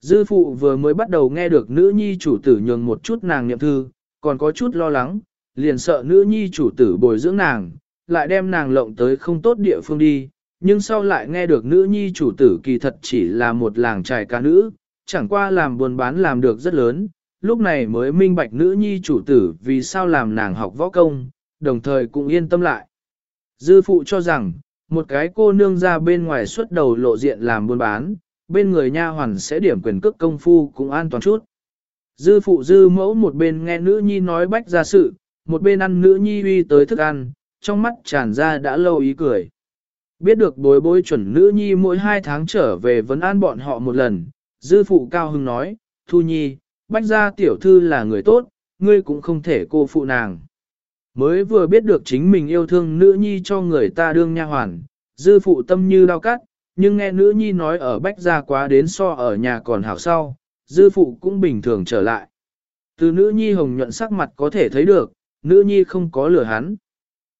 Dư phụ vừa mới bắt đầu nghe được nữ nhi chủ tử nhường một chút nàng niệm thư, còn có chút lo lắng, liền sợ nữ nhi chủ tử bồi dưỡng nàng, lại đem nàng lộng tới không tốt địa phương đi, nhưng sau lại nghe được nữ nhi chủ tử kỳ thật chỉ là một làng trài ca nữ, chẳng qua làm buôn bán làm được rất lớn, lúc này mới minh bạch nữ nhi chủ tử vì sao làm nàng học võ công, đồng thời cũng yên tâm lại. Dư phụ cho rằng, một cái cô nương ra bên ngoài xuất đầu lộ diện làm buôn bán, bên người nha hoàn sẽ điểm quyền cước công phu cũng an toàn chút. Dư phụ dư mẫu một bên nghe nữ nhi nói bách ra sự, một bên ăn nữ nhi uy tới thức ăn, trong mắt tràn ra đã lâu ý cười. Biết được bối bối chuẩn nữ nhi mỗi hai tháng trở về vấn an bọn họ một lần, dư phụ cao hưng nói, thu nhi, bách gia tiểu thư là người tốt, ngươi cũng không thể cô phụ nàng. Mới vừa biết được chính mình yêu thương nữ nhi cho người ta đương nha hoàn, dư phụ tâm như đau cắt, nhưng nghe nữ nhi nói ở bách gia quá đến so ở nhà còn hảo sau, dư phụ cũng bình thường trở lại. Từ nữ nhi hồng nhuận sắc mặt có thể thấy được, nữ nhi không có lửa hắn.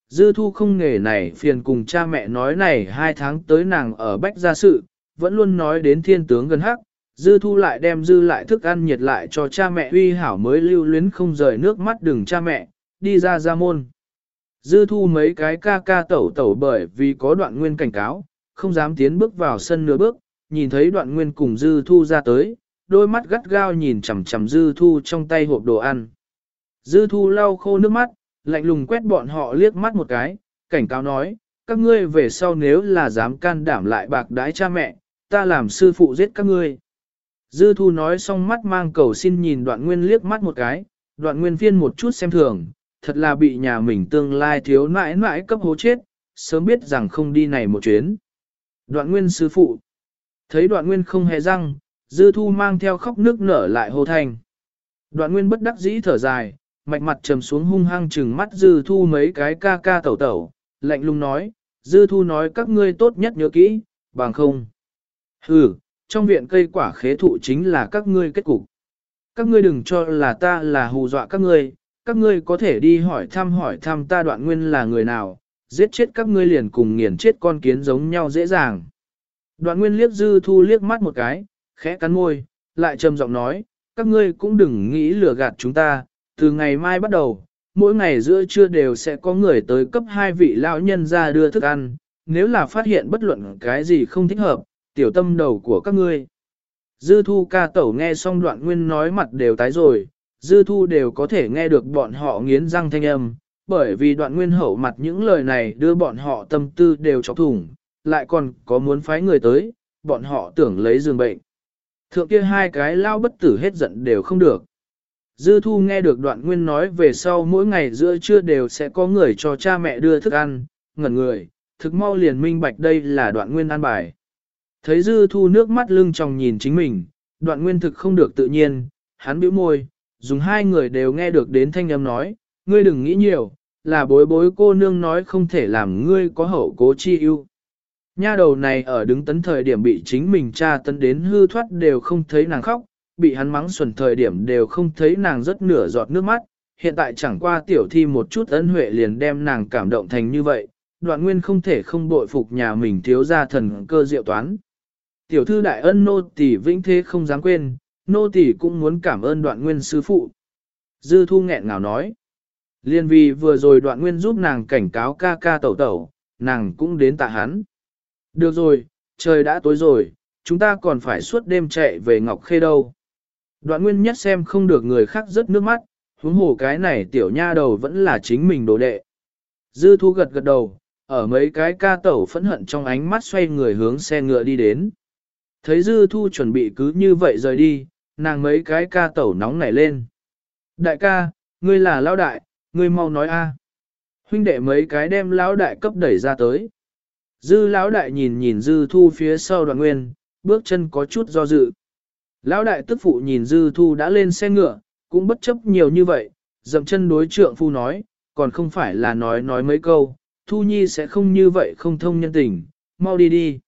Dư thu không nghề này phiền cùng cha mẹ nói này hai tháng tới nàng ở bách gia sự, vẫn luôn nói đến thiên tướng gần hắc, dư thu lại đem dư lại thức ăn nhiệt lại cho cha mẹ uy hảo mới lưu luyến không rời nước mắt đừng cha mẹ, đi ra ra môn. Dư thu mấy cái ca ca tẩu tẩu bởi vì có đoạn nguyên cảnh cáo, không dám tiến bước vào sân nửa bước, nhìn thấy đoạn nguyên cùng dư thu ra tới, đôi mắt gắt gao nhìn chằm chằm dư thu trong tay hộp đồ ăn. Dư thu lau khô nước mắt, lạnh lùng quét bọn họ liếc mắt một cái, cảnh cáo nói, các ngươi về sau nếu là dám can đảm lại bạc đái cha mẹ, ta làm sư phụ giết các ngươi. Dư thu nói xong mắt mang cầu xin nhìn đoạn nguyên liếc mắt một cái, đoạn nguyên phiên một chút xem thường, thật là bị nhà mình tương lai thiếu nãi nãi cấp hố chết, sớm biết rằng không đi này một chuyến. Đoạn nguyên sư phụ, thấy đoạn nguyên không hề răng, dư thu mang theo khóc nước nở lại hô thành. Đoạn nguyên bất đắc dĩ thở dài, mạch mặt trầm xuống hung hăng trừng mắt dư thu mấy cái ca ca tẩu tẩu, lạnh lùng nói, dư thu nói các ngươi tốt nhất nhớ kỹ, bằng không. ừ, trong viện cây quả khế thụ chính là các ngươi kết cục. Các ngươi đừng cho là ta là hù dọa các ngươi, các ngươi có thể đi hỏi thăm hỏi thăm ta đoạn nguyên là người nào, giết chết các ngươi liền cùng nghiền chết con kiến giống nhau dễ dàng. Đoạn nguyên liếc dư thu liếc mắt một cái, khẽ cắn môi, lại trầm giọng nói, các ngươi cũng đừng nghĩ lừa gạt chúng ta, từ ngày mai bắt đầu, mỗi ngày giữa trưa đều sẽ có người tới cấp hai vị lão nhân ra đưa thức ăn, nếu là phát hiện bất luận cái gì không thích hợp, tiểu tâm đầu của các ngươi. Dư thu ca tẩu nghe xong đoạn nguyên nói mặt đều tái rồi, dư thu đều có thể nghe được bọn họ nghiến răng thanh âm, bởi vì đoạn nguyên hậu mặt những lời này đưa bọn họ tâm tư đều chọc thủng, lại còn có muốn phái người tới, bọn họ tưởng lấy giường bệnh. Thượng kia hai cái lao bất tử hết giận đều không được. Dư thu nghe được đoạn nguyên nói về sau mỗi ngày giữa trưa đều sẽ có người cho cha mẹ đưa thức ăn, ngẩn người, thực mau liền minh bạch đây là đoạn nguyên ăn bài. Thấy dư thu nước mắt lưng tròng nhìn chính mình, đoạn nguyên thực không được tự nhiên, hắn bĩu môi, dùng hai người đều nghe được đến thanh âm nói, ngươi đừng nghĩ nhiều, là bối bối cô nương nói không thể làm ngươi có hậu cố chi ưu. Nha đầu này ở đứng tấn thời điểm bị chính mình cha tấn đến hư thoát đều không thấy nàng khóc, bị hắn mắng xuẩn thời điểm đều không thấy nàng rất nửa giọt nước mắt, hiện tại chẳng qua tiểu thi một chút ân huệ liền đem nàng cảm động thành như vậy, đoạn nguyên không thể không bội phục nhà mình thiếu ra thần cơ diệu toán. Tiểu thư đại ân nô tỷ vĩnh thế không dám quên, nô tỷ cũng muốn cảm ơn đoạn nguyên sư phụ. Dư thu nghẹn ngào nói. Liên vì vừa rồi đoạn nguyên giúp nàng cảnh cáo ca ca tẩu tẩu, nàng cũng đến tạ hắn. Được rồi, trời đã tối rồi, chúng ta còn phải suốt đêm chạy về Ngọc Khê đâu. Đoạn nguyên nhất xem không được người khác rớt nước mắt, huống hồ cái này tiểu nha đầu vẫn là chính mình đồ đệ. Dư thu gật gật đầu, ở mấy cái ca tẩu phẫn hận trong ánh mắt xoay người hướng xe ngựa đi đến. Thấy dư thu chuẩn bị cứ như vậy rời đi, nàng mấy cái ca tẩu nóng nảy lên. Đại ca, ngươi là lão đại, ngươi mau nói a. Huynh đệ mấy cái đem lão đại cấp đẩy ra tới. Dư lão đại nhìn nhìn dư thu phía sau đoạn nguyên, bước chân có chút do dự. Lão đại tức phụ nhìn dư thu đã lên xe ngựa, cũng bất chấp nhiều như vậy, dậm chân đối trượng phu nói, còn không phải là nói nói mấy câu, thu nhi sẽ không như vậy không thông nhân tình, mau đi đi.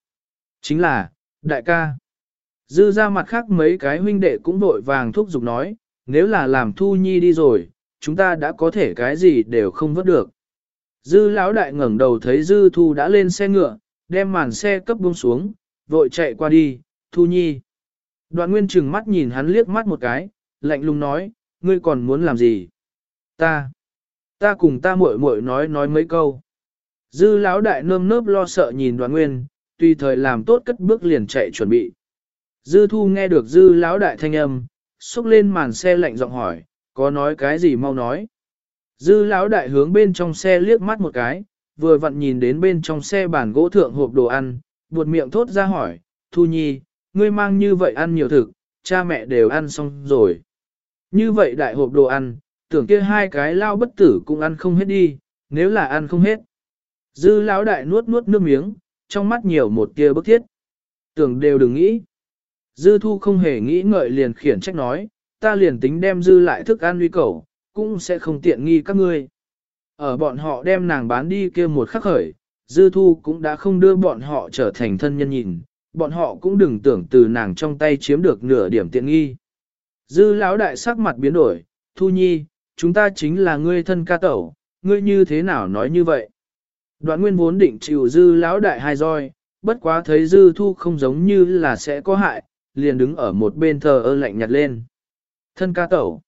Chính là, đại ca. Dư ra mặt khác mấy cái huynh đệ cũng vội vàng thúc giục nói, nếu là làm thu nhi đi rồi, chúng ta đã có thể cái gì đều không vớt được. Dư lão đại ngẩng đầu thấy dư thu đã lên xe ngựa, đem màn xe cấp buông xuống, vội chạy qua đi, thu nhi. Đoạn nguyên trừng mắt nhìn hắn liếc mắt một cái, lạnh lùng nói, ngươi còn muốn làm gì? Ta, ta cùng ta muội muội nói nói mấy câu. Dư lão đại nơm nớp lo sợ nhìn đoạn nguyên, tùy thời làm tốt cất bước liền chạy chuẩn bị. Dư thu nghe được dư lão đại thanh âm, xúc lên màn xe lạnh giọng hỏi, có nói cái gì mau nói. Dư lão đại hướng bên trong xe liếc mắt một cái, vừa vặn nhìn đến bên trong xe bản gỗ thượng hộp đồ ăn, buột miệng thốt ra hỏi, Thu Nhi, ngươi mang như vậy ăn nhiều thực, cha mẹ đều ăn xong rồi. Như vậy đại hộp đồ ăn, tưởng kia hai cái lao bất tử cũng ăn không hết đi, nếu là ăn không hết. Dư lão đại nuốt nuốt nước miếng, trong mắt nhiều một tia bức thiết. Tưởng đều đừng nghĩ. Dư thu không hề nghĩ ngợi liền khiển trách nói, ta liền tính đem dư lại thức ăn uy cầu, cũng sẽ không tiện nghi các ngươi. Ở bọn họ đem nàng bán đi kia một khắc khởi, dư thu cũng đã không đưa bọn họ trở thành thân nhân nhìn, bọn họ cũng đừng tưởng từ nàng trong tay chiếm được nửa điểm tiện nghi. Dư lão đại sắc mặt biến đổi, thu nhi, chúng ta chính là ngươi thân ca tẩu, ngươi như thế nào nói như vậy? Đoạn nguyên vốn định chịu dư lão đại hai roi, bất quá thấy dư thu không giống như là sẽ có hại, liền đứng ở một bên thờ ơ lạnh nhạt lên. Thân ca tẩu.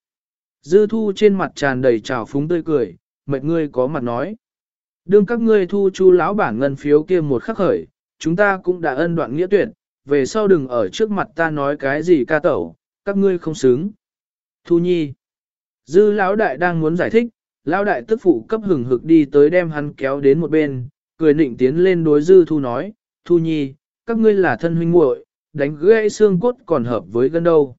Dư thu trên mặt tràn đầy trào phúng tươi cười, mệt ngươi có mặt nói. Đương các ngươi thu chu lão bản ngân phiếu kia một khắc khởi, chúng ta cũng đã ân đoạn nghĩa tuyệt, về sau đừng ở trước mặt ta nói cái gì ca tẩu, các ngươi không xứng. Thu nhi. Dư lão đại đang muốn giải thích, lão đại tức phụ cấp hừng hực đi tới đem hắn kéo đến một bên, cười nịnh tiến lên đối dư thu nói, thu nhi, các ngươi là thân huynh muội, đánh gãy xương cốt còn hợp với gân đâu.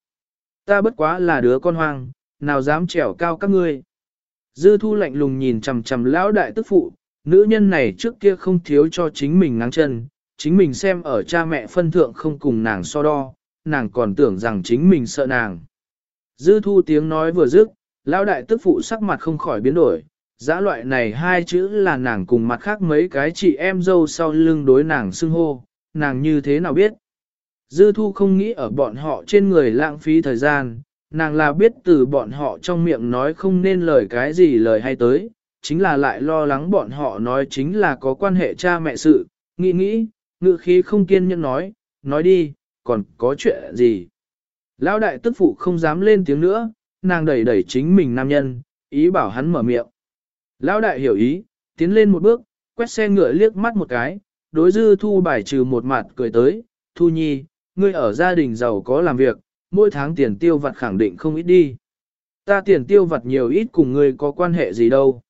Ta bất quá là đứa con hoang, nào dám trèo cao các ngươi. Dư thu lạnh lùng nhìn chằm chằm lão đại tức phụ, nữ nhân này trước kia không thiếu cho chính mình ngáng chân, chính mình xem ở cha mẹ phân thượng không cùng nàng so đo, nàng còn tưởng rằng chính mình sợ nàng. Dư thu tiếng nói vừa dứt, lão đại tức phụ sắc mặt không khỏi biến đổi, giã loại này hai chữ là nàng cùng mặt khác mấy cái chị em dâu sau lưng đối nàng xưng hô, nàng như thế nào biết. Dư thu không nghĩ ở bọn họ trên người lãng phí thời gian, nàng là biết từ bọn họ trong miệng nói không nên lời cái gì lời hay tới, chính là lại lo lắng bọn họ nói chính là có quan hệ cha mẹ sự, nghĩ nghĩ, ngự khí không kiên nhẫn nói, nói đi, còn có chuyện gì. Lão đại tức phụ không dám lên tiếng nữa, nàng đẩy đẩy chính mình nam nhân, ý bảo hắn mở miệng. Lão đại hiểu ý, tiến lên một bước, quét xe ngựa liếc mắt một cái, đối dư thu bài trừ một mặt cười tới, thu nhi, ngươi ở gia đình giàu có làm việc, mỗi tháng tiền tiêu vặt khẳng định không ít đi. Ta tiền tiêu vặt nhiều ít cùng ngươi có quan hệ gì đâu.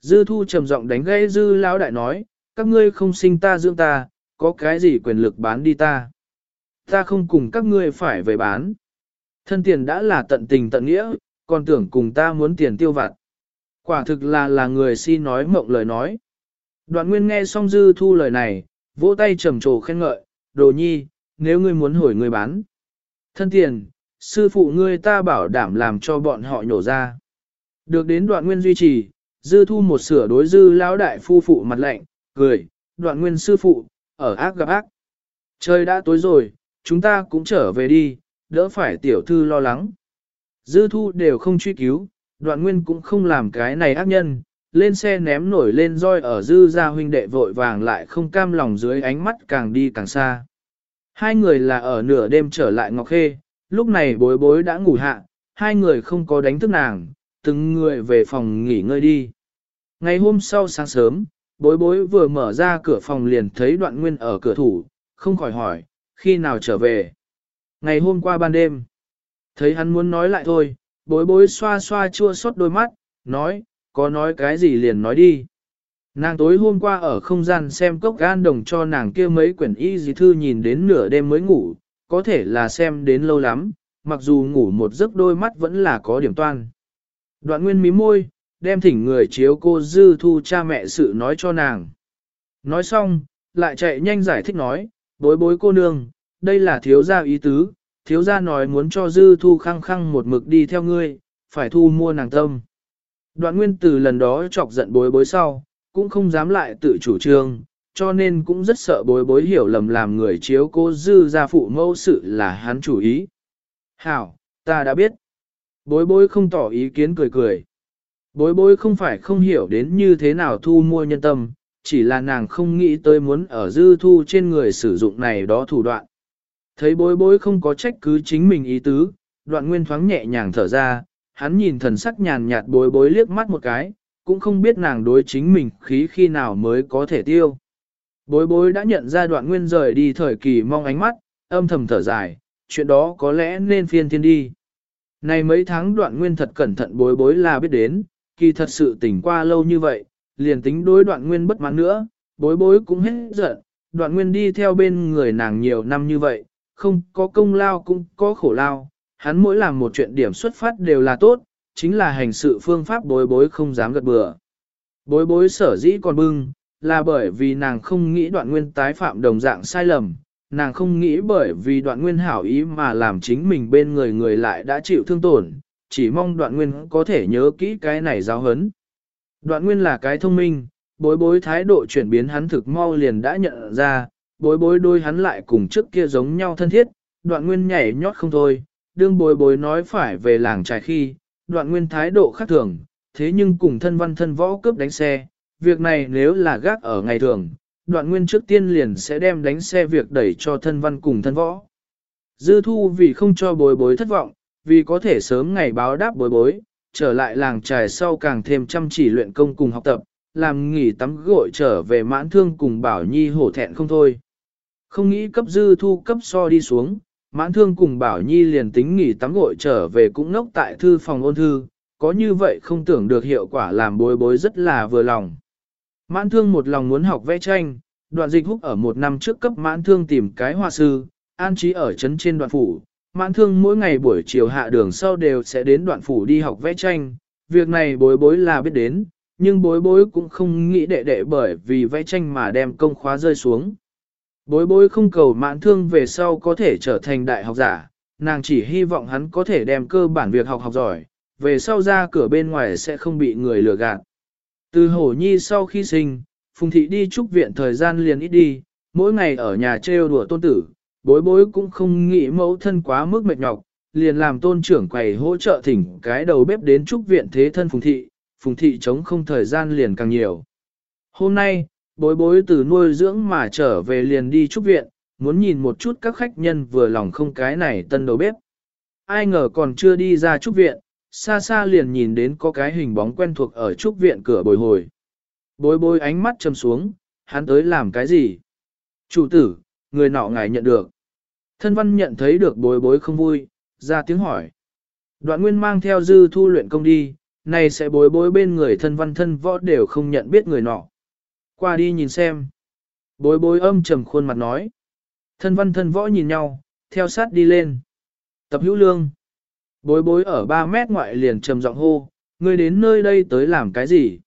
Dư thu trầm giọng đánh gãy dư lão đại nói, các ngươi không sinh ta dưỡng ta, có cái gì quyền lực bán đi ta. Ta không cùng các ngươi phải về bán. Thân tiền đã là tận tình tận nghĩa, còn tưởng cùng ta muốn tiền tiêu vặt. Quả thực là là người si nói mộng lời nói. Đoạn nguyên nghe xong dư thu lời này, vỗ tay trầm trồ khen ngợi, đồ nhi, nếu ngươi muốn hồi ngươi bán. Thân tiền, sư phụ ngươi ta bảo đảm làm cho bọn họ nhổ ra. Được đến đoạn nguyên duy trì, dư thu một sửa đối dư lão đại phu phụ mặt lạnh, cười, đoạn nguyên sư phụ, ở ác gặp ác. Trời đã tối rồi, chúng ta cũng trở về đi, đỡ phải tiểu thư lo lắng. Dư thu đều không truy cứu, đoạn nguyên cũng không làm cái này ác nhân, lên xe ném nổi lên roi ở dư gia huynh đệ vội vàng lại không cam lòng dưới ánh mắt càng đi càng xa. Hai người là ở nửa đêm trở lại Ngọc Khê, lúc này bối bối đã ngủ hạ, hai người không có đánh thức nàng, từng người về phòng nghỉ ngơi đi. Ngày hôm sau sáng sớm, bối bối vừa mở ra cửa phòng liền thấy đoạn nguyên ở cửa thủ, không khỏi hỏi, khi nào trở về. Ngày hôm qua ban đêm, thấy hắn muốn nói lại thôi, bối bối xoa xoa chua xót đôi mắt, nói, có nói cái gì liền nói đi. Nàng tối hôm qua ở không gian xem cốc gan đồng cho nàng kia mấy quyển y dì thư nhìn đến nửa đêm mới ngủ, có thể là xem đến lâu lắm, mặc dù ngủ một giấc đôi mắt vẫn là có điểm toan. Đoạn nguyên mí môi, đem thỉnh người chiếu cô dư thu cha mẹ sự nói cho nàng. Nói xong, lại chạy nhanh giải thích nói, bối bối cô nương, đây là thiếu gia ý tứ, thiếu gia nói muốn cho dư thu khăng khăng một mực đi theo ngươi, phải thu mua nàng tâm. Đoạn nguyên từ lần đó chọc giận bối bối sau, cũng không dám lại tự chủ trương, cho nên cũng rất sợ bối bối hiểu lầm làm người chiếu cô dư ra phụ mẫu sự là hắn chủ ý. Hảo, ta đã biết. Bối bối không tỏ ý kiến cười cười. Bối bối không phải không hiểu đến như thế nào thu mua nhân tâm, chỉ là nàng không nghĩ tới muốn ở dư thu trên người sử dụng này đó thủ đoạn. Thấy bối bối không có trách cứ chính mình ý tứ, đoạn nguyên thoáng nhẹ nhàng thở ra, hắn nhìn thần sắc nhàn nhạt bối bối liếc mắt một cái, cũng không biết nàng đối chính mình khí khi nào mới có thể tiêu. Bối bối đã nhận ra đoạn nguyên rời đi thời kỳ mong ánh mắt, âm thầm thở dài, chuyện đó có lẽ nên phiên thiên đi. Này mấy tháng đoạn nguyên thật cẩn thận bối bối là biết đến, kỳ thật sự tỉnh qua lâu như vậy, liền tính đối đoạn nguyên bất mãn nữa, bối bối cũng hết giận, đoạn nguyên đi theo bên người nàng nhiều năm như vậy, không có công lao cũng có khổ lao, hắn mỗi làm một chuyện điểm xuất phát đều là tốt, chính là hành sự phương pháp bối bối không dám gật bừa. Bối bối sở dĩ còn bưng, là bởi vì nàng không nghĩ đoạn nguyên tái phạm đồng dạng sai lầm, nàng không nghĩ bởi vì đoạn nguyên hảo ý mà làm chính mình bên người người lại đã chịu thương tổn, chỉ mong đoạn nguyên có thể nhớ kỹ cái này giáo hấn. Đoạn nguyên là cái thông minh, bối bối thái độ chuyển biến hắn thực mau liền đã nhận ra, bối bối đôi hắn lại cùng trước kia giống nhau thân thiết, đoạn nguyên nhảy nhót không thôi, đương bối bối nói phải về làng trài khi, đoạn nguyên thái độ khác thường, thế nhưng cùng thân văn thân võ cướp đánh xe, việc này nếu là gác ở ngày thường, đoạn nguyên trước tiên liền sẽ đem đánh xe việc đẩy cho thân văn cùng thân võ. Dư thu vì không cho bối bối thất vọng, vì có thể sớm ngày báo đáp bối bối, trở lại làng trài sau càng thêm chăm chỉ luyện công cùng học tập, làm nghỉ tắm gội trở về mãn thương cùng bảo nhi hổ thẹn không thôi. Không nghĩ cấp dư thu cấp so đi xuống, mãn thương cùng bảo nhi liền tính nghỉ tắm gội trở về cũng nốc tại thư phòng ôn thư, có như vậy không tưởng được hiệu quả làm bối bối rất là vừa lòng. Mãn thương một lòng muốn học vẽ tranh, đoạn dịch húc ở một năm trước cấp mãn thương tìm cái họa sư, an trí ở trấn trên đoạn phủ. Mãn thương mỗi ngày buổi chiều hạ đường sau đều sẽ đến đoạn phủ đi học vẽ tranh, việc này bối bối là biết đến, nhưng bối bối cũng không nghĩ đệ đệ bởi vì vẽ tranh mà đem công khóa rơi xuống. Bối bối không cầu mãn thương về sau có thể trở thành đại học giả, nàng chỉ hy vọng hắn có thể đem cơ bản việc học học giỏi, về sau ra cửa bên ngoài sẽ không bị người lừa gạt. Từ hổ nhi sau khi sinh, Phùng Thị đi trúc viện thời gian liền ít đi, mỗi ngày ở nhà trêu đùa tôn tử, bối bối cũng không nghĩ mẫu thân quá mức mệt nhọc, liền làm tôn trưởng quầy hỗ trợ thỉnh cái đầu bếp đến trúc viện thế thân Phùng Thị, Phùng Thị chống không thời gian liền càng nhiều. Hôm nay, bối bối từ nuôi dưỡng mà trở về liền đi trúc viện, muốn nhìn một chút các khách nhân vừa lòng không cái này tân đầu bếp. Ai ngờ còn chưa đi ra trúc viện, xa xa liền nhìn đến có cái hình bóng quen thuộc ở trúc viện cửa bồi hồi. Bối bối ánh mắt châm xuống, hắn tới làm cái gì? Chủ tử, người nọ ngài nhận được. Thân văn nhận thấy được bối bối không vui, ra tiếng hỏi. Đoạn nguyên mang theo dư thu luyện công đi, này sẽ bối bối bên người thân văn thân võ đều không nhận biết người nọ. Qua đi nhìn xem. Bối bối âm trầm khuôn mặt nói. Thân văn thân võ nhìn nhau, theo sát đi lên. Tập hữu lương. Bối bối ở 3 mét ngoại liền trầm giọng hô, ngươi đến nơi đây tới làm cái gì?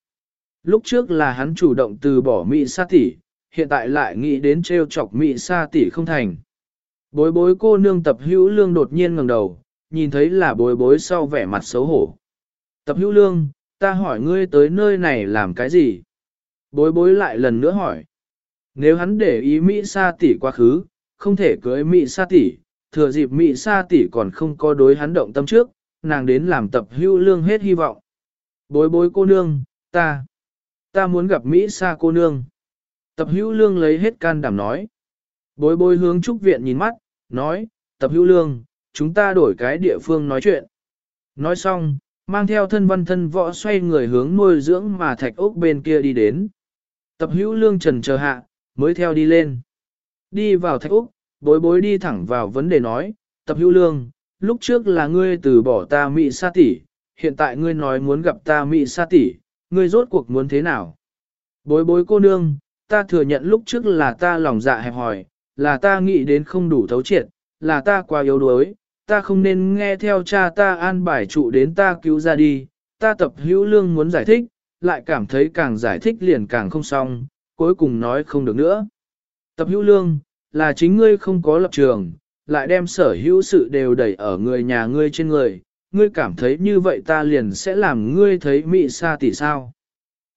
Lúc trước là hắn chủ động từ bỏ Mỹ sa tỷ, hiện tại lại nghĩ đến treo chọc Mỹ sa tỷ không thành. Bối bối cô nương tập hữu lương đột nhiên ngẩng đầu, nhìn thấy là bối bối sau vẻ mặt xấu hổ. Tập hữu lương, ta hỏi ngươi tới nơi này làm cái gì? Bối bối lại lần nữa hỏi. Nếu hắn để ý Mỹ sa tỷ quá khứ, không thể cưới Mỹ sa tỷ, thừa dịp Mỹ sa tỷ còn không có đối hắn động tâm trước, nàng đến làm tập hữu lương hết hy vọng. Bối bối cô nương, ta, ta muốn gặp Mỹ sa cô nương. Tập hữu lương lấy hết can đảm nói. Bối bối hướng trúc viện nhìn mắt, nói, tập hữu lương, chúng ta đổi cái địa phương nói chuyện. Nói xong, mang theo thân văn thân võ xoay người hướng nuôi dưỡng mà thạch ốc bên kia đi đến. Tập hữu lương trần chờ hạ, mới theo đi lên. Đi vào thạch úc, bối bối đi thẳng vào vấn đề nói, tập hữu lương, lúc trước là ngươi từ bỏ ta Mỹ sa tỷ, hiện tại ngươi nói muốn gặp ta Mỹ sa tỷ, ngươi rốt cuộc muốn thế nào? Bối bối cô nương, ta thừa nhận lúc trước là ta lòng dạ hẹp hòi, là ta nghĩ đến không đủ thấu triệt, là ta quá yếu đuối, ta không nên nghe theo cha ta an bài trụ đến ta cứu ra đi, ta tập hữu lương muốn giải thích, lại cảm thấy càng giải thích liền càng không xong, cuối cùng nói không được nữa. Tập hữu lương, là chính ngươi không có lập trường, lại đem sở hữu sự đều đẩy ở người nhà ngươi trên người, ngươi cảm thấy như vậy ta liền sẽ làm ngươi thấy mị sa tỷ sao.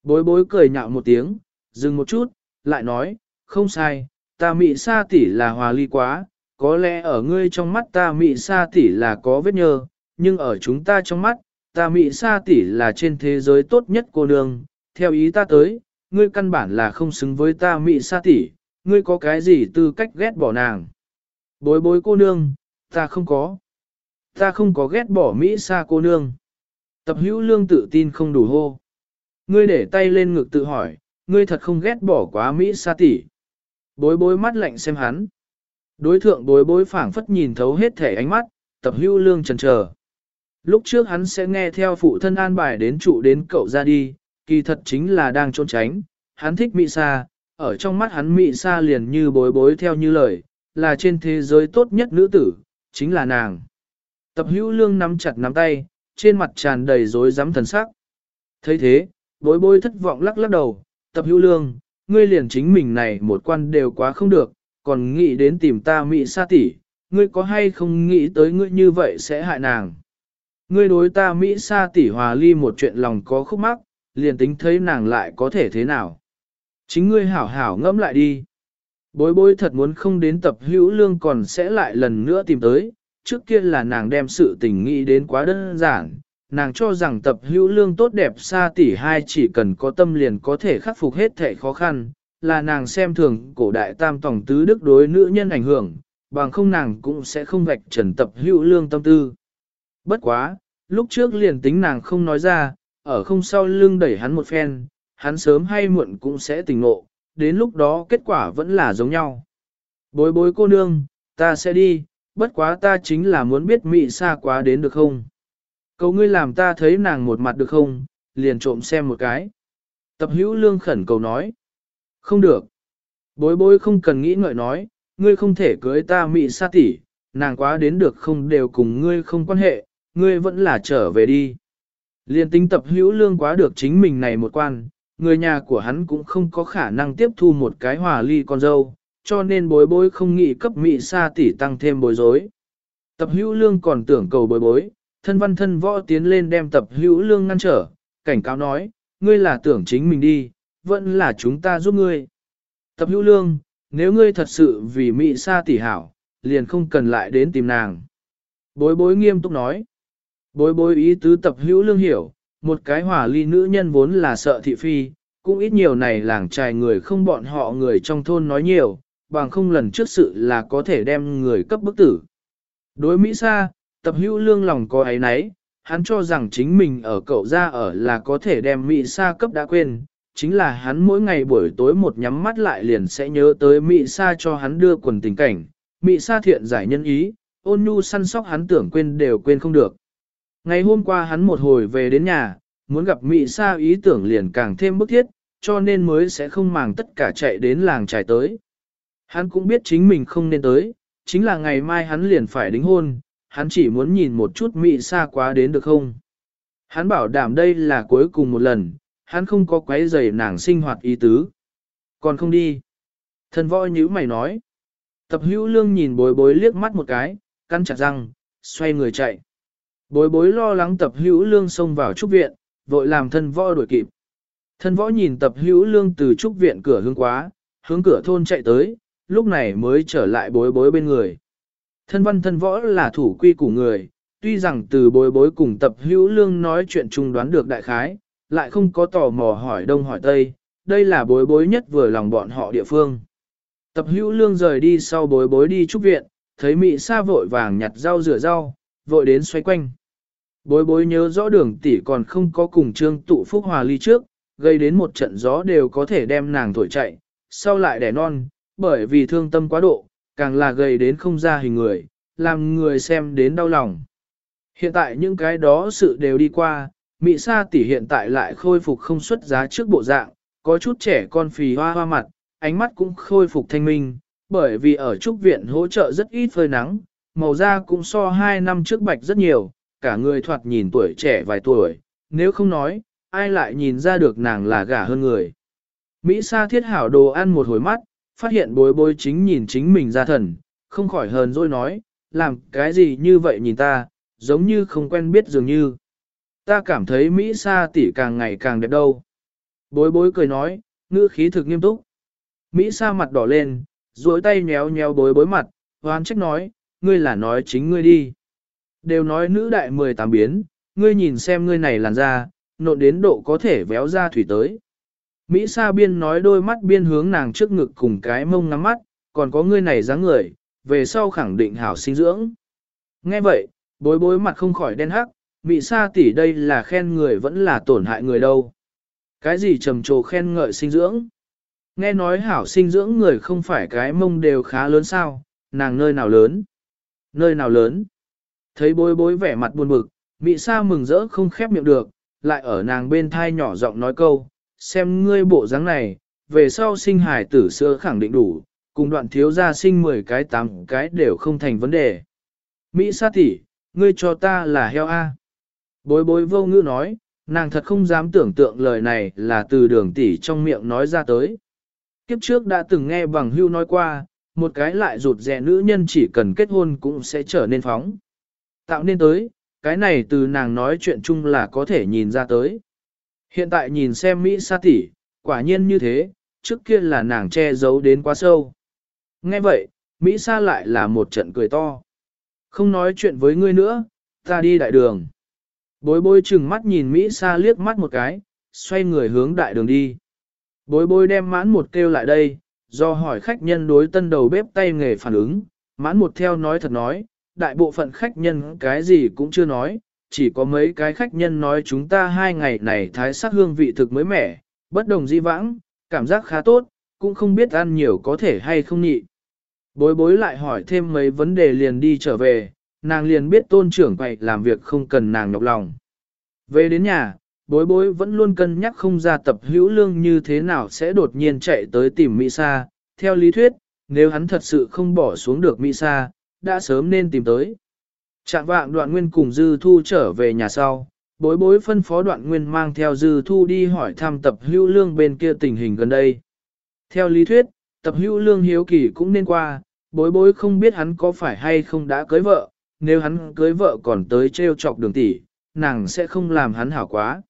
Bối bối cười nhạo một tiếng, dừng một chút, lại nói, không sai, ta mị sa tỷ là hòa ly quá, có lẽ ở ngươi trong mắt ta mị sa tỷ là có vết nhơ, nhưng ở chúng ta trong mắt, ta mị sa tỷ là trên thế giới tốt nhất cô nương, theo ý ta tới, ngươi căn bản là không xứng với ta mị sa tỷ, ngươi có cái gì tư cách ghét bỏ nàng. Bối bối cô nương, ta không có. Ta không có ghét bỏ Mỹ Sa cô nương. Tập hữu lương tự tin không đủ hô. Ngươi để tay lên ngực tự hỏi, ngươi thật không ghét bỏ quá Mỹ Sa tỷ. Bối bối mắt lạnh xem hắn. Đối thượng bối bối phảng phất nhìn thấu hết thể ánh mắt, tập hữu lương chần chờ. Lúc trước hắn sẽ nghe theo phụ thân an bài đến trụ đến cậu ra đi, kỳ thật chính là đang trốn tránh. Hắn thích Mỹ Sa, ở trong mắt hắn Mỹ Sa liền như bối bối theo như lời, là trên thế giới tốt nhất nữ tử, chính là nàng. Tập hữu lương nắm chặt nắm tay, trên mặt tràn đầy rối rắm thần sắc. thấy thế, bối bối thất vọng lắc lắc đầu, tập hữu lương, ngươi liền chính mình này một quan đều quá không được, còn nghĩ đến tìm ta Mỹ Sa tỷ, ngươi có hay không nghĩ tới ngươi như vậy sẽ hại nàng. Ngươi đối ta Mỹ Sa tỷ hòa ly một chuyện lòng có khúc mắc, liền tính thấy nàng lại có thể thế nào. Chính ngươi hảo hảo ngẫm lại đi. Bối bối thật muốn không đến tập hữu lương còn sẽ lại lần nữa tìm tới, trước kia là nàng đem sự tình nghĩ đến quá đơn giản, nàng cho rằng tập hữu lương tốt đẹp xa tỷ hai chỉ cần có tâm liền có thể khắc phục hết thể khó khăn, là nàng xem thường cổ đại tam tổng tứ đức đối nữ nhân ảnh hưởng, bằng không nàng cũng sẽ không vạch trần tập hữu lương tâm tư. Bất quá, lúc trước liền tính nàng không nói ra, ở không sau lưng đẩy hắn một phen, hắn sớm hay muộn cũng sẽ tỉnh ngộ, đến lúc đó kết quả vẫn là giống nhau. Bối bối cô nương, ta sẽ đi, bất quá ta chính là muốn biết mị xa quá đến được không. Cầu ngươi làm ta thấy nàng một mặt được không, liền trộm xem một cái. Tập hữu lương khẩn cầu nói. Không được. Bối bối không cần nghĩ ngợi nói, ngươi không thể cưới ta mị sa tỷ, nàng quá đến được không đều cùng ngươi không quan hệ, ngươi vẫn là trở về đi. Liên tính tập hữu lương quá được chính mình này một quan, người nhà của hắn cũng không có khả năng tiếp thu một cái hòa ly con dâu, cho nên bối bối không nghĩ cấp mị sa tỷ tăng thêm bối rối. Tập hữu lương còn tưởng cầu bối bối, thân văn thân võ tiến lên đem tập hữu lương ngăn trở, cảnh cáo nói, ngươi là tưởng chính mình đi, vẫn là chúng ta giúp ngươi. Tập hữu lương, nếu ngươi thật sự vì mị sa tỷ hảo, liền không cần lại đến tìm nàng. Bối bối nghiêm túc nói. Bối bối ý tứ tập hữu lương hiểu, một cái hỏa ly nữ nhân vốn là sợ thị phi, cũng ít nhiều này làng trài người không bọn họ người trong thôn nói nhiều, bằng không lần trước sự là có thể đem người cấp bức tử. Đối Mỹ Sa, tập hữu lương lòng có ấy nấy, hắn cho rằng chính mình ở cậu ra ở là có thể đem Mỹ Sa cấp đã quên, chính là hắn mỗi ngày buổi tối một nhắm mắt lại liền sẽ nhớ tới Mỹ Sa cho hắn đưa quần tình cảnh, Mỹ Sa thiện giải nhân ý, ôn nhu săn sóc hắn tưởng quên đều quên không được. Ngày hôm qua hắn một hồi về đến nhà, muốn gặp Mỹ Sa ý tưởng liền càng thêm bức thiết, cho nên mới sẽ không màng tất cả chạy đến làng trải tới. Hắn cũng biết chính mình không nên tới, chính là ngày mai hắn liền phải đính hôn, hắn chỉ muốn nhìn một chút Mỹ Sa quá đến được không. Hắn bảo đảm đây là cuối cùng một lần, hắn không có quấy rầy nàng sinh hoạt ý tứ. Còn không đi. Thần võ nhữ mày nói. Tập hữu lương nhìn bối bối liếc mắt một cái, căn chặt răng, xoay người chạy. Bối bối lo lắng tập hữu lương xông vào trúc viện, vội làm thân võ đuổi kịp. Thân võ nhìn tập hữu lương từ trúc viện cửa hướng quá, hướng cửa thôn chạy tới, lúc này mới trở lại bối bối bên người. Thân văn thân võ là thủ quy của người, tuy rằng từ bối bối cùng tập hữu lương nói chuyện chung đoán được đại khái, lại không có tò mò hỏi đông hỏi tây, đây là bối bối nhất vừa lòng bọn họ địa phương. Tập hữu lương rời đi sau bối bối đi trúc viện, thấy mị sa vội vàng nhặt rau rửa rau, vội đến xoay quanh. Bối bối nhớ rõ đường tỷ còn không có cùng trương tụ phúc hòa ly trước, gây đến một trận gió đều có thể đem nàng thổi chạy, sau lại đẻ non, bởi vì thương tâm quá độ, càng là gây đến không ra hình người, làm người xem đến đau lòng. Hiện tại những cái đó sự đều đi qua, mỹ Sa tỷ hiện tại lại khôi phục không xuất giá trước bộ dạng, có chút trẻ con phì hoa hoa mặt, ánh mắt cũng khôi phục thanh minh, bởi vì ở trúc viện hỗ trợ rất ít phơi nắng, màu da cũng so hai năm trước bạch rất nhiều, cả người thoạt nhìn tuổi trẻ vài tuổi, nếu không nói, ai lại nhìn ra được nàng là gả hơn người. Mỹ Sa thiết hảo đồ ăn một hồi mắt, phát hiện bối bối chính nhìn chính mình ra thần, không khỏi hờn dỗi nói, làm cái gì như vậy nhìn ta, giống như không quen biết dường như. Ta cảm thấy Mỹ Sa tỷ càng ngày càng đẹp đâu. Bối bối cười nói, ngữ khí thực nghiêm túc. Mỹ Sa mặt đỏ lên, duỗi tay nhéo nhéo bối bối mặt, hoan trách nói, ngươi là nói chính ngươi đi. Đều nói nữ đại 18 biến, ngươi nhìn xem ngươi này làn da, nộn đến độ có thể véo ra thủy tới. Mỹ Sa biên nói đôi mắt biên hướng nàng trước ngực cùng cái mông ngắm mắt, còn có ngươi này dáng người, về sau khẳng định hảo sinh dưỡng. Nghe vậy, bối bối mặt không khỏi đen hắc, Mỹ sa tỷ đây là khen người vẫn là tổn hại người đâu. Cái gì trầm trồ khen ngợi sinh dưỡng? Nghe nói hảo sinh dưỡng người không phải cái mông đều khá lớn sao, nàng nơi nào lớn? Nơi nào lớn? Thấy bối bối vẻ mặt buồn bực, Mỹ sa mừng rỡ không khép miệng được, lại ở nàng bên thai nhỏ giọng nói câu, xem ngươi bộ dáng này, về sau sinh hải tử sữa khẳng định đủ, cùng đoạn thiếu gia sinh 10 cái 8 cái đều không thành vấn đề. Mỹ sa tỷ, ngươi cho ta là heo A. Bối bối vô ngữ nói, nàng thật không dám tưởng tượng lời này là từ đường tỷ trong miệng nói ra tới. Kiếp trước đã từng nghe bằng hưu nói qua, một cái lại rụt rè nữ nhân chỉ cần kết hôn cũng sẽ trở nên phóng. Tạo nên tới, cái này từ nàng nói chuyện chung là có thể nhìn ra tới. Hiện tại nhìn xem Mỹ sa tỷ, quả nhiên như thế, trước kia là nàng che giấu đến quá sâu. Nghe vậy, Mỹ sa lại là một trận cười to. Không nói chuyện với ngươi nữa, ta đi đại đường. Bối bối chừng mắt nhìn Mỹ sa liếc mắt một cái, xoay người hướng đại đường đi. Bối bối đem mãn một kêu lại đây, do hỏi khách nhân đối tân đầu bếp tay nghề phản ứng, mãn một theo nói thật nói, đại bộ phận khách nhân cái gì cũng chưa nói, chỉ có mấy cái khách nhân nói chúng ta hai ngày này thái sắc hương vị thực mới mẻ, bất đồng di vãng, cảm giác khá tốt, cũng không biết ăn nhiều có thể hay không nhị. Bối bối lại hỏi thêm mấy vấn đề liền đi trở về, nàng liền biết tôn trưởng quậy làm việc không cần nàng nhọc lòng. Về đến nhà, bối bối vẫn luôn cân nhắc không ra tập hữu lương như thế nào sẽ đột nhiên chạy tới tìm Mỹ Sa. Theo lý thuyết, nếu hắn thật sự không bỏ xuống được Mỹ Sa, đã sớm nên tìm tới. Trạng vạng đoạn nguyên cùng Dư Thu trở về nhà sau, bối bối phân phó đoạn nguyên mang theo Dư Thu đi hỏi thăm tập hữu lương bên kia tình hình gần đây. Theo lý thuyết, tập hữu lương hiếu kỳ cũng nên qua, bối bối không biết hắn có phải hay không đã cưới vợ, nếu hắn cưới vợ còn tới treo chọc đường tỷ, nàng sẽ không làm hắn hảo quá.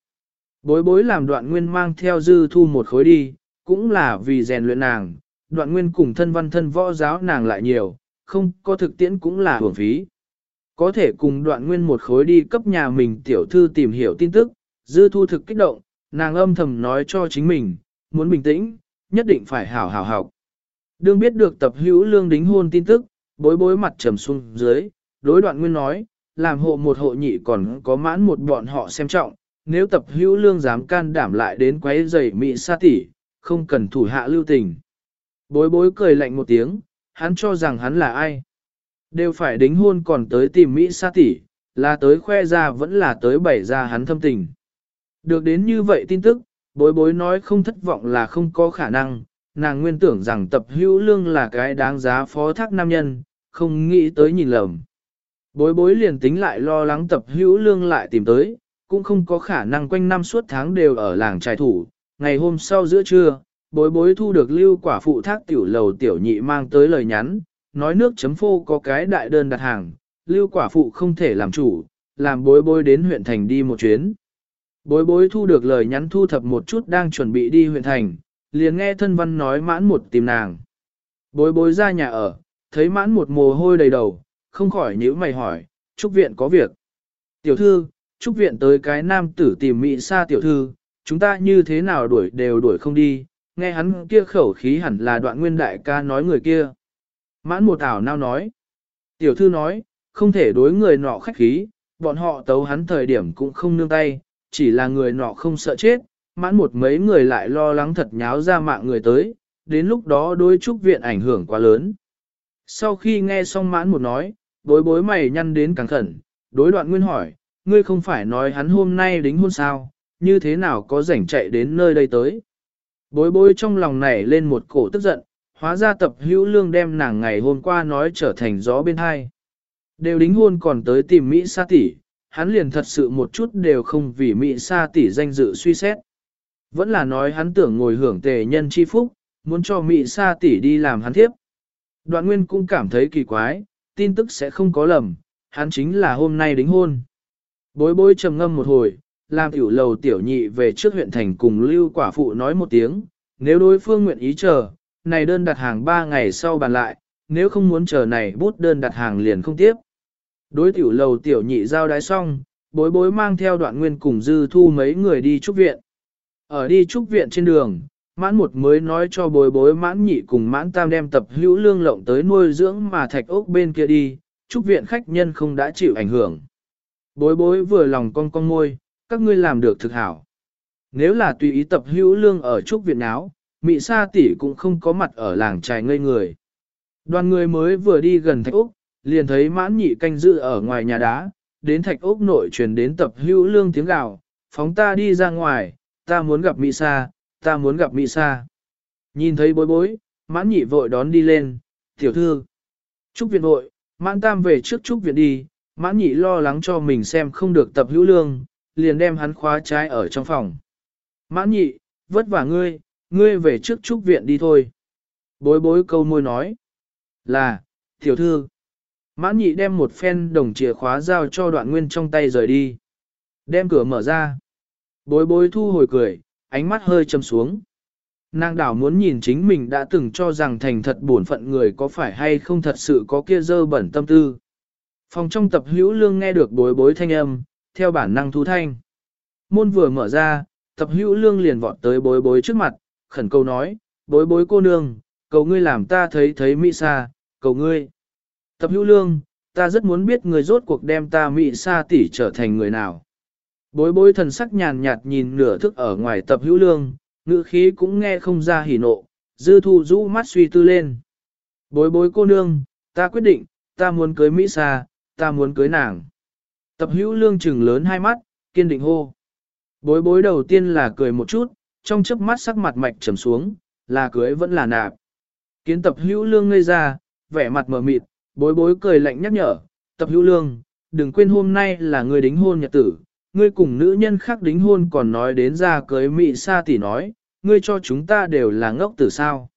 Bối bối làm đoạn nguyên mang theo Dư Thu một khối đi, cũng là vì rèn luyện nàng, đoạn nguyên cùng thân văn thân võ giáo nàng lại nhiều, không có thực tiễn cũng là hưởng phí. Có thể cùng đoạn nguyên một khối đi cấp nhà mình tiểu thư tìm hiểu tin tức, dư thu thực kích động, nàng âm thầm nói cho chính mình, muốn bình tĩnh, nhất định phải hảo hảo học. Đương biết được tập hữu lương đính hôn tin tức, bối bối mặt trầm xuống dưới, đối đoạn nguyên nói, làm hộ một hộ nhị còn có mãn một bọn họ xem trọng, nếu tập hữu lương dám can đảm lại đến quấy rầy mị sa tỷ, không cần thủ hạ lưu tình. Bối bối cười lạnh một tiếng, hắn cho rằng hắn là ai. Đều phải đính hôn còn tới tìm Mỹ sa tỷ, là tới khoe ra vẫn là tới bày ra hắn thâm tình. Được đến như vậy tin tức, bối bối nói không thất vọng là không có khả năng, nàng nguyên tưởng rằng tập hữu lương là cái đáng giá phó thác nam nhân, không nghĩ tới nhìn lầm. Bối bối liền tính lại lo lắng tập hữu lương lại tìm tới, cũng không có khả năng quanh năm suốt tháng đều ở làng trài thủ. Ngày hôm sau giữa trưa, bối bối thu được lưu quả phụ thác tiểu lầu tiểu nhị mang tới lời nhắn, nói nước chấm phô có cái đại đơn đặt hàng, lưu quả phụ không thể làm chủ, làm bối bối đến huyện thành đi một chuyến. Bối bối thu được lời nhắn thu thập một chút đang chuẩn bị đi huyện thành, liền nghe thân văn nói mãn một tìm nàng. Bối bối ra nhà ở, thấy mãn một mồ hôi đầy đầu, không khỏi nhíu mày hỏi, trúc viện có việc. Tiểu thư, trúc viện tới cái nam tử tìm Mị xa tiểu thư, chúng ta như thế nào đuổi đều đuổi không đi, nghe hắn kia khẩu khí hẳn là đoạn nguyên đại ca nói người kia. Mãn một ảo nao nói. Tiểu thư nói, không thể đối người nọ khách khí, bọn họ tấu hắn thời điểm cũng không nương tay, chỉ là người nọ không sợ chết, mãn một mấy người lại lo lắng thật nháo ra mạng người tới, đến lúc đó đối trúc viện ảnh hưởng quá lớn. Sau khi nghe xong mãn một nói, bối bối mày nhăn đến càng khẩn, đối đoạn nguyên hỏi, ngươi không phải nói hắn hôm nay đính hôn sao, như thế nào có rảnh chạy đến nơi đây tới. Bối bối trong lòng này lên một cổ tức giận, hóa ra tập hữu lương đem nàng ngày hôm qua nói trở thành gió bên hai. Đều đính hôn còn tới tìm Mỹ sa tỷ, hắn liền thật sự một chút đều không vì Mỹ sa tỷ danh dự suy xét. Vẫn là nói hắn tưởng ngồi hưởng tề nhân chi phúc, muốn cho Mỹ sa tỷ đi làm hắn thiếp. Đoạn nguyên cũng cảm thấy kỳ quái, tin tức sẽ không có lầm, hắn chính là hôm nay đính hôn. Bối bối trầm ngâm một hồi, làm tiểu lầu tiểu nhị về trước huyện thành cùng lưu quả phụ nói một tiếng, nếu đối phương nguyện ý chờ, này đơn đặt hàng 3 ngày sau bàn lại, nếu không muốn chờ này bút đơn đặt hàng liền không tiếp. Đối tiểu lầu tiểu nhị giao đái xong, bối bối mang theo đoạn nguyên cùng dư thu mấy người đi trúc viện. Ở đi trúc viện trên đường, Mãn một mới nói cho bối bối mãn nhị cùng mãn tam đem tập hữu lương lộng tới nuôi dưỡng mà thạch ốc bên kia đi, trúc viện khách nhân không đã chịu ảnh hưởng. Bối bối vừa lòng con con môi, các ngươi làm được thực hảo. Nếu là tùy ý tập hữu lương ở trúc viện áo, mỹ sa tỷ cũng không có mặt ở làng trài ngây người. Đoàn người mới vừa đi gần thạch úc, liền thấy mãn nhị canh dự ở ngoài nhà đá, đến thạch úc nội truyền đến tập hữu lương tiếng gào, phóng ta đi ra ngoài, ta muốn gặp mỹ sa, ta muốn gặp mỹ sa. Nhìn thấy bối bối, mãn nhị vội đón đi lên, tiểu thư. Trúc viện vội, mãn tam về trước trúc viện đi, mãn nhị lo lắng cho mình xem không được tập hữu lương, liền đem hắn khóa trái ở trong phòng. Mãn nhị, vất vả ngươi, ngươi về trước trúc viện đi thôi. Bối bối câu môi nói. Là, tiểu thư. Mãn nhị đem một phen đồng chìa khóa giao cho đoạn nguyên trong tay rời đi. Đem cửa mở ra. Bối bối thu hồi cười, ánh mắt hơi châm xuống. Nàng đảo muốn nhìn chính mình đã từng cho rằng thành thật bổn phận người có phải hay không thật sự có kia dơ bẩn tâm tư. Phòng trong tập hữu lương nghe được bối bối thanh âm, theo bản năng thu thanh. Môn vừa mở ra, tập hữu lương liền vọt tới bối bối trước mặt, khẩn cầu nói, bối bối cô nương, cầu ngươi làm ta thấy thấy Mỹ Sa, cầu ngươi. Tập hữu lương, ta rất muốn biết người rốt cuộc đem ta Mỹ Sa tỷ trở thành người nào. Bối bối thần sắc nhàn nhạt nhìn nửa thức ở ngoài tập hữu lương, ngữ khí cũng nghe không ra hỉ nộ, dư thu rũ mắt suy tư lên. Bối bối cô nương, ta quyết định, ta muốn cưới Mỹ Sa, ta muốn cưới nàng. Tập hữu lương trừng lớn hai mắt, kiên định hô. Bối bối đầu tiên là cười một chút, trong chớp mắt sắc mặt mạch trầm xuống, là cưới vẫn là nạp. Kiến tập hữu lương ngây ra, vẻ mặt mở mịt, bối bối cười lạnh nhắc nhở, tập hữu lương, đừng quên hôm nay là người đính hôn nhật tử, ngươi cùng nữ nhân khác đính hôn còn nói đến ra cưới mị sa tỷ nói, ngươi cho chúng ta đều là ngốc tử sao.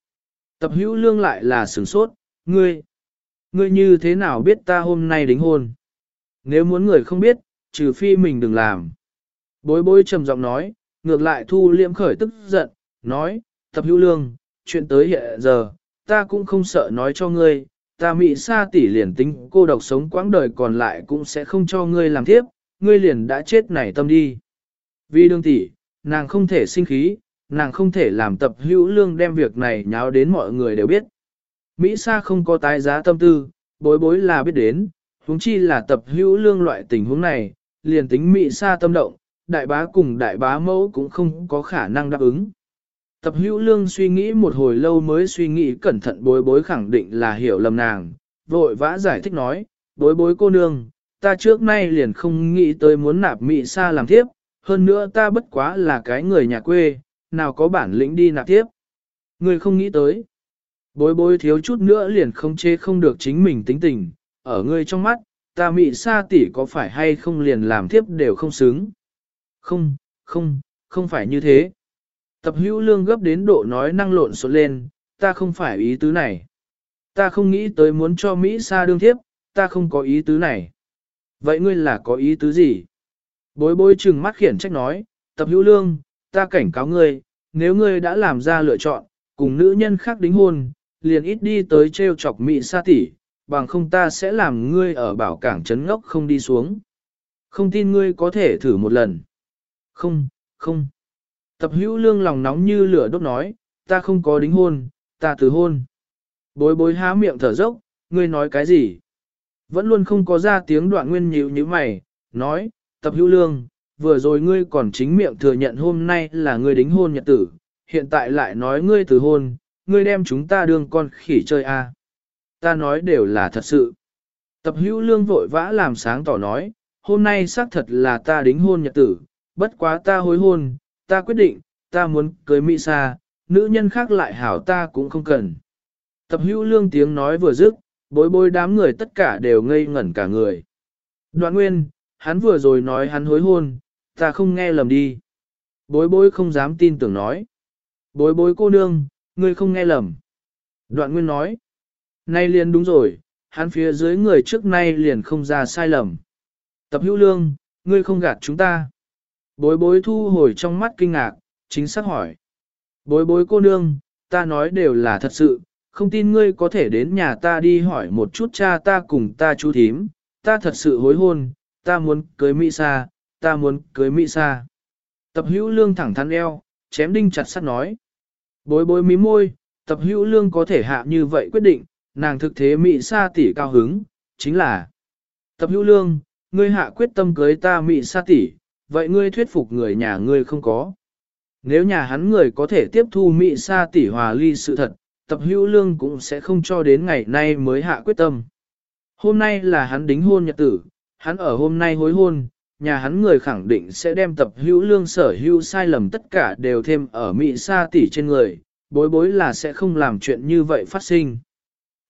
Tập hữu lương lại là sửng sốt, ngươi, ngươi như thế nào biết ta hôm nay đính hôn? Nếu muốn người không biết, trừ phi mình đừng làm. Bối bối trầm giọng nói, ngược lại thu liễm khởi tức giận, nói, tập hữu lương, chuyện tới hiện giờ, ta cũng không sợ nói cho ngươi, ta mị sa tỷ liền tính cô độc sống quãng đời còn lại cũng sẽ không cho ngươi làm tiếp, ngươi liền đã chết nảy tâm đi. Vì đương tỷ, nàng không thể sinh khí, nàng không thể làm tập hữu lương đem việc này nháo đến mọi người đều biết. Mỹ Sa không có tái giá tâm tư, bối bối là biết đến, huống chi là tập hữu lương loại tình huống này, liền tính Mỹ Sa tâm động, đại bá cùng đại bá mẫu cũng không có khả năng đáp ứng. Tập hữu lương suy nghĩ một hồi lâu mới suy nghĩ cẩn thận bối bối khẳng định là hiểu lầm nàng, vội vã giải thích nói, bối bối cô nương, ta trước nay liền không nghĩ tới muốn nạp Mỹ Sa làm tiếp, hơn nữa ta bất quá là cái người nhà quê, nào có bản lĩnh đi nạp tiếp. Người không nghĩ tới. Bối bối thiếu chút nữa liền không chê không được chính mình tính tình, ở ngươi trong mắt, ta Mỹ Sa tỷ có phải hay không liền làm tiếp đều không xứng. Không, không, không phải như thế. Tập hữu lương gấp đến độ nói năng lộn xộn lên, ta không phải ý tứ này. Ta không nghĩ tới muốn cho Mỹ Sa đương thiếp ta không có ý tứ này. Vậy ngươi là có ý tứ gì? Bối bối trừng mắt khiển trách nói, tập hữu lương, ta cảnh cáo ngươi, nếu ngươi đã làm ra lựa chọn, cùng nữ nhân khác đính hôn, liền ít đi tới treo chọc mị Sa tỷ, bằng không ta sẽ làm ngươi ở bảo cảng trấn ngốc không đi xuống. Không tin ngươi có thể thử một lần. Không, không. Tập hữu lương lòng nóng như lửa đốt nói, ta không có đính hôn, ta từ hôn. Bối bối há miệng thở dốc, ngươi nói cái gì? Vẫn luôn không có ra tiếng đoạn nguyên nhíu như mày, nói, tập hữu lương, vừa rồi ngươi còn chính miệng thừa nhận hôm nay là ngươi đính hôn nhật tử, hiện tại lại nói ngươi từ hôn, ngươi đem chúng ta đương con khỉ chơi à. Ta nói đều là thật sự. Tập hữu lương vội vã làm sáng tỏ nói, hôm nay xác thật là ta đính hôn nhật tử, bất quá ta hối hôn, ta quyết định, ta muốn cưới Mỹ Sa, nữ nhân khác lại hảo ta cũng không cần. Tập hữu lương tiếng nói vừa dứt, bối bối đám người tất cả đều ngây ngẩn cả người. Đoạn nguyên, hắn vừa rồi nói hắn hối hôn, ta không nghe lầm đi. Bối bối không dám tin tưởng nói. Bối bối cô nương, ngươi không nghe lầm. Đoạn nguyên nói. Nay liền đúng rồi, hắn phía dưới người trước nay liền không ra sai lầm. Tập hữu lương, ngươi không gạt chúng ta. Bối bối thu hồi trong mắt kinh ngạc, chính xác hỏi. Bối bối cô nương, ta nói đều là thật sự, không tin ngươi có thể đến nhà ta đi hỏi một chút cha ta cùng ta chú thím, ta thật sự hối hôn, ta muốn cưới Mỹ Sa, ta muốn cưới Mỹ Sa. Tập hữu lương thẳng thắn eo, chém đinh chặt sắt nói. Bối bối mí môi, tập hữu lương có thể hạ như vậy quyết định, nàng thực thế mị sa tỷ cao hứng, chính là tập hữu lương, ngươi hạ quyết tâm cưới ta mị sa tỷ, vậy ngươi thuyết phục người nhà ngươi không có. Nếu nhà hắn người có thể tiếp thu mị sa tỷ hòa ly sự thật, tập hữu lương cũng sẽ không cho đến ngày nay mới hạ quyết tâm. Hôm nay là hắn đính hôn nhật tử, hắn ở hôm nay hối hôn, nhà hắn người khẳng định sẽ đem tập hữu lương sở hữu sai lầm tất cả đều thêm ở Mỹ Sa tỷ trên người, bối bối là sẽ không làm chuyện như vậy phát sinh.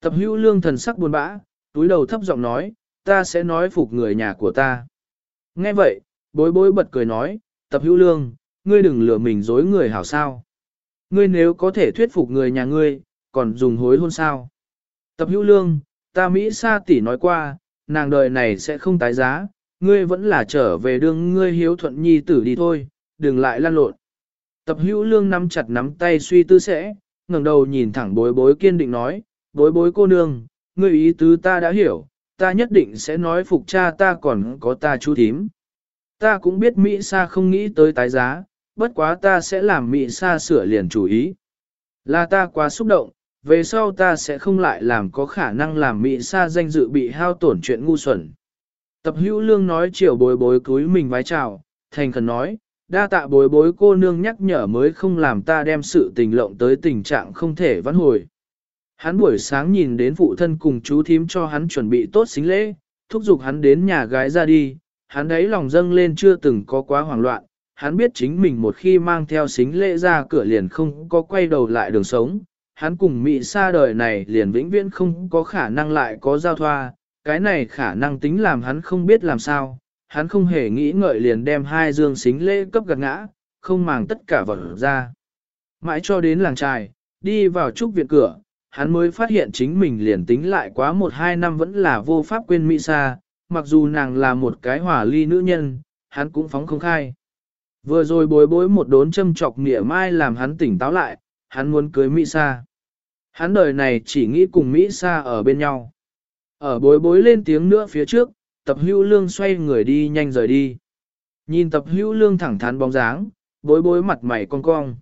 Tập hữu lương thần sắc buồn bã, túi đầu thấp giọng nói, ta sẽ nói phục người nhà của ta. Nghe vậy, bối bối bật cười nói, tập hữu lương, ngươi đừng lừa mình dối người hảo sao. Ngươi nếu có thể thuyết phục người nhà ngươi, còn dùng hối hôn sao. Tập hữu lương, ta Mỹ Sa tỷ nói qua, nàng đời này sẽ không tái giá, ngươi vẫn là trở về đường ngươi hiếu thuận nhi tử đi thôi, đừng lại lan lộn. Tập hữu lương nắm chặt nắm tay suy tư sẽ, ngẩng đầu nhìn thẳng bối bối kiên định nói, bối bối cô nương, ngươi ý tứ ta đã hiểu, ta nhất định sẽ nói phục cha ta còn có ta chú thím. Ta cũng biết Mỹ Sa không nghĩ tới tái giá, bất quá ta sẽ làm Mỹ Sa sửa liền chủ ý. Là ta quá xúc động, về sau ta sẽ không lại làm có khả năng làm Mỹ Sa danh dự bị hao tổn chuyện ngu xuẩn. Tập hữu lương nói chiều bối bối cúi mình vái chào, thành khẩn nói, đa tạ bối bối cô nương nhắc nhở mới không làm ta đem sự tình lộng tới tình trạng không thể vãn hồi. Hắn buổi sáng nhìn đến phụ thân cùng chú thím cho hắn chuẩn bị tốt xính lễ, thúc giục hắn đến nhà gái ra đi, hắn ấy lòng dâng lên chưa từng có quá hoảng loạn, hắn biết chính mình một khi mang theo xính lễ ra cửa liền không có quay đầu lại đường sống, hắn cùng Mỹ xa đời này liền vĩnh viễn không có khả năng lại có giao thoa, cái này khả năng tính làm hắn không biết làm sao, hắn không hề nghĩ ngợi liền đem hai dương xính lễ cấp gạt ngã, không màng tất cả vật ra. Mãi cho đến làng trài, đi vào trúc viện cửa, hắn mới phát hiện chính mình liền tính lại quá một hai năm vẫn là vô pháp quên Mỹ Sa, mặc dù nàng là một cái hỏa ly nữ nhân, hắn cũng phóng không khai. Vừa rồi bối bối một đốn châm chọc nịa mai làm hắn tỉnh táo lại, hắn muốn cưới Mỹ Sa. Hắn đời này chỉ nghĩ cùng Mỹ Sa ở bên nhau. Ở bối bối lên tiếng nữa phía trước, tập hữu lương xoay người đi nhanh rời đi. Nhìn tập hữu lương thẳng thắn bóng dáng, bối bối mặt mày cong cong.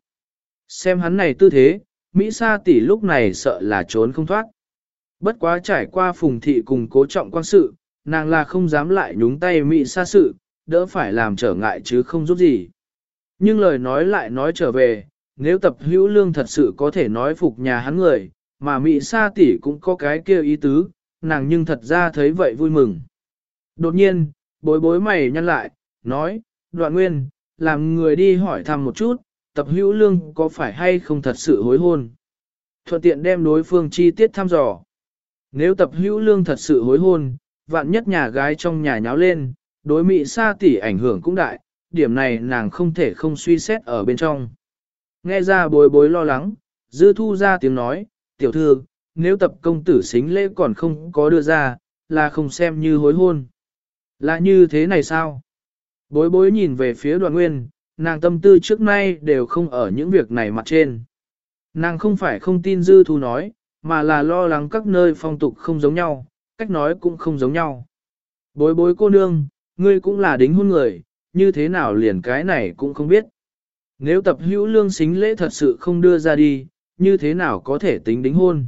Xem hắn này tư thế, Mỹ Sa tỷ lúc này sợ là trốn không thoát. Bất quá trải qua phùng thị cùng cố trọng quan sự, nàng là không dám lại nhúng tay Mỹ Sa sự, đỡ phải làm trở ngại chứ không giúp gì. Nhưng lời nói lại nói trở về, nếu tập hữu lương thật sự có thể nói phục nhà hắn người, mà Mỹ Sa tỷ cũng có cái kia ý tứ, nàng nhưng thật ra thấy vậy vui mừng. Đột nhiên, bối bối mày nhăn lại, nói, đoạn nguyên, làm người đi hỏi thăm một chút, tập hữu lương có phải hay không thật sự hối hôn. Thuận tiện đem đối phương chi tiết thăm dò. Nếu tập hữu lương thật sự hối hôn, vạn nhất nhà gái trong nhà nháo lên, đối mị xa tỷ ảnh hưởng cũng đại, điểm này nàng không thể không suy xét ở bên trong. Nghe ra bối bối lo lắng, dư thu ra tiếng nói, tiểu thư, nếu tập công tử xính lễ còn không có đưa ra, là không xem như hối hôn. Là như thế này sao? Bối bối nhìn về phía đoàn nguyên, nàng tâm tư trước nay đều không ở những việc này mặt trên. Nàng không phải không tin dư thu nói, mà là lo lắng các nơi phong tục không giống nhau, cách nói cũng không giống nhau. Bối bối cô nương, ngươi cũng là đính hôn người, như thế nào liền cái này cũng không biết. Nếu tập hữu lương xính lễ thật sự không đưa ra đi, như thế nào có thể tính đính hôn?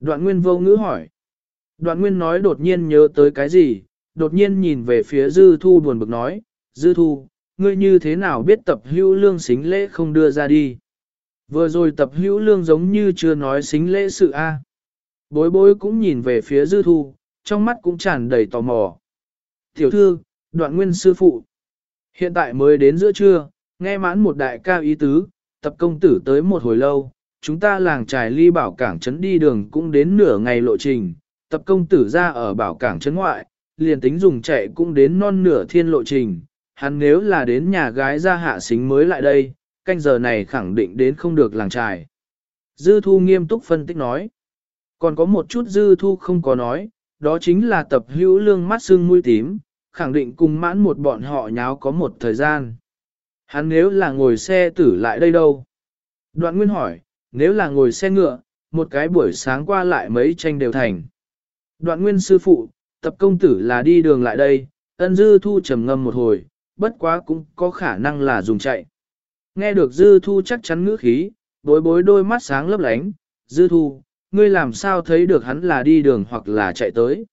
Đoạn nguyên vô ngữ hỏi. Đoạn nguyên nói đột nhiên nhớ tới cái gì, đột nhiên nhìn về phía dư thu buồn bực nói, dư thu, ngươi như thế nào biết tập hữu lương xính lễ không đưa ra đi. Vừa rồi tập hữu lương giống như chưa nói xính lễ sự A. Bối bối cũng nhìn về phía dư thu, trong mắt cũng tràn đầy tò mò. Tiểu thư, đoạn nguyên sư phụ. Hiện tại mới đến giữa trưa, nghe mãn một đại ca ý tứ, tập công tử tới một hồi lâu, chúng ta làng trài ly bảo cảng trấn đi đường cũng đến nửa ngày lộ trình, tập công tử ra ở bảo cảng trấn ngoại, liền tính dùng chạy cũng đến non nửa thiên lộ trình, hắn nếu là đến nhà gái ra hạ xính mới lại đây, canh giờ này khẳng định đến không được làng trài. Dư thu nghiêm túc phân tích nói, còn có một chút dư thu không có nói, đó chính là tập hữu lương mắt xương mũi tím, khẳng định cùng mãn một bọn họ nháo có một thời gian. Hắn nếu là ngồi xe tử lại đây đâu? Đoạn nguyên hỏi, nếu là ngồi xe ngựa, một cái buổi sáng qua lại mấy tranh đều thành. Đoạn nguyên sư phụ, tập công tử là đi đường lại đây, ân dư thu trầm ngâm một hồi, bất quá cũng có khả năng là dùng chạy. Nghe được dư thu chắc chắn ngữ khí, bối bối đôi mắt sáng lấp lánh, dư thu, ngươi làm sao thấy được hắn là đi đường hoặc là chạy tới.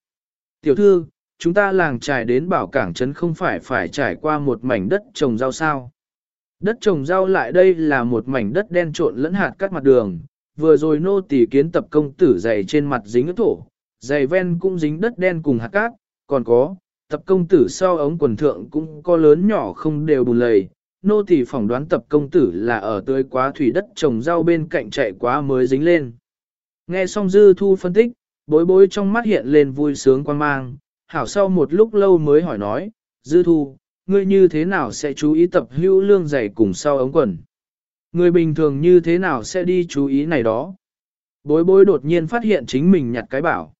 Tiểu thư, chúng ta làng trải đến bảo cảng trấn không phải phải trải qua một mảnh đất trồng rau sao. Đất trồng rau lại đây là một mảnh đất đen trộn lẫn hạt cắt mặt đường, vừa rồi nô tỳ kiến tập công tử dày trên mặt dính ướt thổ, dày ven cũng dính đất đen cùng hạt cát, còn có, tập công tử sau ống quần thượng cũng có lớn nhỏ không đều bùn lầy. Nô tỳ phỏng đoán tập công tử là ở tươi quá thủy đất trồng rau bên cạnh chạy quá mới dính lên. Nghe xong dư thu phân tích, bối bối trong mắt hiện lên vui sướng quan mang, hảo sau một lúc lâu mới hỏi nói, dư thu, ngươi như thế nào sẽ chú ý tập hữu lương giày cùng sau ống quần? Người bình thường như thế nào sẽ đi chú ý này đó? Bối bối đột nhiên phát hiện chính mình nhặt cái bảo.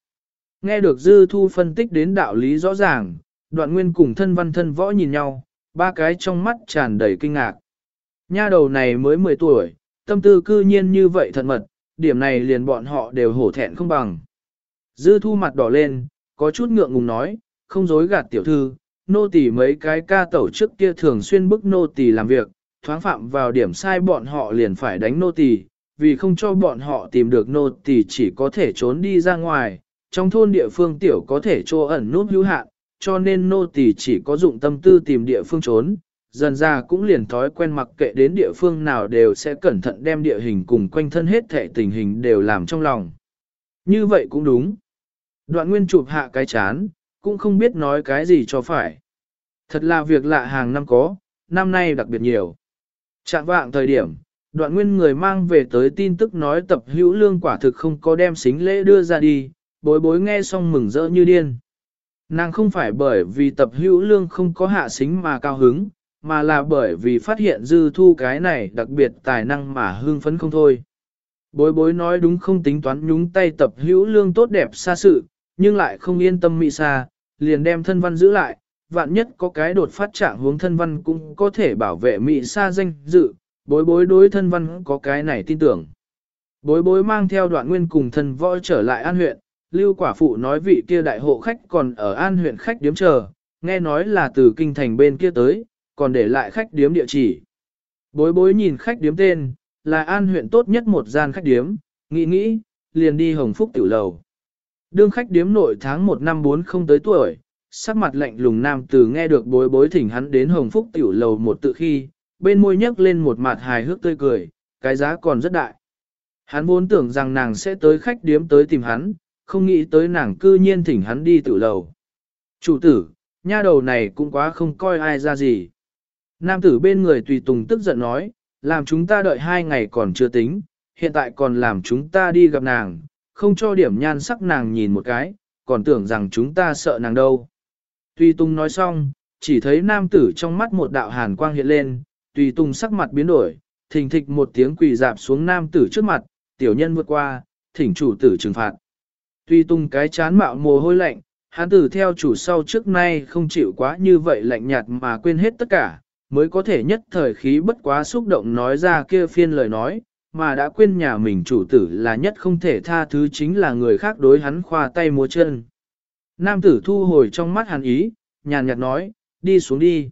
Nghe được dư thu phân tích đến đạo lý rõ ràng, đoạn nguyên cùng thân văn thân võ nhìn nhau, ba cái trong mắt tràn đầy kinh ngạc. Nha đầu này mới 10 tuổi, tâm tư cư nhiên như vậy thật mật, điểm này liền bọn họ đều hổ thẹn không bằng. Dư thu mặt đỏ lên, có chút ngượng ngùng nói, không dối gạt tiểu thư, nô tỳ mấy cái ca tẩu trước kia thường xuyên bức nô tỳ làm việc, thoáng phạm vào điểm sai bọn họ liền phải đánh nô tỳ, vì không cho bọn họ tìm được nô tỳ chỉ có thể trốn đi ra ngoài, trong thôn địa phương tiểu có thể trô ẩn nút hữu hạn, cho nên nô tỳ chỉ có dụng tâm tư tìm địa phương trốn, dần ra cũng liền thói quen mặc kệ đến địa phương nào đều sẽ cẩn thận đem địa hình cùng quanh thân hết thể tình hình đều làm trong lòng. Như vậy cũng đúng. Đoạn nguyên chụp hạ cái chán, cũng không biết nói cái gì cho phải. Thật là việc lạ hàng năm có, năm nay đặc biệt nhiều. Trạng vạng thời điểm, đoạn nguyên người mang về tới tin tức nói tập hữu lương quả thực không có đem xính lễ đưa ra đi, bối bối nghe xong mừng rỡ như điên. Nàng không phải bởi vì tập hữu lương không có hạ xính mà cao hứng, mà là bởi vì phát hiện dư thu cái này đặc biệt tài năng mà hưng phấn không thôi. Bối bối nói đúng không tính toán nhúng tay tập hữu lương tốt đẹp xa sự, nhưng lại không yên tâm mị xa, liền đem thân văn giữ lại, vạn nhất có cái đột phát trạng hướng thân văn cũng có thể bảo vệ mị xa danh dự, bối bối đối thân văn có cái này tin tưởng. Bối bối mang theo đoạn nguyên cùng thân võ trở lại an huyện, lưu quả phụ nói vị kia đại hộ khách còn ở an huyện khách điếm chờ, nghe nói là từ kinh thành bên kia tới, còn để lại khách điếm địa chỉ. Bối bối nhìn khách điếm tên, là an huyện tốt nhất một gian khách điếm, nghĩ nghĩ, liền đi hồng phúc tiểu lầu. Đương khách điếm nội tháng 1 năm 4 không tới tuổi, sắc mặt lạnh lùng nam tử nghe được bối bối thỉnh hắn đến hồng phúc tiểu lầu một tự khi, bên môi nhấc lên một mặt hài hước tươi cười, cái giá còn rất đại. Hắn vốn tưởng rằng nàng sẽ tới khách điếm tới tìm hắn, không nghĩ tới nàng cư nhiên thỉnh hắn đi tiểu lầu. Chủ tử, nha đầu này cũng quá không coi ai ra gì. Nam tử bên người tùy tùng tức giận nói, làm chúng ta đợi hai ngày còn chưa tính, hiện tại còn làm chúng ta đi gặp nàng, không cho điểm nhan sắc nàng nhìn một cái, còn tưởng rằng chúng ta sợ nàng đâu. Tùy Tùng nói xong, chỉ thấy nam tử trong mắt một đạo hàn quang hiện lên, Tùy Tùng sắc mặt biến đổi, thình thịch một tiếng quỳ dạp xuống nam tử trước mặt, tiểu nhân vượt qua, thỉnh chủ tử trừng phạt. Tùy Tùng cái chán mạo mồ hôi lạnh, hắn tử theo chủ sau trước nay không chịu quá như vậy lạnh nhạt mà quên hết tất cả, mới có thể nhất thời khí bất quá xúc động nói ra kia phiên lời nói, mà đã quên nhà mình chủ tử là nhất không thể tha thứ chính là người khác đối hắn khoa tay múa chân. Nam tử thu hồi trong mắt hắn ý, nhàn nhạt nói, đi xuống đi.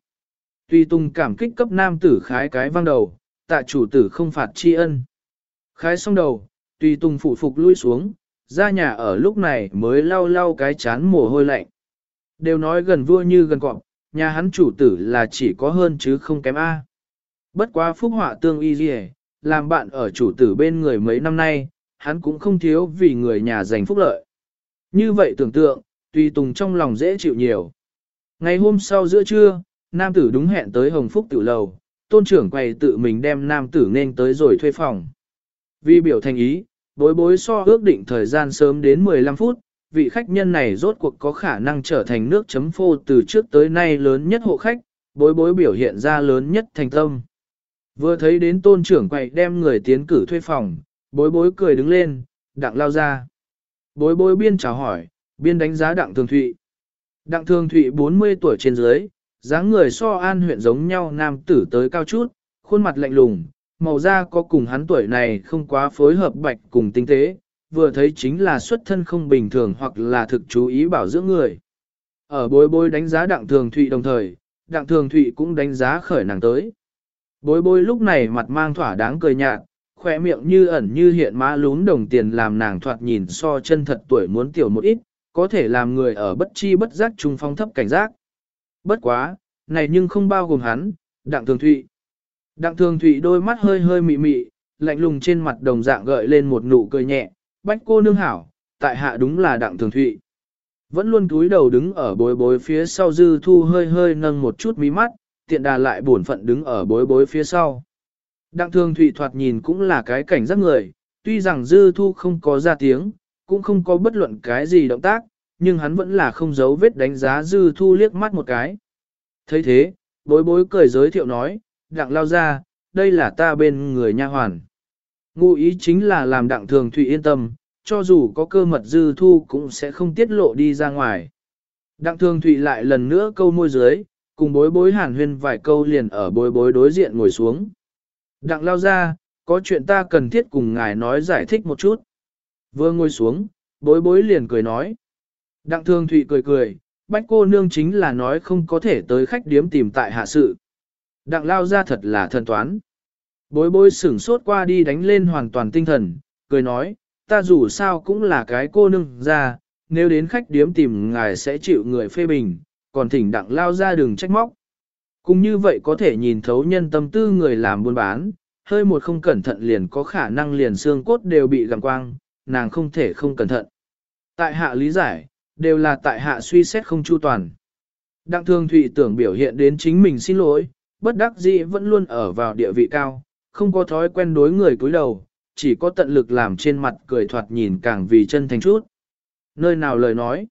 Tuy Tùng cảm kích cấp nam tử khái cái văng đầu, tạ chủ tử không phạt tri ân. Khái xong đầu, Tuy Tùng phụ phục lui xuống, ra nhà ở lúc này mới lau lau cái chán mồ hôi lạnh. Đều nói gần vua như gần cọp, nhà hắn chủ tử là chỉ có hơn chứ không kém A. Bất quá phúc họa tương y gì làm bạn ở chủ tử bên người mấy năm nay, hắn cũng không thiếu vì người nhà giành phúc lợi. Như vậy tưởng tượng, tùy tùng trong lòng dễ chịu nhiều. Ngày hôm sau giữa trưa, nam tử đúng hẹn tới Hồng Phúc tiểu lầu, tôn trưởng quầy tự mình đem nam tử nên tới rồi thuê phòng. Vì biểu thành ý, bối bối so ước định thời gian sớm đến 15 phút, vị khách nhân này rốt cuộc có khả năng trở thành nước chấm phô từ trước tới nay lớn nhất hộ khách, bối bối biểu hiện ra lớn nhất thành tâm. Vừa thấy đến tôn trưởng quậy đem người tiến cử thuê phòng, bối bối cười đứng lên, đặng lao ra. Bối bối biên chào hỏi, biên đánh giá đặng thường thụy. Đặng thường thụy 40 tuổi trên dưới, dáng người so an huyện giống nhau nam tử tới cao chút, khuôn mặt lạnh lùng, màu da có cùng hắn tuổi này không quá phối hợp bạch cùng tinh tế, vừa thấy chính là xuất thân không bình thường hoặc là thực chú ý bảo dưỡng người. Ở bối bối đánh giá đặng thường thụy đồng thời, đặng thường thụy cũng đánh giá khởi nàng tới. Bối bối lúc này mặt mang thỏa đáng cười nhạt, khỏe miệng như ẩn như hiện má lún đồng tiền làm nàng thoạt nhìn so chân thật tuổi muốn tiểu một ít, có thể làm người ở bất chi bất giác trung phong thấp cảnh giác. Bất quá, này nhưng không bao gồm hắn, đặng thường thụy. Đặng thường thụy đôi mắt hơi hơi mị mị, lạnh lùng trên mặt đồng dạng gợi lên một nụ cười nhẹ, bách cô nương hảo, tại hạ đúng là đặng thường thụy. Vẫn luôn túi đầu đứng ở bối bối phía sau dư thu hơi hơi nâng một chút mí mắt, tiện đà lại buồn phận đứng ở bối bối phía sau. Đặng thường thụy thoạt nhìn cũng là cái cảnh giác người, tuy rằng dư thu không có ra tiếng, cũng không có bất luận cái gì động tác, nhưng hắn vẫn là không giấu vết đánh giá dư thu liếc mắt một cái. thấy thế, bối bối cười giới thiệu nói, đặng lao ra, đây là ta bên người nha hoàn. Ngụ ý chính là làm đặng thường thụy yên tâm, cho dù có cơ mật dư thu cũng sẽ không tiết lộ đi ra ngoài. Đặng thường thụy lại lần nữa câu môi dưới, cùng bối bối hàn huyên vài câu liền ở bối bối đối diện ngồi xuống. Đặng lao ra, có chuyện ta cần thiết cùng ngài nói giải thích một chút. Vừa ngồi xuống, bối bối liền cười nói. Đặng thương thụy cười cười, bách cô nương chính là nói không có thể tới khách điếm tìm tại hạ sự. Đặng lao ra thật là thần toán. Bối bối sửng sốt qua đi đánh lên hoàn toàn tinh thần, cười nói, ta dù sao cũng là cái cô nương ra, nếu đến khách điếm tìm ngài sẽ chịu người phê bình, còn thỉnh đặng lao ra đường trách móc. Cũng như vậy có thể nhìn thấu nhân tâm tư người làm buôn bán, hơi một không cẩn thận liền có khả năng liền xương cốt đều bị gặm quang, nàng không thể không cẩn thận. Tại hạ lý giải, đều là tại hạ suy xét không chu toàn. Đặng Thương thụy tưởng biểu hiện đến chính mình xin lỗi, bất đắc dĩ vẫn luôn ở vào địa vị cao, không có thói quen đối người cúi đầu, chỉ có tận lực làm trên mặt cười thoạt nhìn càng vì chân thành chút. Nơi nào lời nói.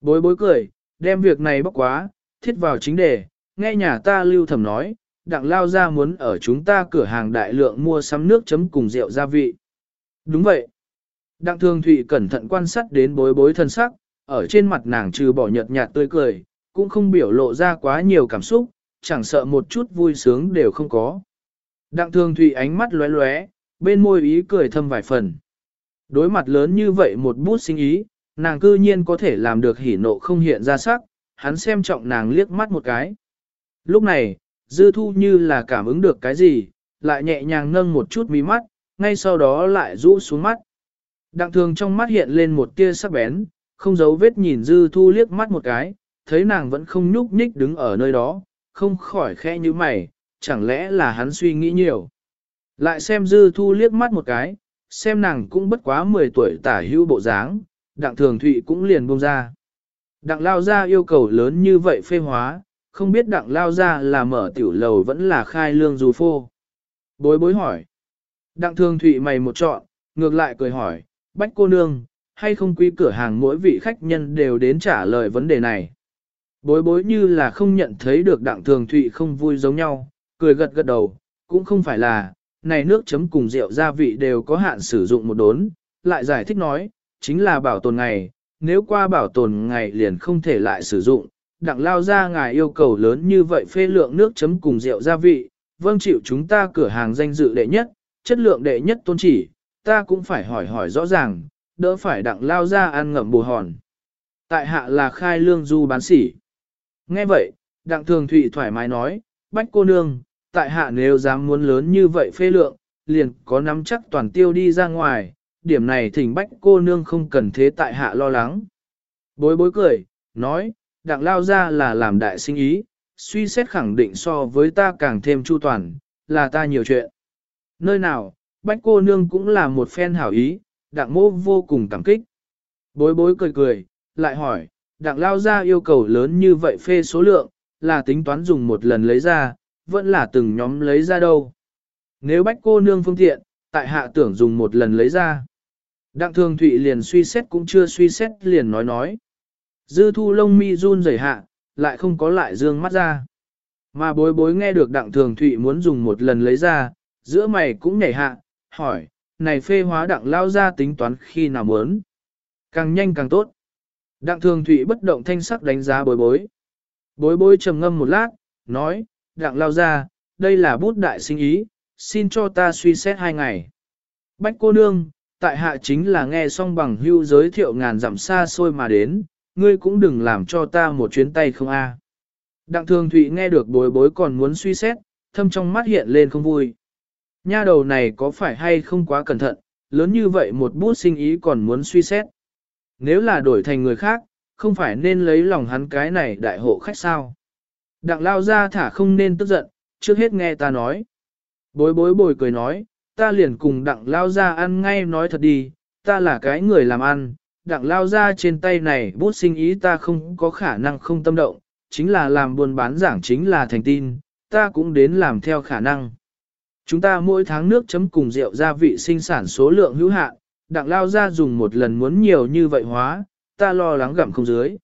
Bối bối cười, đem việc này bóc quá, thiết vào chính đề, nghe nhà ta lưu thầm nói, đặng lao ra muốn ở chúng ta cửa hàng đại lượng mua sắm nước chấm cùng rượu gia vị. Đúng vậy. Đặng thường thụy cẩn thận quan sát đến bối bối thân sắc, ở trên mặt nàng trừ bỏ nhợt nhạt tươi cười, cũng không biểu lộ ra quá nhiều cảm xúc, chẳng sợ một chút vui sướng đều không có. Đặng thường thụy ánh mắt lóe lóe, bên môi ý cười thâm vài phần. Đối mặt lớn như vậy một bút sinh ý, nàng cư nhiên có thể làm được hỉ nộ không hiện ra sắc, hắn xem trọng nàng liếc mắt một cái. Lúc này, dư thu như là cảm ứng được cái gì, lại nhẹ nhàng nâng một chút mí mắt, ngay sau đó lại rũ xuống mắt. Đặng thường trong mắt hiện lên một tia sắc bén, không giấu vết nhìn dư thu liếc mắt một cái, thấy nàng vẫn không nhúc nhích đứng ở nơi đó, không khỏi khẽ như mày, chẳng lẽ là hắn suy nghĩ nhiều. Lại xem dư thu liếc mắt một cái, xem nàng cũng bất quá 10 tuổi tả hữu bộ dáng, đặng thường thụy cũng liền buông ra. Đặng lao ra yêu cầu lớn như vậy phê hóa, không biết đặng lao ra là mở tiểu lầu vẫn là khai lương dù phô. Bối bối hỏi. Đặng thường thụy mày một trọn, ngược lại cười hỏi, bách cô nương, hay không quý cửa hàng mỗi vị khách nhân đều đến trả lời vấn đề này. Bối bối như là không nhận thấy được đặng thường thụy không vui giống nhau, cười gật gật đầu, cũng không phải là, này nước chấm cùng rượu gia vị đều có hạn sử dụng một đốn, lại giải thích nói, chính là bảo tồn ngày, nếu qua bảo tồn ngày liền không thể lại sử dụng, đặng lao ra ngài yêu cầu lớn như vậy phê lượng nước chấm cùng rượu gia vị, vâng chịu chúng ta cửa hàng danh dự đệ nhất, chất lượng đệ nhất tôn chỉ, ta cũng phải hỏi hỏi rõ ràng, đỡ phải đặng lao ra ăn ngậm bù hòn. Tại hạ là khai lương du bán sỉ. Nghe vậy, đặng thường thụy thoải mái nói, bách cô nương, tại hạ nếu dám muốn lớn như vậy phê lượng, liền có nắm chắc toàn tiêu đi ra ngoài, điểm này thỉnh bách cô nương không cần thế tại hạ lo lắng. Bối bối cười, nói, đặng lao ra là làm đại sinh ý, suy xét khẳng định so với ta càng thêm chu toàn, là ta nhiều chuyện. Nơi nào, bách cô nương cũng là một phen hảo ý, đặng mô vô cùng cảm kích. Bối bối cười cười, lại hỏi, đặng lao ra yêu cầu lớn như vậy phê số lượng, là tính toán dùng một lần lấy ra, vẫn là từng nhóm lấy ra đâu. Nếu bách cô nương phương tiện, tại hạ tưởng dùng một lần lấy ra. Đặng thường thụy liền suy xét cũng chưa suy xét liền nói nói. Dư thu lông mi run rẩy hạ, lại không có lại dương mắt ra. Mà bối bối nghe được đặng thường thụy muốn dùng một lần lấy ra, giữa mày cũng nhảy hạ, hỏi, này phê hóa đặng lao ra tính toán khi nào muốn. Càng nhanh càng tốt. Đặng thường thụy bất động thanh sắc đánh giá bối bối. Bối bối trầm ngâm một lát, nói, đặng lao ra, đây là bút đại sinh ý, xin cho ta suy xét hai ngày. Bách cô nương, tại hạ chính là nghe xong bằng hưu giới thiệu ngàn dặm xa xôi mà đến, ngươi cũng đừng làm cho ta một chuyến tay không a. Đặng thường thụy nghe được bối bối còn muốn suy xét, thâm trong mắt hiện lên không vui. Nha đầu này có phải hay không quá cẩn thận, lớn như vậy một bút sinh ý còn muốn suy xét. Nếu là đổi thành người khác, không phải nên lấy lòng hắn cái này đại hộ khách sao. Đặng lao ra thả không nên tức giận, trước hết nghe ta nói. Bối bối bồi cười nói, ta liền cùng đặng lao ra ăn ngay nói thật đi, ta là cái người làm ăn, đặng lao ra trên tay này bút sinh ý ta không có khả năng không tâm động, chính là làm buôn bán giảng chính là thành tin, ta cũng đến làm theo khả năng. Chúng ta mỗi tháng nước chấm cùng rượu gia vị sinh sản số lượng hữu hạn, đặng lao ra dùng một lần muốn nhiều như vậy hóa, ta lo lắng gặm không dưới.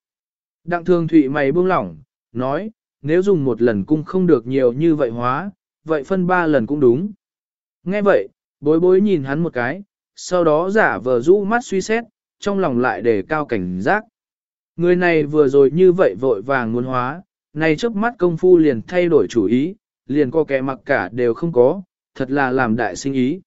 Đặng thường thụy mày buông lỏng, nói, nếu dùng một lần cung không được nhiều như vậy hóa, vậy phân ba lần cũng đúng. Nghe vậy, bối bối nhìn hắn một cái, sau đó giả vờ rũ mắt suy xét, trong lòng lại đề cao cảnh giác. Người này vừa rồi như vậy vội vàng muốn hóa, này chớp mắt công phu liền thay đổi chủ ý, liền có kẻ mặc cả đều không có, thật là làm đại sinh ý.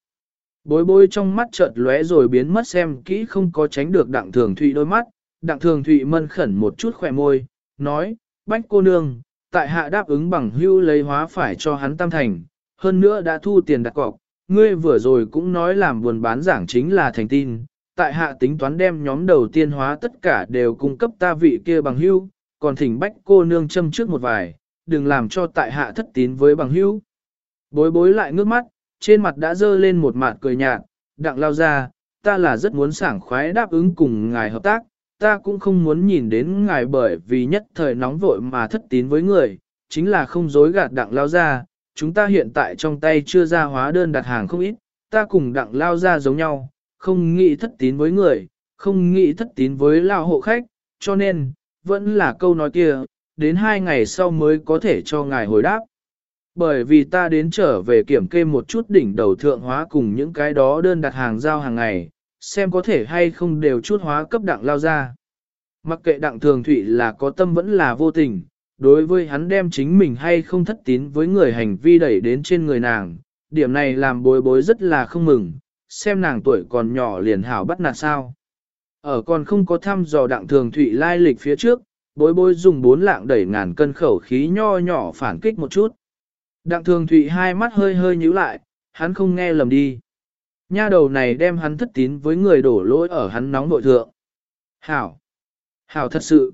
Bối bối trong mắt chợt lóe rồi biến mất xem kỹ không có tránh được đặng thường thụy đôi mắt, đặng thường thụy mân khẩn một chút khỏe môi, nói, bách cô nương, tại hạ đáp ứng bằng hưu lấy hóa phải cho hắn tam thành, hơn nữa đã thu tiền đặt cọc, ngươi vừa rồi cũng nói làm buồn bán giảng chính là thành tin, tại hạ tính toán đem nhóm đầu tiên hóa tất cả đều cung cấp ta vị kia bằng hưu, còn thỉnh bách cô nương châm trước một vài, đừng làm cho tại hạ thất tín với bằng hưu. Bối bối lại ngước mắt, trên mặt đã dơ lên một mặt cười nhạt, đặng lao ra, ta là rất muốn sảng khoái đáp ứng cùng ngài hợp tác, ta cũng không muốn nhìn đến ngài bởi vì nhất thời nóng vội mà thất tín với người, chính là không dối gạt đặng lao ra, chúng ta hiện tại trong tay chưa ra hóa đơn đặt hàng không ít, ta cùng đặng lao ra giống nhau, không nghĩ thất tín với người, không nghĩ thất tín với lao hộ khách, cho nên, vẫn là câu nói kia, đến hai ngày sau mới có thể cho ngài hồi đáp. Bởi vì ta đến trở về kiểm kê một chút đỉnh đầu thượng hóa cùng những cái đó đơn đặt hàng giao hàng ngày, xem có thể hay không đều chút hóa cấp đặng lao ra. Mặc kệ đặng thường thụy là có tâm vẫn là vô tình, đối với hắn đem chính mình hay không thất tín với người hành vi đẩy đến trên người nàng, điểm này làm bối bối rất là không mừng, xem nàng tuổi còn nhỏ liền hảo bắt nạt sao. Ở còn không có thăm dò đặng thường thụy lai lịch phía trước, bối bối dùng bốn lạng đẩy ngàn cân khẩu khí nho nhỏ phản kích một chút. Đặng thường thụy hai mắt hơi hơi nhíu lại, hắn không nghe lầm đi. Nha đầu này đem hắn thất tín với người đổ lỗi ở hắn nóng nội thượng. Hảo! Hảo thật sự!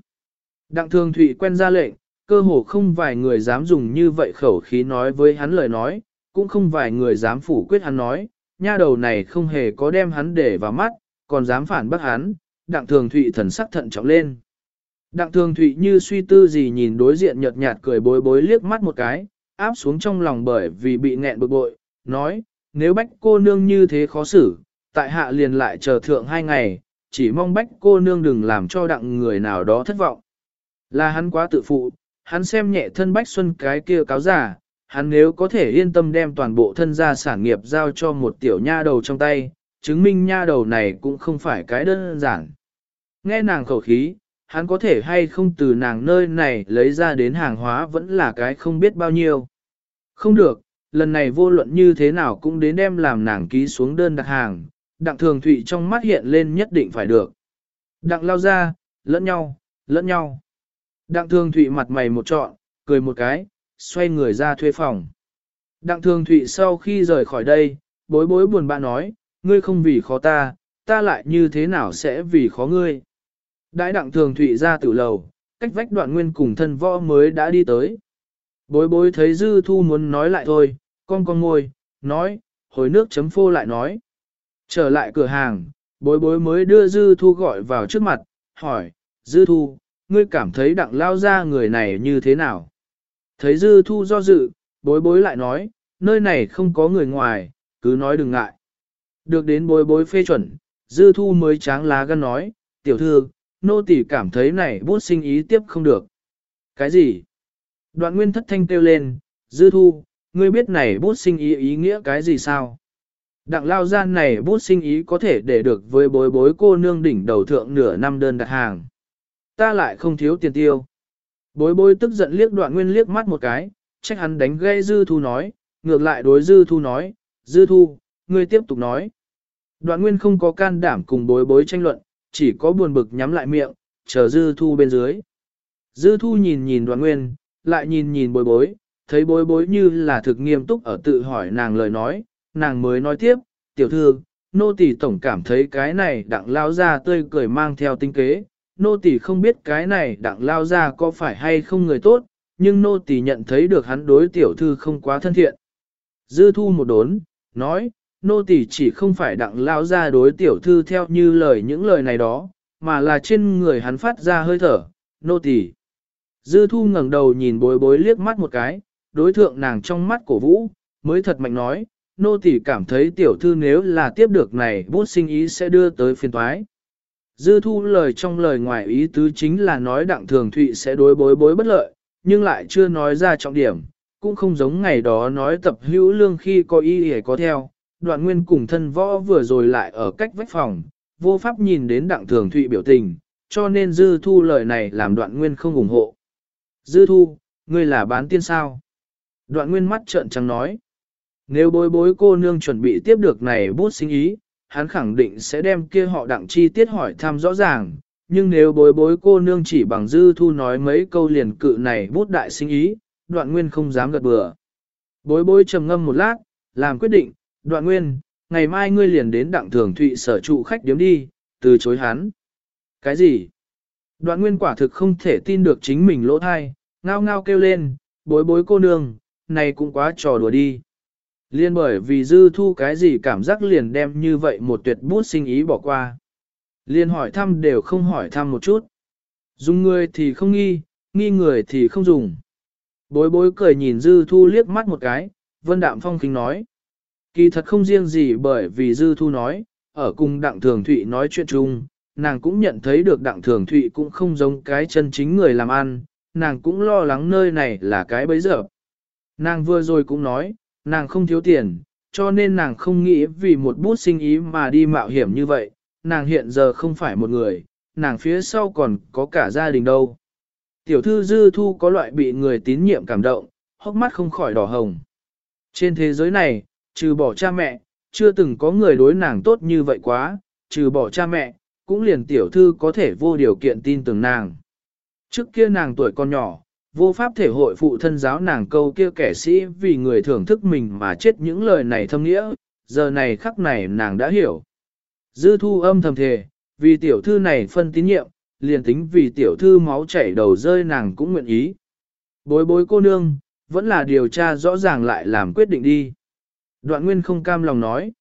Đặng thường thụy quen ra lệnh, cơ hồ không vài người dám dùng như vậy khẩu khí nói với hắn lời nói, cũng không vài người dám phủ quyết hắn nói, nha đầu này không hề có đem hắn để vào mắt, còn dám phản bác hắn, đặng thường thụy thần sắc thận trọng lên. Đặng thường thụy như suy tư gì nhìn đối diện nhợt nhạt cười bối bối liếc mắt một cái, áp xuống trong lòng bởi vì bị nghẹn bực bội, nói, nếu bách cô nương như thế khó xử, tại hạ liền lại chờ thượng hai ngày, chỉ mong bách cô nương đừng làm cho đặng người nào đó thất vọng. Là hắn quá tự phụ, hắn xem nhẹ thân bách xuân cái kia cáo giả, hắn nếu có thể yên tâm đem toàn bộ thân gia sản nghiệp giao cho một tiểu nha đầu trong tay, chứng minh nha đầu này cũng không phải cái đơn giản. Nghe nàng khẩu khí, hắn có thể hay không từ nàng nơi này lấy ra đến hàng hóa vẫn là cái không biết bao nhiêu. Không được, lần này vô luận như thế nào cũng đến đem làm nàng ký xuống đơn đặt hàng, đặng thường thụy trong mắt hiện lên nhất định phải được. Đặng lao ra, lẫn nhau, lẫn nhau. Đặng thường thụy mặt mày một trọn, cười một cái, xoay người ra thuê phòng. Đặng thường thụy sau khi rời khỏi đây, bối bối buồn bã nói, ngươi không vì khó ta, ta lại như thế nào sẽ vì khó ngươi. Đãi đặng thường thụy ra tử lầu, cách vách đoạn nguyên cùng thân võ mới đã đi tới. Bối bối thấy dư thu muốn nói lại thôi, con con ngồi, nói, hồi nước chấm phô lại nói. Trở lại cửa hàng, bối bối mới đưa dư thu gọi vào trước mặt, hỏi, dư thu, ngươi cảm thấy đặng lao ra người này như thế nào? Thấy dư thu do dự, bối bối lại nói, nơi này không có người ngoài, cứ nói đừng ngại. Được đến bối bối phê chuẩn, dư thu mới tráng lá gan nói, tiểu thư, nô tỳ cảm thấy này bút sinh ý tiếp không được. Cái gì? Đoạn nguyên thất thanh kêu lên, dư thu, ngươi biết này bút sinh ý ý nghĩa cái gì sao? Đặng lao gian này bút sinh ý có thể để được với bối bối cô nương đỉnh đầu thượng nửa năm đơn đặt hàng. Ta lại không thiếu tiền tiêu. Bối bối tức giận liếc đoạn nguyên liếc mắt một cái, trách hắn đánh gây dư thu nói, ngược lại đối dư thu nói, dư thu, ngươi tiếp tục nói. Đoạn nguyên không có can đảm cùng bối bối tranh luận, chỉ có buồn bực nhắm lại miệng, chờ dư thu bên dưới. Dư thu nhìn nhìn đoạn nguyên, lại nhìn nhìn bối bối, thấy bối bối như là thực nghiêm túc ở tự hỏi nàng lời nói, nàng mới nói tiếp, tiểu thư, nô tỳ tổng cảm thấy cái này đặng lao ra tươi cười mang theo tinh kế, nô tỳ không biết cái này đặng lao ra có phải hay không người tốt, nhưng nô tỳ nhận thấy được hắn đối tiểu thư không quá thân thiện. Dư thu một đốn, nói, nô tỳ chỉ không phải đặng lao ra đối tiểu thư theo như lời những lời này đó, mà là trên người hắn phát ra hơi thở, nô tỳ. Dư thu ngẩng đầu nhìn bối bối liếc mắt một cái, đối thượng nàng trong mắt cổ vũ, mới thật mạnh nói, nô tỳ cảm thấy tiểu thư nếu là tiếp được này bút sinh ý sẽ đưa tới phiền toái. Dư thu lời trong lời ngoài ý tứ chính là nói đặng thường thụy sẽ đối bối bối bất lợi, nhưng lại chưa nói ra trọng điểm, cũng không giống ngày đó nói tập hữu lương khi có ý hề có theo, đoạn nguyên cùng thân võ vừa rồi lại ở cách vách phòng, vô pháp nhìn đến đặng thường thụy biểu tình, cho nên dư thu lời này làm đoạn nguyên không ủng hộ. Dư thu, ngươi là bán tiên sao? Đoạn nguyên mắt trợn trắng nói. Nếu bối bối cô nương chuẩn bị tiếp được này bút sinh ý, hắn khẳng định sẽ đem kia họ đặng chi tiết hỏi thăm rõ ràng, nhưng nếu bối bối cô nương chỉ bằng dư thu nói mấy câu liền cự này bút đại sinh ý, đoạn nguyên không dám gật bừa. Bối bối trầm ngâm một lát, làm quyết định, đoạn nguyên, ngày mai ngươi liền đến đặng thường thụy sở trụ khách điếm đi, từ chối hắn. Cái gì? Đoạn nguyên quả thực không thể tin được chính mình lỗ thai, ngao ngao kêu lên, bối bối cô nương, này cũng quá trò đùa đi. Liên bởi vì dư thu cái gì cảm giác liền đem như vậy một tuyệt bút sinh ý bỏ qua. Liên hỏi thăm đều không hỏi thăm một chút. Dùng người thì không nghi, nghi người thì không dùng. Bối bối cười nhìn dư thu liếc mắt một cái, vân đạm phong kính nói. Kỳ thật không riêng gì bởi vì dư thu nói, ở cùng đặng thường thụy nói chuyện chung, nàng cũng nhận thấy được đặng thường thụy cũng không giống cái chân chính người làm ăn, nàng cũng lo lắng nơi này là cái bấy giờ. Nàng vừa rồi cũng nói, nàng không thiếu tiền, cho nên nàng không nghĩ vì một bút sinh ý mà đi mạo hiểm như vậy, nàng hiện giờ không phải một người, nàng phía sau còn có cả gia đình đâu. Tiểu thư dư thu có loại bị người tín nhiệm cảm động, hốc mắt không khỏi đỏ hồng. Trên thế giới này, trừ bỏ cha mẹ, chưa từng có người đối nàng tốt như vậy quá, trừ bỏ cha mẹ, cũng liền tiểu thư có thể vô điều kiện tin tưởng nàng. Trước kia nàng tuổi còn nhỏ, vô pháp thể hội phụ thân giáo nàng câu kia kẻ sĩ vì người thưởng thức mình mà chết những lời này thâm nghĩa, giờ này khắc này nàng đã hiểu. Dư thu âm thầm thề, vì tiểu thư này phân tín nhiệm, liền tính vì tiểu thư máu chảy đầu rơi nàng cũng nguyện ý. Bối bối cô nương, vẫn là điều tra rõ ràng lại làm quyết định đi. Đoạn nguyên không cam lòng nói.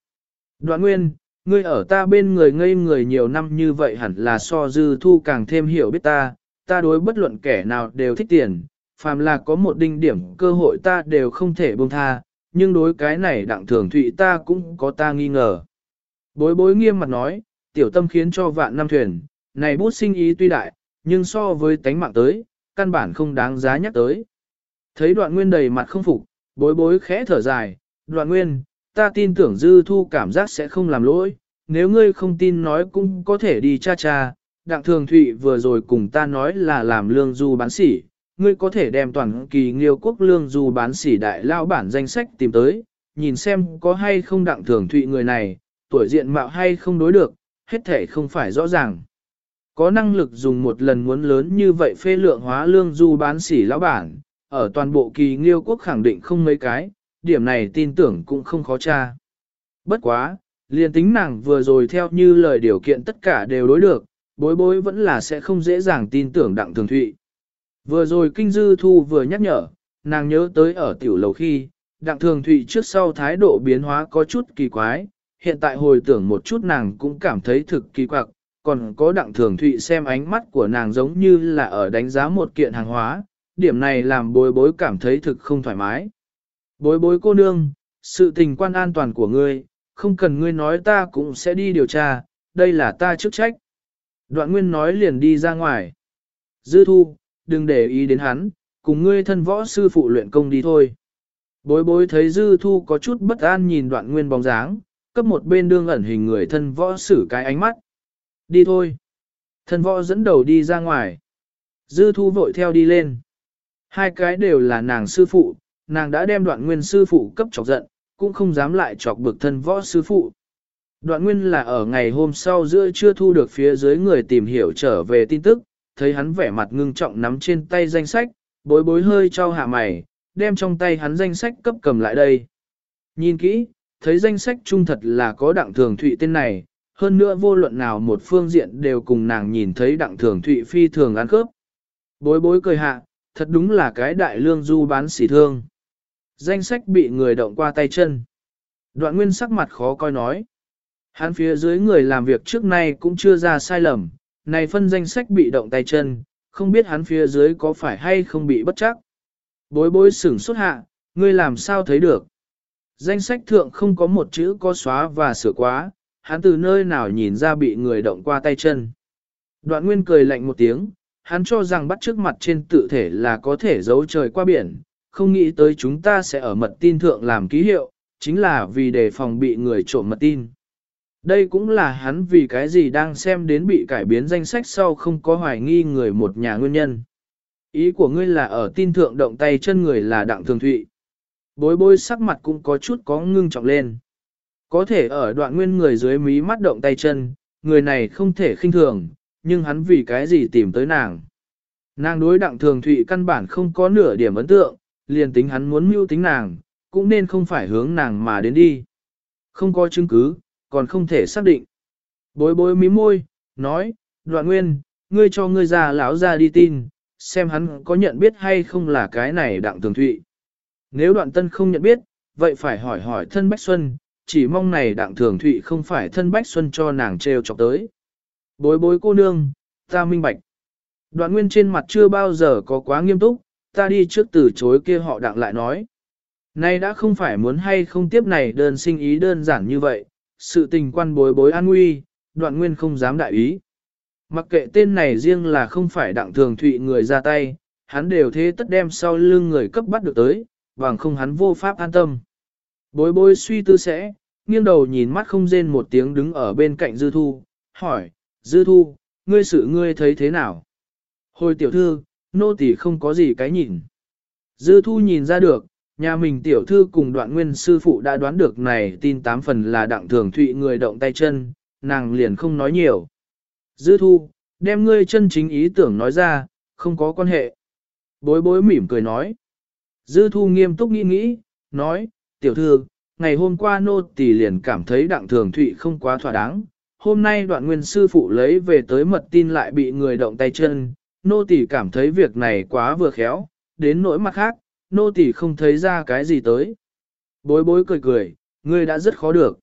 Đoạn nguyên, ngươi ở ta bên người ngây người nhiều năm như vậy hẳn là so dư thu càng thêm hiểu biết ta, ta đối bất luận kẻ nào đều thích tiền, phàm là có một đinh điểm cơ hội ta đều không thể buông tha, nhưng đối cái này đặng thường thụy ta cũng có ta nghi ngờ. Bối bối nghiêm mặt nói, tiểu tâm khiến cho vạn năm thuyền, này bút sinh ý tuy đại, nhưng so với tánh mạng tới, căn bản không đáng giá nhắc tới. Thấy đoạn nguyên đầy mặt không phục, bối bối khẽ thở dài, đoạn nguyên, ta tin tưởng dư thu cảm giác sẽ không làm lỗi, nếu ngươi không tin nói cũng có thể đi cha cha, đặng thường thụy vừa rồi cùng ta nói là làm lương du bán sỉ, ngươi có thể đem toàn kỳ nghiêu quốc lương du bán sỉ đại lao bản danh sách tìm tới, nhìn xem có hay không đặng thường thụy người này, tuổi diện mạo hay không đối được, hết thể không phải rõ ràng. Có năng lực dùng một lần muốn lớn như vậy phê lượng hóa lương du bán sỉ lão bản, ở toàn bộ kỳ nghiêu quốc khẳng định không mấy cái, điểm này tin tưởng cũng không khó tra. Bất quá, liền tính nàng vừa rồi theo như lời điều kiện tất cả đều đối được, bối bối vẫn là sẽ không dễ dàng tin tưởng đặng thường thụy. Vừa rồi kinh dư thu vừa nhắc nhở, nàng nhớ tới ở tiểu lầu khi, đặng thường thụy trước sau thái độ biến hóa có chút kỳ quái, hiện tại hồi tưởng một chút nàng cũng cảm thấy thực kỳ quặc, còn có đặng thường thụy xem ánh mắt của nàng giống như là ở đánh giá một kiện hàng hóa, điểm này làm bối bối cảm thấy thực không thoải mái. Bối bối cô nương, sự tình quan an toàn của ngươi, không cần ngươi nói ta cũng sẽ đi điều tra, đây là ta chức trách. Đoạn nguyên nói liền đi ra ngoài. Dư thu, đừng để ý đến hắn, cùng ngươi thân võ sư phụ luyện công đi thôi. Bối bối thấy dư thu có chút bất an nhìn đoạn nguyên bóng dáng, cấp một bên đương ẩn hình người thân võ xử cái ánh mắt. Đi thôi. Thân võ dẫn đầu đi ra ngoài. Dư thu vội theo đi lên. Hai cái đều là nàng sư phụ, nàng đã đem đoạn nguyên sư phụ cấp chọc giận, cũng không dám lại chọc bực thân võ sư phụ. Đoạn nguyên là ở ngày hôm sau giữa chưa thu được phía dưới người tìm hiểu trở về tin tức, thấy hắn vẻ mặt ngưng trọng nắm trên tay danh sách, bối bối hơi cho hạ mày, đem trong tay hắn danh sách cấp cầm lại đây. Nhìn kỹ, thấy danh sách trung thật là có đặng thường thụy tên này, hơn nữa vô luận nào một phương diện đều cùng nàng nhìn thấy đặng thường thụy phi thường ăn khớp. Bối bối cười hạ, thật đúng là cái đại lương du bán xỉ thương. Danh sách bị người động qua tay chân. Đoạn nguyên sắc mặt khó coi nói. Hắn phía dưới người làm việc trước nay cũng chưa ra sai lầm, này phân danh sách bị động tay chân, không biết hắn phía dưới có phải hay không bị bất chắc. Bối bối sửng xuất hạ, ngươi làm sao thấy được. Danh sách thượng không có một chữ có xóa và sửa quá, hắn từ nơi nào nhìn ra bị người động qua tay chân. Đoạn nguyên cười lạnh một tiếng, hắn cho rằng bắt trước mặt trên tự thể là có thể giấu trời qua biển, không nghĩ tới chúng ta sẽ ở mật tin thượng làm ký hiệu, chính là vì đề phòng bị người trộm mật tin. Đây cũng là hắn vì cái gì đang xem đến bị cải biến danh sách sau không có hoài nghi người một nhà nguyên nhân. Ý của ngươi là ở tin thượng động tay chân người là đặng thường thụy. Bối bối sắc mặt cũng có chút có ngưng trọng lên. Có thể ở đoạn nguyên người dưới mí mắt động tay chân, người này không thể khinh thường, nhưng hắn vì cái gì tìm tới nàng. Nàng đối đặng thường thụy căn bản không có nửa điểm ấn tượng, liền tính hắn muốn mưu tính nàng, cũng nên không phải hướng nàng mà đến đi. Không có chứng cứ, còn không thể xác định. Bối bối mí môi, nói, đoạn nguyên, ngươi cho ngươi già lão ra đi tin, xem hắn có nhận biết hay không là cái này đặng thường thụy. Nếu đoạn tân không nhận biết, vậy phải hỏi hỏi thân Bách Xuân, chỉ mong này đặng thường thụy không phải thân Bách Xuân cho nàng treo chọc tới. Bối bối cô nương, ta minh bạch. Đoạn nguyên trên mặt chưa bao giờ có quá nghiêm túc, ta đi trước từ chối kia họ đặng lại nói. Nay đã không phải muốn hay không tiếp này đơn sinh ý đơn giản như vậy, sự tình quan bối bối an nguy, đoạn nguyên không dám đại ý. Mặc kệ tên này riêng là không phải đặng thường thụy người ra tay, hắn đều thế tất đem sau lưng người cấp bắt được tới, bằng không hắn vô pháp an tâm. Bối bối suy tư sẽ, nghiêng đầu nhìn mắt không rên một tiếng đứng ở bên cạnh dư thu, hỏi, dư thu, ngươi sự ngươi thấy thế nào? Hồi tiểu thư, nô tỳ không có gì cái nhìn. Dư thu nhìn ra được, nhà mình tiểu thư cùng đoạn nguyên sư phụ đã đoán được này tin tám phần là đặng thường thụy người động tay chân, nàng liền không nói nhiều. Dư thu, đem ngươi chân chính ý tưởng nói ra, không có quan hệ. Bối bối mỉm cười nói. Dư thu nghiêm túc nghĩ nghĩ, nói, tiểu thư, ngày hôm qua nô tỳ liền cảm thấy đặng thường thụy không quá thỏa đáng. Hôm nay đoạn nguyên sư phụ lấy về tới mật tin lại bị người động tay chân, nô tỳ cảm thấy việc này quá vừa khéo, đến nỗi mặt khác, nô tỳ không thấy ra cái gì tới. Bối bối cười cười, ngươi đã rất khó được.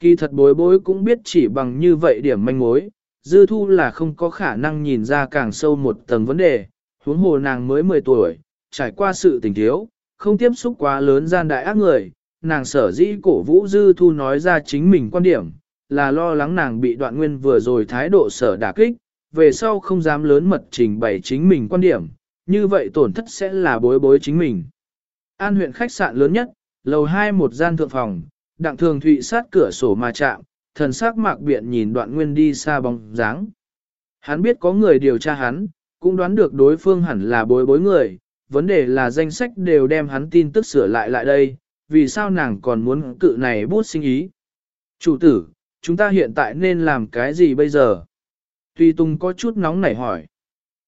Kỳ thật bối bối cũng biết chỉ bằng như vậy điểm manh mối, dư thu là không có khả năng nhìn ra càng sâu một tầng vấn đề, huống hồ nàng mới 10 tuổi, trải qua sự tình thiếu, không tiếp xúc quá lớn gian đại ác người, nàng sở dĩ cổ vũ dư thu nói ra chính mình quan điểm, là lo lắng nàng bị đoạn nguyên vừa rồi thái độ sở đả kích, về sau không dám lớn mật trình bày chính mình quan điểm, như vậy tổn thất sẽ là bối bối chính mình. An huyện khách sạn lớn nhất, lầu 2 một gian thượng phòng, đặng thường thụy sát cửa sổ mà chạm, thần sắc mạc biện nhìn đoạn nguyên đi xa bóng dáng. Hắn biết có người điều tra hắn, cũng đoán được đối phương hẳn là bối bối người, vấn đề là danh sách đều đem hắn tin tức sửa lại lại đây, vì sao nàng còn muốn cự này bút sinh ý. Chủ tử, chúng ta hiện tại nên làm cái gì bây giờ? Tuy Tùng có chút nóng nảy hỏi.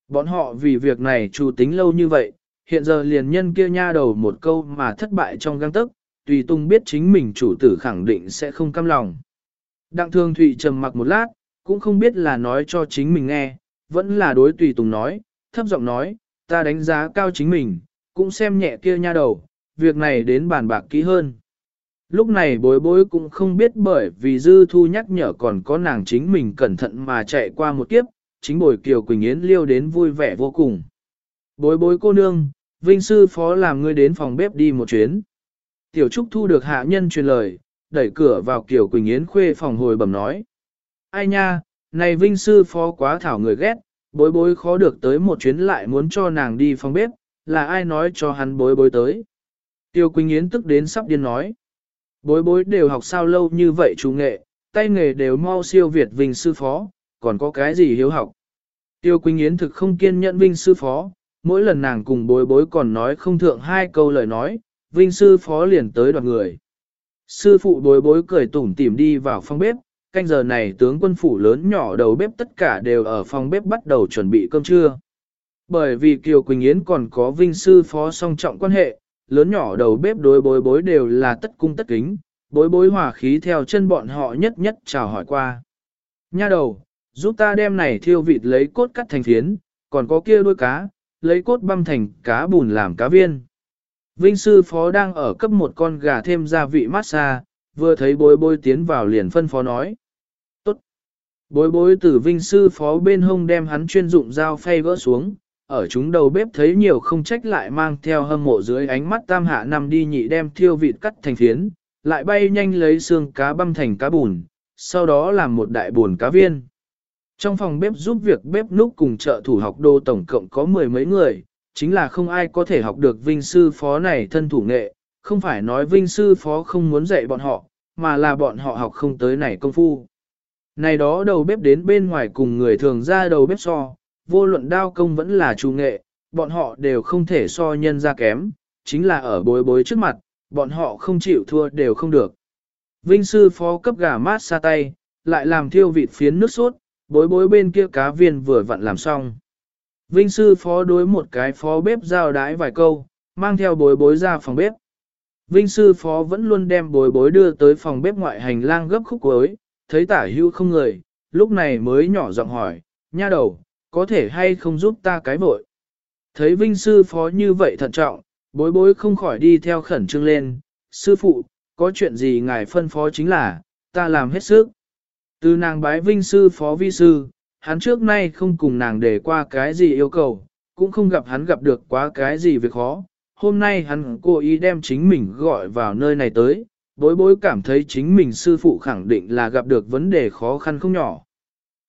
Bọn họ vì việc này chủ tính lâu như vậy, hiện giờ liền nhân kia nha đầu một câu mà thất bại trong găng tức, Tùy Tùng biết chính mình chủ tử khẳng định sẽ không cam lòng. Đặng thương Thụy trầm mặc một lát, cũng không biết là nói cho chính mình nghe, vẫn là đối Tùy Tùng nói, thấp giọng nói, ta đánh giá cao chính mình, cũng xem nhẹ kia nha đầu, việc này đến bàn bạc kỹ hơn. Lúc này bối bối cũng không biết bởi vì dư thu nhắc nhở còn có nàng chính mình cẩn thận mà chạy qua một kiếp, chính bồi Kiều Quỳnh Yến liêu đến vui vẻ vô cùng. Bối bối cô nương, Vinh sư phó làm ngươi đến phòng bếp đi một chuyến. Tiểu Trúc thu được hạ nhân truyền lời, đẩy cửa vào Kiều Quỳnh Yến khuê phòng hồi bẩm nói. Ai nha, này Vinh sư phó quá thảo người ghét, bối bối khó được tới một chuyến lại muốn cho nàng đi phòng bếp, là ai nói cho hắn bối bối tới. Tiêu Quỳnh Yến tức đến sắp điên nói. Bối bối đều học sao lâu như vậy chú nghệ, tay nghề đều mau siêu Việt Vinh sư phó, còn có cái gì hiếu học. Tiêu Quỳnh Yến thực không kiên nhẫn Vinh sư phó, mỗi lần nàng cùng bối bối còn nói không thượng hai câu lời nói, Vinh sư phó liền tới đoạt người. Sư phụ bối bối cười tủm tỉm đi vào phòng bếp, canh giờ này tướng quân phủ lớn nhỏ đầu bếp tất cả đều ở phòng bếp bắt đầu chuẩn bị cơm trưa. Bởi vì Kiều Quỳnh Yến còn có vinh sư phó song trọng quan hệ, lớn nhỏ đầu bếp đối bối bối đều là tất cung tất kính, bối bối hòa khí theo chân bọn họ nhất nhất chào hỏi qua. Nha đầu, giúp ta đem này thiêu vịt lấy cốt cắt thành phiến, còn có kia đuôi cá, lấy cốt băm thành cá bùn làm cá viên. Vinh sư phó đang ở cấp một con gà thêm gia vị massage, vừa thấy bối bối tiến vào liền phân phó nói. Tốt. Bối bối từ vinh sư phó bên hông đem hắn chuyên dụng dao phay vỡ xuống, ở chúng đầu bếp thấy nhiều không trách lại mang theo hâm mộ dưới ánh mắt tam hạ nằm đi nhị đem thiêu vịt cắt thành phiến, lại bay nhanh lấy xương cá băm thành cá bùn, sau đó làm một đại bùn cá viên. Trong phòng bếp giúp việc bếp núc cùng trợ thủ học đô tổng cộng có mười mấy người, chính là không ai có thể học được vinh sư phó này thân thủ nghệ, không phải nói vinh sư phó không muốn dạy bọn họ, mà là bọn họ học không tới này công phu. Này đó đầu bếp đến bên ngoài cùng người thường ra đầu bếp so, vô luận đao công vẫn là chủ nghệ, bọn họ đều không thể so nhân ra kém, chính là ở bối bối trước mặt, bọn họ không chịu thua đều không được. Vinh sư phó cấp gà mát xa tay, lại làm thiêu vịt phiến nước sốt, bối bối bên kia cá viên vừa vặn làm xong. Vinh sư phó đối một cái phó bếp giao đái vài câu, mang theo bối bối ra phòng bếp. Vinh sư phó vẫn luôn đem bối bối đưa tới phòng bếp ngoại hành lang gấp khúc cuối, thấy tả hữu không người, lúc này mới nhỏ giọng hỏi, nha đầu, có thể hay không giúp ta cái vội. Thấy Vinh sư phó như vậy thận trọng, bối bối không khỏi đi theo khẩn trương lên, sư phụ, có chuyện gì ngài phân phó chính là, ta làm hết sức. Từ nàng bái Vinh sư phó vi sư, hắn trước nay không cùng nàng để qua cái gì yêu cầu, cũng không gặp hắn gặp được quá cái gì việc khó. Hôm nay hắn cố ý đem chính mình gọi vào nơi này tới, bối bối cảm thấy chính mình sư phụ khẳng định là gặp được vấn đề khó khăn không nhỏ.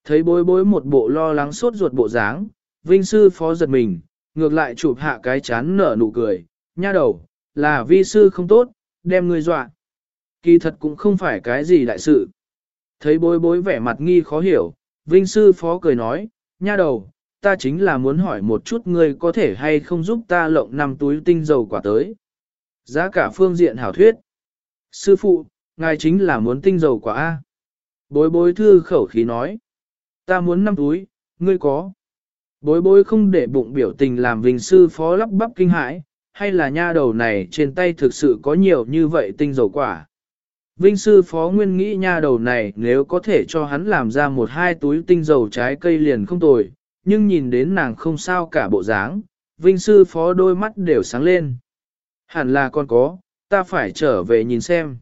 Thấy bối bối một bộ lo lắng sốt ruột bộ dáng, vinh sư phó giật mình, ngược lại chụp hạ cái chán nở nụ cười, nha đầu, là vi sư không tốt, đem người dọa. Kỳ thật cũng không phải cái gì đại sự. Thấy bối bối vẻ mặt nghi khó hiểu, vinh sư phó cười nói, nha đầu, ta chính là muốn hỏi một chút ngươi có thể hay không giúp ta lộng năm túi tinh dầu quả tới. Giá cả phương diện hảo thuyết. Sư phụ, ngài chính là muốn tinh dầu quả A. Bối bối thư khẩu khí nói. Ta muốn năm túi, ngươi có. Bối bối không để bụng biểu tình làm vinh sư phó lắp bắp kinh hãi, hay là nha đầu này trên tay thực sự có nhiều như vậy tinh dầu quả. Vinh sư phó nguyên nghĩ nha đầu này nếu có thể cho hắn làm ra một hai túi tinh dầu trái cây liền không tồi, nhưng nhìn đến nàng không sao cả bộ dáng, Vinh sư phó đôi mắt đều sáng lên. Hẳn là con có, ta phải trở về nhìn xem.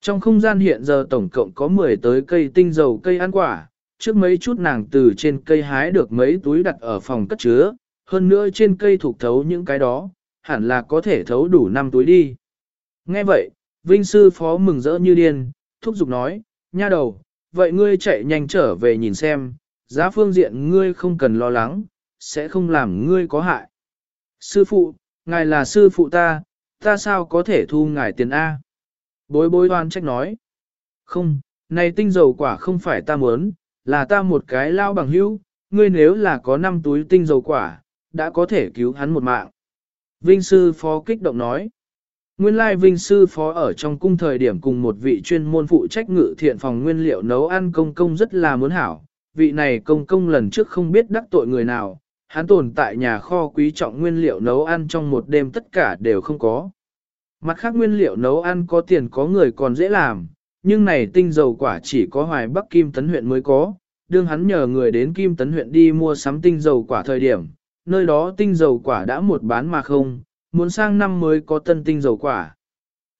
Trong không gian hiện giờ tổng cộng có 10 tới cây tinh dầu cây ăn quả, trước mấy chút nàng từ trên cây hái được mấy túi đặt ở phòng cất chứa, hơn nữa trên cây thuộc thấu những cái đó, hẳn là có thể thấu đủ 5 túi đi. Nghe vậy, Vinh sư phó mừng rỡ như điên, thúc giục nói, nha đầu, vậy ngươi chạy nhanh trở về nhìn xem, giá phương diện ngươi không cần lo lắng, sẽ không làm ngươi có hại. Sư phụ, ngài là sư phụ ta, ta sao có thể thu ngài tiền A? Bối bối hoan trách nói. Không, này tinh dầu quả không phải ta muốn, là ta một cái lao bằng hữu, ngươi nếu là có 5 túi tinh dầu quả, đã có thể cứu hắn một mạng. Vinh sư phó kích động nói. Nguyên lai Vinh sư phó ở trong cung thời điểm cùng một vị chuyên môn phụ trách ngự thiện phòng nguyên liệu nấu ăn công công rất là muốn hảo. Vị này công công lần trước không biết đắc tội người nào, hắn tồn tại nhà kho quý trọng nguyên liệu nấu ăn trong một đêm tất cả đều không có. Mặt khác nguyên liệu nấu ăn có tiền có người còn dễ làm, nhưng này tinh dầu quả chỉ có hoài Bắc Kim Tấn huyện mới có. Đương hắn nhờ người đến Kim Tấn huyện đi mua sắm tinh dầu quả thời điểm, nơi đó tinh dầu quả đã một bán mà không, muốn sang năm mới có tân tinh dầu quả.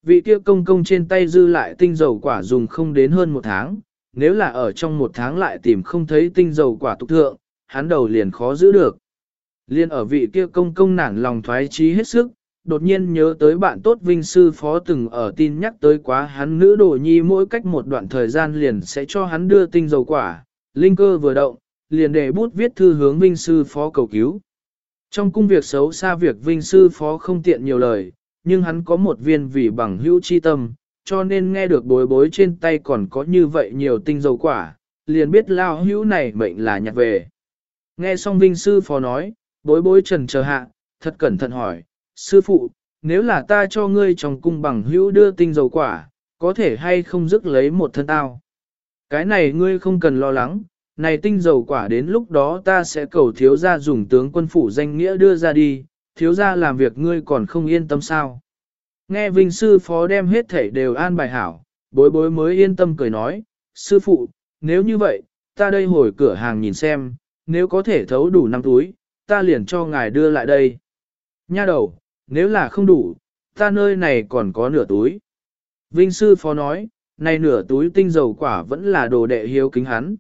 Vị kia công công trên tay dư lại tinh dầu quả dùng không đến hơn một tháng, nếu là ở trong một tháng lại tìm không thấy tinh dầu quả tục thượng, hắn đầu liền khó giữ được. Liên ở vị kia công công nản lòng thoái trí hết sức, đột nhiên nhớ tới bạn tốt vinh sư phó từng ở tin nhắc tới quá hắn nữ đồ nhi mỗi cách một đoạn thời gian liền sẽ cho hắn đưa tinh dầu quả, linh cơ vừa động, liền để bút viết thư hướng vinh sư phó cầu cứu. Trong cung việc xấu xa việc vinh sư phó không tiện nhiều lời, nhưng hắn có một viên vì bằng hữu chi tâm, cho nên nghe được bối bối trên tay còn có như vậy nhiều tinh dầu quả, liền biết lao hữu này mệnh là nhặt về. Nghe xong vinh sư phó nói, bối bối trần chờ hạ, thật cẩn thận hỏi, sư phụ, nếu là ta cho ngươi trong cung bằng hữu đưa tinh dầu quả, có thể hay không dứt lấy một thân tao? Cái này ngươi không cần lo lắng, này tinh dầu quả đến lúc đó ta sẽ cầu thiếu gia dùng tướng quân phủ danh nghĩa đưa ra đi, thiếu gia làm việc ngươi còn không yên tâm sao. Nghe Vinh sư phó đem hết thảy đều an bài hảo, bối bối mới yên tâm cười nói, sư phụ, nếu như vậy, ta đây hồi cửa hàng nhìn xem, nếu có thể thấu đủ năm túi, ta liền cho ngài đưa lại đây. Nha đầu, nếu là không đủ, ta nơi này còn có nửa túi. Vinh sư phó nói, này nửa túi tinh dầu quả vẫn là đồ đệ hiếu kính hắn.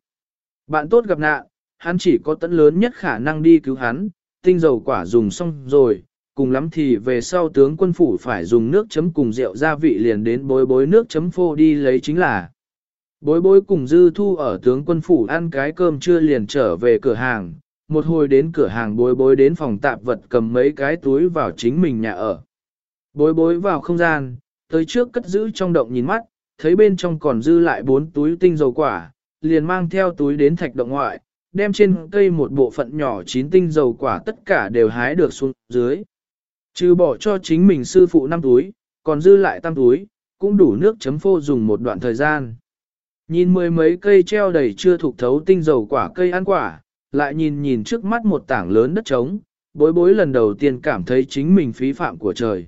Bạn tốt gặp nạn, hắn chỉ có tận lớn nhất khả năng đi cứu hắn, tinh dầu quả dùng xong rồi, cùng lắm thì về sau tướng quân phủ phải dùng nước chấm cùng rượu gia vị liền đến bối bối nước chấm phô đi lấy chính là. Bối bối cùng dư thu ở tướng quân phủ ăn cái cơm trưa liền trở về cửa hàng, một hồi đến cửa hàng bối bối đến phòng tạp vật cầm mấy cái túi vào chính mình nhà ở. Bối bối vào không gian, tới trước cất giữ trong động nhìn mắt, thấy bên trong còn dư lại bốn túi tinh dầu quả, liền mang theo túi đến thạch động ngoại, đem trên cây một bộ phận nhỏ chín tinh dầu quả tất cả đều hái được xuống dưới. Trừ bỏ cho chính mình sư phụ năm túi, còn dư lại tam túi, cũng đủ nước chấm phô dùng một đoạn thời gian. Nhìn mười mấy cây treo đầy chưa thuộc thấu tinh dầu quả cây ăn quả, lại nhìn nhìn trước mắt một tảng lớn đất trống, bối bối lần đầu tiên cảm thấy chính mình phí phạm của trời.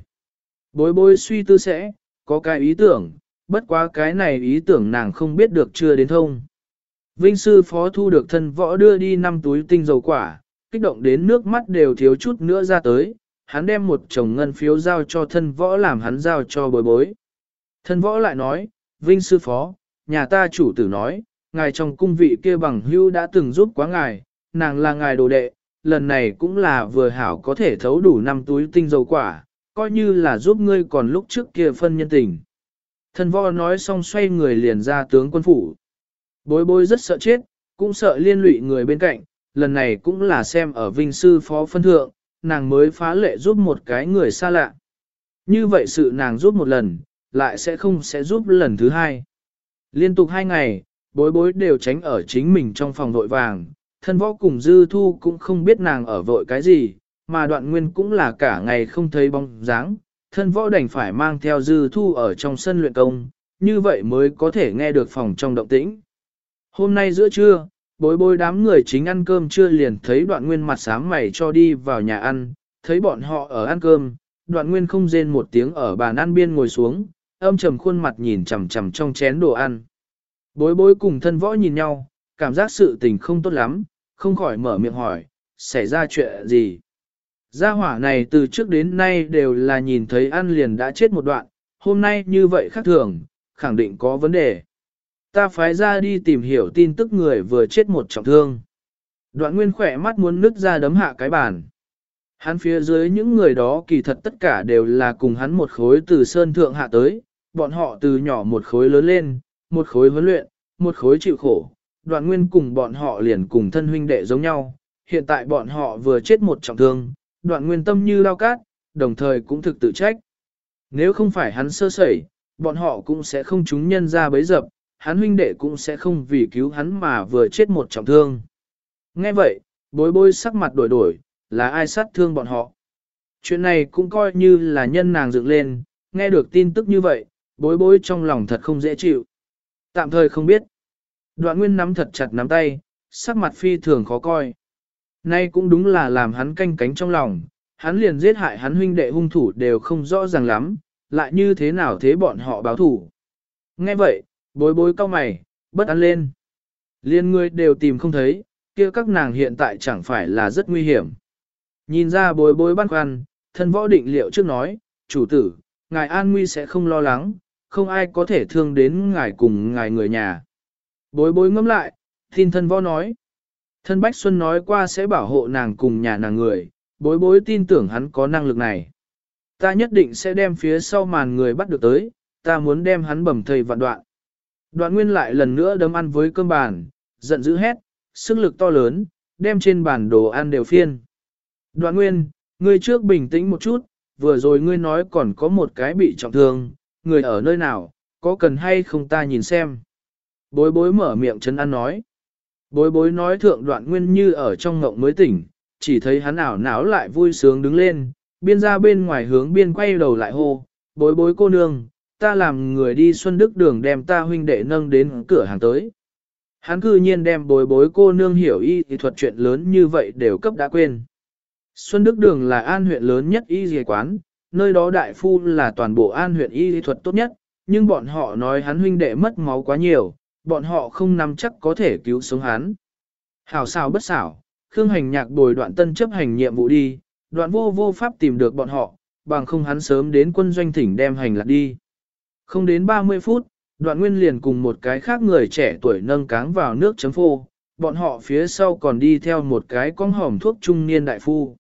Bối bối suy tư sẽ, có cái ý tưởng, bất quá cái này ý tưởng nàng không biết được chưa đến thông. Vinh sư phó thu được thân võ đưa đi năm túi tinh dầu quả, kích động đến nước mắt đều thiếu chút nữa ra tới, hắn đem một chồng ngân phiếu giao cho thân võ làm hắn giao cho bối bối. Thân võ lại nói, Vinh sư phó, nhà ta chủ tử nói, ngài trong cung vị kia bằng hưu đã từng giúp quá ngài, nàng là ngài đồ đệ, lần này cũng là vừa hảo có thể thấu đủ năm túi tinh dầu quả, coi như là giúp ngươi còn lúc trước kia phân nhân tình. Thân võ nói xong xoay người liền ra tướng quân phủ. Bối bối rất sợ chết, cũng sợ liên lụy người bên cạnh, lần này cũng là xem ở vinh sư phó phân thượng, nàng mới phá lệ giúp một cái người xa lạ. Như vậy sự nàng giúp một lần, lại sẽ không sẽ giúp lần thứ hai. Liên tục hai ngày, bối bối đều tránh ở chính mình trong phòng vội vàng, thân võ cùng dư thu cũng không biết nàng ở vội cái gì, mà đoạn nguyên cũng là cả ngày không thấy bóng dáng, thân võ đành phải mang theo dư thu ở trong sân luyện công, như vậy mới có thể nghe được phòng trong động tĩnh. Hôm nay giữa trưa, bối bối đám người chính ăn cơm chưa liền thấy đoạn nguyên mặt sáng mày cho đi vào nhà ăn, thấy bọn họ ở ăn cơm, đoạn nguyên không rên một tiếng ở bàn ăn biên ngồi xuống, âm trầm khuôn mặt nhìn chằm chằm trong chén đồ ăn. Bối bối cùng thân võ nhìn nhau, cảm giác sự tình không tốt lắm, không khỏi mở miệng hỏi, xảy ra chuyện gì? Gia hỏa này từ trước đến nay đều là nhìn thấy ăn liền đã chết một đoạn, hôm nay như vậy khác thường, khẳng định có vấn đề. Ta phái ra đi tìm hiểu tin tức người vừa chết một trọng thương. Đoạn nguyên khỏe mắt muốn nứt ra đấm hạ cái bàn. Hắn phía dưới những người đó kỳ thật tất cả đều là cùng hắn một khối từ sơn thượng hạ tới, bọn họ từ nhỏ một khối lớn lên, một khối huấn luyện, một khối chịu khổ. Đoạn nguyên cùng bọn họ liền cùng thân huynh đệ giống nhau, hiện tại bọn họ vừa chết một trọng thương, đoạn nguyên tâm như lao cát, đồng thời cũng thực tự trách. Nếu không phải hắn sơ sẩy, bọn họ cũng sẽ không chúng nhân ra bấy dập, hắn huynh đệ cũng sẽ không vì cứu hắn mà vừa chết một trọng thương. Nghe vậy, bối bối sắc mặt đổi đổi, là ai sát thương bọn họ. Chuyện này cũng coi như là nhân nàng dựng lên, nghe được tin tức như vậy, bối bối trong lòng thật không dễ chịu. Tạm thời không biết. Đoạn nguyên nắm thật chặt nắm tay, sắc mặt phi thường khó coi. Nay cũng đúng là làm hắn canh cánh trong lòng, hắn liền giết hại hắn huynh đệ hung thủ đều không rõ ràng lắm, lại như thế nào thế bọn họ báo thủ. Nghe vậy, bối bối cao mày, bất an lên. Liên người đều tìm không thấy, kia các nàng hiện tại chẳng phải là rất nguy hiểm. Nhìn ra bối bối băn khoăn, thân võ định liệu trước nói, chủ tử, ngài an nguy sẽ không lo lắng, không ai có thể thương đến ngài cùng ngài người nhà. Bối bối ngâm lại, tin thân võ nói. Thân Bách Xuân nói qua sẽ bảo hộ nàng cùng nhà nàng người, bối bối tin tưởng hắn có năng lực này. Ta nhất định sẽ đem phía sau màn người bắt được tới, ta muốn đem hắn bầm thầy vạn đoạn. Đoạn nguyên lại lần nữa đấm ăn với cơm bàn, giận dữ hét, sức lực to lớn, đem trên bàn đồ ăn đều phiên. Đoạn nguyên, ngươi trước bình tĩnh một chút, vừa rồi ngươi nói còn có một cái bị trọng thương, người ở nơi nào, có cần hay không ta nhìn xem. Bối bối mở miệng chân ăn nói. Bối bối nói thượng đoạn nguyên như ở trong ngộng mới tỉnh, chỉ thấy hắn ảo não lại vui sướng đứng lên, biên ra bên ngoài hướng biên quay đầu lại hô, bối bối cô nương, ta làm người đi Xuân Đức đường đem ta huynh đệ nâng đến cửa hàng tới. Hắn cư nhiên đem bối bối cô nương hiểu y thì thuật chuyện lớn như vậy đều cấp đã quên. Xuân Đức đường là an huyện lớn nhất y dì quán, nơi đó đại phu là toàn bộ an huyện y lý thuật tốt nhất, nhưng bọn họ nói hắn huynh đệ mất máu quá nhiều, bọn họ không nắm chắc có thể cứu sống hắn. Hảo xảo bất xảo, Khương Hành Nhạc bồi đoạn tân chấp hành nhiệm vụ đi, đoạn vô vô pháp tìm được bọn họ, bằng không hắn sớm đến quân doanh thỉnh đem hành lạc đi. Không đến 30 phút, đoạn nguyên liền cùng một cái khác người trẻ tuổi nâng cáng vào nước chấm phô, bọn họ phía sau còn đi theo một cái con hỏng thuốc trung niên đại phu.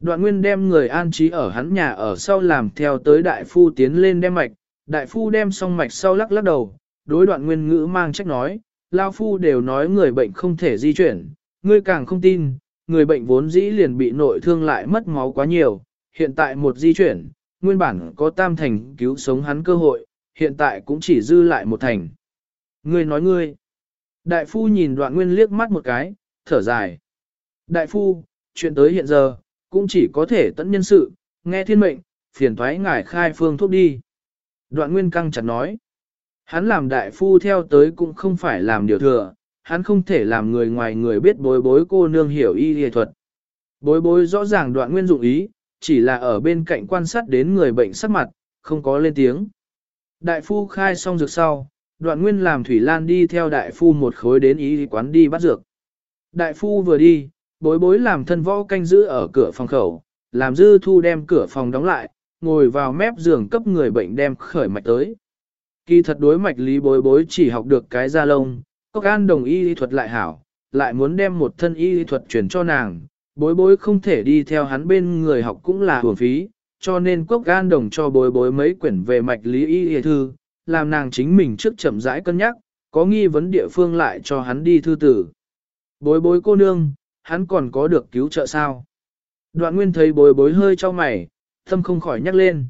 Đoạn nguyên đem người an trí ở hắn nhà ở sau làm theo tới đại phu tiến lên đem mạch, đại phu đem xong mạch sau lắc lắc đầu, đối đoạn nguyên ngữ mang trách nói, lao phu đều nói người bệnh không thể di chuyển, ngươi càng không tin, người bệnh vốn dĩ liền bị nội thương lại mất máu quá nhiều, hiện tại một di chuyển, nguyên bản có tam thành cứu sống hắn cơ hội, hiện tại cũng chỉ dư lại một thành. Ngươi nói ngươi. Đại phu nhìn đoạn nguyên liếc mắt một cái, thở dài. Đại phu, chuyện tới hiện giờ, cũng chỉ có thể tận nhân sự, nghe thiên mệnh, phiền thoái ngải khai phương thuốc đi. Đoạn nguyên căng chặt nói. Hắn làm đại phu theo tới cũng không phải làm điều thừa, hắn không thể làm người ngoài người biết bối bối cô nương hiểu y y thuật. Bối bối rõ ràng đoạn nguyên dụng ý, chỉ là ở bên cạnh quan sát đến người bệnh sắc mặt, không có lên tiếng. Đại phu khai xong dược sau, đoạn nguyên làm Thủy Lan đi theo đại phu một khối đến y quán đi bắt dược. Đại phu vừa đi, bối bối làm thân võ canh giữ ở cửa phòng khẩu, làm dư thu đem cửa phòng đóng lại, ngồi vào mép giường cấp người bệnh đem khởi mạch tới. Kỳ thật đối mạch lý bối bối chỉ học được cái da lông, Cốc An đồng y thuật lại hảo, lại muốn đem một thân y thuật truyền cho nàng, bối bối không thể đi theo hắn bên người học cũng là hưởng phí, cho nên quốc gan đồng cho bối bối mấy quyển về mạch lý y thư, làm nàng chính mình trước chậm rãi cân nhắc, có nghi vấn địa phương lại cho hắn đi thư tử. Bối bối cô nương, hắn còn có được cứu trợ sao? Đoạn nguyên thấy bối bối hơi cho mày, thâm không khỏi nhắc lên.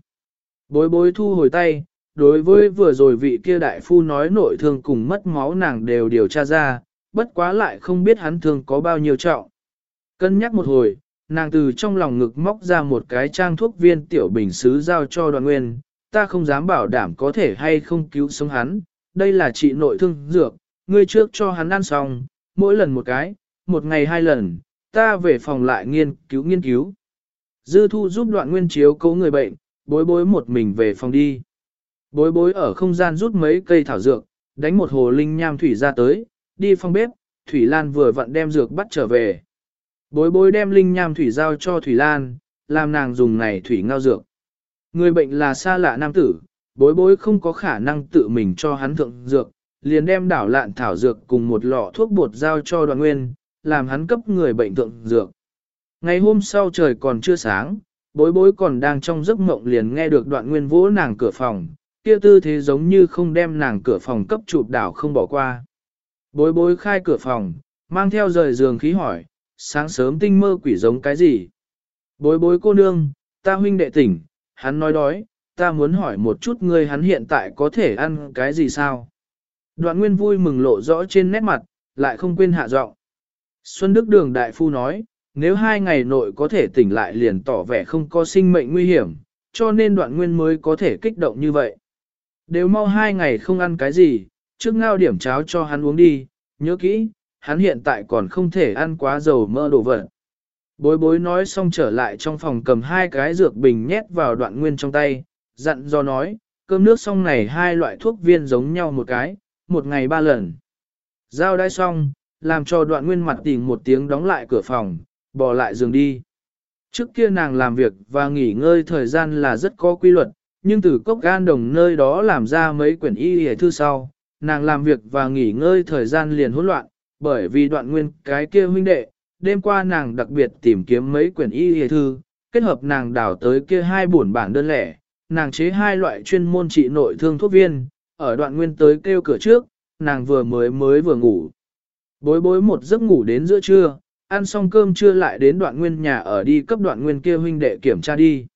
Bối bối thu hồi tay, đối với vừa rồi vị kia đại phu nói nội thương cùng mất máu nàng đều điều tra ra, bất quá lại không biết hắn thương có bao nhiêu trọng. Cân nhắc một hồi, nàng từ trong lòng ngực móc ra một cái trang thuốc viên tiểu bình xứ giao cho đoàn nguyên, ta không dám bảo đảm có thể hay không cứu sống hắn, đây là trị nội thương dược, ngươi trước cho hắn ăn xong, mỗi lần một cái, một ngày hai lần, ta về phòng lại nghiên cứu nghiên cứu. Dư thu giúp đoạn nguyên chiếu cố người bệnh, bối bối một mình về phòng đi. Bối bối ở không gian rút mấy cây thảo dược, đánh một hồ linh nham thủy ra tới, đi phòng bếp, Thủy Lan vừa vặn đem dược bắt trở về. Bối bối đem linh nham thủy giao cho Thủy Lan, làm nàng dùng này thủy ngao dược. Người bệnh là xa lạ nam tử, bối bối không có khả năng tự mình cho hắn thượng dược, liền đem đảo lạn thảo dược cùng một lọ thuốc bột giao cho đoàn nguyên, làm hắn cấp người bệnh thượng dược. Ngày hôm sau trời còn chưa sáng, bối bối còn đang trong giấc mộng liền nghe được đoạn nguyên vỗ nàng cửa phòng, kia tư thế giống như không đem nàng cửa phòng cấp chụp đảo không bỏ qua. Bối bối khai cửa phòng, mang theo rời giường khí hỏi, sáng sớm tinh mơ quỷ giống cái gì? Bối bối cô nương, ta huynh đệ tỉnh, hắn nói đói, ta muốn hỏi một chút ngươi hắn hiện tại có thể ăn cái gì sao? Đoạn nguyên vui mừng lộ rõ trên nét mặt, lại không quên hạ giọng. Xuân Đức Đường Đại Phu nói, nếu hai ngày nội có thể tỉnh lại liền tỏ vẻ không có sinh mệnh nguy hiểm, cho nên đoạn nguyên mới có thể kích động như vậy. Đều mau hai ngày không ăn cái gì, trước ngao điểm cháo cho hắn uống đi, nhớ kỹ, hắn hiện tại còn không thể ăn quá dầu mỡ đồ vật. Bối bối nói xong trở lại trong phòng cầm hai cái dược bình nhét vào đoạn nguyên trong tay, dặn do nói, cơm nước xong này hai loại thuốc viên giống nhau một cái, một ngày ba lần. Giao đai xong, làm cho đoạn nguyên mặt tỉnh một tiếng đóng lại cửa phòng, bỏ lại giường đi. Trước kia nàng làm việc và nghỉ ngơi thời gian là rất có quy luật, nhưng từ cốc gan đồng nơi đó làm ra mấy quyển y hề thư sau, nàng làm việc và nghỉ ngơi thời gian liền hỗn loạn, bởi vì đoạn nguyên cái kia huynh đệ, đêm qua nàng đặc biệt tìm kiếm mấy quyển y hề thư, kết hợp nàng đảo tới kia hai bổn bản đơn lẻ, nàng chế hai loại chuyên môn trị nội thương thuốc viên, ở đoạn nguyên tới kêu cửa trước, nàng vừa mới mới vừa ngủ. Bối bối một giấc ngủ đến giữa trưa, ăn xong cơm trưa lại đến đoạn nguyên nhà ở đi cấp đoạn nguyên kia huynh đệ kiểm tra đi.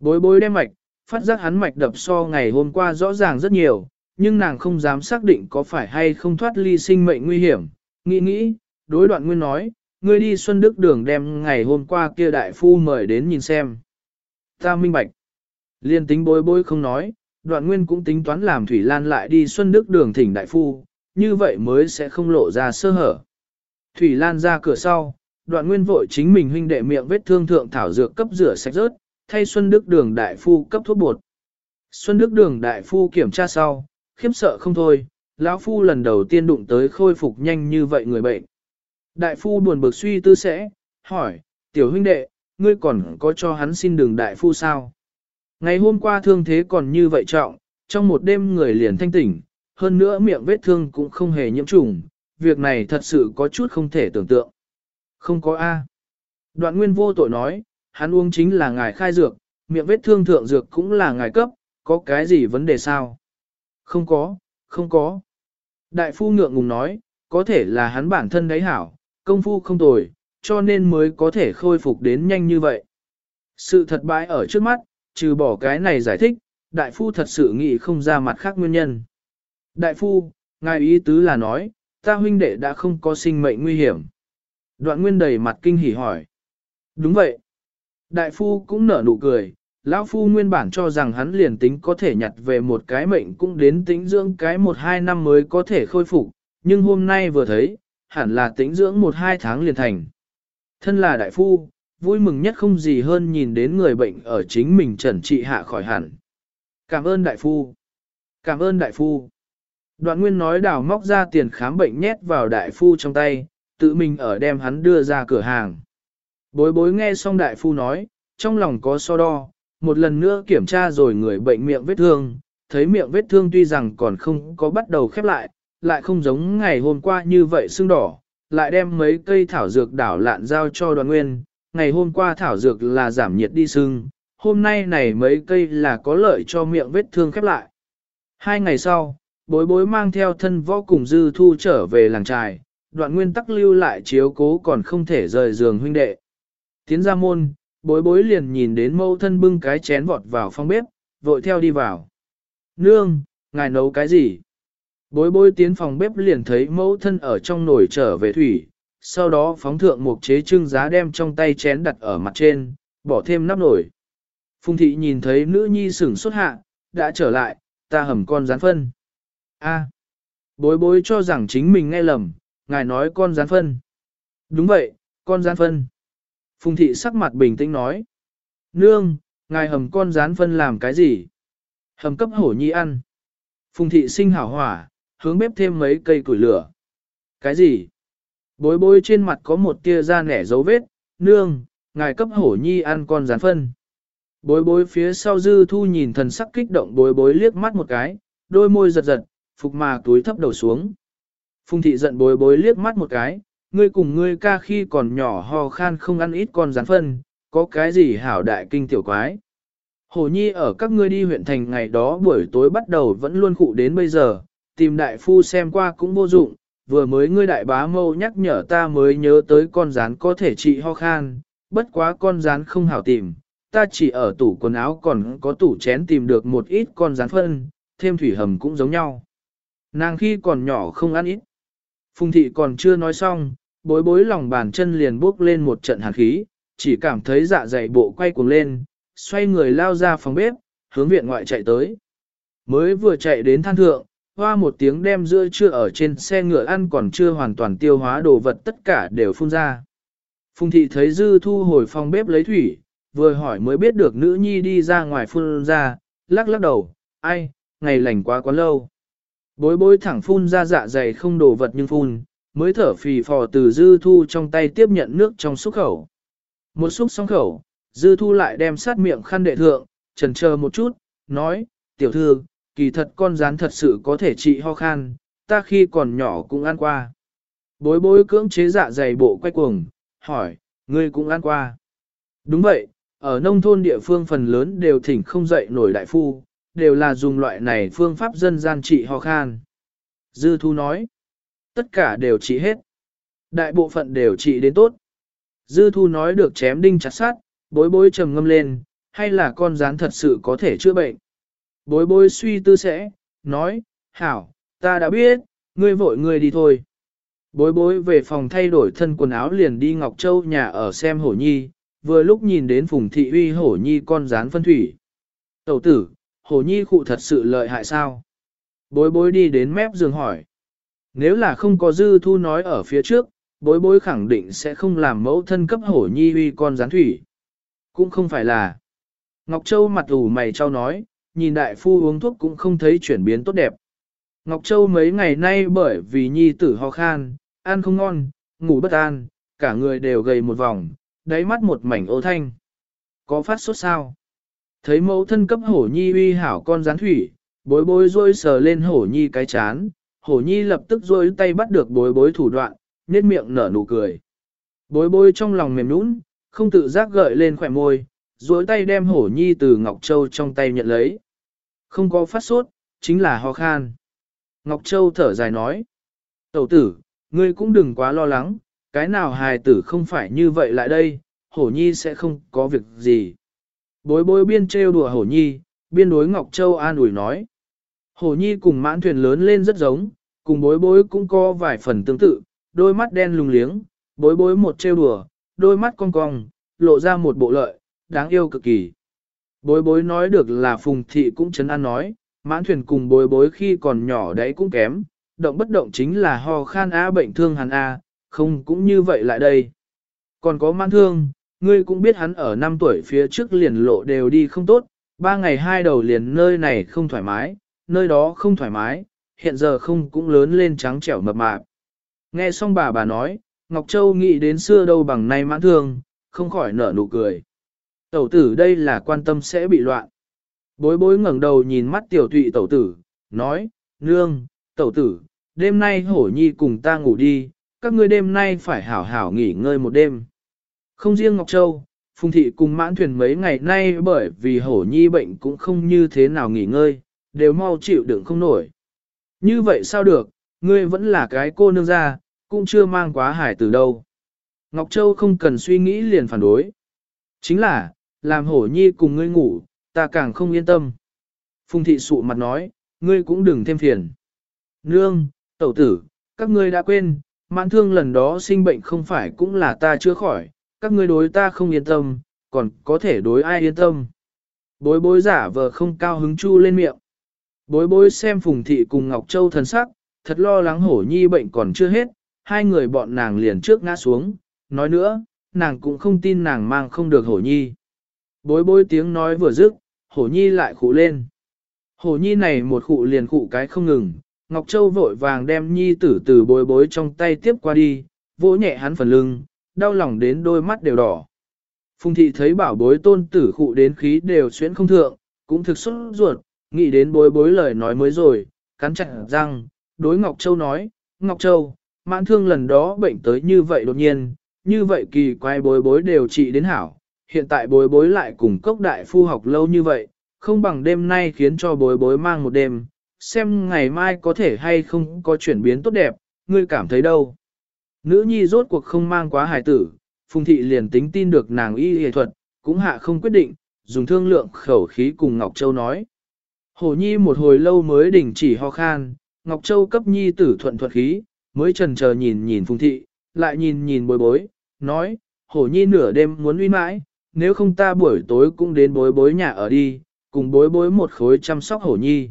Bối bối đem mạch, phát giác hắn mạch đập so ngày hôm qua rõ ràng rất nhiều, nhưng nàng không dám xác định có phải hay không thoát ly sinh mệnh nguy hiểm. Nghĩ nghĩ, đối đoạn nguyên nói, ngươi đi Xuân Đức Đường đem ngày hôm qua kia đại phu mời đến nhìn xem. Ta minh bạch. Liên tính bối bối không nói, đoạn nguyên cũng tính toán làm Thủy Lan lại đi Xuân Đức Đường thỉnh đại phu, như vậy mới sẽ không lộ ra sơ hở. Thủy Lan ra cửa sau, đoạn nguyên vội chính mình huynh đệ miệng vết thương thượng thảo dược cấp rửa sạch rớt, thay Xuân Đức Đường Đại Phu cấp thuốc bột. Xuân Đức Đường Đại Phu kiểm tra sau, khiếp sợ không thôi, lão Phu lần đầu tiên đụng tới khôi phục nhanh như vậy người bệnh. Đại Phu buồn bực suy tư sẽ, hỏi, tiểu huynh đệ, ngươi còn có cho hắn xin đường Đại Phu sao? Ngày hôm qua thương thế còn như vậy trọng, trong một đêm người liền thanh tỉnh, hơn nữa miệng vết thương cũng không hề nhiễm trùng, việc này thật sự có chút không thể tưởng tượng. Không có A. Đoạn nguyên vô tội nói, hắn uống chính là ngài khai dược, miệng vết thương thượng dược cũng là ngài cấp, có cái gì vấn đề sao? Không có, không có. Đại phu ngượng ngùng nói, có thể là hắn bản thân đấy hảo, công phu không tồi, cho nên mới có thể khôi phục đến nhanh như vậy. Sự thật bãi ở trước mắt, trừ bỏ cái này giải thích, đại phu thật sự nghĩ không ra mặt khác nguyên nhân. Đại phu, ngài ý tứ là nói, ta huynh đệ đã không có sinh mệnh nguy hiểm. Đoạn nguyên đầy mặt kinh hỉ hỏi. Đúng vậy. Đại phu cũng nở nụ cười, lão phu nguyên bản cho rằng hắn liền tính có thể nhặt về một cái mệnh cũng đến tính dưỡng cái một hai năm mới có thể khôi phục, nhưng hôm nay vừa thấy, hẳn là tính dưỡng một hai tháng liền thành. Thân là đại phu, vui mừng nhất không gì hơn nhìn đến người bệnh ở chính mình trần trị hạ khỏi hẳn. Cảm ơn đại phu. Cảm ơn đại phu. Đoạn nguyên nói đào móc ra tiền khám bệnh nhét vào đại phu trong tay, tự mình ở đem hắn đưa ra cửa hàng. Bối bối nghe xong đại phu nói, trong lòng có so đo, một lần nữa kiểm tra rồi người bệnh miệng vết thương, thấy miệng vết thương tuy rằng còn không có bắt đầu khép lại, lại không giống ngày hôm qua như vậy sưng đỏ, lại đem mấy cây thảo dược đảo lạn giao cho đoàn nguyên, ngày hôm qua thảo dược là giảm nhiệt đi sưng, hôm nay này mấy cây là có lợi cho miệng vết thương khép lại. Hai ngày sau, bối bối mang theo thân võ cùng dư thu trở về làng trài, đoạn nguyên tắc lưu lại chiếu cố còn không thể rời giường huynh đệ. Tiến ra môn, bối bối liền nhìn đến mâu thân bưng cái chén vọt vào phòng bếp, vội theo đi vào. Nương, ngài nấu cái gì? Bối bối tiến phòng bếp liền thấy mẫu thân ở trong nồi trở về thủy, sau đó phóng thượng một chế trưng giá đem trong tay chén đặt ở mặt trên, bỏ thêm nắp nồi. Phùng thị nhìn thấy nữ nhi sửng xuất hạ, đã trở lại, ta hầm con rán phân. A, bối bối cho rằng chính mình nghe lầm, ngài nói con rán phân. Đúng vậy, con rán phân. Phùng thị sắc mặt bình tĩnh nói. Nương, ngài hầm con rán phân làm cái gì? Hầm cấp hổ nhi ăn. Phùng thị sinh hảo hỏa, hướng bếp thêm mấy cây củi lửa. Cái gì? Bối bối trên mặt có một tia da nẻ dấu vết, nương, ngài cấp hổ nhi ăn con rán phân. Bối bối phía sau dư thu nhìn thần sắc kích động bối bối liếc mắt một cái, đôi môi giật giật, phục mà túi thấp đầu xuống. Phùng thị giận bối bối liếc mắt một cái, ngươi cùng ngươi ca khi còn nhỏ ho khan không ăn ít con rán phân, có cái gì hảo đại kinh tiểu quái. Hồ Nhi ở các ngươi đi huyện thành ngày đó buổi tối bắt đầu vẫn luôn cụ đến bây giờ, tìm đại phu xem qua cũng vô dụng, vừa mới ngươi đại bá mâu nhắc nhở ta mới nhớ tới con rán có thể trị ho khan, bất quá con rán không hảo tìm, ta chỉ ở tủ quần áo còn có tủ chén tìm được một ít con rán phân, thêm thủy hầm cũng giống nhau. Nàng khi còn nhỏ không ăn ít. Phùng thị còn chưa nói xong, bối bối lòng bàn chân liền bước lên một trận hàn khí, chỉ cảm thấy dạ dày bộ quay cuồng lên, xoay người lao ra phòng bếp, hướng viện ngoại chạy tới. Mới vừa chạy đến than thượng, hoa một tiếng đem giữa chưa ở trên xe ngựa ăn còn chưa hoàn toàn tiêu hóa đồ vật tất cả đều phun ra. Phùng thị thấy dư thu hồi phòng bếp lấy thủy, vừa hỏi mới biết được nữ nhi đi ra ngoài phun ra, lắc lắc đầu, ai, ngày lành quá quá lâu. Bối bối thẳng phun ra dạ dày không đồ vật nhưng phun, mới thở phì phò từ dư thu trong tay tiếp nhận nước trong xúc khẩu. Một xúc xong khẩu, dư thu lại đem sát miệng khăn đệ thượng, trần chờ một chút, nói, tiểu thư, kỳ thật con rán thật sự có thể trị ho khan, ta khi còn nhỏ cũng ăn qua. Bối bối cưỡng chế dạ dày bộ quay cuồng, hỏi, ngươi cũng ăn qua. Đúng vậy, ở nông thôn địa phương phần lớn đều thỉnh không dậy nổi đại phu, đều là dùng loại này phương pháp dân gian trị ho khan. Dư thu nói, tất cả đều trị hết. Đại bộ phận đều trị đến tốt. Dư thu nói được chém đinh chặt sát, bối bối trầm ngâm lên, hay là con rán thật sự có thể chữa bệnh. Bối bối suy tư sẽ, nói, hảo, ta đã biết, ngươi vội ngươi đi thôi. Bối bối về phòng thay đổi thân quần áo liền đi Ngọc Châu nhà ở xem hổ nhi, vừa lúc nhìn đến Phùng Thị uy hổ nhi con rán phân thủy. Tẩu tử, hổ nhi cụ thật sự lợi hại sao? Bối bối đi đến mép giường hỏi. Nếu là không có dư thu nói ở phía trước, bối bối khẳng định sẽ không làm mẫu thân cấp hổ nhi uy con gián thủy. Cũng không phải là. Ngọc Châu mặt ủ mày trao nói, nhìn đại phu uống thuốc cũng không thấy chuyển biến tốt đẹp. Ngọc Châu mấy ngày nay bởi vì nhi tử ho khan, ăn không ngon, ngủ bất an, cả người đều gầy một vòng, đáy mắt một mảnh ô thanh. Có phát sốt sao? Thấy mẫu thân cấp hổ nhi uy hảo con rán thủy, bối bối rôi sờ lên hổ nhi cái chán, hổ nhi lập tức rôi tay bắt được bối bối thủ đoạn, nết miệng nở nụ cười. Bối bối trong lòng mềm nũng, không tự giác gợi lên khỏe môi, rôi tay đem hổ nhi từ Ngọc Châu trong tay nhận lấy. Không có phát sốt, chính là ho khan. Ngọc Châu thở dài nói. Tẩu tử, ngươi cũng đừng quá lo lắng, cái nào hài tử không phải như vậy lại đây, hổ nhi sẽ không có việc gì. Bối bối biên trêu đùa hổ nhi, biên đối Ngọc Châu an ủi nói. Hổ nhi cùng mãn thuyền lớn lên rất giống, cùng bối bối cũng có vài phần tương tự, đôi mắt đen lùng liếng, bối bối một trêu đùa, đôi mắt cong cong, lộ ra một bộ lợi, đáng yêu cực kỳ. Bối bối nói được là phùng thị cũng chấn an nói, mãn thuyền cùng bối bối khi còn nhỏ đấy cũng kém, động bất động chính là ho khan A bệnh thương hàn A, không cũng như vậy lại đây. Còn có mãn thương, ngươi cũng biết hắn ở 5 tuổi phía trước liền lộ đều đi không tốt, ba ngày hai đầu liền nơi này không thoải mái, nơi đó không thoải mái, hiện giờ không cũng lớn lên trắng trẻo mập mạp. Nghe xong bà bà nói, Ngọc Châu nghĩ đến xưa đâu bằng nay mãn thương, không khỏi nở nụ cười. Tẩu tử đây là quan tâm sẽ bị loạn. Bối bối ngẩng đầu nhìn mắt tiểu tụy tẩu tử, nói, nương, tẩu tử, đêm nay hổ nhi cùng ta ngủ đi, các ngươi đêm nay phải hảo hảo nghỉ ngơi một đêm. Không riêng Ngọc Châu, Phùng Thị cùng mãn thuyền mấy ngày nay bởi vì hổ nhi bệnh cũng không như thế nào nghỉ ngơi, đều mau chịu đựng không nổi. Như vậy sao được, ngươi vẫn là cái cô nương ra, cũng chưa mang quá hải từ đâu. Ngọc Châu không cần suy nghĩ liền phản đối. Chính là, làm hổ nhi cùng ngươi ngủ, ta càng không yên tâm. Phùng thị sụ mặt nói, ngươi cũng đừng thêm phiền. Nương, tẩu tử, các ngươi đã quên, mãn thương lần đó sinh bệnh không phải cũng là ta chưa khỏi, các ngươi đối ta không yên tâm, còn có thể đối ai yên tâm. Bối bối giả vờ không cao hứng chu lên miệng. Bối bối xem Phùng Thị cùng Ngọc Châu thần sắc, thật lo lắng hổ nhi bệnh còn chưa hết, hai người bọn nàng liền trước ngã xuống, nói nữa, nàng cũng không tin nàng mang không được hổ nhi. Bối bối tiếng nói vừa dứt, hổ nhi lại khụ lên. Hổ nhi này một khụ liền khụ cái không ngừng, Ngọc Châu vội vàng đem nhi tử từ bối bối trong tay tiếp qua đi, vỗ nhẹ hắn phần lưng, đau lòng đến đôi mắt đều đỏ. Phùng thị thấy bảo bối tôn tử khụ đến khí đều xuyễn không thượng, cũng thực xuất ruột, nghĩ đến bối bối lời nói mới rồi, cắn chặt răng, đối Ngọc Châu nói, Ngọc Châu, mãn thương lần đó bệnh tới như vậy đột nhiên, như vậy kỳ quái bối bối đều trị đến hảo, hiện tại bối bối lại cùng cốc đại phu học lâu như vậy, không bằng đêm nay khiến cho bối bối mang một đêm, xem ngày mai có thể hay không có chuyển biến tốt đẹp, ngươi cảm thấy đâu. Nữ nhi rốt cuộc không mang quá hài tử, Phùng Thị liền tính tin được nàng y y thuật, cũng hạ không quyết định, dùng thương lượng khẩu khí cùng Ngọc Châu nói. Hổ nhi một hồi lâu mới đình chỉ ho khan, Ngọc Châu cấp nhi tử thuận thuật khí, mới trần chờ nhìn nhìn Phùng Thị, lại nhìn nhìn bối bối, nói, hổ nhi nửa đêm muốn uy mãi, nếu không ta buổi tối cũng đến bối bối nhà ở đi, cùng bối bối một khối chăm sóc hổ nhi.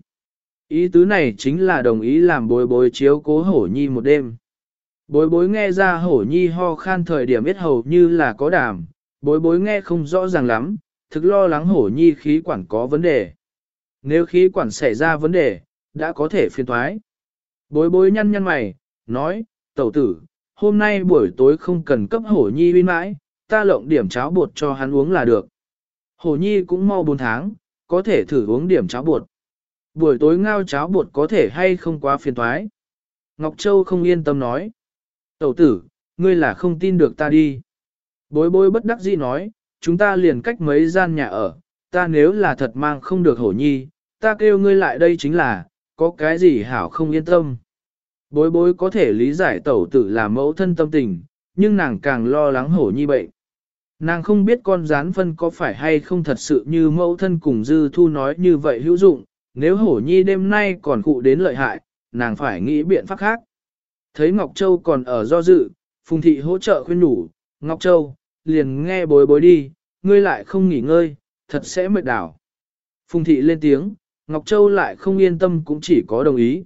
Ý tứ này chính là đồng ý làm bối bối chiếu cố hổ nhi một đêm. Bối bối nghe ra hổ nhi ho khan thời điểm biết hầu như là có đàm, bối bối nghe không rõ ràng lắm, thực lo lắng hổ nhi khí quản có vấn đề. Nếu khí quản xảy ra vấn đề, đã có thể phiên thoái. Bối bối nhăn nhăn mày, nói, tẩu tử, hôm nay buổi tối không cần cấp hổ nhi uy mãi, ta lộng điểm cháo bột cho hắn uống là được. Hổ nhi cũng mau 4 tháng, có thể thử uống điểm cháo bột. Buổi tối ngao cháo bột có thể hay không quá phiền thoái. Ngọc Châu không yên tâm nói. Tẩu tử, ngươi là không tin được ta đi. Bối bối bất đắc dĩ nói, chúng ta liền cách mấy gian nhà ở, ta nếu là thật mang không được hổ nhi, ta kêu ngươi lại đây chính là, có cái gì hảo không yên tâm. Bối bối có thể lý giải tẩu tử là mẫu thân tâm tình, nhưng nàng càng lo lắng hổ nhi bệnh. Nàng không biết con rán phân có phải hay không thật sự như mẫu thân cùng dư thu nói như vậy hữu dụng, nếu hổ nhi đêm nay còn cụ đến lợi hại, nàng phải nghĩ biện pháp khác. Thấy Ngọc Châu còn ở do dự, Phùng Thị hỗ trợ khuyên nhủ, Ngọc Châu, liền nghe bối bối đi, ngươi lại không nghỉ ngơi, thật sẽ mệt đảo. Phùng Thị lên tiếng, Ngọc Châu lại không yên tâm cũng chỉ có đồng ý.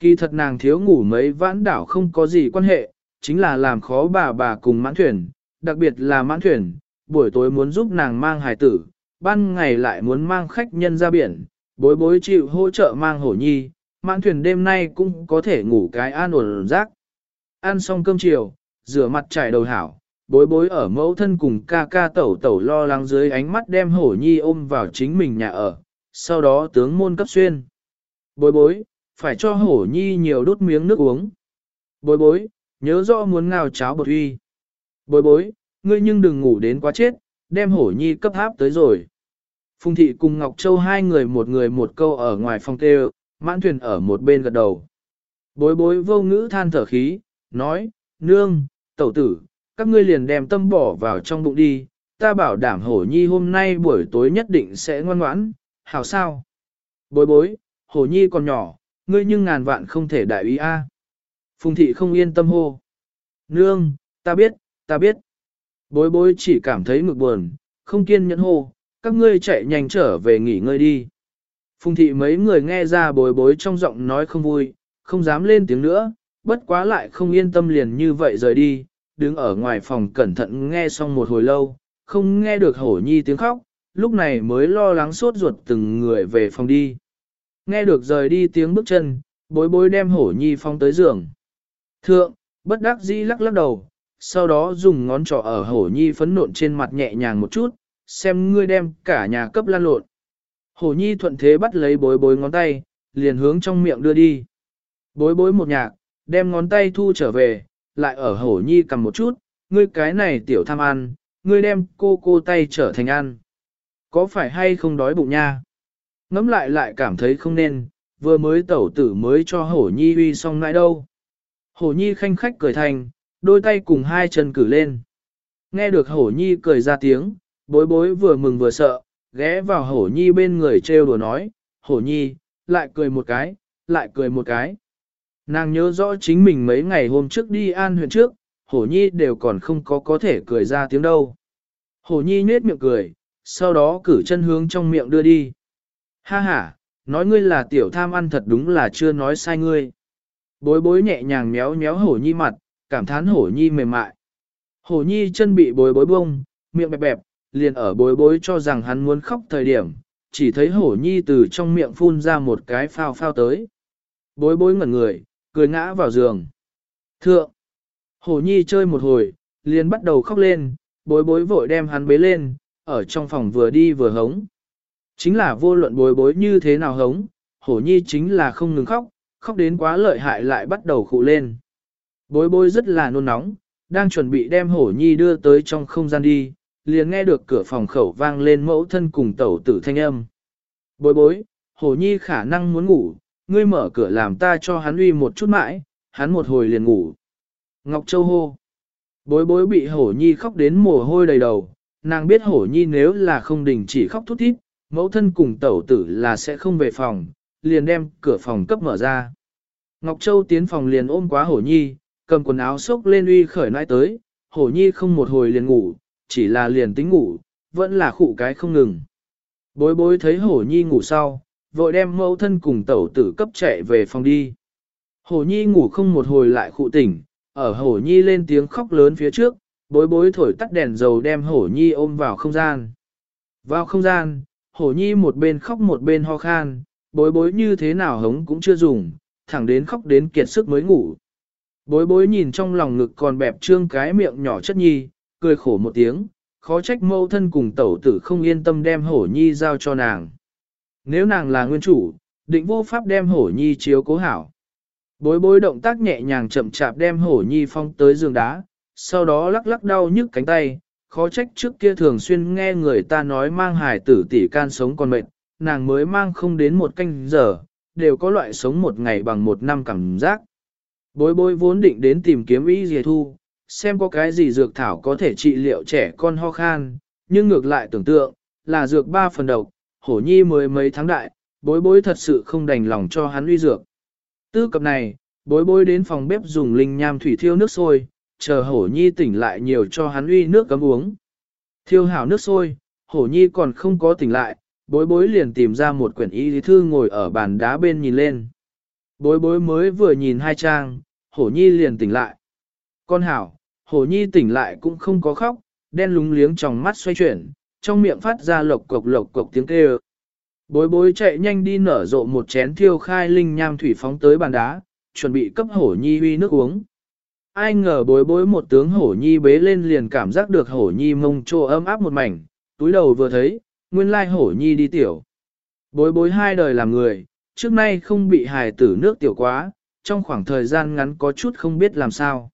Kỳ thật nàng thiếu ngủ mấy vãn đảo không có gì quan hệ, chính là làm khó bà bà cùng mãn thuyền, đặc biệt là mãn thuyền, buổi tối muốn giúp nàng mang hài tử, ban ngày lại muốn mang khách nhân ra biển, bối bối chịu hỗ trợ mang hổ nhi, mãn thuyền đêm nay cũng có thể ngủ cái an ổn rác. Ăn xong cơm chiều, rửa mặt trải đầu hảo, bối bối ở mẫu thân cùng ca ca tẩu tẩu lo lắng dưới ánh mắt đem hổ nhi ôm vào chính mình nhà ở, sau đó tướng môn cấp xuyên. Bối bối, phải cho hổ nhi nhiều đút miếng nước uống. Bối bối, nhớ rõ muốn ngào cháo bột huy. Bối bối, ngươi nhưng đừng ngủ đến quá chết, đem hổ nhi cấp háp tới rồi. Phùng thị cùng Ngọc Châu hai người một người một câu ở ngoài phòng kêu, mãn thuyền ở một bên gật đầu. Bối bối vô ngữ than thở khí, nói, nương, tẩu tử, các ngươi liền đem tâm bỏ vào trong bụng đi, ta bảo đảm hổ nhi hôm nay buổi tối nhất định sẽ ngoan ngoãn, hảo sao? Bối bối, hổ nhi còn nhỏ, ngươi nhưng ngàn vạn không thể đại ý a. Phùng thị không yên tâm hô. Nương, ta biết, ta biết. Bối bối chỉ cảm thấy ngực buồn, không kiên nhẫn hô, các ngươi chạy nhanh trở về nghỉ ngơi đi. Phùng thị mấy người nghe ra bối bối trong giọng nói không vui, không dám lên tiếng nữa, bất quá lại không yên tâm liền như vậy rời đi, đứng ở ngoài phòng cẩn thận nghe xong một hồi lâu, không nghe được hổ nhi tiếng khóc, lúc này mới lo lắng suốt ruột từng người về phòng đi. Nghe được rời đi tiếng bước chân, bối bối đem hổ nhi phong tới giường. Thượng, bất đắc dĩ lắc lắc đầu, sau đó dùng ngón trỏ ở hổ nhi phấn nộn trên mặt nhẹ nhàng một chút, xem ngươi đem cả nhà cấp lan lộn. Hổ nhi thuận thế bắt lấy bối bối ngón tay, liền hướng trong miệng đưa đi. Bối bối một nhạc, đem ngón tay thu trở về, lại ở hổ nhi cầm một chút, ngươi cái này tiểu tham ăn, ngươi đem cô cô tay trở thành ăn. Có phải hay không đói bụng nha? Ngắm lại lại cảm thấy không nên, vừa mới tẩu tử mới cho hổ nhi uy xong nãi đâu. Hổ nhi khanh khách cười thành, đôi tay cùng hai chân cử lên. Nghe được hổ nhi cười ra tiếng, bối bối vừa mừng vừa sợ, ghé vào hổ nhi bên người trêu đùa nói, hổ nhi, lại cười một cái, lại cười một cái. Nàng nhớ rõ chính mình mấy ngày hôm trước đi an huyện trước, hổ nhi đều còn không có có thể cười ra tiếng đâu. Hổ nhi nhếch miệng cười, sau đó cử chân hướng trong miệng đưa đi. Ha ha, nói ngươi là tiểu tham ăn thật đúng là chưa nói sai ngươi. Bối bối nhẹ nhàng méo méo hổ nhi mặt, cảm thán hổ nhi mềm mại. Hổ nhi chân bị bối bối bông, miệng bẹp bẹp, liền ở bối bối cho rằng hắn muốn khóc thời điểm, chỉ thấy hổ nhi từ trong miệng phun ra một cái phao phao tới. Bối bối ngẩn người, cười ngã vào giường. Thượng, hổ nhi chơi một hồi, liền bắt đầu khóc lên, bối bối vội đem hắn bế lên, ở trong phòng vừa đi vừa hống. Chính là vô luận bối bối như thế nào hống, hổ nhi chính là không ngừng khóc, khóc đến quá lợi hại lại bắt đầu khụ lên. Bối bối rất là nôn nóng, đang chuẩn bị đem hổ nhi đưa tới trong không gian đi, liền nghe được cửa phòng khẩu vang lên mẫu thân cùng tẩu tử thanh âm. Bối bối, hổ nhi khả năng muốn ngủ, ngươi mở cửa làm ta cho hắn uy một chút mãi, hắn một hồi liền ngủ. Ngọc Châu hô. Bối bối bị hổ nhi khóc đến mồ hôi đầy đầu, nàng biết hổ nhi nếu là không đình chỉ khóc thút thít, mẫu thân cùng tẩu tử là sẽ không về phòng, liền đem cửa phòng cấp mở ra. Ngọc Châu tiến phòng liền ôm quá hổ nhi, cầm quần áo xốc lên uy khởi nãi tới, hổ nhi không một hồi liền ngủ, chỉ là liền tính ngủ, vẫn là khụ cái không ngừng. Bối bối thấy hổ nhi ngủ sau, vội đem mẫu thân cùng tẩu tử cấp chạy về phòng đi. Hổ nhi ngủ không một hồi lại khụ tỉnh, ở hổ nhi lên tiếng khóc lớn phía trước, bối bối thổi tắt đèn dầu đem hổ nhi ôm vào không gian. Vào không gian, hổ nhi một bên khóc một bên ho khan, bối bối như thế nào hống cũng chưa dùng, thẳng đến khóc đến kiệt sức mới ngủ. Bối bối nhìn trong lòng ngực còn bẹp trương cái miệng nhỏ chất nhi, cười khổ một tiếng, khó trách mâu thân cùng tẩu tử không yên tâm đem hổ nhi giao cho nàng. Nếu nàng là nguyên chủ, định vô pháp đem hổ nhi chiếu cố hảo. Bối bối động tác nhẹ nhàng chậm chạp đem hổ nhi phong tới giường đá, sau đó lắc lắc đau nhức cánh tay, khó trách trước kia thường xuyên nghe người ta nói mang hài tử tỷ can sống còn mệt, nàng mới mang không đến một canh giờ, đều có loại sống một ngày bằng một năm cảm giác. Bối bối vốn định đến tìm kiếm ý dì thu, xem có cái gì dược thảo có thể trị liệu trẻ con ho khan, nhưng ngược lại tưởng tượng, là dược ba phần độc, hổ nhi mới mấy tháng đại, bối bối thật sự không đành lòng cho hắn uy dược. Tư cập này, bối bối đến phòng bếp dùng linh nham thủy thiêu nước sôi, chờ hổ nhi tỉnh lại nhiều cho hắn uy nước cấm uống. Thiêu hảo nước sôi, hổ nhi còn không có tỉnh lại, bối bối liền tìm ra một quyển y lý thư ngồi ở bàn đá bên nhìn lên. Bối bối mới vừa nhìn hai trang, hổ nhi liền tỉnh lại. Con hảo, hổ nhi tỉnh lại cũng không có khóc, đen lúng liếng trong mắt xoay chuyển, trong miệng phát ra lộc cộc lộc cộc tiếng kêu. Bối bối chạy nhanh đi nở rộ một chén thiêu khai linh nham thủy phóng tới bàn đá, chuẩn bị cấp hổ nhi uy nước uống. Ai ngờ bối bối một tướng hổ nhi bế lên liền cảm giác được hổ nhi mông trô ấm áp một mảnh, túi đầu vừa thấy, nguyên lai hổ nhi đi tiểu. Bối bối hai đời làm người, trước nay không bị hài tử nước tiểu quá, trong khoảng thời gian ngắn có chút không biết làm sao.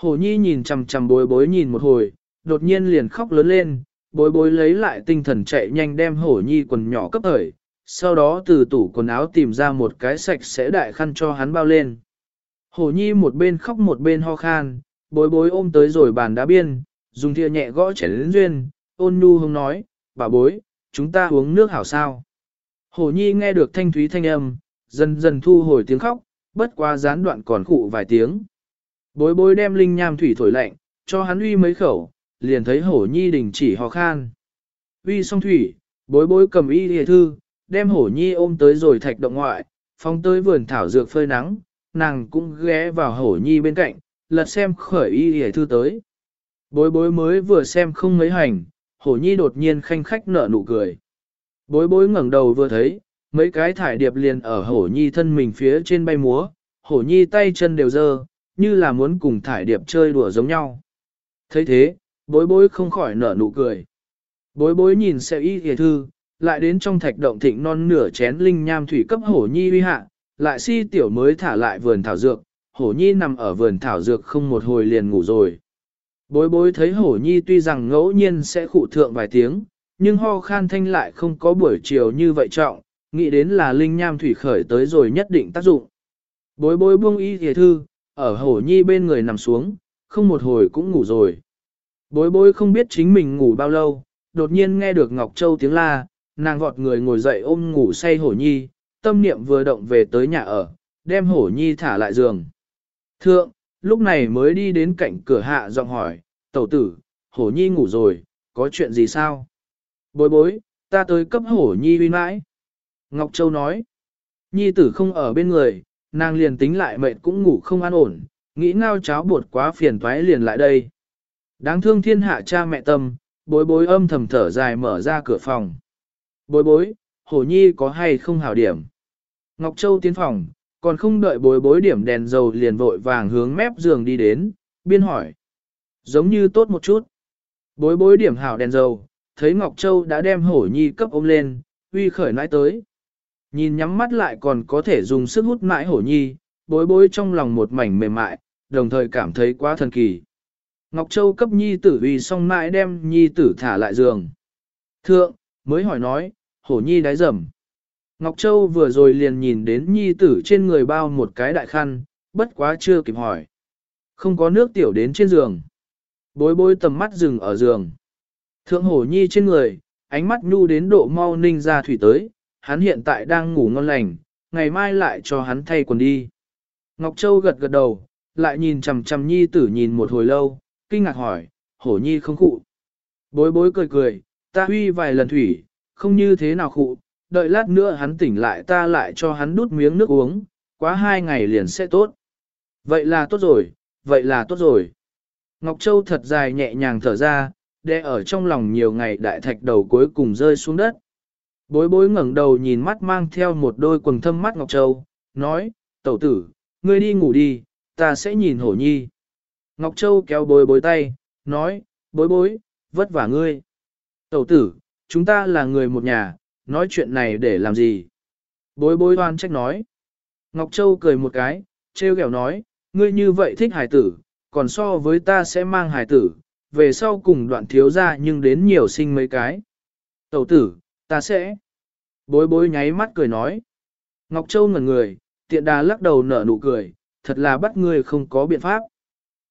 Hổ nhi nhìn chằm chằm bối bối nhìn một hồi, đột nhiên liền khóc lớn lên, bối bối lấy lại tinh thần chạy nhanh đem hổ nhi quần nhỏ cấp thời, sau đó từ tủ quần áo tìm ra một cái sạch sẽ đại khăn cho hắn bao lên. Hổ nhi một bên khóc một bên ho khan, bối bối ôm tới rồi bàn đá biên, dùng thìa nhẹ gõ chảy đến duyên, ôn nhu hông nói, bà bối, chúng ta uống nước hảo sao. Hổ nhi nghe được thanh thúy thanh âm, dần dần thu hồi tiếng khóc, bất quá gián đoạn còn khụ vài tiếng. Bối bối đem linh nham thủy thổi lạnh, cho hắn uy mấy khẩu, liền thấy hổ nhi đình chỉ ho khan. Uy xong thủy, bối bối cầm y hề thư, đem hổ nhi ôm tới rồi thạch động ngoại, phóng tới vườn thảo dược phơi nắng, nàng cũng ghé vào hổ nhi bên cạnh, lật xem khởi y hề thư tới. Bối bối mới vừa xem không mấy hành, hổ nhi đột nhiên khanh khách nở nụ cười. Bối bối ngẩng đầu vừa thấy, mấy cái thải điệp liền ở hổ nhi thân mình phía trên bay múa, hổ nhi tay chân đều dơ, như là muốn cùng thải điệp chơi đùa giống nhau. thấy thế, bối bối không khỏi nở nụ cười. Bối bối nhìn xe y thề thư, lại đến trong thạch động thịnh non nửa chén linh nham thủy cấp hổ nhi uy hạ, lại si tiểu mới thả lại vườn thảo dược, hổ nhi nằm ở vườn thảo dược không một hồi liền ngủ rồi. Bối bối thấy hổ nhi tuy rằng ngẫu nhiên sẽ khụ thượng vài tiếng, nhưng ho khan thanh lại không có buổi chiều như vậy trọng, nghĩ đến là linh nham thủy khởi tới rồi nhất định tác dụng. Bối bối buông y thề thư, ở hổ nhi bên người nằm xuống, không một hồi cũng ngủ rồi. Bối bối không biết chính mình ngủ bao lâu, đột nhiên nghe được Ngọc Châu tiếng la, nàng vọt người ngồi dậy ôm ngủ say hổ nhi, tâm niệm vừa động về tới nhà ở, đem hổ nhi thả lại giường. Thượng, lúc này mới đi đến cạnh cửa hạ giọng hỏi, tẩu tử, hổ nhi ngủ rồi, có chuyện gì sao? Bối bối, ta tới cấp hổ nhi huy mãi. Ngọc Châu nói, nhi tử không ở bên người, nàng liền tính lại mệt cũng ngủ không an ổn, nghĩ ngao cháo bột quá phiền toái liền lại đây. Đáng thương thiên hạ cha mẹ tâm, bối bối âm thầm thở dài mở ra cửa phòng. Bối bối, hổ nhi có hay không hảo điểm? Ngọc Châu tiến phòng, còn không đợi bối bối điểm đèn dầu liền vội vàng hướng mép giường đi đến, biên hỏi. Giống như tốt một chút. Bối bối điểm hảo đèn dầu, thấy Ngọc Châu đã đem hổ nhi cấp ôm lên, uy khởi nãi tới. Nhìn nhắm mắt lại còn có thể dùng sức hút mãi hổ nhi, bối bối trong lòng một mảnh mềm mại, đồng thời cảm thấy quá thần kỳ. Ngọc Châu cấp nhi tử vì xong mãi đem nhi tử thả lại giường. Thượng, mới hỏi nói, hổ nhi đáy rầm. Ngọc Châu vừa rồi liền nhìn đến nhi tử trên người bao một cái đại khăn, bất quá chưa kịp hỏi. Không có nước tiểu đến trên giường. Bối bối tầm mắt dừng ở giường. Thượng hổ nhi trên người, ánh mắt nhu đến độ mau ninh ra thủy tới, hắn hiện tại đang ngủ ngon lành, ngày mai lại cho hắn thay quần đi. Ngọc Châu gật gật đầu, lại nhìn chằm chằm nhi tử nhìn một hồi lâu, kinh ngạc hỏi, hổ nhi không cụ. Bối bối cười cười, ta huy vài lần thủy, không như thế nào khụ, đợi lát nữa hắn tỉnh lại ta lại cho hắn đút miếng nước uống, quá hai ngày liền sẽ tốt. Vậy là tốt rồi, vậy là tốt rồi. Ngọc Châu thật dài nhẹ nhàng thở ra, đe ở trong lòng nhiều ngày đại thạch đầu cuối cùng rơi xuống đất. Bối bối ngẩng đầu nhìn mắt mang theo một đôi quần thâm mắt Ngọc Châu, nói, tẩu tử, ngươi đi ngủ đi, ta sẽ nhìn hổ nhi. Ngọc Châu kéo bối bối tay, nói, bối bối, vất vả ngươi. Tẩu tử, chúng ta là người một nhà, nói chuyện này để làm gì? Bối bối hoan trách nói. Ngọc Châu cười một cái, trêu ghẹo nói, ngươi như vậy thích hải tử, còn so với ta sẽ mang hải tử, về sau cùng đoạn thiếu ra nhưng đến nhiều sinh mấy cái. Tẩu tử, ta sẽ. Bối bối nháy mắt cười nói. Ngọc Châu ngẩn người, tiện đà lắc đầu nở nụ cười, thật là bắt người không có biện pháp.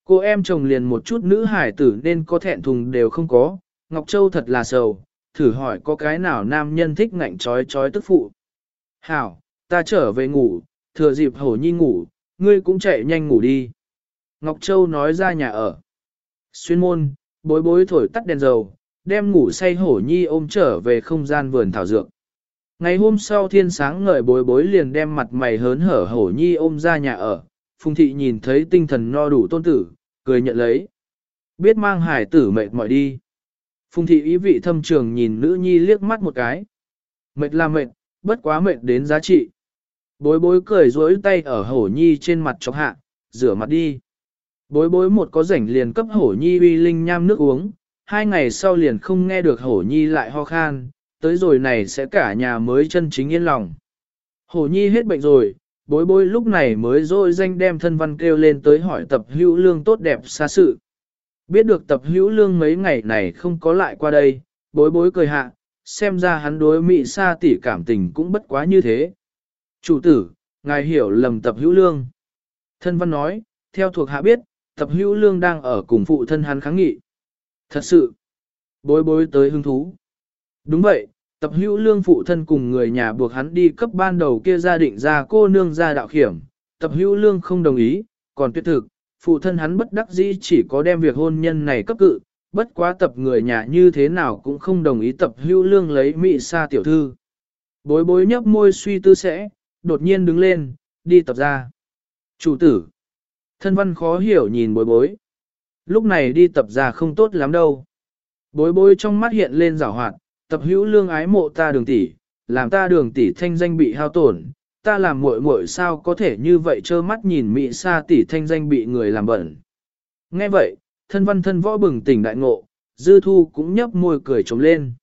Cô em chồng liền một chút nữ hải tử nên có thẹn thùng đều không có, Ngọc Châu thật là sầu, thử hỏi có cái nào nam nhân thích ngạnh trói trói tức phụ. Hảo, ta trở về ngủ, thừa dịp hổ nhi ngủ, ngươi cũng chạy nhanh ngủ đi. Ngọc Châu nói ra nhà ở. Xuyên môn, bối bối thổi tắt đèn dầu, đem ngủ say hổ nhi ôm trở về không gian vườn thảo dược. Ngày hôm sau thiên sáng ngời bối bối liền đem mặt mày hớn hở hổ nhi ôm ra nhà ở, phùng thị nhìn thấy tinh thần no đủ tôn tử, cười nhận lấy. Biết mang hải tử mệt mỏi đi. Phùng thị ý vị thâm trường nhìn nữ nhi liếc mắt một cái. Mệt là mệt, bất quá mệt đến giá trị. Bối bối cười rối tay ở hổ nhi trên mặt chọc hạ, rửa mặt đi. Bối bối một có rảnh liền cấp hổ nhi uy linh nham nước uống, hai ngày sau liền không nghe được hổ nhi lại ho khan, tới rồi này sẽ cả nhà mới chân chính yên lòng. Hổ nhi hết bệnh rồi, bối bối lúc này mới dội danh đem thân văn kêu lên tới hỏi tập hữu lương tốt đẹp xa sự. Biết được tập hữu lương mấy ngày này không có lại qua đây, bối bối cười hạ, xem ra hắn đối mị sa tỷ cảm tình cũng bất quá như thế. Chủ tử, ngài hiểu lầm tập hữu lương. Thân văn nói, theo thuộc hạ biết, tập hữu lương đang ở cùng phụ thân hắn kháng nghị. Thật sự, bối bối tới hứng thú. Đúng vậy, tập hữu lương phụ thân cùng người nhà buộc hắn đi cấp ban đầu kia gia định ra cô nương ra đạo khiểm. Tập hữu lương không đồng ý, còn tuyệt thực, phụ thân hắn bất đắc dĩ chỉ có đem việc hôn nhân này cấp cự, bất quá tập người nhà như thế nào cũng không đồng ý tập hữu lương lấy mị sa tiểu thư. Bối bối nhấp môi suy tư sẽ, đột nhiên đứng lên, đi tập ra. Chủ tử. Thân văn khó hiểu nhìn bối bối. Lúc này đi tập ra không tốt lắm đâu. Bối bối trong mắt hiện lên rảo hoạt, tập hữu lương ái mộ ta đường tỷ, làm ta đường tỷ thanh danh bị hao tổn, ta làm muội muội sao có thể như vậy trơ mắt nhìn mị sa tỷ thanh danh bị người làm bẩn. Nghe vậy, thân văn thân võ bừng tỉnh đại ngộ, dư thu cũng nhấp môi cười trống lên.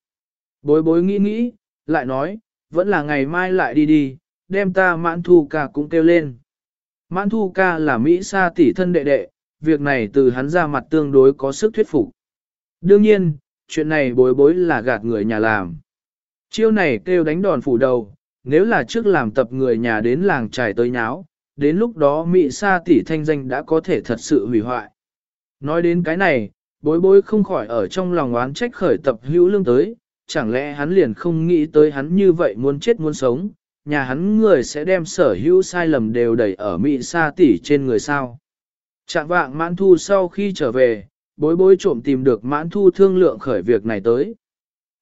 Bối bối nghĩ nghĩ, lại nói, vẫn là ngày mai lại đi đi, đem ta mãn thu ca cũng kêu lên. Mãn thu ca là Mỹ sa tỷ thân đệ đệ, việc này từ hắn ra mặt tương đối có sức thuyết phục. Đương nhiên, chuyện này bối bối là gạt người nhà làm. Chiêu này kêu đánh đòn phủ đầu, nếu là trước làm tập người nhà đến làng trải tới nháo, đến lúc đó Mỹ sa tỷ thanh danh đã có thể thật sự hủy hoại. Nói đến cái này, bối bối không khỏi ở trong lòng oán trách khởi tập hữu lương tới, chẳng lẽ hắn liền không nghĩ tới hắn như vậy muốn chết muốn sống, nhà hắn người sẽ đem sở hữu sai lầm đều đẩy ở Mỹ sa tỷ trên người sao. Trạng vạng mãn thu sau khi trở về, bối bối trộm tìm được mãn thu thương lượng khởi việc này tới.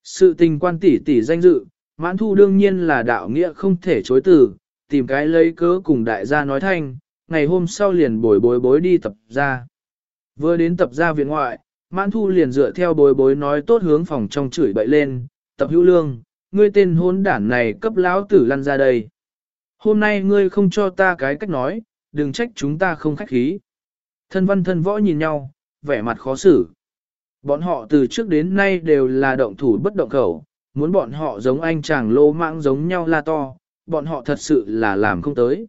Sự tình quan tỷ tỷ danh dự, mãn thu đương nhiên là đạo nghĩa không thể chối từ, tìm cái lấy cớ cùng đại gia nói thanh, ngày hôm sau liền bồi bối bối đi tập ra. Vừa đến tập ra viện ngoại, mãn thu liền dựa theo bối bối nói tốt hướng phòng trong chửi bậy lên, tập hữu lương, ngươi tên hốn đản này cấp lão tử lăn ra đây. Hôm nay ngươi không cho ta cái cách nói, đừng trách chúng ta không khách khí. Thân văn thân võ nhìn nhau, vẻ mặt khó xử. Bọn họ từ trước đến nay đều là động thủ bất động khẩu, muốn bọn họ giống anh chàng lô mãng giống nhau la to, bọn họ thật sự là làm không tới.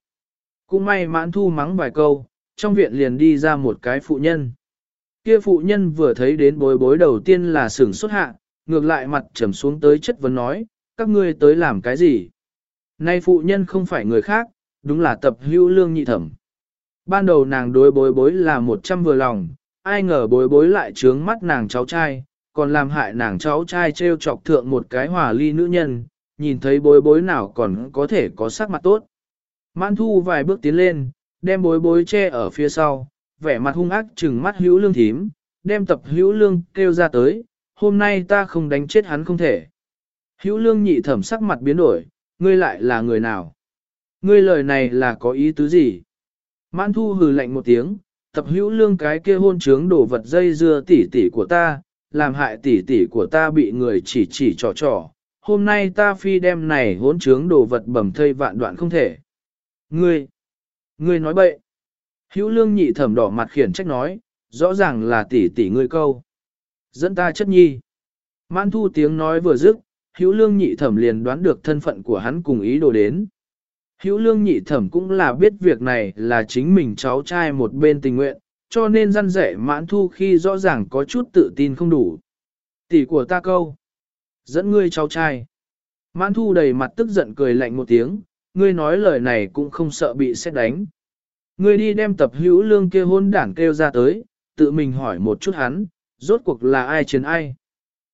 Cũng may mãn thu mắng vài câu, trong viện liền đi ra một cái phụ nhân. Kia phụ nhân vừa thấy đến bối bối đầu tiên là sửng xuất hạ, ngược lại mặt trầm xuống tới chất vấn nói, các ngươi tới làm cái gì? Nay phụ nhân không phải người khác, đúng là tập hữu lương nhị thẩm. Ban đầu nàng đối bối bối là một trăm vừa lòng, ai ngờ bối bối lại trướng mắt nàng cháu trai, còn làm hại nàng cháu trai treo chọc thượng một cái hòa ly nữ nhân, nhìn thấy bối bối nào còn có thể có sắc mặt tốt. Mãn thu vài bước tiến lên, đem bối bối che ở phía sau, vẻ mặt hung ác trừng mắt hữu lương thím, đem tập hữu lương kêu ra tới, hôm nay ta không đánh chết hắn không thể. Hữu lương nhị thẩm sắc mặt biến đổi, ngươi lại là người nào? Ngươi lời này là có ý tứ gì? Mãn thu hừ lạnh một tiếng, tập hữu lương cái kia hôn trướng đổ vật dây dưa tỉ tỉ của ta, làm hại tỉ tỉ của ta bị người chỉ chỉ trò trò. Hôm nay ta phi đem này hôn trướng đồ vật bầm thây vạn đoạn không thể. Ngươi, ngươi nói bậy. Hữu lương nhị thẩm đỏ mặt khiển trách nói, rõ ràng là tỉ tỉ ngươi câu. Dẫn ta chất nhi. Mãn thu tiếng nói vừa dứt, hữu lương nhị thẩm liền đoán được thân phận của hắn cùng ý đồ đến. Hữu lương nhị thẩm cũng là biết việc này là chính mình cháu trai một bên tình nguyện, cho nên răn rẻ mãn thu khi rõ ràng có chút tự tin không đủ. Tỷ của ta câu. Dẫn ngươi cháu trai. Mãn thu đầy mặt tức giận cười lạnh một tiếng, ngươi nói lời này cũng không sợ bị xét đánh. Ngươi đi đem tập hữu lương kia hôn đảng kêu ra tới, tự mình hỏi một chút hắn, rốt cuộc là ai chiến ai.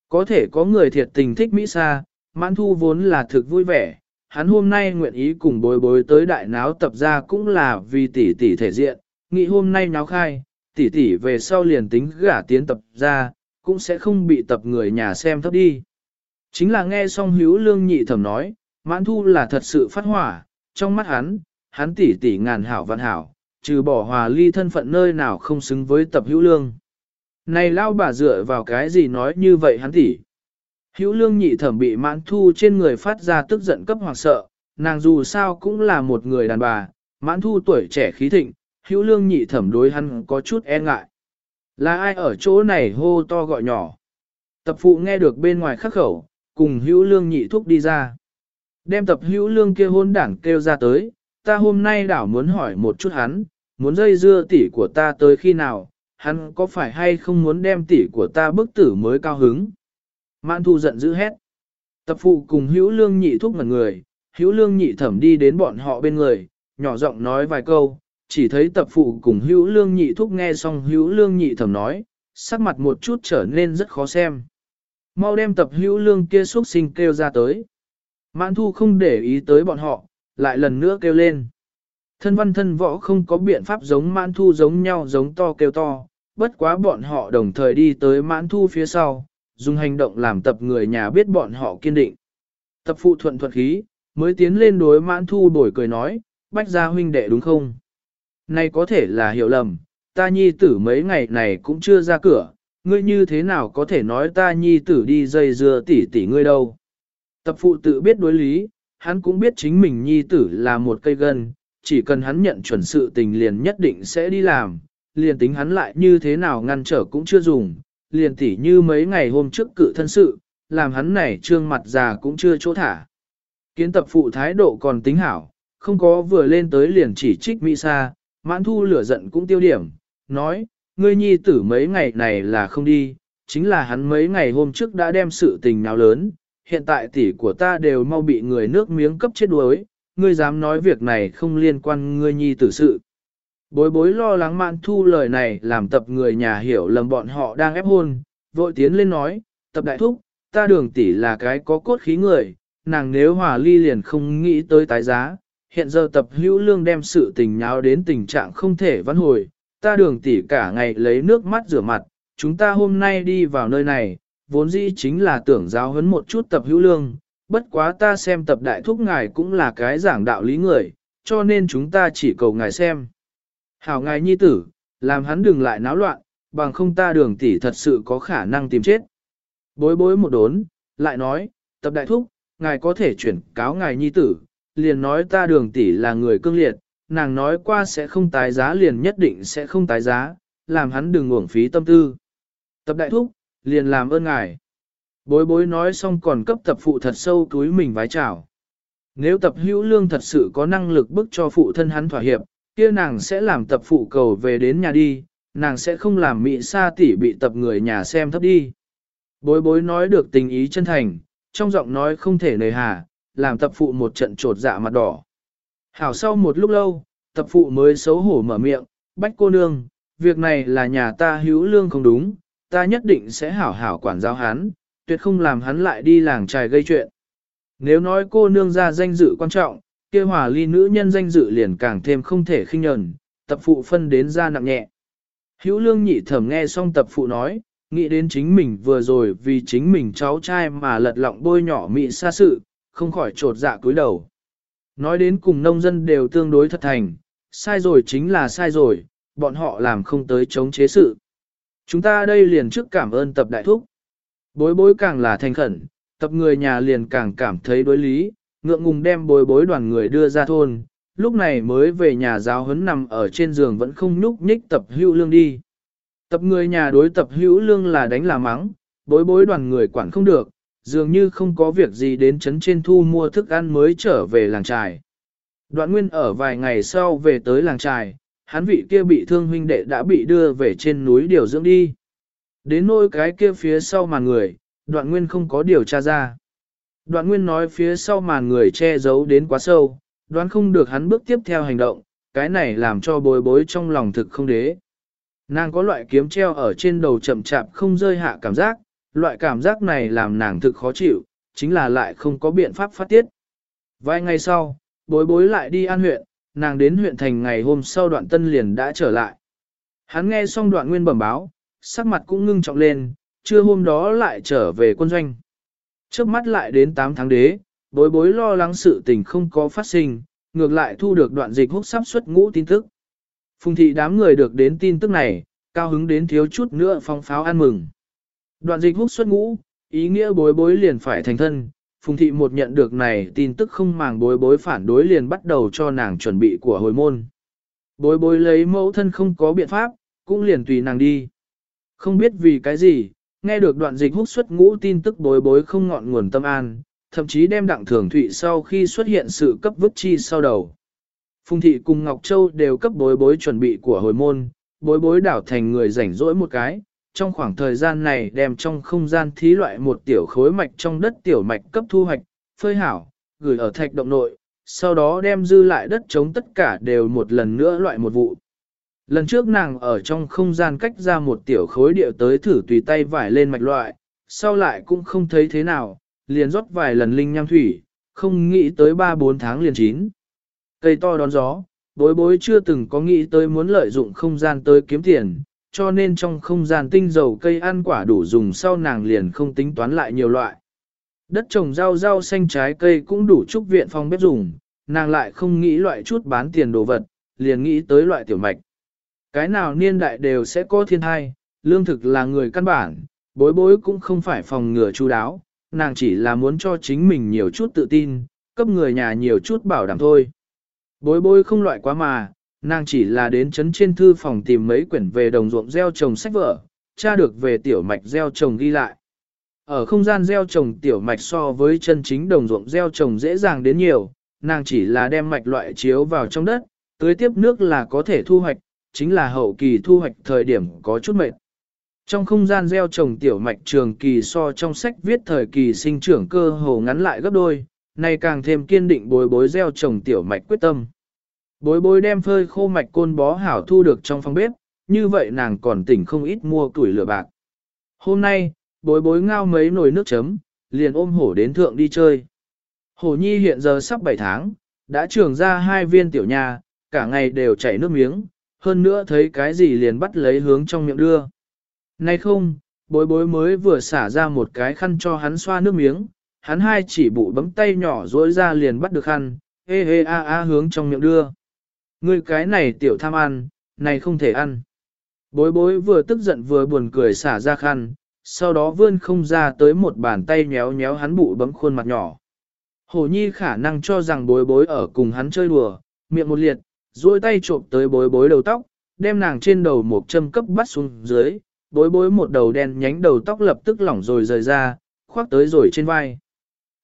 Có thể có người thiệt tình thích Mỹ Sa, mãn thu vốn là thực vui vẻ, hắn hôm nay nguyện ý cùng bối bối tới đại náo tập ra cũng là vì tỷ tỷ thể diện, nghĩ hôm nay náo khai, tỷ tỷ về sau liền tính gả tiến tập ra, cũng sẽ không bị tập người nhà xem thấp đi. Chính là nghe xong hữu lương nhị thẩm nói, mãn thu là thật sự phát hỏa, trong mắt hắn, hắn tỷ tỷ ngàn hảo vạn hảo, trừ bỏ hòa ly thân phận nơi nào không xứng với tập hữu lương. Này lao bà dựa vào cái gì nói như vậy hắn tỷ. Hữu lương nhị thẩm bị mãn thu trên người phát ra tức giận cấp hoặc sợ, nàng dù sao cũng là một người đàn bà, mãn thu tuổi trẻ khí thịnh, hữu lương nhị thẩm đối hắn có chút e ngại. Là ai ở chỗ này hô to gọi nhỏ. Tập phụ nghe được bên ngoài khắc khẩu, cùng hữu lương nhị thúc đi ra. Đem tập hữu lương kia hôn đảng kêu ra tới, ta hôm nay đảo muốn hỏi một chút hắn, muốn dây dưa tỷ của ta tới khi nào, hắn có phải hay không muốn đem tỷ của ta bức tử mới cao hứng. Mãn thu giận dữ hét. Tập phụ cùng hữu lương nhị thúc ngẩn người, hữu lương nhị thẩm đi đến bọn họ bên người, nhỏ giọng nói vài câu, chỉ thấy tập phụ cùng hữu lương nhị thúc nghe xong hữu lương nhị thẩm nói, sắc mặt một chút trở nên rất khó xem. Mau đem tập hữu lương kia xuất sinh kêu ra tới. Mãn thu không để ý tới bọn họ, lại lần nữa kêu lên. Thân văn thân võ không có biện pháp giống mãn thu giống nhau giống to kêu to, bất quá bọn họ đồng thời đi tới mãn thu phía sau, dùng hành động làm tập người nhà biết bọn họ kiên định. Tập phụ thuận thuận khí, mới tiến lên đối mãn thu bồi cười nói, bách gia huynh đệ đúng không? Này có thể là hiểu lầm, ta nhi tử mấy ngày này cũng chưa ra cửa, ngươi như thế nào có thể nói ta nhi tử đi dây dưa tỉ tỉ ngươi đâu? Tập phụ tự biết đối lý, hắn cũng biết chính mình nhi tử là một cây gân, chỉ cần hắn nhận chuẩn sự tình liền nhất định sẽ đi làm, liền tính hắn lại như thế nào ngăn trở cũng chưa dùng, liền tỉ như mấy ngày hôm trước cự thân sự, làm hắn này trương mặt già cũng chưa chỗ thả. Kiến tập phụ thái độ còn tính hảo, không có vừa lên tới liền chỉ trích Mỹ Sa, mãn thu lửa giận cũng tiêu điểm, nói, ngươi nhi tử mấy ngày này là không đi, chính là hắn mấy ngày hôm trước đã đem sự tình nào lớn, hiện tại tỷ của ta đều mau bị người nước miếng cấp chết đuối, ngươi dám nói việc này không liên quan ngươi nhi tử sự. Bối bối lo lắng mạn thu lời này làm tập người nhà hiểu lầm bọn họ đang ép hôn, vội tiến lên nói, tập đại thúc, ta đường tỷ là cái có cốt khí người, nàng nếu hòa ly liền không nghĩ tới tái giá, hiện giờ tập hữu lương đem sự tình nháo đến tình trạng không thể vãn hồi, ta đường tỷ cả ngày lấy nước mắt rửa mặt, chúng ta hôm nay đi vào nơi này, vốn dĩ chính là tưởng giáo huấn một chút tập hữu lương, bất quá ta xem tập đại thúc ngài cũng là cái giảng đạo lý người, cho nên chúng ta chỉ cầu ngài xem. Hảo ngài nhi tử, làm hắn đừng lại náo loạn, bằng không ta đường tỷ thật sự có khả năng tìm chết. Bối bối một đốn, lại nói, tập đại thúc, ngài có thể chuyển cáo ngài nhi tử, liền nói ta đường tỷ là người cương liệt, nàng nói qua sẽ không tái giá liền nhất định sẽ không tái giá, làm hắn đừng uổng phí tâm tư. Tập đại thúc, liền làm ơn ngài. Bối bối nói xong còn cấp tập phụ thật sâu túi mình vái chào. Nếu tập hữu lương thật sự có năng lực bức cho phụ thân hắn thỏa hiệp, kia nàng sẽ làm tập phụ cầu về đến nhà đi, nàng sẽ không làm mị sa tỷ bị tập người nhà xem thấp đi. Bối bối nói được tình ý chân thành, trong giọng nói không thể nề hà, làm tập phụ một trận trột dạ mặt đỏ. Hảo sau một lúc lâu, tập phụ mới xấu hổ mở miệng, bách cô nương, việc này là nhà ta hữu lương không đúng, ta nhất định sẽ hảo hảo quản giáo hắn, tuyệt không làm hắn lại đi làng trài gây chuyện. Nếu nói cô nương ra danh dự quan trọng, kia hòa ly nữ nhân danh dự liền càng thêm không thể khinh nhẫn, tập phụ phân đến ra nặng nhẹ. Hữu lương nhị thẩm nghe xong tập phụ nói, nghĩ đến chính mình vừa rồi vì chính mình cháu trai mà lật lọng bôi nhỏ mị xa sự, không khỏi trột dạ cúi đầu. Nói đến cùng nông dân đều tương đối thật thành, sai rồi chính là sai rồi, bọn họ làm không tới chống chế sự. Chúng ta đây liền trước cảm ơn tập đại thúc. Bối bối càng là thành khẩn, tập người nhà liền càng cảm thấy đối lý, ngượng ngùng đem bối bối đoàn người đưa ra thôn, lúc này mới về nhà giáo huấn nằm ở trên giường vẫn không nhúc nhích tập hữu lương đi. Tập người nhà đối tập hữu lương là đánh là mắng, bối bối đoàn người quản không được, dường như không có việc gì đến chấn trên thu mua thức ăn mới trở về làng trài. Đoạn nguyên ở vài ngày sau về tới làng trài, hắn vị kia bị thương huynh đệ đã bị đưa về trên núi điều dưỡng đi. Đến nỗi cái kia phía sau mà người, đoạn nguyên không có điều tra ra. Đoạn nguyên nói phía sau màn người che giấu đến quá sâu, đoán không được hắn bước tiếp theo hành động, cái này làm cho bối bối trong lòng thực không đế. Nàng có loại kiếm treo ở trên đầu chậm chạp không rơi hạ cảm giác, loại cảm giác này làm nàng thực khó chịu, chính là lại không có biện pháp phát tiết. Vài ngày sau, bối bối lại đi an huyện, nàng đến huyện thành ngày hôm sau đoạn tân liền đã trở lại. Hắn nghe xong đoạn nguyên bẩm báo, sắc mặt cũng ngưng trọng lên, trưa hôm đó lại trở về quân doanh. Trước mắt lại đến 8 tháng đế, bối bối lo lắng sự tình không có phát sinh, ngược lại thu được đoạn dịch hút sắp xuất ngũ tin tức. Phùng thị đám người được đến tin tức này, cao hứng đến thiếu chút nữa phong pháo ăn mừng. Đoạn dịch hút xuất ngũ, ý nghĩa bối bối liền phải thành thân, Phùng Thị một nhận được này tin tức không màng bối bối phản đối liền bắt đầu cho nàng chuẩn bị của hồi môn. Bối bối lấy mẫu thân không có biện pháp, cũng liền tùy nàng đi. Không biết vì cái gì, nghe được đoạn dịch hút xuất ngũ tin tức bối bối không ngọn nguồn tâm an, thậm chí đem đặng thường thụy sau khi xuất hiện sự cấp vứt chi sau đầu. Phùng thị cùng Ngọc Châu đều cấp bối bối chuẩn bị của hồi môn, bối bối đảo thành người rảnh rỗi một cái, trong khoảng thời gian này đem trong không gian thí loại một tiểu khối mạch trong đất tiểu mạch cấp thu hoạch, phơi hảo, gửi ở thạch động nội, sau đó đem dư lại đất chống tất cả đều một lần nữa loại một vụ. Lần trước nàng ở trong không gian cách ra một tiểu khối địa tới thử tùy tay vải lên mạch loại, sau lại cũng không thấy thế nào, liền rót vài lần linh nham thủy, không nghĩ tới 3-4 tháng liền chín. Cây to đón gió, bối bối chưa từng có nghĩ tới muốn lợi dụng không gian tới kiếm tiền, cho nên trong không gian tinh dầu cây ăn quả đủ dùng sau nàng liền không tính toán lại nhiều loại. Đất trồng rau rau xanh trái cây cũng đủ chúc viện phong bếp dùng, nàng lại không nghĩ loại chút bán tiền đồ vật, liền nghĩ tới loại tiểu mạch. Cái nào niên đại đều sẽ có thiên thai, lương thực là người căn bản, bối bối cũng không phải phòng ngừa chú đáo, nàng chỉ là muốn cho chính mình nhiều chút tự tin, cấp người nhà nhiều chút bảo đảm thôi. Bối bối không loại quá mà, nàng chỉ là đến chấn trên thư phòng tìm mấy quyển về đồng ruộng gieo trồng sách vở, tra được về tiểu mạch gieo trồng ghi lại. Ở không gian gieo trồng tiểu mạch so với chân chính đồng ruộng gieo trồng dễ dàng đến nhiều, nàng chỉ là đem mạch loại chiếu vào trong đất, tưới tiếp nước là có thể thu hoạch, chính là hậu kỳ thu hoạch thời điểm có chút mệt. Trong không gian gieo trồng tiểu mạch trường kỳ so trong sách viết thời kỳ sinh trưởng cơ hồ ngắn lại gấp đôi, này càng thêm kiên định bối bối gieo trồng tiểu mạch quyết tâm. Bối bối đem phơi khô mạch côn bó hảo thu được trong phòng bếp, như vậy nàng còn tỉnh không ít mua tuổi lửa bạc. Hôm nay, bối bối ngao mấy nồi nước chấm, liền ôm hổ đến thượng đi chơi. Hổ nhi hiện giờ sắp 7 tháng, đã trưởng ra hai viên tiểu nha, cả ngày đều chảy nước miếng, hơn nữa thấy cái gì liền bắt lấy hướng trong miệng đưa. Nay không, bối bối mới vừa xả ra một cái khăn cho hắn xoa nước miếng, hắn hai chỉ bụ bấm tay nhỏ rỗi ra liền bắt được khăn, hê hê a a hướng trong miệng đưa. Ngươi cái này tiểu tham ăn, này không thể ăn. Bối bối vừa tức giận vừa buồn cười xả ra khăn, sau đó vươn không ra tới một bàn tay nhéo nhéo hắn bụ bấm khuôn mặt nhỏ. Hổ nhi khả năng cho rằng bối bối ở cùng hắn chơi đùa, miệng một liệt, duỗi tay trộm tới bối bối đầu tóc, đem nàng trên đầu một châm cấp bắt xuống dưới, bối bối một đầu đen nhánh đầu tóc lập tức lỏng rồi rời ra, khoác tới rồi trên vai.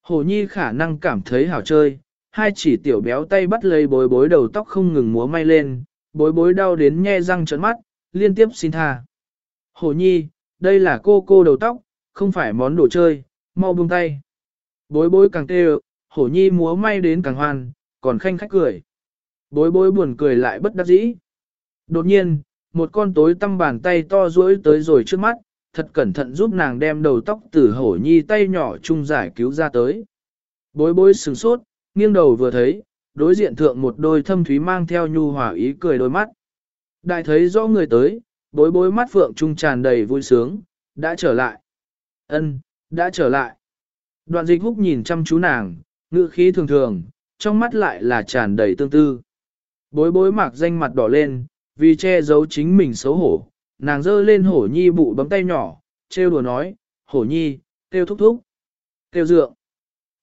Hổ nhi khả năng cảm thấy hảo chơi, hai chỉ tiểu béo tay bắt lấy bối bối đầu tóc không ngừng múa may lên, bối bối đau đến nhe răng trợn mắt, liên tiếp xin tha. Hổ nhi, đây là cô cô đầu tóc, không phải món đồ chơi, mau buông tay. Bối bối càng tê hổ nhi múa may đến càng hoan, còn khanh khách cười. Bối bối buồn cười lại bất đắc dĩ. Đột nhiên, một con tối tăm bàn tay to duỗi tới rồi trước mắt, thật cẩn thận giúp nàng đem đầu tóc từ hổ nhi tay nhỏ chung giải cứu ra tới. Bối bối sừng sốt, nghiêng đầu vừa thấy, đối diện thượng một đôi thâm thúy mang theo nhu hòa ý cười đôi mắt. Đại thấy rõ người tới, bối bối mắt phượng trung tràn đầy vui sướng, đã trở lại. ân đã trở lại. Đoạn dịch húc nhìn chăm chú nàng, ngữ khí thường thường, trong mắt lại là tràn đầy tương tư. Bối bối mạc danh mặt đỏ lên, vì che giấu chính mình xấu hổ, nàng giơ lên hổ nhi bụ bấm tay nhỏ, trêu đùa nói, hổ nhi, kêu thúc thúc, kêu dượng.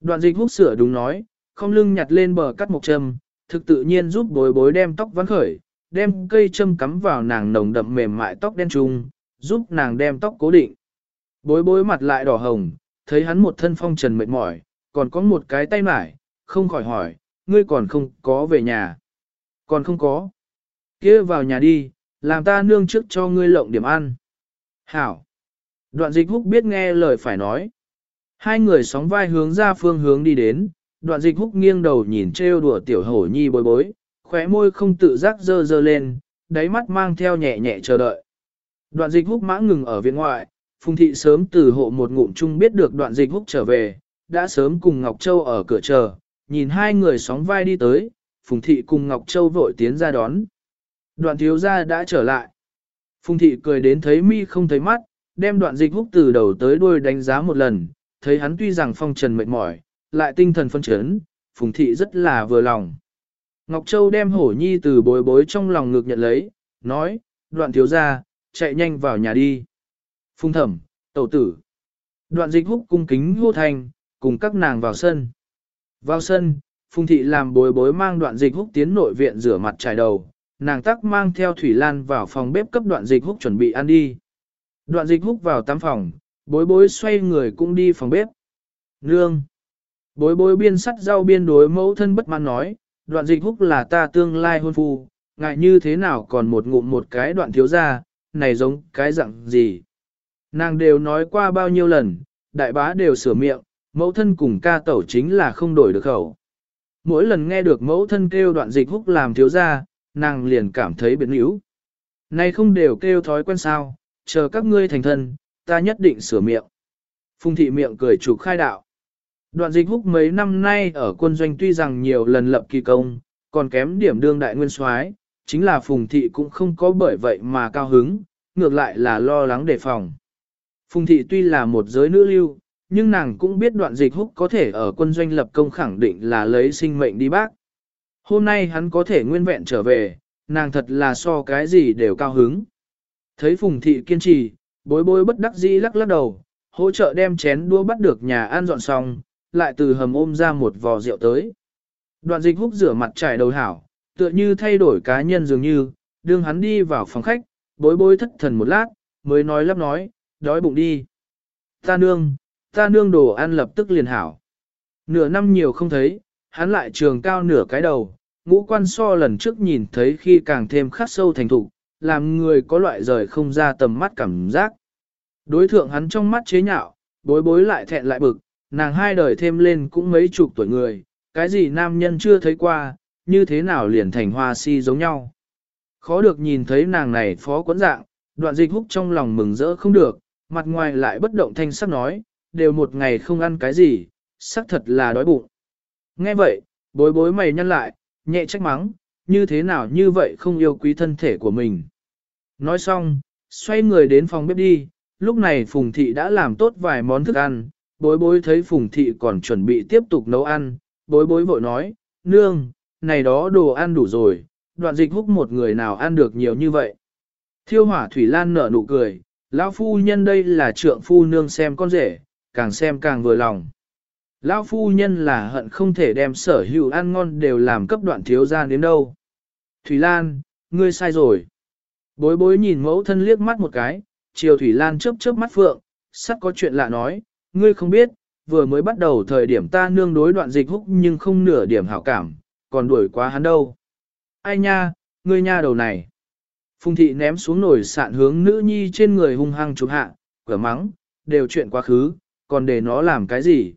Đoạn dịch húc sửa đúng nói, không lưng nhặt lên bờ cắt một châm, thực tự nhiên giúp bối bối đem tóc vắn khởi, đem cây châm cắm vào nàng nồng đậm mềm mại tóc đen trung, giúp nàng đem tóc cố định. Bối bối mặt lại đỏ hồng, thấy hắn một thân phong trần mệt mỏi, còn có một cái tay mải, không khỏi hỏi, ngươi còn không có về nhà. Còn không có. kia vào nhà đi, làm ta nương trước cho ngươi lộng điểm ăn. Hảo. Đoạn dịch húc biết nghe lời phải nói. Hai người sóng vai hướng ra phương hướng đi đến, đoạn dịch húc nghiêng đầu nhìn trêu đùa tiểu hổ nhi bối bối, khóe môi không tự giác dơ dơ lên, đáy mắt mang theo nhẹ nhẹ chờ đợi. Đoạn dịch húc mã ngừng ở viện ngoại, phùng thị sớm từ hộ một ngụm chung biết được đoạn dịch húc trở về, đã sớm cùng Ngọc Châu ở cửa chờ, nhìn hai người sóng vai đi tới, phùng thị cùng Ngọc Châu vội tiến ra đón. Đoạn thiếu gia đã trở lại. Phùng thị cười đến thấy mi không thấy mắt, đem đoạn dịch húc từ đầu tới đuôi đánh giá một lần, thấy hắn tuy rằng phong trần mệt mỏi, lại tinh thần phân chấn, phùng thị rất là vừa lòng. Ngọc Châu đem hổ nhi từ bối bối trong lòng ngực nhận lấy, nói, đoạn thiếu gia, chạy nhanh vào nhà đi. Phùng thẩm, tẩu tử. Đoạn dịch húc cung kính hô thành, cùng các nàng vào sân. Vào sân, Phùng thị làm bối bối mang đoạn dịch húc tiến nội viện rửa mặt trải đầu, nàng tắc mang theo Thủy Lan vào phòng bếp cấp đoạn dịch húc chuẩn bị ăn đi. Đoạn dịch húc vào tắm phòng, bối bối xoay người cũng đi phòng bếp. Nương! Bối bối biên sắt rau biên đối mẫu thân bất mãn nói, đoạn dịch húc là ta tương lai hôn phu, ngại như thế nào còn một ngụm một cái đoạn thiếu ra, này giống cái dạng gì. Nàng đều nói qua bao nhiêu lần, đại bá đều sửa miệng, mẫu thân cùng ca tẩu chính là không đổi được khẩu. Mỗi lần nghe được mẫu thân kêu đoạn dịch húc làm thiếu gia, nàng liền cảm thấy biến yếu. Này không đều kêu thói quen sao, chờ các ngươi thành thân, ta nhất định sửa miệng. Phùng thị miệng cười chủ khai đạo. Đoạn dịch húc mấy năm nay ở quân doanh tuy rằng nhiều lần lập kỳ công, còn kém điểm đương đại nguyên soái, chính là phùng thị cũng không có bởi vậy mà cao hứng, ngược lại là lo lắng đề phòng. Phùng thị tuy là một giới nữ lưu, nhưng nàng cũng biết đoạn dịch húc có thể ở quân doanh lập công khẳng định là lấy sinh mệnh đi bác. Hôm nay hắn có thể nguyên vẹn trở về, nàng thật là so cái gì đều cao hứng. Thấy phùng thị kiên trì, bối bối bất đắc dĩ lắc lắc đầu, hỗ trợ đem chén đua bắt được nhà ăn dọn xong, lại từ hầm ôm ra một vò rượu tới. Đoạn dịch húc rửa mặt trải đầu hảo, tựa như thay đổi cá nhân dường như, đương hắn đi vào phòng khách, bối bối thất thần một lát, mới nói lắp nói, đói bụng đi. Ta nương, ta nương đồ ăn lập tức liền hảo. Nửa năm nhiều không thấy, hắn lại trường cao nửa cái đầu, ngũ quan so lần trước nhìn thấy khi càng thêm khắc sâu thành thục, làm người có loại rời không ra tầm mắt cảm giác. Đối thượng hắn trong mắt chế nhạo, bối bối lại thẹn lại bực, nàng hai đời thêm lên cũng mấy chục tuổi người, cái gì nam nhân chưa thấy qua, như thế nào liền thành hoa si giống nhau. Khó được nhìn thấy nàng này phó quấn dạng, đoạn dịch húc trong lòng mừng rỡ không được, mặt ngoài lại bất động thanh sắc nói, đều một ngày không ăn cái gì, xác thật là đói bụng. Nghe vậy, bối bối mày nhăn lại, nhẹ trách mắng, như thế nào như vậy không yêu quý thân thể của mình. Nói xong, xoay người đến phòng bếp đi, lúc này Phùng Thị đã làm tốt vài món thức ăn, bối bối thấy Phùng Thị còn chuẩn bị tiếp tục nấu ăn, bối bối vội nói, nương, này đó đồ ăn đủ rồi, đoạn dịch húc một người nào ăn được nhiều như vậy. Thiêu hỏa Thủy Lan nở nụ cười, lão phu nhân đây là trượng phu nương xem con rể, càng xem càng vừa lòng. Lão phu nhân là hận không thể đem sở hữu ăn ngon đều làm cấp đoạn thiếu gia đến đâu. Thủy Lan, ngươi sai rồi. Bối bối nhìn mẫu thân liếc mắt một cái, chiều Thủy Lan chớp chớp mắt phượng, sắt có chuyện lạ nói, ngươi không biết, vừa mới bắt đầu thời điểm ta nương đối đoạn dịch húc nhưng không nửa điểm hảo cảm, còn đuổi quá hắn đâu. Ai nha, ngươi nha đầu này. Phùng thị ném xuống nổi sạn hướng nữ nhi trên người hung hăng chụp hạ, cửa mắng, đều chuyện quá khứ, còn để nó làm cái gì.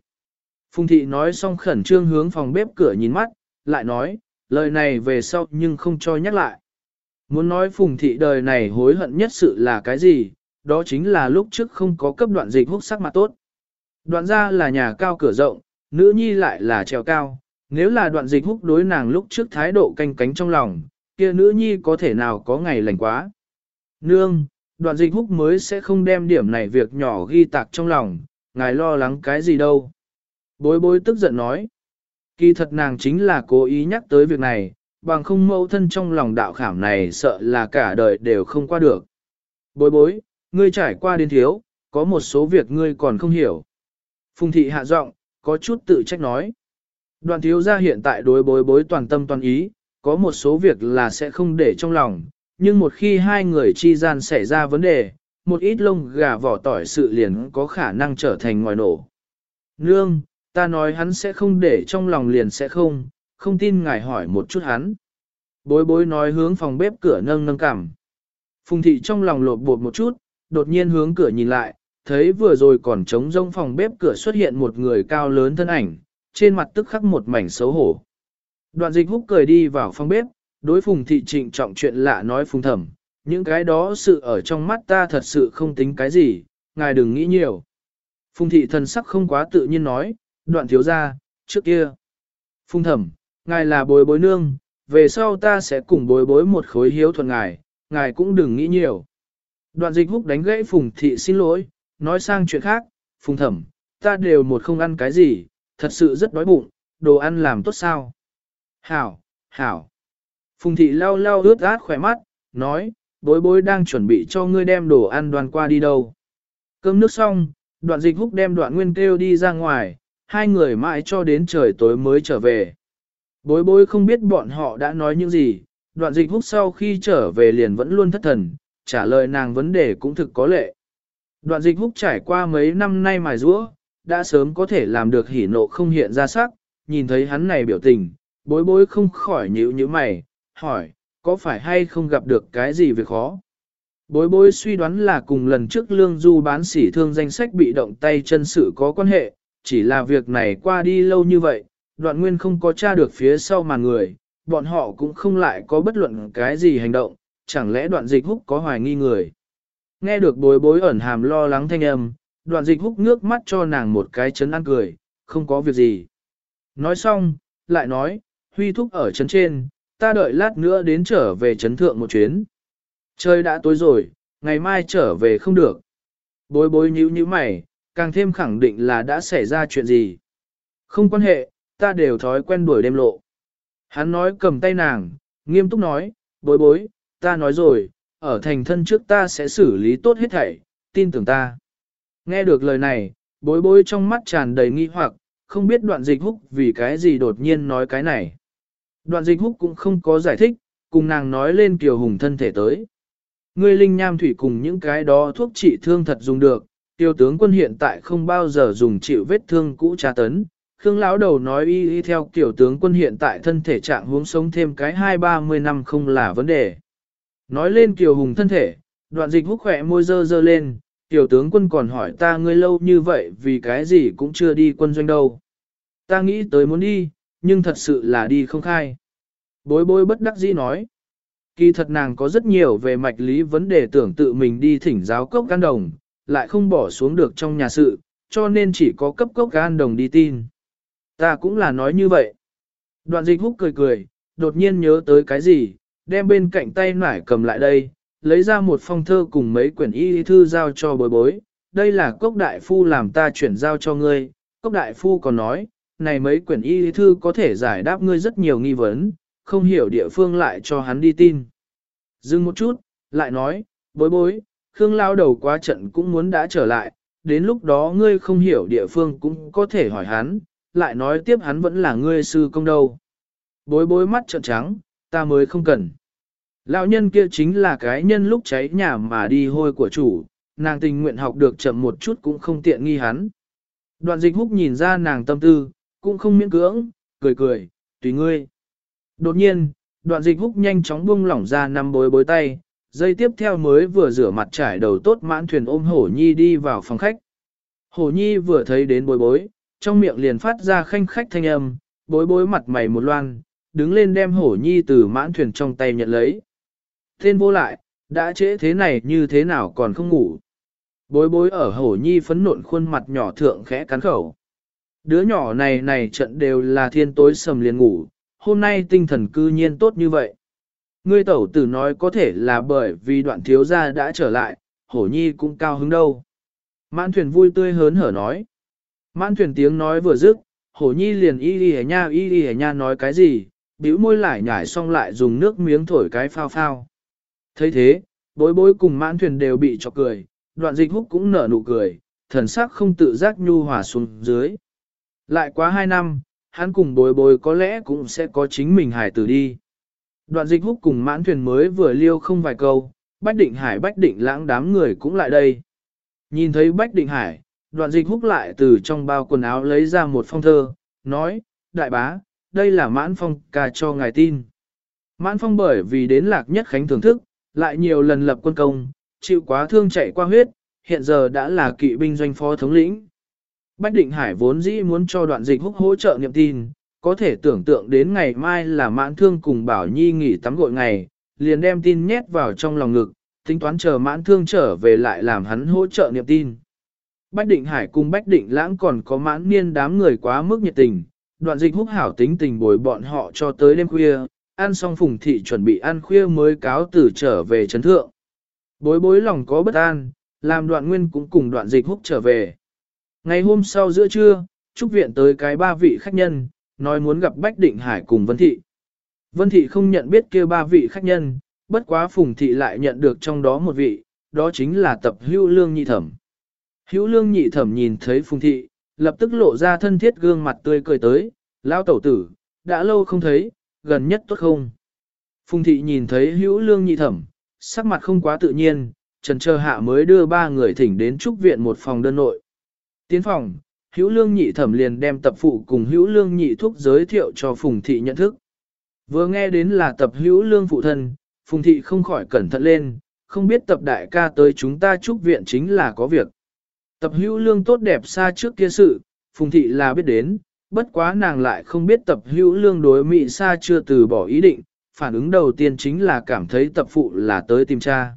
Phùng thị nói xong khẩn trương hướng phòng bếp cửa nhìn mắt, lại nói, lời này về sau nhưng không cho nhắc lại. Muốn nói phùng thị đời này hối hận nhất sự là cái gì, đó chính là lúc trước không có cấp đoạn dịch hút sắc mặt tốt. Đoạn ra là nhà cao cửa rộng, nữ nhi lại là trèo cao, nếu là đoạn dịch hút đối nàng lúc trước thái độ canh cánh trong lòng, kia nữ nhi có thể nào có ngày lành quá. Nương, đoạn dịch hút mới sẽ không đem điểm này việc nhỏ ghi tạc trong lòng, ngài lo lắng cái gì đâu. Bối bối tức giận nói. Kỳ thật nàng chính là cố ý nhắc tới việc này, bằng không mâu thân trong lòng đạo khảm này sợ là cả đời đều không qua được. Bối bối, ngươi trải qua đến thiếu, có một số việc ngươi còn không hiểu. Phùng thị hạ giọng, có chút tự trách nói. Đoàn thiếu gia hiện tại đối bối bối toàn tâm toàn ý, có một số việc là sẽ không để trong lòng, nhưng một khi hai người chi gian xảy ra vấn đề, một ít lông gà vỏ tỏi sự liền có khả năng trở thành ngoài nổ. Nương, ta nói hắn sẽ không để trong lòng liền sẽ không, không tin ngài hỏi một chút hắn. Bối bối nói hướng phòng bếp cửa nâng nâng cằm. Phùng thị trong lòng lột bột một chút, đột nhiên hướng cửa nhìn lại, thấy vừa rồi còn trống rông phòng bếp cửa xuất hiện một người cao lớn thân ảnh, trên mặt tức khắc một mảnh xấu hổ. Đoạn dịch húc cười đi vào phòng bếp, đối phùng thị trịnh trọng chuyện lạ nói phùng thẩm, những cái đó sự ở trong mắt ta thật sự không tính cái gì, ngài đừng nghĩ nhiều. Phùng thị thần sắc không quá tự nhiên nói, đoạn thiếu ra, trước kia. Phùng thẩm, ngài là bối bối nương, về sau ta sẽ cùng bối bối một khối hiếu thuận ngài, ngài cũng đừng nghĩ nhiều. Đoạn dịch húc đánh gãy phùng thị xin lỗi, nói sang chuyện khác, phùng thẩm, ta đều một không ăn cái gì, thật sự rất đói bụng, đồ ăn làm tốt sao. Hảo, hảo. Phùng thị lau lau ướt át khỏe mắt, nói, bối bối đang chuẩn bị cho ngươi đem đồ ăn đoàn qua đi đâu. Cơm nước xong, đoạn dịch húc đem đoạn nguyên kêu đi ra ngoài, hai người mãi cho đến trời tối mới trở về. Bối bối không biết bọn họ đã nói những gì, đoạn dịch húc sau khi trở về liền vẫn luôn thất thần, trả lời nàng vấn đề cũng thực có lệ. Đoạn dịch húc trải qua mấy năm nay mài rũa, đã sớm có thể làm được hỉ nộ không hiện ra sắc, nhìn thấy hắn này biểu tình, bối bối không khỏi nhíu như mày, hỏi, có phải hay không gặp được cái gì việc khó? Bối bối suy đoán là cùng lần trước lương du bán sỉ thương danh sách bị động tay chân sự có quan hệ, chỉ là việc này qua đi lâu như vậy, đoạn nguyên không có tra được phía sau mà người, bọn họ cũng không lại có bất luận cái gì hành động, chẳng lẽ đoạn dịch húc có hoài nghi người. Nghe được bối bối ẩn hàm lo lắng thanh âm, đoạn dịch húc nước mắt cho nàng một cái chấn ăn cười, không có việc gì. Nói xong, lại nói, huy thúc ở chấn trên, ta đợi lát nữa đến trở về chấn thượng một chuyến. Trời đã tối rồi, ngày mai trở về không được. Bối bối nhíu nhíu mày, càng thêm khẳng định là đã xảy ra chuyện gì. Không quan hệ, ta đều thói quen đuổi đêm lộ. Hắn nói cầm tay nàng, nghiêm túc nói, bối bối, ta nói rồi, ở thành thân trước ta sẽ xử lý tốt hết thảy, tin tưởng ta. Nghe được lời này, bối bối trong mắt tràn đầy nghi hoặc, không biết đoạn dịch húc vì cái gì đột nhiên nói cái này. Đoạn dịch húc cũng không có giải thích, cùng nàng nói lên kiều hùng thân thể tới. Ngươi linh nham thủy cùng những cái đó thuốc trị thương thật dùng được, tiêu tướng quân hiện tại không bao giờ dùng chịu vết thương cũ tra tấn. Khương lão đầu nói y y theo kiểu tướng quân hiện tại thân thể trạng huống sống thêm cái hai ba mươi năm không là vấn đề. Nói lên kiều hùng thân thể, đoạn dịch húc khỏe môi dơ dơ lên, tiểu tướng quân còn hỏi ta ngươi lâu như vậy vì cái gì cũng chưa đi quân doanh đâu. Ta nghĩ tới muốn đi, nhưng thật sự là đi không khai. Bối bối bất đắc dĩ nói. Kỳ thật nàng có rất nhiều về mạch lý vấn đề tưởng tự mình đi thỉnh giáo cốc can đồng, lại không bỏ xuống được trong nhà sự, cho nên chỉ có cấp cốc can đồng đi tin. Ta cũng là nói như vậy. Đoạn dịch húc cười cười, đột nhiên nhớ tới cái gì, đem bên cạnh tay nải cầm lại đây, lấy ra một phong thơ cùng mấy quyển y thư giao cho bối bối. Đây là cốc đại phu làm ta chuyển giao cho ngươi, cốc đại phu còn nói, này mấy quyển y thư có thể giải đáp ngươi rất nhiều nghi vấn, không hiểu địa phương lại cho hắn đi tin. Dừng một chút, lại nói, bối bối, Khương lao đầu quá trận cũng muốn đã trở lại, đến lúc đó ngươi không hiểu địa phương cũng có thể hỏi hắn, lại nói tiếp hắn vẫn là ngươi sư công đâu. Bối bối mắt trợn trắng, ta mới không cần. Lão nhân kia chính là cái nhân lúc cháy nhà mà đi hôi của chủ, nàng tình nguyện học được chậm một chút cũng không tiện nghi hắn. Đoạn dịch húc nhìn ra nàng tâm tư, cũng không miễn cưỡng, cười cười, tùy ngươi. Đột nhiên, đoạn dịch húc nhanh chóng buông lỏng ra năm bối bối tay, dây tiếp theo mới vừa rửa mặt trải đầu tốt mãn thuyền ôm hổ nhi đi vào phòng khách. Hổ nhi vừa thấy đến bối bối, trong miệng liền phát ra khanh khách thanh âm, bối bối mặt mày một loan, đứng lên đem hổ nhi từ mãn thuyền trong tay nhận lấy. Tên vô lại, đã trễ thế này như thế nào còn không ngủ. Bối bối ở hổ nhi phấn nộn khuôn mặt nhỏ thượng khẽ cắn khẩu. Đứa nhỏ này này trận đều là thiên tối sầm liền ngủ, hôm nay tinh thần cư nhiên tốt như vậy. Ngươi tẩu tử nói có thể là bởi vì đoạn thiếu gia đã trở lại, hổ nhi cũng cao hứng đâu. Mãn thuyền vui tươi hớn hở nói. Mãn thuyền tiếng nói vừa dứt, hổ nhi liền y y nha y y nha nói cái gì, bĩu môi lại nhảy xong lại dùng nước miếng thổi cái phao phao thấy thế, bối bối cùng mãn thuyền đều bị chọc cười, đoạn dịch húc cũng nở nụ cười, thần sắc không tự giác nhu hòa xuống dưới. Lại quá hai năm, hắn cùng bối bối có lẽ cũng sẽ có chính mình hải tử đi. Đoạn dịch húc cùng mãn thuyền mới vừa liêu không vài câu, Bách Định Hải Bách Định lãng đám người cũng lại đây. Nhìn thấy Bách Định Hải, đoạn dịch húc lại từ trong bao quần áo lấy ra một phong thơ, nói, đại bá, đây là mãn phong ca cho ngài tin. Mãn phong bởi vì đến lạc nhất khánh thưởng thức, lại nhiều lần lập quân công, chịu quá thương chạy qua huyết, hiện giờ đã là kỵ binh doanh phó thống lĩnh. Bách Định Hải vốn dĩ muốn cho đoạn dịch húc hỗ trợ niệm tin, có thể tưởng tượng đến ngày mai là mãn thương cùng Bảo Nhi nghỉ tắm gội ngày, liền đem tin nhét vào trong lòng ngực, tính toán chờ mãn thương trở về lại làm hắn hỗ trợ niệm tin. Bách Định Hải cùng Bách Định Lãng còn có mãn niên đám người quá mức nhiệt tình, đoạn dịch húc hảo tính tình bồi bọn họ cho tới đêm khuya, ăn xong phùng thị chuẩn bị ăn khuya mới cáo từ trở về chấn thượng. Bối bối lòng có bất an, làm đoạn nguyên cũng cùng đoạn dịch húc trở về. Ngày hôm sau giữa trưa, Trúc Viện tới cái ba vị khách nhân, nói muốn gặp Bách Định Hải cùng Vân Thị. Vân Thị không nhận biết kia ba vị khách nhân, bất quá phùng thị lại nhận được trong đó một vị, đó chính là tập hữu lương nhị thẩm. Hữu lương nhị thẩm nhìn thấy phùng thị, lập tức lộ ra thân thiết gương mặt tươi cười tới, lao tẩu tử, đã lâu không thấy, gần nhất tốt không. Phùng thị nhìn thấy hữu lương nhị thẩm, sắc mặt không quá tự nhiên, trần chờ hạ mới đưa ba người thỉnh đến trúc viện một phòng đơn nội. Tiến phòng, hữu lương nhị thẩm liền đem tập phụ cùng hữu lương nhị thúc giới thiệu cho phùng thị nhận thức. Vừa nghe đến là tập hữu lương phụ thân, phùng thị không khỏi cẩn thận lên, không biết tập đại ca tới chúng ta trúc viện chính là có việc. Tập hữu lương tốt đẹp xa trước kia sự, phùng thị là biết đến, bất quá nàng lại không biết tập hữu lương đối Mỹ Sa chưa từ bỏ ý định, phản ứng đầu tiên chính là cảm thấy tập phụ là tới tìm cha.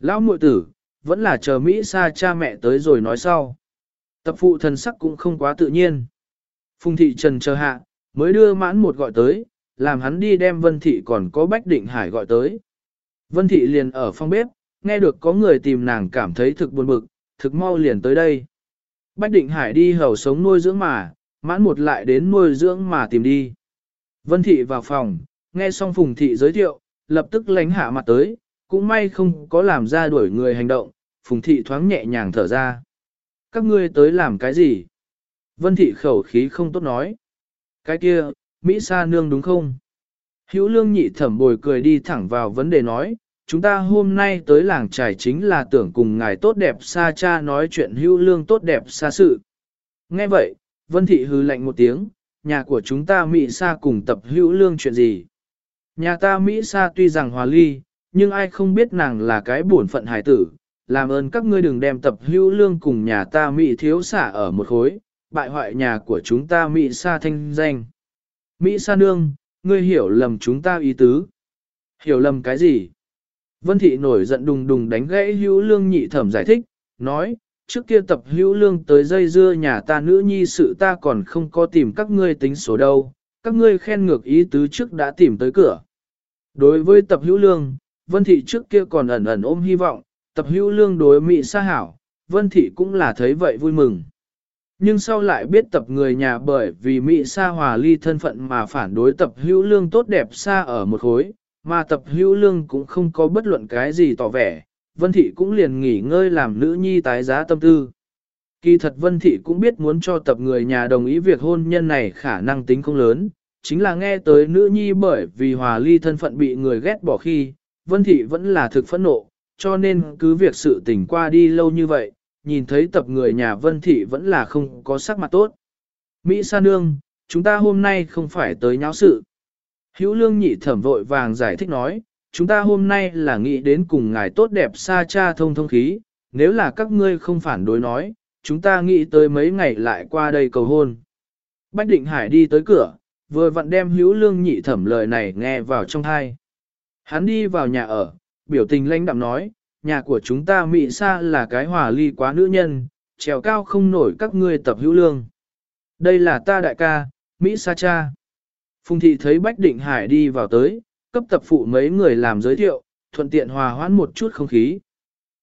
Lão muội tử, vẫn là chờ Mỹ Sa cha mẹ tới rồi nói sau. Tập phụ thần sắc cũng không quá tự nhiên. Phùng thị trần chờ hạ, mới đưa mãn một gọi tới, làm hắn đi đem Vân thị còn có Bách Định Hải gọi tới. Vân thị liền ở phòng bếp, nghe được có người tìm nàng cảm thấy thực buồn bực, thực mau liền tới đây. Bách Định Hải đi hầu sống nuôi dưỡng mà, mãn một lại đến nuôi dưỡng mà tìm đi. Vân thị vào phòng, nghe xong Phùng thị giới thiệu, lập tức lánh hạ mặt tới, cũng may không có làm ra đuổi người hành động, Phùng thị thoáng nhẹ nhàng thở ra. Các ngươi tới làm cái gì? Vân thị khẩu khí không tốt nói. Cái kia, Mỹ Sa Nương đúng không? Hữu lương nhị thẩm bồi cười đi thẳng vào vấn đề nói, chúng ta hôm nay tới làng trải chính là tưởng cùng ngài tốt đẹp xa cha nói chuyện hữu lương tốt đẹp xa sự. Nghe vậy, Vân Thị hư lạnh một tiếng, nhà của chúng ta Mỹ Sa cùng tập hữu lương chuyện gì? Nhà ta Mỹ Sa tuy rằng hòa ly, nhưng ai không biết nàng là cái bổn phận hải tử, làm ơn các ngươi đừng đem tập hữu lương cùng nhà ta Mỹ thiếu xả ở một khối, bại hoại nhà của chúng ta Mỹ Sa thanh danh. Mỹ Sa nương, ngươi hiểu lầm chúng ta ý tứ. Hiểu lầm cái gì? Vân Thị nổi giận đùng đùng đánh gãy hữu lương nhị thẩm giải thích, nói, trước kia tập hữu lương tới dây dưa nhà ta nữ nhi sự ta còn không có tìm các ngươi tính số đâu, các ngươi khen ngược ý tứ trước đã tìm tới cửa. Đối với tập hữu lương, Vân Thị trước kia còn ẩn ẩn ôm hy vọng, tập hữu lương đối Mỹ sa hảo, Vân Thị cũng là thấy vậy vui mừng. Nhưng sau lại biết tập người nhà bởi vì Mỹ sa hòa ly thân phận mà phản đối tập hữu lương tốt đẹp xa ở một khối, mà tập hữu lương cũng không có bất luận cái gì tỏ vẻ, Vân Thị cũng liền nghỉ ngơi làm nữ nhi tái giá tâm tư. Kỳ thật Vân Thị cũng biết muốn cho tập người nhà đồng ý việc hôn nhân này khả năng tính không lớn, chính là nghe tới nữ nhi bởi vì hòa ly thân phận bị người ghét bỏ khi, Vân Thị vẫn là thực phẫn nộ, cho nên cứ việc sự tình qua đi lâu như vậy, nhìn thấy tập người nhà Vân Thị vẫn là không có sắc mặt tốt. Mỹ Sa Nương, chúng ta hôm nay không phải tới nháo sự. Hữu lương nhị thẩm vội vàng giải thích nói, chúng ta hôm nay là nghĩ đến cùng ngài tốt đẹp xa cha thông thông khí, nếu là các ngươi không phản đối nói, chúng ta nghĩ tới mấy ngày lại qua đây cầu hôn. Bách Định Hải đi tới cửa, vừa vặn đem hữu lương nhị thẩm lời này nghe vào trong thai. Hắn đi vào nhà ở, biểu tình lãnh đạm nói, nhà của chúng ta Mỹ Sa là cái hòa ly quá nữ nhân, trèo cao không nổi các ngươi tập hữu lương. Đây là ta đại ca, Mỹ Sa cha. Phùng thị thấy Bách Định Hải đi vào tới, cấp tập phụ mấy người làm giới thiệu, thuận tiện hòa hoãn một chút không khí.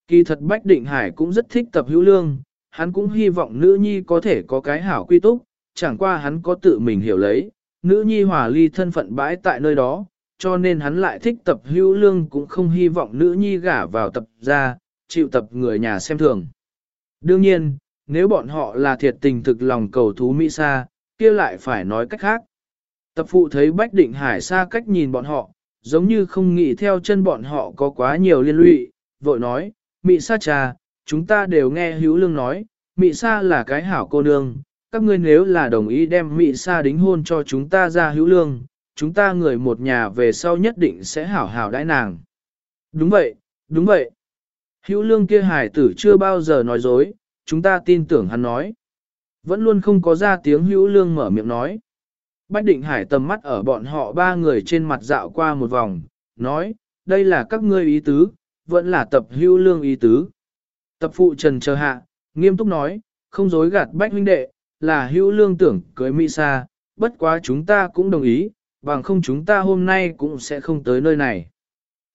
Kỳ thật Bách Định Hải cũng rất thích tập hữu lương, hắn cũng hy vọng nữ nhi có thể có cái hảo quy túc, chẳng qua hắn có tự mình hiểu lấy, nữ nhi hòa ly thân phận bãi tại nơi đó, cho nên hắn lại thích tập hữu lương cũng không hy vọng nữ nhi gả vào tập ra, chịu tập người nhà xem thường. Đương nhiên, nếu bọn họ là thiệt tình thực lòng cầu thú Mỹ Sa, kia lại phải nói cách khác. Tập phụ thấy Bách Định Hải xa cách nhìn bọn họ, giống như không nghĩ theo chân bọn họ có quá nhiều liên lụy, vội nói, mỹ Sa cha, chúng ta đều nghe hữu lương nói, mỹ Sa là cái hảo cô nương, các ngươi nếu là đồng ý đem mỹ Sa đính hôn cho chúng ta ra hữu lương, chúng ta người một nhà về sau nhất định sẽ hảo hảo đãi nàng. Đúng vậy, đúng vậy. Hữu lương kia hải tử chưa bao giờ nói dối, chúng ta tin tưởng hắn nói. Vẫn luôn không có ra tiếng hữu lương mở miệng nói. Bách Định Hải tầm mắt ở bọn họ ba người trên mặt dạo qua một vòng, nói, đây là các ngươi ý tứ, vẫn là tập hữu lương ý tứ. Tập phụ trần chờ hạ, nghiêm túc nói, không dối gạt Bách huynh đệ, là hữu lương tưởng cưới Mỹ Sa, bất quá chúng ta cũng đồng ý, bằng không chúng ta hôm nay cũng sẽ không tới nơi này.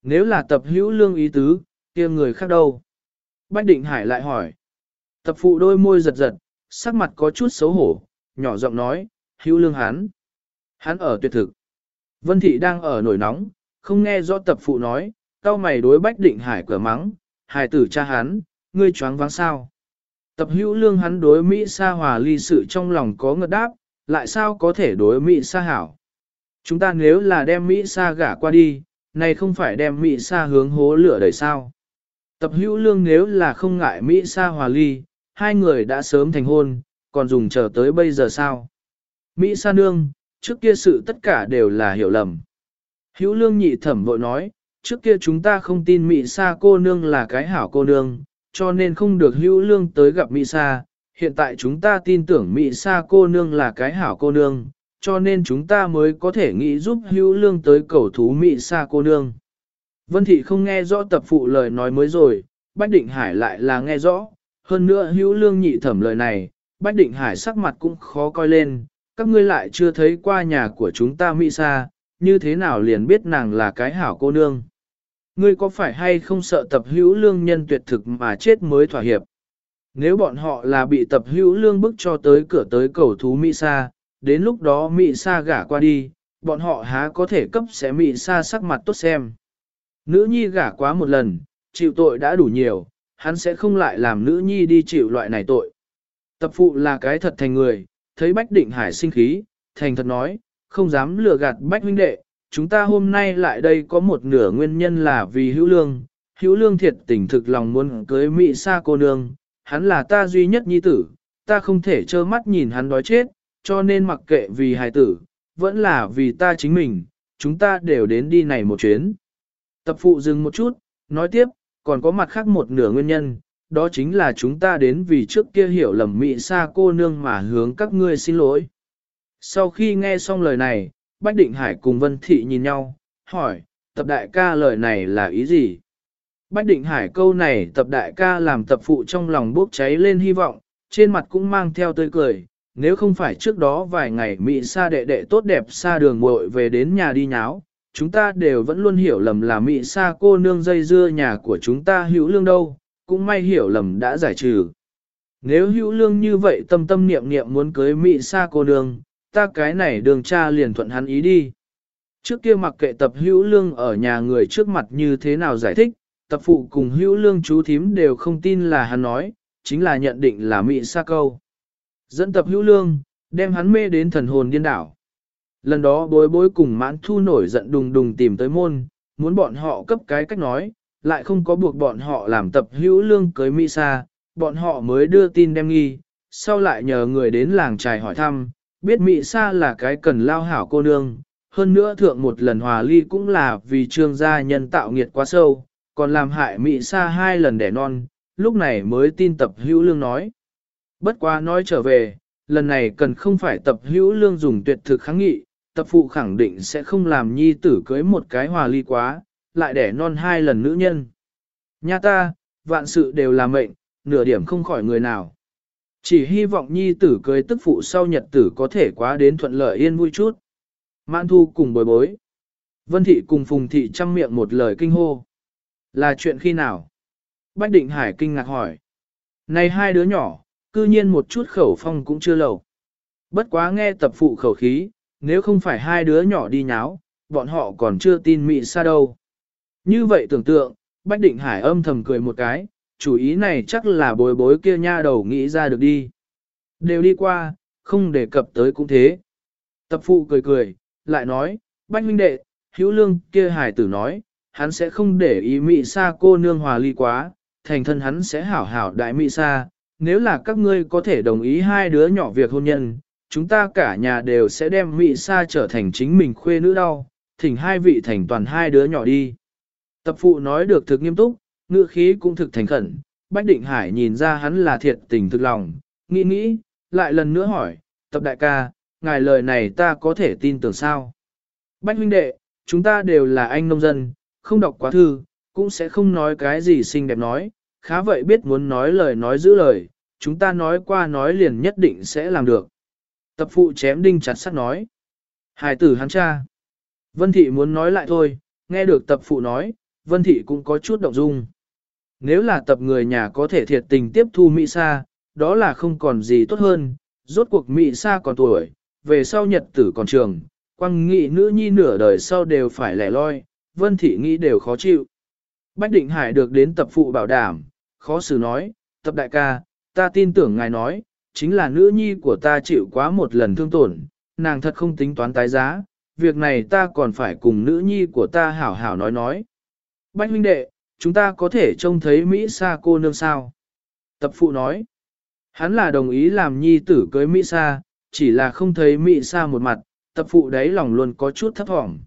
Nếu là tập hữu lương ý tứ, kia người khác đâu? Bách Định Hải lại hỏi. Tập phụ đôi môi giật giật, sắc mặt có chút xấu hổ, nhỏ giọng nói, hữu lương hắn. Hắn ở tuyệt thực. Vân Thị đang ở nổi nóng, không nghe rõ tập phụ nói, cao mày đối Bách Định Hải cửa mắng, hải tử cha hắn, ngươi choáng váng sao. Tập hữu lương hắn đối Mỹ Sa hòa ly sự trong lòng có ngật đáp, lại sao có thể đối Mỹ Sa hảo. Chúng ta nếu là đem Mỹ Sa gả qua đi, này không phải đem Mỹ Sa hướng hố lửa đẩy sao. Tập hữu lương nếu là không ngại Mỹ Sa hòa ly, hai người đã sớm thành hôn, còn dùng chờ tới bây giờ sao. Mỹ Sa nương, trước kia sự tất cả đều là hiểu lầm. Hữu lương nhị thẩm vội nói, trước kia chúng ta không tin Mỹ Sa cô nương là cái hảo cô nương, cho nên không được hữu lương tới gặp Mỹ Sa. Hiện tại chúng ta tin tưởng Mỹ Sa cô nương là cái hảo cô nương, cho nên chúng ta mới có thể nghĩ giúp hữu lương tới cầu thú Mị Sa cô nương. Vân Thị không nghe rõ tập phụ lời nói mới rồi, Bách Định Hải lại là nghe rõ, hơn nữa hữu lương nhị thẩm lời này, Bách Định Hải sắc mặt cũng khó coi lên, các ngươi lại chưa thấy qua nhà của chúng ta Mỹ Sa, như thế nào liền biết nàng là cái hảo cô nương. Ngươi có phải hay không sợ tập hữu lương nhân tuyệt thực mà chết mới thỏa hiệp? Nếu bọn họ là bị tập hữu lương bức cho tới cửa tới cầu thú Mỹ Sa, đến lúc đó Mỹ Sa gả qua đi, bọn họ há có thể cấp sẽ Mỹ Sa sắc mặt tốt xem. Nữ nhi gả quá một lần, chịu tội đã đủ nhiều, hắn sẽ không lại làm nữ nhi đi chịu loại này tội. Tập phụ là cái thật thành người, thấy Bách Định Hải sinh khí, thành thật nói, không dám lừa gạt Bách huynh đệ, chúng ta hôm nay lại đây có một nửa nguyên nhân là vì hữu lương, hữu lương thiệt tình thực lòng muốn cưới Mỹ Sa cô nương, hắn là ta duy nhất nhi tử, ta không thể trơ mắt nhìn hắn đói chết, cho nên mặc kệ vì hài tử, vẫn là vì ta chính mình, chúng ta đều đến đi này một chuyến. Tập phụ dừng một chút, nói tiếp, còn có mặt khác một nửa nguyên nhân, đó chính là chúng ta đến vì trước kia hiểu lầm Mỹ Sa cô nương mà hướng các ngươi xin lỗi. Sau khi nghe xong lời này, Bách Định Hải cùng Vân Thị nhìn nhau, hỏi, tập đại ca lời này là ý gì? Bách Định Hải câu này tập đại ca làm tập phụ trong lòng bốc cháy lên hy vọng, trên mặt cũng mang theo tươi cười, nếu không phải trước đó vài ngày Mỹ Sa đệ đệ tốt đẹp xa đường muội về đến nhà đi nháo, chúng ta đều vẫn luôn hiểu lầm là Mỹ Sa cô nương dây dưa nhà của chúng ta hữu lương đâu, cũng may hiểu lầm đã giải trừ. Nếu hữu lương như vậy tâm tâm niệm niệm muốn cưới Mỹ Sa cô nương, ta cái này đường cha liền thuận hắn ý đi. Trước kia mặc kệ tập hữu lương ở nhà người trước mặt như thế nào giải thích, tập phụ cùng hữu lương chú thím đều không tin là hắn nói, chính là nhận định là Mỹ Sa câu. Dẫn tập hữu lương, đem hắn mê đến thần hồn điên đảo. Lần đó bối bối cùng mãn thu nổi giận đùng đùng tìm tới môn, muốn bọn họ cấp cái cách nói, lại không có buộc bọn họ làm tập hữu lương cưới Mỹ Sa, bọn họ mới đưa tin đem nghi, sau lại nhờ người đến làng trài hỏi thăm, biết Mỹ Sa là cái cần lao hảo cô nương, hơn nữa thượng một lần hòa ly cũng là vì trương gia nhân tạo nghiệt quá sâu, còn làm hại Mỹ Sa hai lần đẻ non, lúc này mới tin tập hữu lương nói. Bất quá nói trở về, lần này cần không phải tập hữu lương dùng tuyệt thực kháng nghị, tập phụ khẳng định sẽ không làm nhi tử cưới một cái hòa ly quá, lại đẻ non hai lần nữ nhân. Nha ta, vạn sự đều là mệnh, nửa điểm không khỏi người nào. Chỉ hy vọng nhi tử cưới tức phụ sau nhật tử có thể quá đến thuận lợi yên vui chút. Mãn thu cùng bồi bối. Vân thị cùng phùng thị chăm miệng một lời kinh hô. Là chuyện khi nào? Bách định hải kinh ngạc hỏi. Này hai đứa nhỏ, cư nhiên một chút khẩu phong cũng chưa lầu. Bất quá nghe tập phụ khẩu khí, nếu không phải hai đứa nhỏ đi nháo, bọn họ còn chưa tin mị xa đâu. Như vậy tưởng tượng, Bách Định Hải âm thầm cười một cái, chủ ý này chắc là bối bối kia nha đầu nghĩ ra được đi. Đều đi qua, không đề cập tới cũng thế. Tập phụ cười cười, lại nói, Bách huynh đệ, hữu lương kia hải tử nói, hắn sẽ không để ý mị xa cô nương hòa ly quá, thành thân hắn sẽ hảo hảo đại mị xa, nếu là các ngươi có thể đồng ý hai đứa nhỏ việc hôn nhân, chúng ta cả nhà đều sẽ đem Mỹ Sa trở thành chính mình khuê nữ đau, thỉnh hai vị thành toàn hai đứa nhỏ đi. Tập phụ nói được thực nghiêm túc, ngữ khí cũng thực thành khẩn, Bách Định Hải nhìn ra hắn là thiệt tình thực lòng, nghĩ nghĩ, lại lần nữa hỏi, tập đại ca, ngài lời này ta có thể tin tưởng sao? Bách huynh đệ, chúng ta đều là anh nông dân, không đọc quá thư, cũng sẽ không nói cái gì xinh đẹp nói, khá vậy biết muốn nói lời nói giữ lời, chúng ta nói qua nói liền nhất định sẽ làm được. Tập phụ chém đinh chặt sắt nói. Hải tử hắn cha. Vân thị muốn nói lại thôi, nghe được tập phụ nói, Vân thị cũng có chút động dung. Nếu là tập người nhà có thể thiệt tình tiếp thu Mỹ Sa, đó là không còn gì tốt hơn, rốt cuộc Mỹ Sa còn tuổi, về sau nhật tử còn trường, quăng nghị nữ nhi nửa đời sau đều phải lẻ loi, Vân Thị nghĩ đều khó chịu. Bách Định Hải được đến tập phụ bảo đảm, khó xử nói, tập đại ca, ta tin tưởng ngài nói, chính là nữ nhi của ta chịu quá một lần thương tổn, nàng thật không tính toán tái giá, việc này ta còn phải cùng nữ nhi của ta hảo hảo nói nói. Bách huynh đệ, chúng ta có thể trông thấy Mỹ Sa cô nương sao? Tập phụ nói, hắn là đồng ý làm nhi tử cưới Mỹ Sa, chỉ là không thấy Mỹ Sa một mặt, tập phụ đấy lòng luôn có chút thấp thỏm.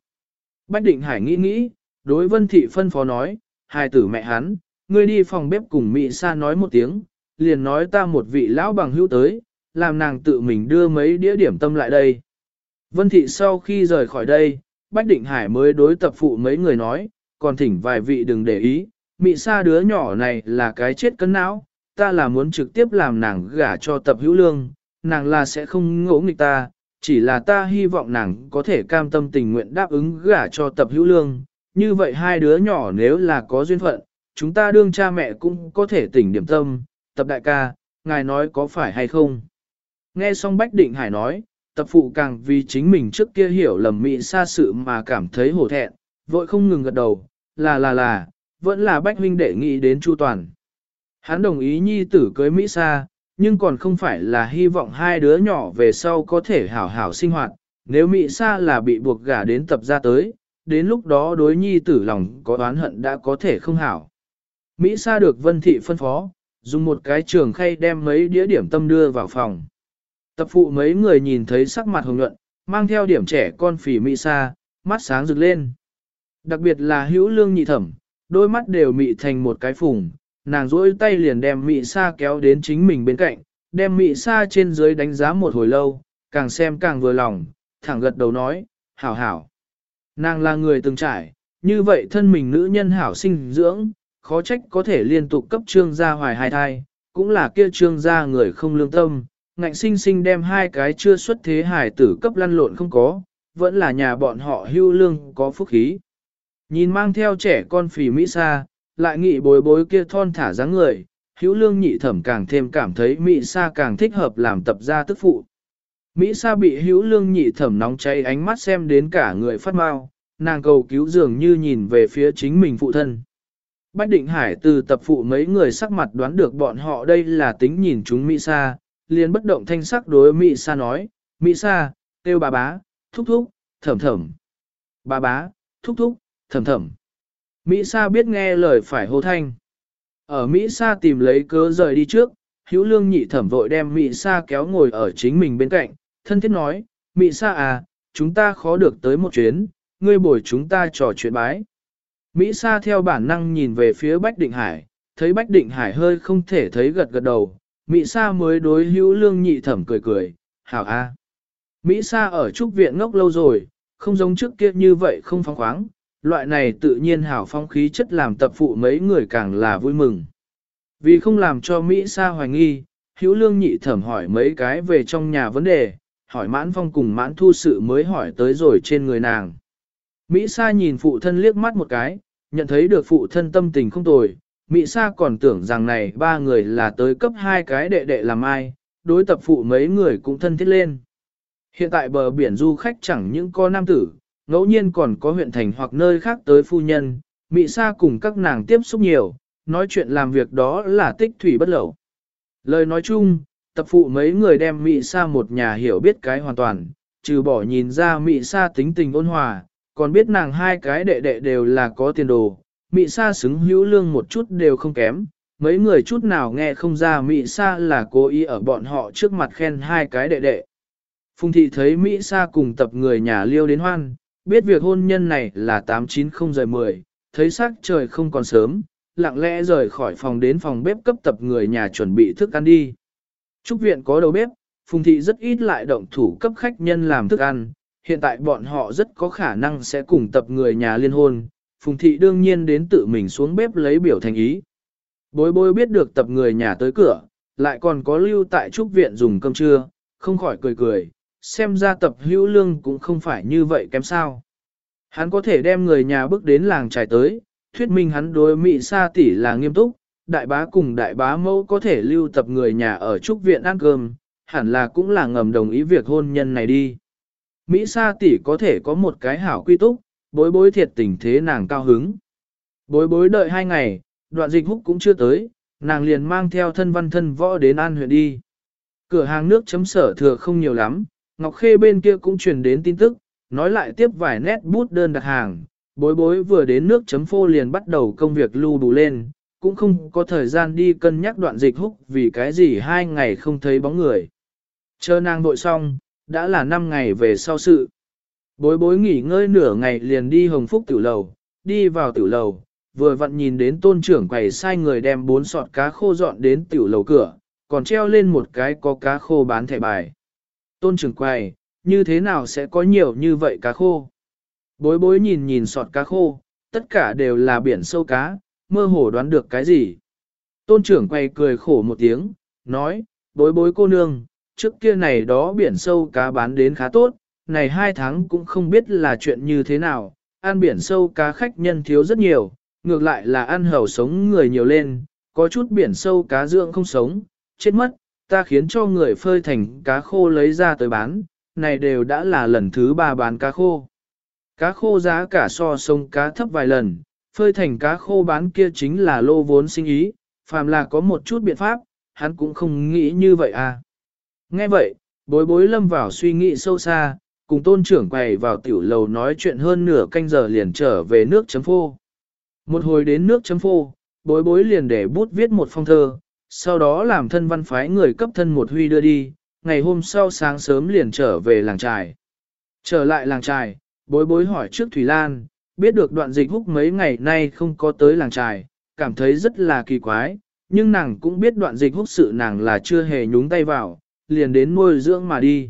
Bách định hải nghĩ nghĩ, đối vân thị phân phó nói, hai tử mẹ hắn, ngươi đi phòng bếp cùng Mỹ Sa nói một tiếng, liền nói ta một vị lão bằng hữu tới, làm nàng tự mình đưa mấy đĩa điểm tâm lại đây. Vân thị sau khi rời khỏi đây, Bách Định Hải mới đối tập phụ mấy người nói, còn thỉnh vài vị đừng để ý, Mỹ Sa đứa nhỏ này là cái chết cấn não, ta là muốn trực tiếp làm nàng gả cho tập hữu lương, nàng là sẽ không ngỗ nghịch ta, chỉ là ta hy vọng nàng có thể cam tâm tình nguyện đáp ứng gả cho tập hữu lương, như vậy hai đứa nhỏ nếu là có duyên phận, chúng ta đương cha mẹ cũng có thể tỉnh điểm tâm, tập đại ca, ngài nói có phải hay không. Nghe xong Bách Định Hải nói, tập phụ càng vì chính mình trước kia hiểu lầm mị xa sự mà cảm thấy hổ thẹn, vội không ngừng gật đầu, là là là, vẫn là Bách huynh đệ nghĩ đến Chu Toàn. Hắn đồng ý nhi tử cưới Mỹ Sa, nhưng còn không phải là hy vọng hai đứa nhỏ về sau có thể hảo hảo sinh hoạt, nếu Mỹ Sa là bị buộc gả đến tập ra tới, đến lúc đó đối nhi tử lòng có oán hận đã có thể không hảo. Mỹ Sa được Vân Thị phân phó, dùng một cái trường khay đem mấy đĩa điểm tâm đưa vào phòng. Tập phụ mấy người nhìn thấy sắc mặt hồng nhuận, mang theo điểm trẻ con phỉ Mỹ Sa, mắt sáng rực lên. Đặc biệt là hữu lương nhị thẩm, đôi mắt đều mị thành một cái phùng, nàng rỗi tay liền đem Mỹ sa kéo đến chính mình bên cạnh, đem Mỹ sa trên dưới đánh giá một hồi lâu, càng xem càng vừa lòng, thẳng gật đầu nói, hảo hảo. Nàng là người từng trải, như vậy thân mình nữ nhân hảo sinh dưỡng, khó trách có thể liên tục cấp trương gia hoài hai thai, cũng là kia trương gia người không lương tâm, ngạnh sinh sinh đem hai cái chưa xuất thế hải tử cấp lăn lộn không có, vẫn là nhà bọn họ hưu lương có phúc khí. Nhìn mang theo trẻ con phì Mỹ Sa, lại nghĩ bối bối kia thon thả dáng người, hữu lương nhị thẩm càng thêm cảm thấy Mỹ Sa càng thích hợp làm tập gia tức phụ. Mỹ Sa bị hữu lương nhị thẩm nóng cháy ánh mắt xem đến cả người phát mau, nàng cầu cứu dường như nhìn về phía chính mình phụ thân. Bách Định Hải từ tập phụ mấy người sắc mặt đoán được bọn họ đây là tính nhìn chúng Mỹ Sa, liền bất động thanh sắc đối Mỹ Sa nói, Mỹ Sa, kêu bà bá, thúc thúc, thẩm thẩm. Bà bá, thúc thúc, thầm thầm. Mỹ Sa biết nghe lời phải hô thanh. Ở Mỹ Sa tìm lấy cớ rời đi trước, hữu lương nhị thẩm vội đem Mỹ Sa kéo ngồi ở chính mình bên cạnh, thân thiết nói, Mỹ Sa à, chúng ta khó được tới một chuyến, ngươi bồi chúng ta trò chuyện bái. Mỹ Sa theo bản năng nhìn về phía Bách Định Hải, thấy Bách Định Hải hơi không thể thấy gật gật đầu, Mỹ Sa mới đối hữu lương nhị thẩm cười cười, hảo a. Mỹ Sa ở trúc viện ngốc lâu rồi, không giống trước kia như vậy không phóng khoáng, loại này tự nhiên hảo phong khí chất làm tập phụ mấy người càng là vui mừng. Vì không làm cho Mỹ Sa hoài nghi, hữu lương nhị thẩm hỏi mấy cái về trong nhà vấn đề, hỏi mãn phong cùng mãn thu sự mới hỏi tới rồi trên người nàng. Mỹ Sa nhìn phụ thân liếc mắt một cái, nhận thấy được phụ thân tâm tình không tồi, Mỹ Sa còn tưởng rằng này ba người là tới cấp hai cái đệ đệ làm ai, đối tập phụ mấy người cũng thân thiết lên. Hiện tại bờ biển du khách chẳng những có nam tử, ngẫu nhiên còn có huyện thành hoặc nơi khác tới phu nhân, Mị Sa cùng các nàng tiếp xúc nhiều, nói chuyện làm việc đó là tích thủy bất lẩu. Lời nói chung, tập phụ mấy người đem Mị Sa một nhà hiểu biết cái hoàn toàn, trừ bỏ nhìn ra Mị Sa tính tình ôn hòa, còn biết nàng hai cái đệ đệ đều là có tiền đồ, Mị Sa xứng hữu lương một chút đều không kém. Mấy người chút nào nghe không ra Mị Sa là cố ý ở bọn họ trước mặt khen hai cái đệ đệ. Phùng thị thấy Mỹ Sa cùng tập người nhà liêu đến hoan, biết việc hôn nhân này là 8-9-0-10, thấy sắc trời không còn sớm, lặng lẽ rời khỏi phòng đến phòng bếp cấp tập người nhà chuẩn bị thức ăn đi. Trúc viện có đầu bếp, Phùng Thị rất ít lại động thủ cấp khách nhân làm thức ăn, hiện tại bọn họ rất có khả năng sẽ cùng tập người nhà liên hôn, Phùng Thị đương nhiên đến tự mình xuống bếp lấy biểu thành ý. Bối bối biết được tập người nhà tới cửa, lại còn có lưu tại Trúc viện dùng cơm trưa, không khỏi cười cười, xem ra tập hữu lương cũng không phải như vậy kém sao. Hắn có thể đem người nhà bước đến làng trải tới, thuyết minh hắn đối Mỹ Sa tỷ là nghiêm túc, đại bá cùng đại bá mẫu có thể lưu tập người nhà ở trúc viện ăn cơm, hẳn là cũng là ngầm đồng ý việc hôn nhân này đi. Mỹ Sa tỷ có thể có một cái hảo quy túc, bối bối thiệt tình thế nàng cao hứng. Bối bối đợi hai ngày, đoạn dịch húc cũng chưa tới, nàng liền mang theo thân văn thân võ đến An huyện đi. Cửa hàng nước chấm sở thừa không nhiều lắm, Ngọc Khê bên kia cũng truyền đến tin tức, nói lại tiếp vài nét bút đơn đặt hàng, bối bối vừa đến nước chấm phô liền bắt đầu công việc lưu đủ lên, cũng không có thời gian đi cân nhắc đoạn dịch húc vì cái gì hai ngày không thấy bóng người. Chờ nàng vội xong, đã là năm ngày về sau sự. Bối bối nghỉ ngơi nửa ngày liền đi hồng phúc tiểu lầu, đi vào tiểu lầu, vừa vặn nhìn đến tôn trưởng quầy sai người đem bốn sọt cá khô dọn đến tiểu lầu cửa, còn treo lên một cái có cá khô bán thẻ bài. Tôn trưởng quầy, như thế nào sẽ có nhiều như vậy cá khô? Bối bối nhìn nhìn sọt cá khô, tất cả đều là biển sâu cá, mơ hồ đoán được cái gì. Tôn trưởng quay cười khổ một tiếng, nói, bối bối cô nương, trước kia này đó biển sâu cá bán đến khá tốt, này hai tháng cũng không biết là chuyện như thế nào, ăn biển sâu cá khách nhân thiếu rất nhiều, ngược lại là ăn hầu sống người nhiều lên, có chút biển sâu cá dưỡng không sống, chết mất, ta khiến cho người phơi thành cá khô lấy ra tới bán, này đều đã là lần thứ ba bán cá khô. Cá khô giá cả so sông cá thấp vài lần, phơi thành cá khô bán kia chính là lô vốn sinh ý, phàm là có một chút biện pháp, hắn cũng không nghĩ như vậy à. Nghe vậy, bối bối lâm vào suy nghĩ sâu xa, cùng tôn trưởng quầy vào tiểu lầu nói chuyện hơn nửa canh giờ liền trở về nước chấm phô. Một hồi đến nước chấm phô, bối bối liền để bút viết một phong thơ, sau đó làm thân văn phái người cấp thân một huy đưa đi, ngày hôm sau sáng sớm liền trở về làng trài. Trở lại làng trài, bối bối hỏi trước Thủy Lan, biết được đoạn dịch húc mấy ngày nay không có tới làng trài, cảm thấy rất là kỳ quái, nhưng nàng cũng biết đoạn dịch húc sự nàng là chưa hề nhúng tay vào, liền đến nuôi dưỡng mà đi.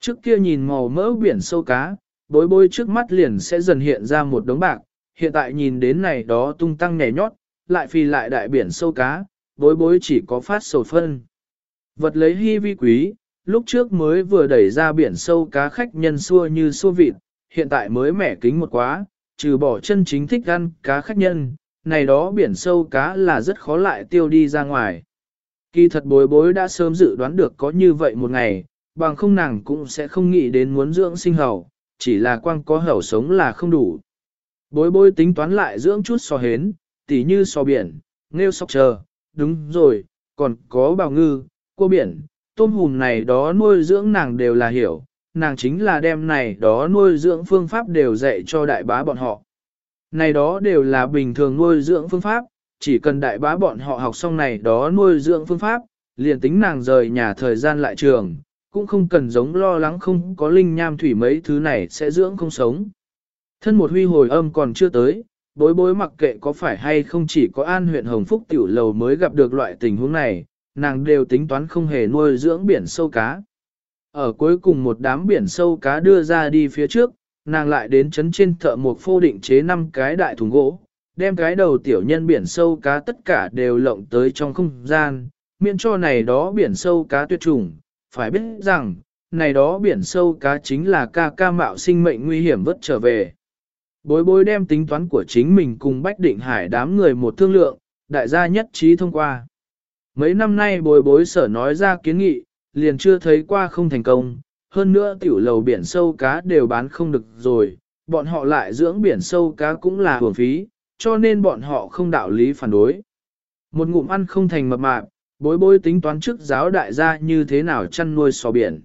Trước kia nhìn màu mỡ biển sâu cá, bối bối trước mắt liền sẽ dần hiện ra một đống bạc, hiện tại nhìn đến này đó tung tăng nhảy nhót, lại phi lại đại biển sâu cá, bối bối chỉ có phát sầu phân. Vật lấy hy vi quý, lúc trước mới vừa đẩy ra biển sâu cá khách nhân xua như xua vịt, hiện tại mới mẻ kính một quá, trừ bỏ chân chính thích ăn cá khách nhân, này đó biển sâu cá là rất khó lại tiêu đi ra ngoài. Kỳ thật bối bối đã sớm dự đoán được có như vậy một ngày, bằng không nàng cũng sẽ không nghĩ đến muốn dưỡng sinh hầu, chỉ là quang có hầu sống là không đủ. Bối bối tính toán lại dưỡng chút so hến, tỉ như so biển, nghêu sóc chờ, đúng rồi, còn có bào ngư, cua biển, tôm hùm này đó nuôi dưỡng nàng đều là hiểu, nàng chính là đem này đó nuôi dưỡng phương pháp đều dạy cho đại bá bọn họ. Này đó đều là bình thường nuôi dưỡng phương pháp, chỉ cần đại bá bọn họ học xong này đó nuôi dưỡng phương pháp, liền tính nàng rời nhà thời gian lại trường, cũng không cần giống lo lắng không có linh nham thủy mấy thứ này sẽ dưỡng không sống. Thân một huy hồi âm còn chưa tới, bối bối mặc kệ có phải hay không chỉ có an huyện Hồng Phúc tiểu lầu mới gặp được loại tình huống này, nàng đều tính toán không hề nuôi dưỡng biển sâu cá. Ở cuối cùng một đám biển sâu cá đưa ra đi phía trước, nàng lại đến chấn trên thợ một phô định chế năm cái đại thùng gỗ, đem cái đầu tiểu nhân biển sâu cá tất cả đều lộng tới trong không gian, miễn cho này đó biển sâu cá tuyệt chủng, phải biết rằng, này đó biển sâu cá chính là ca ca mạo sinh mệnh nguy hiểm vất trở về. Bối bối đem tính toán của chính mình cùng Bách Định Hải đám người một thương lượng, đại gia nhất trí thông qua. Mấy năm nay bối bối sở nói ra kiến nghị, liền chưa thấy qua không thành công, hơn nữa tiểu lầu biển sâu cá đều bán không được rồi, bọn họ lại dưỡng biển sâu cá cũng là hưởng phí, cho nên bọn họ không đạo lý phản đối. Một ngụm ăn không thành mập mạp, bối bối tính toán trước giáo đại gia như thế nào chăn nuôi sò biển.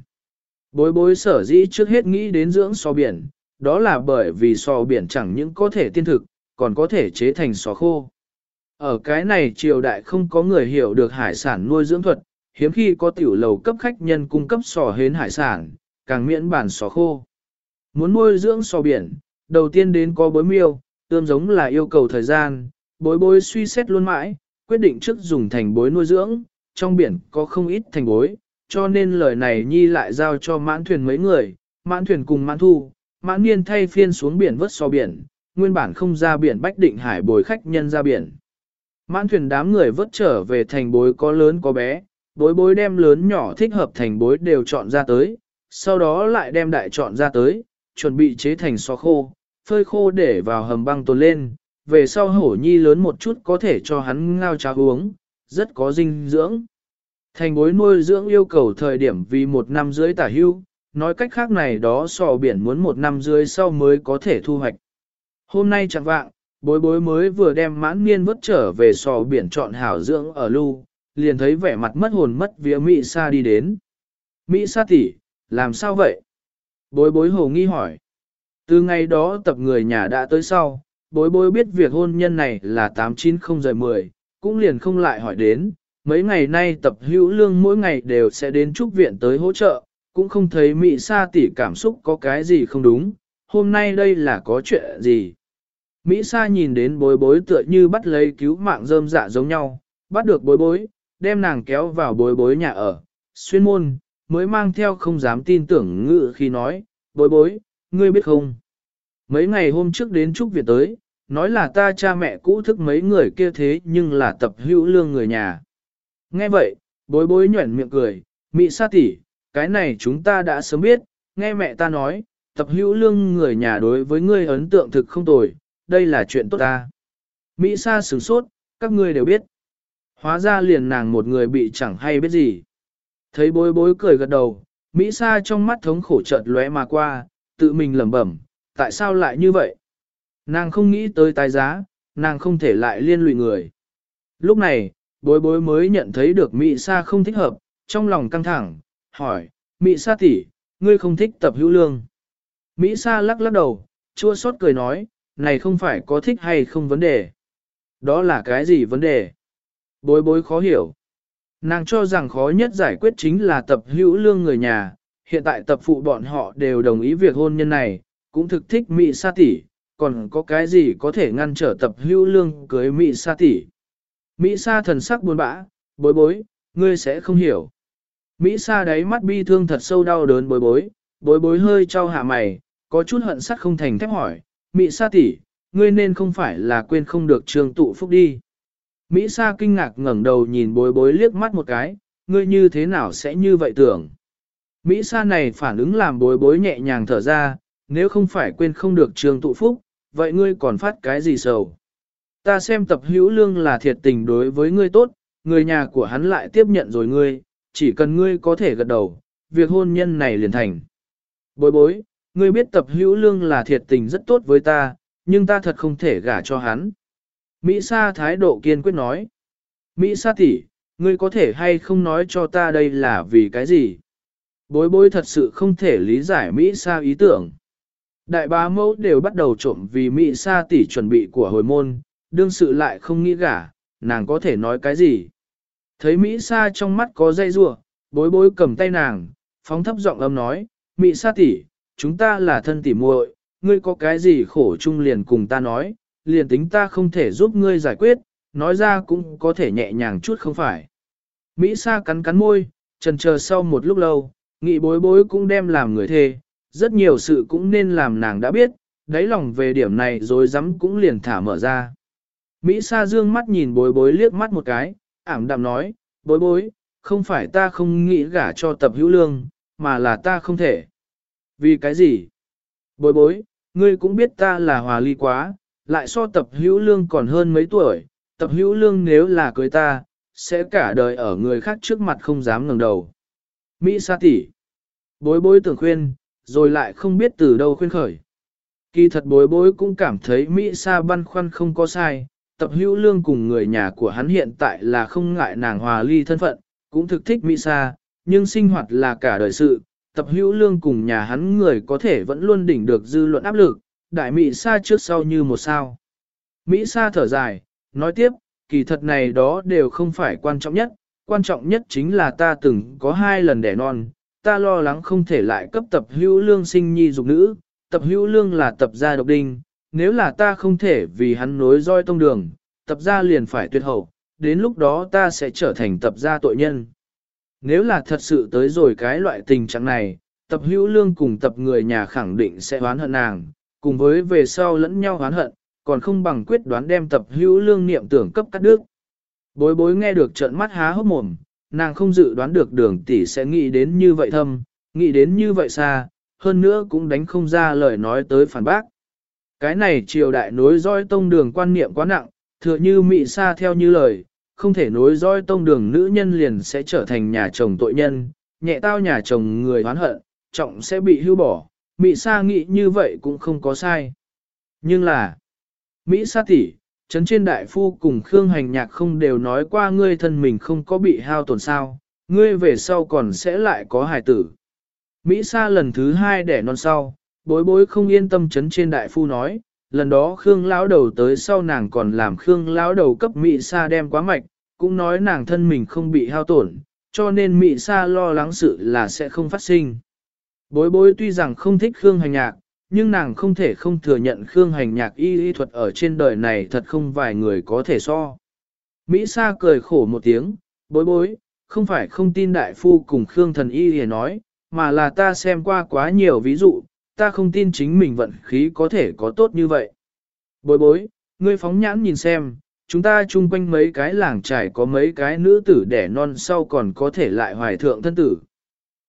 Bối bối sở dĩ trước hết nghĩ đến dưỡng sò biển, đó là bởi vì sò biển chẳng những có thể tiên thực, còn có thể chế thành sò khô. Ở cái này triều đại không có người hiểu được hải sản nuôi dưỡng thuật, hiếm khi có tiểu lầu cấp khách nhân cung cấp sò hến hải sản, càng miễn bản sò khô. Muốn nuôi dưỡng sò biển, đầu tiên đến có bối miêu, ươm giống là yêu cầu thời gian, bối bối suy xét luôn mãi, quyết định trước dùng thành bối nuôi dưỡng, trong biển có không ít thành bối, cho nên lời này nhi lại giao cho mãn thuyền mấy người, mãn thuyền cùng mãn thu, mãn niên thay phiên xuống biển vớt so biển, nguyên bản không ra biển bách định hải bồi khách nhân ra biển. Mãn thuyền đám người vớt trở về thành bối có lớn có bé, bối bối đem lớn nhỏ thích hợp thành bối đều chọn ra tới, sau đó lại đem đại chọn ra tới, chuẩn bị chế thành so khô, phơi khô để vào hầm băng tồn lên, về sau hổ nhi lớn một chút có thể cho hắn ngao cháo uống, rất có dinh dưỡng. Thành bối nuôi dưỡng yêu cầu thời điểm vì một năm dưới tả hưu, nói cách khác này đó sò biển muốn một năm dưới sau mới có thể thu hoạch. Hôm nay chẳng vạng, bối bối mới vừa đem mãn niên vớt trở về sò biển chọn hảo dưỡng ở lưu, liền thấy vẻ mặt mất hồn mất vía Mỹ Sa đi đến. Mỹ Sa tỷ, làm sao vậy? Bối bối hồ nghi hỏi. Từ ngày đó tập người nhà đã tới sau, bối bối biết việc hôn nhân này là 890-10, cũng liền không lại hỏi đến. Mấy ngày nay tập hữu lương mỗi ngày đều sẽ đến trúc viện tới hỗ trợ, cũng không thấy Mỹ Sa tỷ cảm xúc có cái gì không đúng, hôm nay đây là có chuyện gì. Mỹ Sa nhìn đến bối bối tựa như bắt lấy cứu mạng rơm dạ giống nhau, bắt được bối bối, đem nàng kéo vào bối bối nhà ở, xuyên môn, mới mang theo không dám tin tưởng ngự khi nói, bối bối, ngươi biết không? Mấy ngày hôm trước đến Trúc Việt tới, nói là ta cha mẹ cũ thức mấy người kia thế nhưng là tập hữu lương người nhà. Nghe vậy, bối bối nhuẩn miệng cười, Mỹ sa tỷ, cái này chúng ta đã sớm biết, nghe mẹ ta nói, tập hữu lương người nhà đối với ngươi ấn tượng thực không tồi, đây là chuyện tốt ta. Mỹ sa sửng sốt, các ngươi đều biết. Hóa ra liền nàng một người bị chẳng hay biết gì. Thấy bối bối cười gật đầu, Mỹ sa trong mắt thống khổ chợt lóe mà qua, tự mình lẩm bẩm, tại sao lại như vậy? Nàng không nghĩ tới tài giá, nàng không thể lại liên lụy người. Lúc này, bối bối mới nhận thấy được Mỹ sa không thích hợp, trong lòng căng thẳng, hỏi, Mỹ sa tỷ, ngươi không thích tập hữu lương. Mỹ sa lắc lắc đầu, chua xót cười nói, này không phải có thích hay không vấn đề. Đó là cái gì vấn đề? Bối bối khó hiểu. Nàng cho rằng khó nhất giải quyết chính là tập hữu lương người nhà, hiện tại tập phụ bọn họ đều đồng ý việc hôn nhân này, cũng thực thích Mỹ sa tỷ, còn có cái gì có thể ngăn trở tập hữu lương cưới Mỹ sa tỷ. Mỹ sa thần sắc buồn bã, bối bối, ngươi sẽ không hiểu. Mỹ sa đáy mắt bi thương thật sâu đau đớn bối bối, bối bối hơi trao hạ mày, có chút hận sắt không thành thép hỏi, Mỹ sa tỷ, ngươi nên không phải là quên không được trường tụ phúc đi. Mỹ sa kinh ngạc ngẩng đầu nhìn bối bối liếc mắt một cái, ngươi như thế nào sẽ như vậy tưởng. Mỹ sa này phản ứng làm bối bối nhẹ nhàng thở ra, nếu không phải quên không được trường tụ phúc, vậy ngươi còn phát cái gì sầu. Ta xem tập hữu lương là thiệt tình đối với ngươi tốt, người nhà của hắn lại tiếp nhận rồi ngươi, chỉ cần ngươi có thể gật đầu, việc hôn nhân này liền thành. Bối bối, ngươi biết tập hữu lương là thiệt tình rất tốt với ta, nhưng ta thật không thể gả cho hắn. Mỹ Sa thái độ kiên quyết nói. Mỹ Sa tỷ, ngươi có thể hay không nói cho ta đây là vì cái gì? Bối bối thật sự không thể lý giải Mỹ Sa ý tưởng. Đại bá mẫu đều bắt đầu trộm vì Mỹ Sa tỷ chuẩn bị của hồi môn, đương sự lại không nghĩ gả, nàng có thể nói cái gì? Thấy Mỹ Sa trong mắt có dây rua, bối bối cầm tay nàng, phóng thấp giọng âm nói, Mỹ Sa tỷ, chúng ta là thân tỷ muội, ngươi có cái gì khổ chung liền cùng ta nói, liền tính ta không thể giúp ngươi giải quyết, nói ra cũng có thể nhẹ nhàng chút không phải. Mỹ Sa cắn cắn môi, trần chờ sau một lúc lâu, nghị bối bối cũng đem làm người thề, rất nhiều sự cũng nên làm nàng đã biết, đáy lòng về điểm này rồi dám cũng liền thả mở ra. Mỹ Sa dương mắt nhìn bối bối liếc mắt một cái, ảm đạm nói, bối bối, không phải ta không nghĩ gả cho tập hữu lương, mà là ta không thể. Vì cái gì? Bối bối, ngươi cũng biết ta là hòa ly quá, lại so tập hữu lương còn hơn mấy tuổi, tập hữu lương nếu là cưới ta, sẽ cả đời ở người khác trước mặt không dám ngẩng đầu. Mỹ sa tỷ, bối bối tưởng khuyên, rồi lại không biết từ đâu khuyên khởi. Kỳ thật bối bối cũng cảm thấy Mỹ sa băn khoăn không có sai, tập hữu lương cùng người nhà của hắn hiện tại là không ngại nàng hòa ly thân phận, cũng thực thích Mỹ sa, nhưng sinh hoạt là cả đời sự, tập hữu lương cùng nhà hắn người có thể vẫn luôn đỉnh được dư luận áp lực, đại Mỹ Sa trước sau như một sao. Mỹ Sa thở dài, nói tiếp, kỳ thật này đó đều không phải quan trọng nhất, quan trọng nhất chính là ta từng có hai lần đẻ non, ta lo lắng không thể lại cấp tập hữu lương sinh nhi dục nữ, tập hữu lương là tập gia độc đinh, nếu là ta không thể vì hắn nối roi tông đường, tập gia liền phải tuyệt hậu, đến lúc đó ta sẽ trở thành tập gia tội nhân. Nếu là thật sự tới rồi cái loại tình trạng này, tập hữu lương cùng tập người nhà khẳng định sẽ oán hận nàng, cùng với về sau lẫn nhau oán hận, còn không bằng quyết đoán đem tập hữu lương niệm tưởng cấp cắt đứt. Bối bối nghe được trận mắt há hốc mồm, nàng không dự đoán được đường tỷ sẽ nghĩ đến như vậy thâm, nghĩ đến như vậy xa, hơn nữa cũng đánh không ra lời nói tới phản bác. Cái này triều đại nối dõi tông đường quan niệm quá nặng, thừa như mị xa theo như lời, không thể nối dõi tông đường nữ nhân liền sẽ trở thành nhà chồng tội nhân, nhẹ tao nhà chồng người oán hận, trọng sẽ bị hưu bỏ, mị sa nghĩ như vậy cũng không có sai. Nhưng là, Mỹ sa tỷ, Trấn trên đại phu cùng Khương hành nhạc không đều nói qua ngươi thân mình không có bị hao tổn sao, ngươi về sau còn sẽ lại có hài tử. Mỹ sa lần thứ hai đẻ non sau, bối bối không yên tâm chấn trên đại phu nói, lần đó Khương lão đầu tới sau nàng còn làm Khương lão đầu cấp Mỹ sa đem quá mạch, cũng nói nàng thân mình không bị hao tổn, cho nên Mỹ sa lo lắng sự là sẽ không phát sinh. Bối bối tuy rằng không thích Khương hành nhạc, nhưng nàng không thể không thừa nhận Khương hành nhạc y y thuật ở trên đời này thật không vài người có thể so. Mỹ Sa cười khổ một tiếng, bối bối, không phải không tin đại phu cùng Khương thần y y nói, mà là ta xem qua quá nhiều ví dụ, ta không tin chính mình vận khí có thể có tốt như vậy. Bối bối, ngươi phóng nhãn nhìn xem, chúng ta chung quanh mấy cái làng trải có mấy cái nữ tử đẻ non sau còn có thể lại hoài thượng thân tử.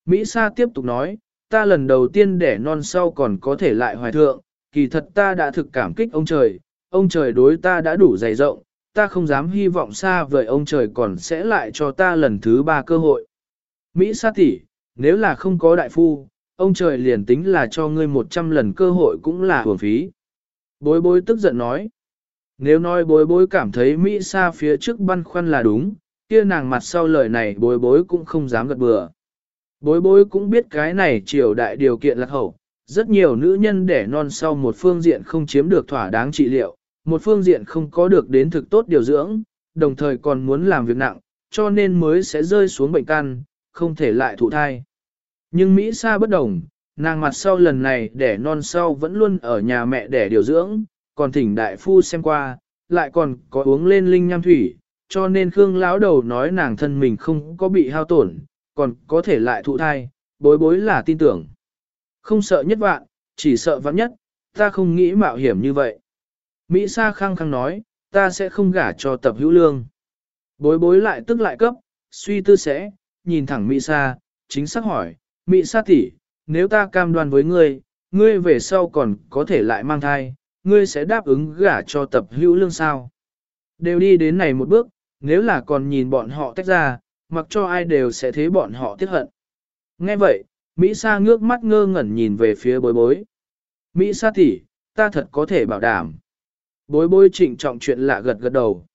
Mỹ Sa tiếp tục nói, ta lần đầu tiên đẻ non sau còn có thể lại hoài thượng, kỳ thật ta đã thực cảm kích ông trời, ông trời đối ta đã đủ dày rộng, ta không dám hy vọng xa vời ông trời còn sẽ lại cho ta lần thứ ba cơ hội. Mỹ Sa tỷ, nếu là không có đại phu, ông trời liền tính là cho ngươi một trăm lần cơ hội cũng là hưởng phí. Bối bối tức giận nói. Nếu nói bối bối cảm thấy Mỹ Sa phía trước băn khoăn là đúng, kia nàng mặt sau lời này bối bối cũng không dám gật bừa. Bối bối cũng biết cái này triều đại điều kiện lạc hậu, rất nhiều nữ nhân đẻ non sau một phương diện không chiếm được thỏa đáng trị liệu, một phương diện không có được đến thực tốt điều dưỡng, đồng thời còn muốn làm việc nặng, cho nên mới sẽ rơi xuống bệnh căn, không thể lại thụ thai. Nhưng Mỹ Sa bất đồng, nàng mặt sau lần này đẻ non sau vẫn luôn ở nhà mẹ đẻ điều dưỡng, còn thỉnh đại phu xem qua, lại còn có uống lên linh nham thủy, cho nên Khương lão đầu nói nàng thân mình không có bị hao tổn, còn có thể lại thụ thai, bối bối là tin tưởng. Không sợ nhất vạn, chỉ sợ vạn nhất, ta không nghĩ mạo hiểm như vậy. Mỹ Sa khăng khăng nói, ta sẽ không gả cho tập hữu lương. Bối bối lại tức lại cấp, suy tư sẽ, nhìn thẳng Mỹ Sa, chính xác hỏi, Mỹ Sa tỷ, nếu ta cam đoan với ngươi, ngươi về sau còn có thể lại mang thai, ngươi sẽ đáp ứng gả cho tập hữu lương sao? Đều đi đến này một bước, nếu là còn nhìn bọn họ tách ra, mặc cho ai đều sẽ thế bọn họ tiếc hận. Nghe vậy, Mỹ Sa ngước mắt ngơ ngẩn nhìn về phía bối bối. Mỹ Sa tỷ, ta thật có thể bảo đảm. Bối bối trịnh trọng chuyện lạ gật gật đầu.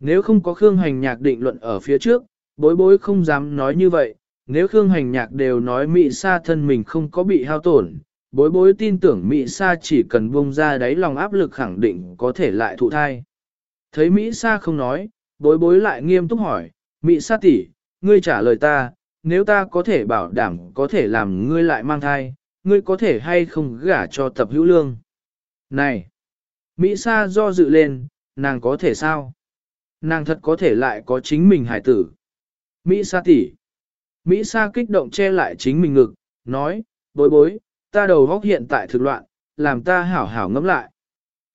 Nếu không có Khương Hành Nhạc định luận ở phía trước, bối bối không dám nói như vậy. Nếu Khương Hành Nhạc đều nói Mỹ Sa thân mình không có bị hao tổn, bối bối tin tưởng Mỹ Sa chỉ cần buông ra đáy lòng áp lực khẳng định có thể lại thụ thai. Thấy Mỹ Sa không nói, bối bối lại nghiêm túc hỏi, Mỹ Sa tỷ, ngươi trả lời ta, nếu ta có thể bảo đảm có thể làm ngươi lại mang thai, ngươi có thể hay không gả cho tập hữu lương. Này! Mỹ Sa do dự lên, nàng có thể sao? Nàng thật có thể lại có chính mình hải tử. Mỹ Sa tỷ. Mỹ Sa kích động che lại chính mình ngực, nói, bối bối, ta đầu góc hiện tại thực loạn, làm ta hảo hảo ngẫm lại.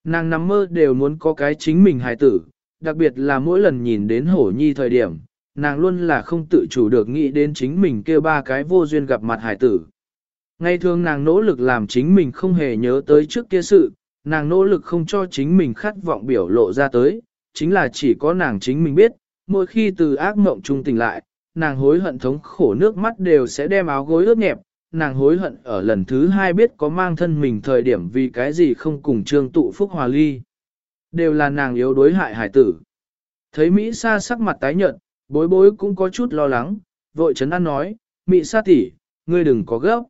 Nàng nằm mơ đều muốn có cái chính mình hài tử, đặc biệt là mỗi lần nhìn đến hổ nhi thời điểm, nàng luôn là không tự chủ được nghĩ đến chính mình kêu ba cái vô duyên gặp mặt hải tử. Ngay thường nàng nỗ lực làm chính mình không hề nhớ tới trước kia sự, nàng nỗ lực không cho chính mình khát vọng biểu lộ ra tới, chính là chỉ có nàng chính mình biết, mỗi khi từ ác mộng trung tỉnh lại, nàng hối hận thống khổ nước mắt đều sẽ đem áo gối ướt nhẹp, nàng hối hận ở lần thứ hai biết có mang thân mình thời điểm vì cái gì không cùng trương tụ phúc hòa ly. Đều là nàng yếu đối hại hải tử. Thấy Mỹ Sa sắc mặt tái nhợt, bối bối cũng có chút lo lắng, vội chấn an nói, Mị Sa tỷ, ngươi đừng có gấp.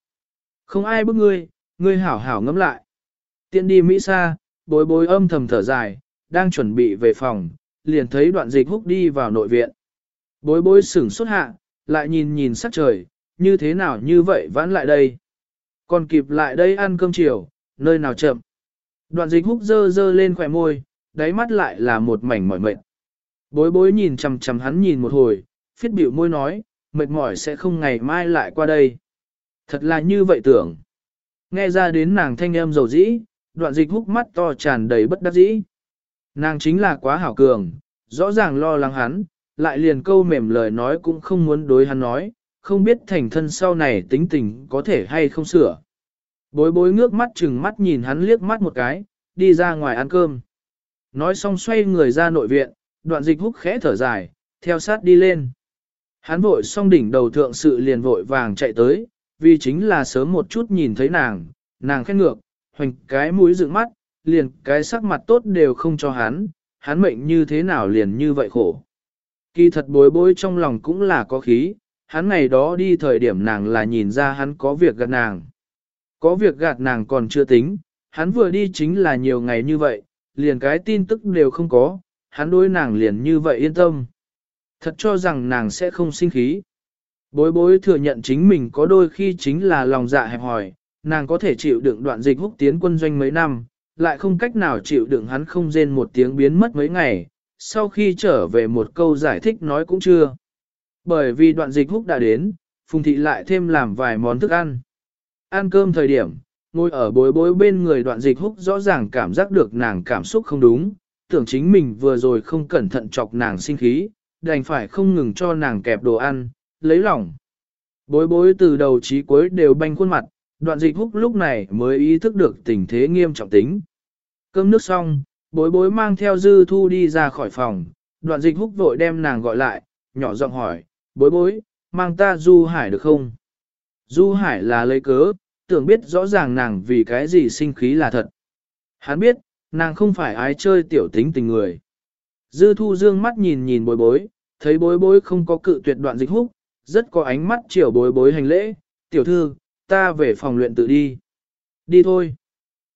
Không ai bức ngươi, ngươi hảo hảo ngẫm lại. Tiện đi Mỹ Sa, bối bối âm thầm thở dài, đang chuẩn bị về phòng, liền thấy đoạn dịch húc đi vào nội viện. Bối bối sửng xuất hạ, lại nhìn nhìn sắc trời, như thế nào như vậy vãn lại đây. Còn kịp lại đây ăn cơm chiều, nơi nào chậm. Đoạn dịch húc dơ dơ lên khỏe môi, đáy mắt lại là một mảnh mỏi mệt. Bối bối nhìn chằm chằm hắn nhìn một hồi, phiết biểu môi nói, mệt mỏi sẽ không ngày mai lại qua đây. Thật là như vậy tưởng. Nghe ra đến nàng thanh âm dầu dĩ, đoạn dịch húc mắt to tràn đầy bất đắc dĩ. Nàng chính là quá hảo cường, rõ ràng lo lắng hắn, lại liền câu mềm lời nói cũng không muốn đối hắn nói, không biết thành thân sau này tính tình có thể hay không sửa. Bối bối ngước mắt chừng mắt nhìn hắn liếc mắt một cái, đi ra ngoài ăn cơm. Nói xong xoay người ra nội viện, đoạn dịch húc khẽ thở dài, theo sát đi lên. Hắn vội xong đỉnh đầu thượng sự liền vội vàng chạy tới, vì chính là sớm một chút nhìn thấy nàng, nàng khét ngược, hoành cái mũi dựng mắt, liền cái sắc mặt tốt đều không cho hắn, hắn mệnh như thế nào liền như vậy khổ. Kỳ thật bối bối trong lòng cũng là có khí, hắn ngày đó đi thời điểm nàng là nhìn ra hắn có việc gạt nàng. Có việc gạt nàng còn chưa tính, hắn vừa đi chính là nhiều ngày như vậy, liền cái tin tức đều không có, hắn đối nàng liền như vậy yên tâm. Thật cho rằng nàng sẽ không sinh khí. Bối bối thừa nhận chính mình có đôi khi chính là lòng dạ hẹp hòi, nàng có thể chịu đựng đoạn dịch húc tiến quân doanh mấy năm, lại không cách nào chịu đựng hắn không rên một tiếng biến mất mấy ngày, sau khi trở về một câu giải thích nói cũng chưa. Bởi vì đoạn dịch húc đã đến, Phùng Thị lại thêm làm vài món thức ăn. Ăn cơm thời điểm, ngồi ở bối bối bên người đoạn dịch húc rõ ràng cảm giác được nàng cảm xúc không đúng, tưởng chính mình vừa rồi không cẩn thận chọc nàng sinh khí, đành phải không ngừng cho nàng kẹp đồ ăn, lấy lòng. Bối bối từ đầu chí cuối đều banh khuôn mặt, đoạn dịch húc lúc này mới ý thức được tình thế nghiêm trọng tính. Cơm nước xong, bối bối mang theo dư thu đi ra khỏi phòng, đoạn dịch húc vội đem nàng gọi lại, nhỏ giọng hỏi, bối bối, mang ta du hải được không? Du hải là lấy cớ, tưởng biết rõ ràng nàng vì cái gì sinh khí là thật. Hắn biết, nàng không phải ái chơi tiểu tính tình người. Dư thu dương mắt nhìn nhìn bối bối, thấy bối bối không có cự tuyệt đoạn dịch húc, rất có ánh mắt chiều bối bối hành lễ, tiểu thư, ta về phòng luyện tự đi. Đi thôi.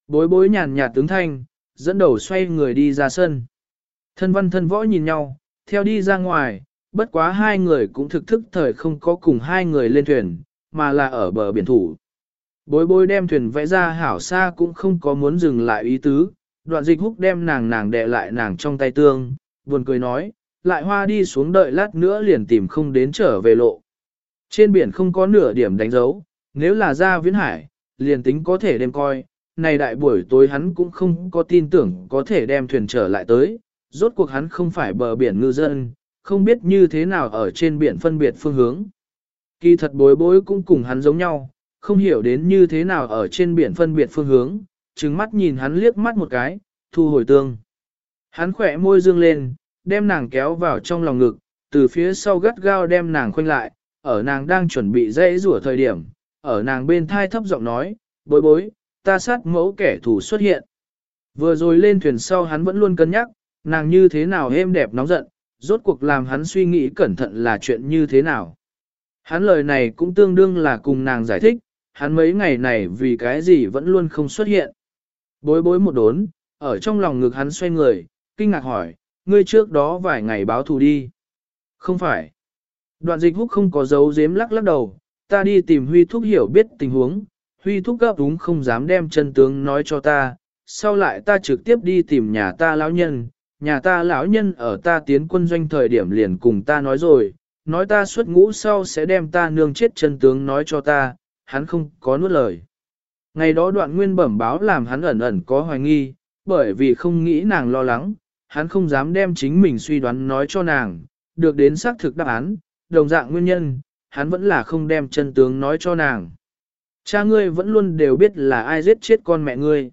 Bối bối nhàn nhạt tướng thanh, dẫn đầu xoay người đi ra sân. Thân văn thân võ nhìn nhau, theo đi ra ngoài, bất quá hai người cũng thực thức thời không có cùng hai người lên thuyền, mà là ở bờ biển thủ. Bối bối đem thuyền vẽ ra hảo xa cũng không có muốn dừng lại ý tứ, đoạn dịch húc đem nàng nàng đè lại nàng trong tay tương, buồn cười nói, lại hoa đi xuống đợi lát nữa liền tìm không đến trở về lộ. Trên biển không có nửa điểm đánh dấu, nếu là ra viễn hải, liền tính có thể đem coi, này đại buổi tối hắn cũng không có tin tưởng có thể đem thuyền trở lại tới, rốt cuộc hắn không phải bờ biển ngư dân, không biết như thế nào ở trên biển phân biệt phương hướng. Kỳ thật bối bối cũng cùng hắn giống nhau, không hiểu đến như thế nào ở trên biển phân biệt phương hướng, trừng mắt nhìn hắn liếc mắt một cái, thu hồi tương. Hắn khỏe môi dương lên, đem nàng kéo vào trong lòng ngực, từ phía sau gắt gao đem nàng khoanh lại, ở nàng đang chuẩn bị dãy rủa thời điểm, ở nàng bên thai thấp giọng nói, bối bối, ta sát mẫu kẻ thù xuất hiện. Vừa rồi lên thuyền sau hắn vẫn luôn cân nhắc, nàng như thế nào êm đẹp nóng giận, rốt cuộc làm hắn suy nghĩ cẩn thận là chuyện như thế nào. Hắn lời này cũng tương đương là cùng nàng giải thích, hắn mấy ngày này vì cái gì vẫn luôn không xuất hiện. Bối bối một đốn, ở trong lòng ngực hắn xoay người, kinh ngạc hỏi, ngươi trước đó vài ngày báo thù đi. Không phải. Đoạn dịch húc không có dấu dếm lắc lắc đầu, ta đi tìm Huy Thúc hiểu biết tình huống, Huy Thúc gấp đúng không dám đem chân tướng nói cho ta, sau lại ta trực tiếp đi tìm nhà ta lão nhân, nhà ta lão nhân ở ta tiến quân doanh thời điểm liền cùng ta nói rồi, nói ta xuất ngũ sau sẽ đem ta nương chết chân tướng nói cho ta, hắn không có nuốt lời. Ngày đó đoạn nguyên bẩm báo làm hắn ẩn ẩn có hoài nghi, bởi vì không nghĩ nàng lo lắng, hắn không dám đem chính mình suy đoán nói cho nàng, được đến xác thực đáp án, đồng dạng nguyên nhân, hắn vẫn là không đem chân tướng nói cho nàng. Cha ngươi vẫn luôn đều biết là ai giết chết con mẹ ngươi.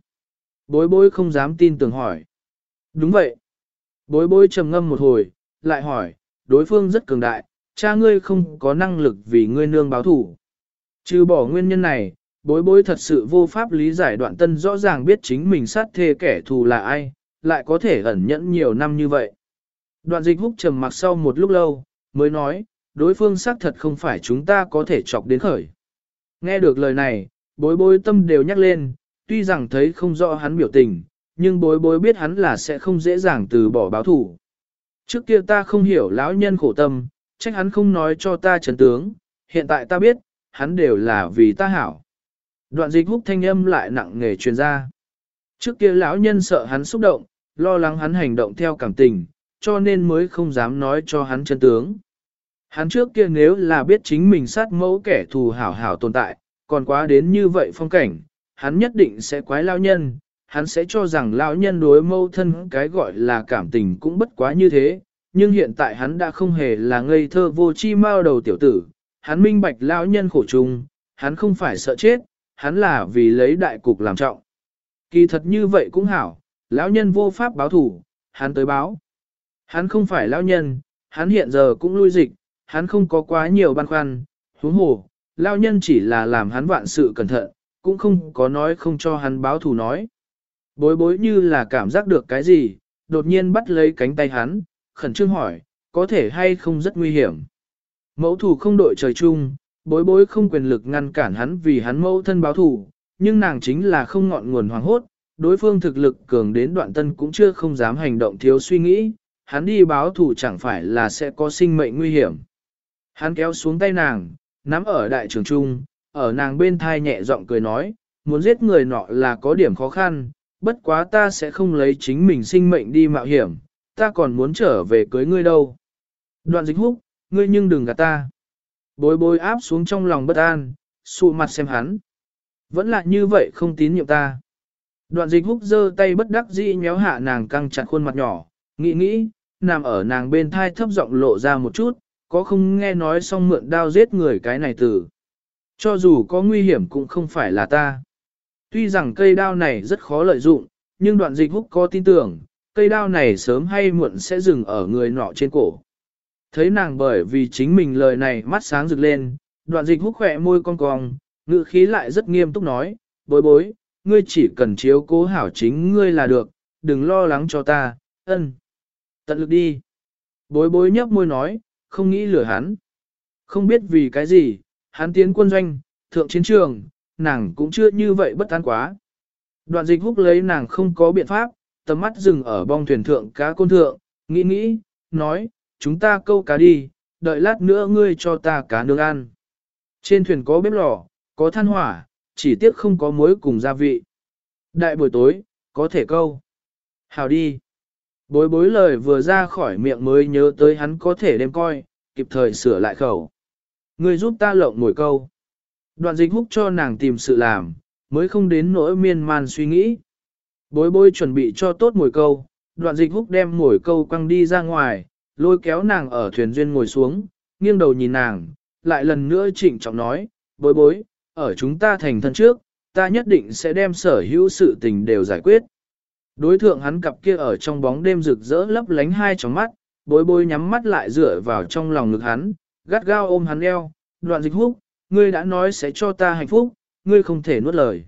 Bối bối không dám tin tưởng hỏi. Đúng vậy. Bối bối trầm ngâm một hồi, lại hỏi, đối phương rất cường đại, cha ngươi không có năng lực vì ngươi nương báo thủ. Trừ bỏ nguyên nhân này, bối bối thật sự vô pháp lý giải đoạn tân rõ ràng biết chính mình sát thê kẻ thù là ai, lại có thể ẩn nhẫn nhiều năm như vậy. Đoạn dịch húc trầm mặc sau một lúc lâu, mới nói, đối phương xác thật không phải chúng ta có thể chọc đến khởi. Nghe được lời này, bối bối tâm đều nhắc lên, tuy rằng thấy không rõ hắn biểu tình, nhưng bối bối biết hắn là sẽ không dễ dàng từ bỏ báo thủ. Trước kia ta không hiểu lão nhân khổ tâm, trách hắn không nói cho ta chấn tướng, hiện tại ta biết, hắn đều là vì ta hảo. Đoạn dịch húc thanh âm lại nặng nghề truyền ra. Trước kia lão nhân sợ hắn xúc động, lo lắng hắn hành động theo cảm tình, cho nên mới không dám nói cho hắn chân tướng. Hắn trước kia nếu là biết chính mình sát mẫu kẻ thù hảo hảo tồn tại, còn quá đến như vậy phong cảnh, hắn nhất định sẽ quái lao nhân, hắn sẽ cho rằng lao nhân đối mâu thân cái gọi là cảm tình cũng bất quá như thế, nhưng hiện tại hắn đã không hề là ngây thơ vô chi mao đầu tiểu tử, hắn minh bạch lao nhân khổ chung, hắn không phải sợ chết, hắn là vì lấy đại cục làm trọng. Kỳ thật như vậy cũng hảo, lão nhân vô pháp báo thủ, hắn tới báo. Hắn không phải lão nhân, hắn hiện giờ cũng lui dịch, hắn không có quá nhiều băn khoăn, huống hồ, lão nhân chỉ là làm hắn vạn sự cẩn thận, cũng không có nói không cho hắn báo thù nói. Bối bối như là cảm giác được cái gì, đột nhiên bắt lấy cánh tay hắn, khẩn trương hỏi, có thể hay không rất nguy hiểm. Mẫu thủ không đội trời chung, bối bối không quyền lực ngăn cản hắn vì hắn mẫu thân báo thủ, nhưng nàng chính là không ngọn nguồn hoàng hốt, đối phương thực lực cường đến đoạn tân cũng chưa không dám hành động thiếu suy nghĩ, hắn đi báo thủ chẳng phải là sẽ có sinh mệnh nguy hiểm. Hắn kéo xuống tay nàng, nắm ở đại trường trung, ở nàng bên thai nhẹ giọng cười nói, muốn giết người nọ là có điểm khó khăn, bất quá ta sẽ không lấy chính mình sinh mệnh đi mạo hiểm, ta còn muốn trở về cưới ngươi đâu. Đoạn dịch húc, ngươi nhưng đừng gạt ta. Bối bối áp xuống trong lòng bất an, sụ mặt xem hắn. Vẫn là như vậy không tín nhiệm ta. Đoạn dịch húc giơ tay bất đắc dĩ nhéo hạ nàng căng chặt khuôn mặt nhỏ, nghĩ nghĩ, nằm ở nàng bên thai thấp giọng lộ ra một chút, có không nghe nói xong mượn đao giết người cái này từ. Cho dù có nguy hiểm cũng không phải là ta. Tuy rằng cây đao này rất khó lợi dụng, nhưng đoạn dịch húc có tin tưởng, cây đao này sớm hay muộn sẽ dừng ở người nọ trên cổ. Thấy nàng bởi vì chính mình lời này mắt sáng rực lên, đoạn dịch húc khỏe môi cong cong, ngữ khí lại rất nghiêm túc nói, bối bối, ngươi chỉ cần chiếu cố hảo chính ngươi là được, đừng lo lắng cho ta, ân. Tận lực đi. Bối bối nhấp môi nói, không nghĩ lừa hắn. Không biết vì cái gì, hắn tiến quân doanh, thượng chiến trường, nàng cũng chưa như vậy bất an quá. Đoạn dịch húc lấy nàng không có biện pháp, tầm mắt dừng ở bong thuyền thượng cá côn thượng, nghĩ nghĩ, nói, chúng ta câu cá đi, đợi lát nữa ngươi cho ta cá nướng ăn. Trên thuyền có bếp lò, có than hỏa, chỉ tiếc không có muối cùng gia vị. Đại buổi tối, có thể câu. Hào đi. Bối bối lời vừa ra khỏi miệng mới nhớ tới hắn có thể đem coi, kịp thời sửa lại khẩu. Ngươi giúp ta lộng mồi câu. Đoạn dịch húc cho nàng tìm sự làm, mới không đến nỗi miên man suy nghĩ. Bối bối chuẩn bị cho tốt mồi câu, đoạn dịch húc đem mồi câu quăng đi ra ngoài, lôi kéo nàng ở thuyền duyên ngồi xuống, nghiêng đầu nhìn nàng, lại lần nữa trịnh trọng nói, bối bối, ở chúng ta thành thân trước, ta nhất định sẽ đem sở hữu sự tình đều giải quyết. Đối thượng hắn cặp kia ở trong bóng đêm rực rỡ lấp lánh hai tròng mắt, bối bối nhắm mắt lại dựa vào trong lòng ngực hắn, gắt gao ôm hắn eo, đoạn dịch húc, ngươi đã nói sẽ cho ta hạnh phúc, ngươi không thể nuốt lời.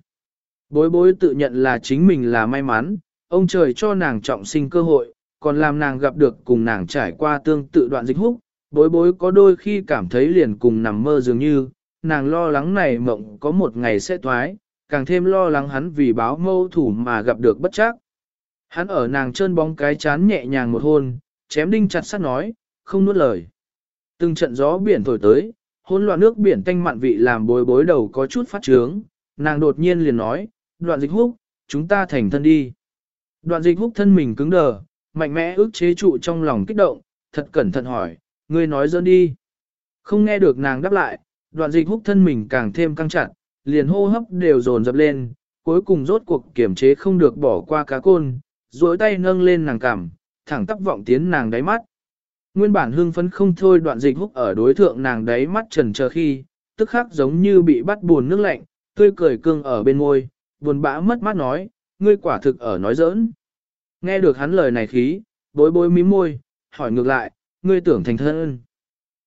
Bối bối tự nhận là chính mình là may mắn, ông trời cho nàng trọng sinh cơ hội, còn làm nàng gặp được cùng nàng trải qua tương tự đoạn dịch húc, bối bối có đôi khi cảm thấy liền cùng nằm mơ dường như, nàng lo lắng này mộng có một ngày sẽ thoái, càng thêm lo lắng hắn vì báo mâu thủ mà gặp được bất chắc. Hắn ở nàng trơn bóng cái chán nhẹ nhàng một hôn, chém đinh chặt sắt nói, không nuốt lời. Từng trận gió biển thổi tới, hôn loạn nước biển tanh mặn vị làm bối bối đầu có chút phát trướng, nàng đột nhiên liền nói, đoạn dịch húc, chúng ta thành thân đi. Đoạn dịch húc thân mình cứng đờ, mạnh mẽ ước chế trụ trong lòng kích động, thật cẩn thận hỏi, ngươi nói dỡn đi. Không nghe được nàng đáp lại, đoạn dịch húc thân mình càng thêm căng chặt, liền hô hấp đều dồn dập lên, cuối cùng rốt cuộc kiểm chế không được bỏ qua cá côn, duỗi tay nâng lên nàng cằm, thẳng tắp vọng tiến nàng đáy mắt. Nguyên bản hương phấn không thôi đoạn dịch húc ở đối thượng nàng đáy mắt trần chờ khi, tức khắc giống như bị bắt buồn nước lạnh, tươi cười cương ở bên môi, buồn bã mất mát nói, ngươi quả thực ở nói giỡn. Nghe được hắn lời này khí, bối bối mím môi, hỏi ngược lại, ngươi tưởng thành thân.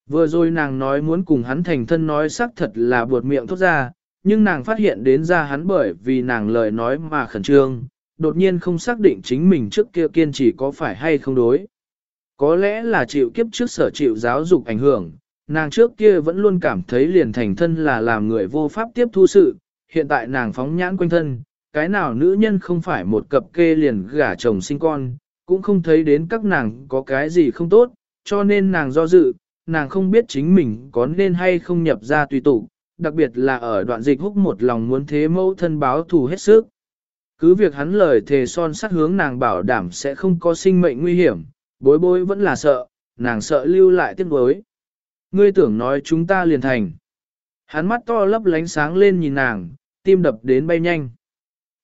Vừa rồi nàng nói muốn cùng hắn thành thân nói xác thật là buột miệng thốt ra, nhưng nàng phát hiện đến ra hắn bởi vì nàng lời nói mà khẩn trương, đột nhiên không xác định chính mình trước kia kiên trì có phải hay không đối. Có lẽ là chịu kiếp trước sở chịu giáo dục ảnh hưởng, nàng trước kia vẫn luôn cảm thấy liền thành thân là làm người vô pháp tiếp thu sự, hiện tại nàng phóng nhãn quanh thân, cái nào nữ nhân không phải một cặp kê liền gả chồng sinh con, cũng không thấy đến các nàng có cái gì không tốt, cho nên nàng do dự, nàng không biết chính mình có nên hay không nhập ra tùy tụ, đặc biệt là ở đoạn dịch húc một lòng muốn thế mẫu thân báo thù hết sức. Cứ việc hắn lời thề son sắt hướng nàng bảo đảm sẽ không có sinh mệnh nguy hiểm, bối bối vẫn là sợ, nàng sợ lưu lại tiếc bối. Ngươi tưởng nói chúng ta liền thành. Hắn mắt to lấp lánh sáng lên nhìn nàng, tim đập đến bay nhanh.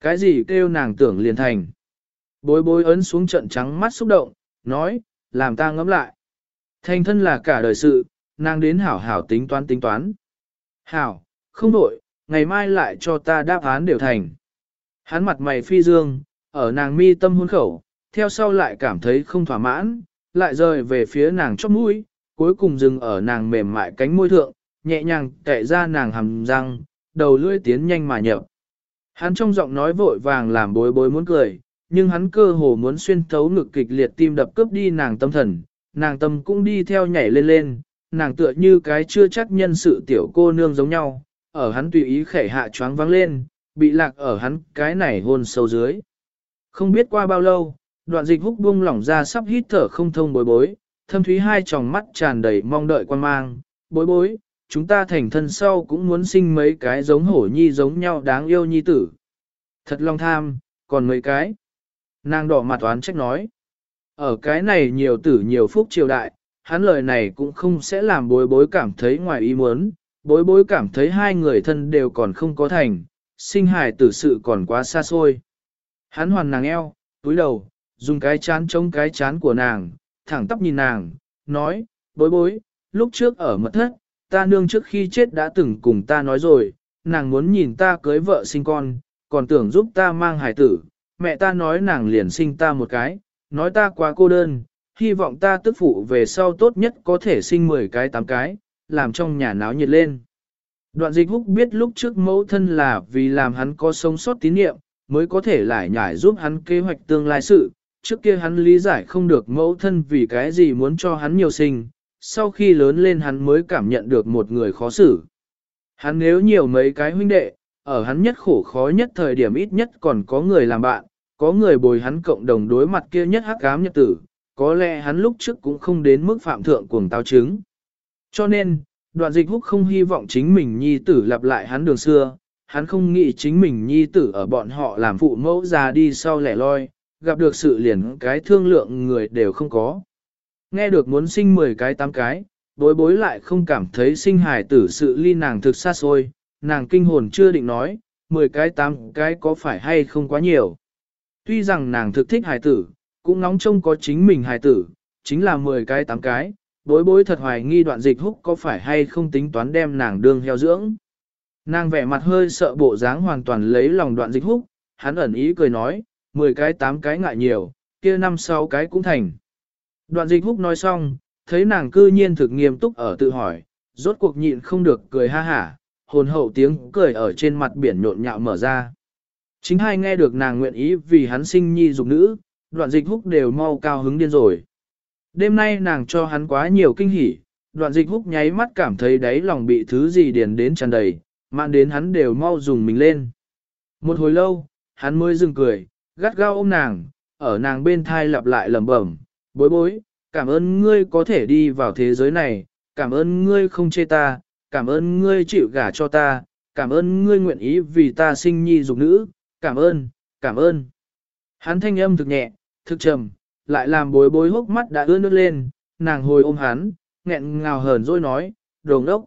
Cái gì kêu nàng tưởng liền thành. Bối bối ấn xuống trận trắng mắt xúc động, nói, làm ta ngẫm lại. Thành thân là cả đời sự, nàng đến hảo hảo tính toán tính toán. Hảo, không đổi, ngày mai lại cho ta đáp án đều thành. Hắn mặt mày phi dương, ở nàng mi tâm hôn khẩu, theo sau lại cảm thấy không thỏa mãn, lại rời về phía nàng chóp mũi, cuối cùng dừng ở nàng mềm mại cánh môi thượng, nhẹ nhàng kệ ra nàng hầm răng, đầu lưỡi tiến nhanh mà nhập. Hắn trong giọng nói vội vàng làm bối bối muốn cười, nhưng hắn cơ hồ muốn xuyên thấu ngực kịch liệt tim đập cướp đi nàng tâm thần, nàng tâm cũng đi theo nhảy lên lên, nàng tựa như cái chưa chắc nhân sự tiểu cô nương giống nhau, ở hắn tùy ý khẩy hạ choáng vắng lên, bị lạc ở hắn cái này hôn sâu dưới. Không biết qua bao lâu, đoạn dịch húc buông lỏng ra sắp hít thở không thông bối bối, thâm thúy hai tròng mắt tràn đầy mong đợi quan mang, bối bối, chúng ta thành thân sau cũng muốn sinh mấy cái giống hổ nhi giống nhau đáng yêu nhi tử. Thật lòng tham, còn mấy cái. Nàng đỏ mặt oán trách nói. Ở cái này nhiều tử nhiều phúc triều đại, hắn lời này cũng không sẽ làm bối bối cảm thấy ngoài ý muốn, bối bối cảm thấy hai người thân đều còn không có thành, sinh hài tử sự còn quá xa xôi. Hắn hoàn nàng eo, túi đầu, dùng cái chán chống cái chán của nàng, thẳng tắp nhìn nàng, nói, bối bối, lúc trước ở mật thất, ta nương trước khi chết đã từng cùng ta nói rồi, nàng muốn nhìn ta cưới vợ sinh con, còn tưởng giúp ta mang hài tử, mẹ ta nói nàng liền sinh ta một cái, nói ta quá cô đơn, hy vọng ta tức phụ về sau tốt nhất có thể sinh 10 cái 8 cái, làm trong nhà náo nhiệt lên. Đoạn dịch húc biết lúc trước mẫu thân là vì làm hắn có sống sót tín nhiệm, mới có thể lại nhải giúp hắn kế hoạch tương lai sự, trước kia hắn lý giải không được mẫu thân vì cái gì muốn cho hắn nhiều sinh, sau khi lớn lên hắn mới cảm nhận được một người khó xử. Hắn nếu nhiều mấy cái huynh đệ, ở hắn nhất khổ khó nhất thời điểm ít nhất còn có người làm bạn, có người bồi hắn cộng đồng đối mặt kia nhất hắc ám nhật tử, có lẽ hắn lúc trước cũng không đến mức phạm thượng cuồng táo chứng. Cho nên, đoạn dịch húc không hy vọng chính mình nhi tử lặp lại hắn đường xưa, hắn không nghĩ chính mình nhi tử ở bọn họ làm phụ mẫu già đi sau lẻ loi, gặp được sự liền cái thương lượng người đều không có. Nghe được muốn sinh 10 cái 8 cái, bối bối lại không cảm thấy sinh hài tử sự ly nàng thực xa xôi, nàng kinh hồn chưa định nói, 10 cái 8 cái có phải hay không quá nhiều. Tuy rằng nàng thực thích hài tử, cũng nóng trông có chính mình hài tử, chính là 10 cái 8 cái, bối bối thật hoài nghi đoạn dịch húc có phải hay không tính toán đem nàng đương heo dưỡng. Nàng vẻ mặt hơi sợ bộ dáng hoàn toàn lấy lòng đoạn dịch húc, hắn ẩn ý cười nói, 10 cái 8 cái ngại nhiều, kia năm sáu cái cũng thành. Đoạn dịch húc nói xong, thấy nàng cư nhiên thực nghiêm túc ở tự hỏi, rốt cuộc nhịn không được cười ha hả, hồn hậu tiếng cười ở trên mặt biển nhộn nhạo mở ra. Chính hai nghe được nàng nguyện ý vì hắn sinh nhi dục nữ, đoạn dịch húc đều mau cao hứng điên rồi. Đêm nay nàng cho hắn quá nhiều kinh hỉ, đoạn dịch húc nháy mắt cảm thấy đáy lòng bị thứ gì điền đến tràn đầy, mạn đến hắn đều mau dùng mình lên. Một hồi lâu, hắn mới dừng cười, gắt gao ôm nàng, ở nàng bên thai lặp lại lẩm bẩm, bối bối, cảm ơn ngươi có thể đi vào thế giới này, cảm ơn ngươi không chê ta, cảm ơn ngươi chịu gả cho ta, cảm ơn ngươi nguyện ý vì ta sinh nhi dục nữ, cảm ơn, cảm ơn. Hắn thanh âm thực nhẹ, thực trầm, lại làm bối bối hốc mắt đã ướt nước lên, nàng hồi ôm hắn, nghẹn ngào hờn rồi nói, đồ ngốc.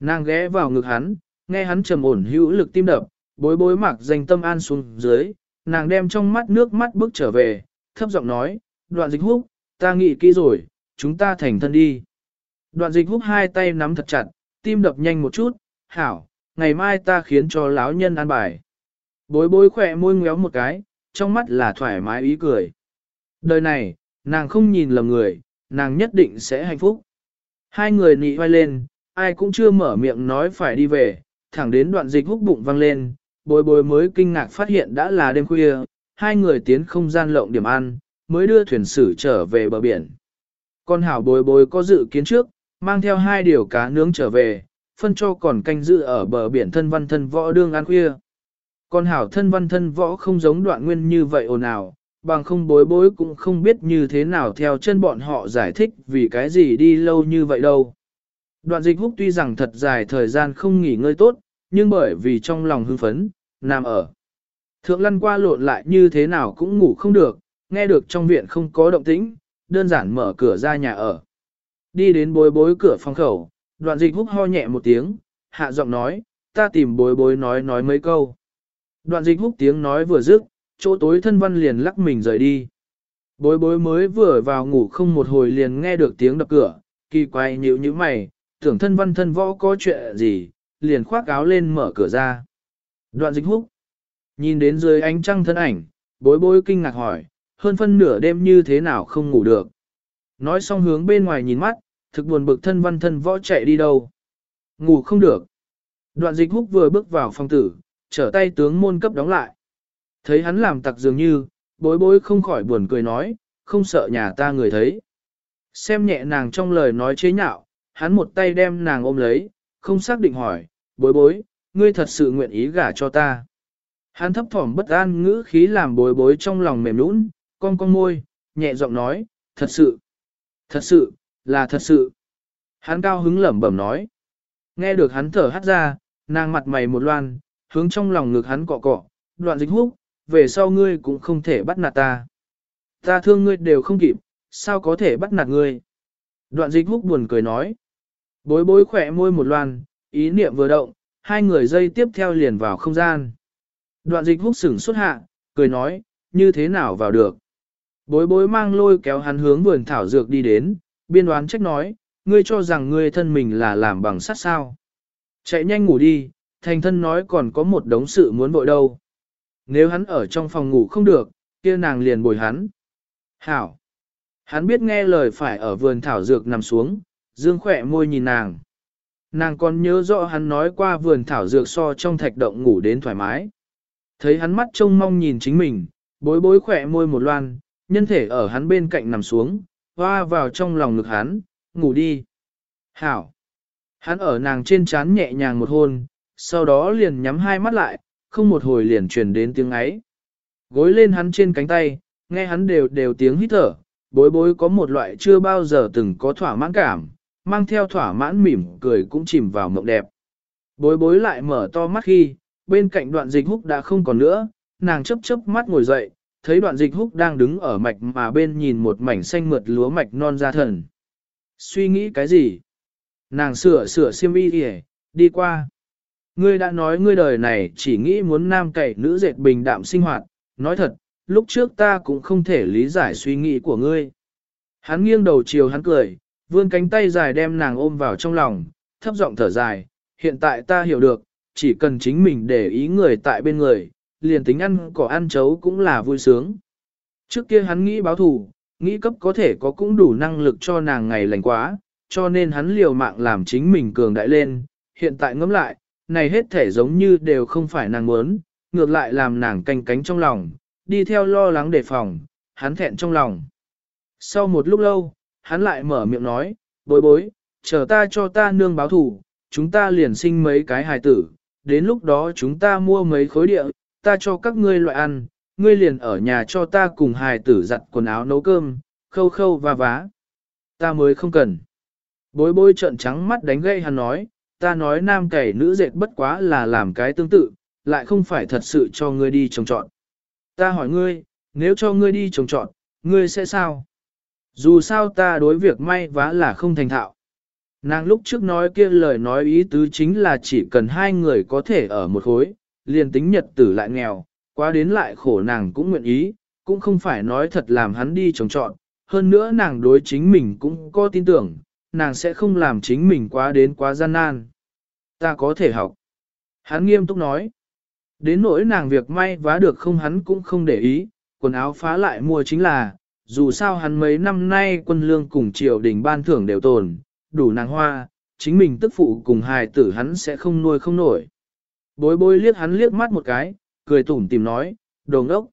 Nàng ghé vào ngực hắn, nghe hắn trầm ổn hữu lực tim đập, bối bối mặc danh tâm an xuống dưới, nàng đem trong mắt nước mắt bước trở về, thấp giọng nói, đoạn dịch húc, ta nghĩ kỹ rồi, chúng ta thành thân đi. Đoạn dịch húc hai tay nắm thật chặt, tim đập nhanh một chút, hảo, ngày mai ta khiến cho lão nhân ăn bài. Bối bối khỏe môi ngéo một cái, trong mắt là thoải mái ý cười. Đời này, nàng không nhìn lầm người, nàng nhất định sẽ hạnh phúc. Hai người nị vai lên, ai cũng chưa mở miệng nói phải đi về, thẳng đến đoạn dịch húc bụng văng lên, bối bối mới kinh ngạc phát hiện đã là đêm khuya, hai người tiến không gian lộng điểm ăn, mới đưa thuyền sử trở về bờ biển. Con hảo bối bối có dự kiến trước, mang theo hai điều cá nướng trở về, phân cho còn canh giữ ở bờ biển thân văn thân võ đương ăn khuya. Con hảo thân văn thân võ không giống đoạn nguyên như vậy ồn ào, bằng không bối bối cũng không biết như thế nào theo chân bọn họ giải thích vì cái gì đi lâu như vậy đâu. Đoạn dịch húc tuy rằng thật dài thời gian không nghỉ ngơi tốt, nhưng bởi vì trong lòng hưng phấn, nằm ở. Thượng lăn qua lộn lại như thế nào cũng ngủ không được, nghe được trong viện không có động tĩnh, đơn giản mở cửa ra nhà ở. Đi đến bối bối cửa phòng khẩu, đoạn dịch húc ho nhẹ một tiếng, hạ giọng nói, ta tìm bối bối nói nói mấy câu. Đoạn dịch húc tiếng nói vừa dứt, chỗ tối thân văn liền lắc mình rời đi. Bối bối mới vừa vào ngủ không một hồi liền nghe được tiếng đập cửa, kỳ quay nhíu như mày, tưởng thân văn thân võ có chuyện gì, liền khoác áo lên mở cửa ra. Đoạn dịch húc, nhìn đến dưới ánh trăng thân ảnh, bối bối kinh ngạc hỏi, hơn phân nửa đêm như thế nào không ngủ được. Nói xong hướng bên ngoài nhìn mắt, thực buồn bực thân văn thân võ chạy đi đâu. Ngủ không được. Đoạn dịch húc vừa bước vào phòng tử, trở tay tướng môn cấp đóng lại. Thấy hắn làm tặc dường như, bối bối không khỏi buồn cười nói, không sợ nhà ta người thấy. Xem nhẹ nàng trong lời nói chế nhạo, hắn một tay đem nàng ôm lấy, không xác định hỏi, bối bối, ngươi thật sự nguyện ý gả cho ta. Hắn thấp thỏm bất an ngữ khí làm bối bối trong lòng mềm nũng, con con môi, nhẹ giọng nói, thật sự, thật sự, là thật sự. Hắn cao hứng lẩm bẩm nói. Nghe được hắn thở hắt ra, nàng mặt mày một loan, hướng trong lòng ngực hắn cọ cọ, đoạn dịch húc, về sau ngươi cũng không thể bắt nạt ta. Ta thương ngươi đều không kịp, sao có thể bắt nạt ngươi? Đoạn dịch húc buồn cười nói. Bối bối khỏe môi một loan, ý niệm vừa động, hai người dây tiếp theo liền vào không gian. Đoạn dịch húc sửng xuất hạ, cười nói, như thế nào vào được. Bối bối mang lôi kéo hắn hướng vườn thảo dược đi đến, biên đoán trách nói, ngươi cho rằng ngươi thân mình là làm bằng sắt sao. Chạy nhanh ngủ đi, thành thân nói còn có một đống sự muốn bội đâu. Nếu hắn ở trong phòng ngủ không được, kia nàng liền bồi hắn. Hảo. Hắn biết nghe lời phải ở vườn thảo dược nằm xuống, dương khỏe môi nhìn nàng. Nàng còn nhớ rõ hắn nói qua vườn thảo dược so trong thạch động ngủ đến thoải mái. Thấy hắn mắt trông mong nhìn chính mình, bối bối khỏe môi một loan, nhân thể ở hắn bên cạnh nằm xuống, hoa vào trong lòng ngực hắn, ngủ đi. Hảo. Hắn ở nàng trên trán nhẹ nhàng một hôn, sau đó liền nhắm hai mắt lại, không một hồi liền truyền đến tiếng ấy. Gối lên hắn trên cánh tay, nghe hắn đều đều tiếng hít thở, bối bối có một loại chưa bao giờ từng có thỏa mãn cảm, mang theo thỏa mãn mỉm cười cũng chìm vào mộng đẹp. Bối bối lại mở to mắt khi, bên cạnh đoạn dịch húc đã không còn nữa, nàng chấp chấp mắt ngồi dậy, thấy đoạn dịch húc đang đứng ở mạch mà bên nhìn một mảnh xanh mượt lúa mạch non ra thần. Suy nghĩ cái gì? Nàng sửa sửa xiêm y kìa, đi qua. Ngươi đã nói ngươi đời này chỉ nghĩ muốn nam cậy nữ dệt bình đạm sinh hoạt, nói thật, lúc trước ta cũng không thể lý giải suy nghĩ của ngươi. Hắn nghiêng đầu chiều hắn cười, vươn cánh tay dài đem nàng ôm vào trong lòng, thấp giọng thở dài, hiện tại ta hiểu được, chỉ cần chính mình để ý người tại bên người, liền tính ăn cỏ ăn chấu cũng là vui sướng. Trước kia hắn nghĩ báo thù, nghĩ cấp có thể có cũng đủ năng lực cho nàng ngày lành quá, cho nên hắn liều mạng làm chính mình cường đại lên, hiện tại ngẫm lại, này hết thể giống như đều không phải nàng muốn, ngược lại làm nàng canh cánh trong lòng, đi theo lo lắng đề phòng, hắn thẹn trong lòng. Sau một lúc lâu, hắn lại mở miệng nói, bối bối, chờ ta cho ta nương báo thủ, chúng ta liền sinh mấy cái hài tử, đến lúc đó chúng ta mua mấy khối địa, ta cho các ngươi loại ăn, ngươi liền ở nhà cho ta cùng hài tử giặt quần áo nấu cơm, khâu khâu và vá. Ta mới không cần. Bối bối trợn trắng mắt đánh gây hắn nói, ta nói nam cày nữ dệt bất quá là làm cái tương tự, lại không phải thật sự cho ngươi đi trồng trọn. Ta hỏi ngươi, nếu cho ngươi đi trồng trọn, ngươi sẽ sao? Dù sao ta đối việc may vá là không thành thạo. Nàng lúc trước nói kia lời nói ý tứ chính là chỉ cần hai người có thể ở một khối, liền tính nhật tử lại nghèo, quá đến lại khổ nàng cũng nguyện ý, cũng không phải nói thật làm hắn đi trồng trọn. Hơn nữa nàng đối chính mình cũng có tin tưởng, nàng sẽ không làm chính mình quá đến quá gian nan. Ta có thể học. Hắn nghiêm túc nói. Đến nỗi nàng việc may vá được không hắn cũng không để ý, quần áo phá lại mua chính là, dù sao hắn mấy năm nay quân lương cùng triều đình ban thưởng đều tồn, đủ nàng hoa, chính mình tức phụ cùng hài tử hắn sẽ không nuôi không nổi. Bối bối liếc hắn liếc mắt một cái, cười tủm tìm nói, đồ ngốc.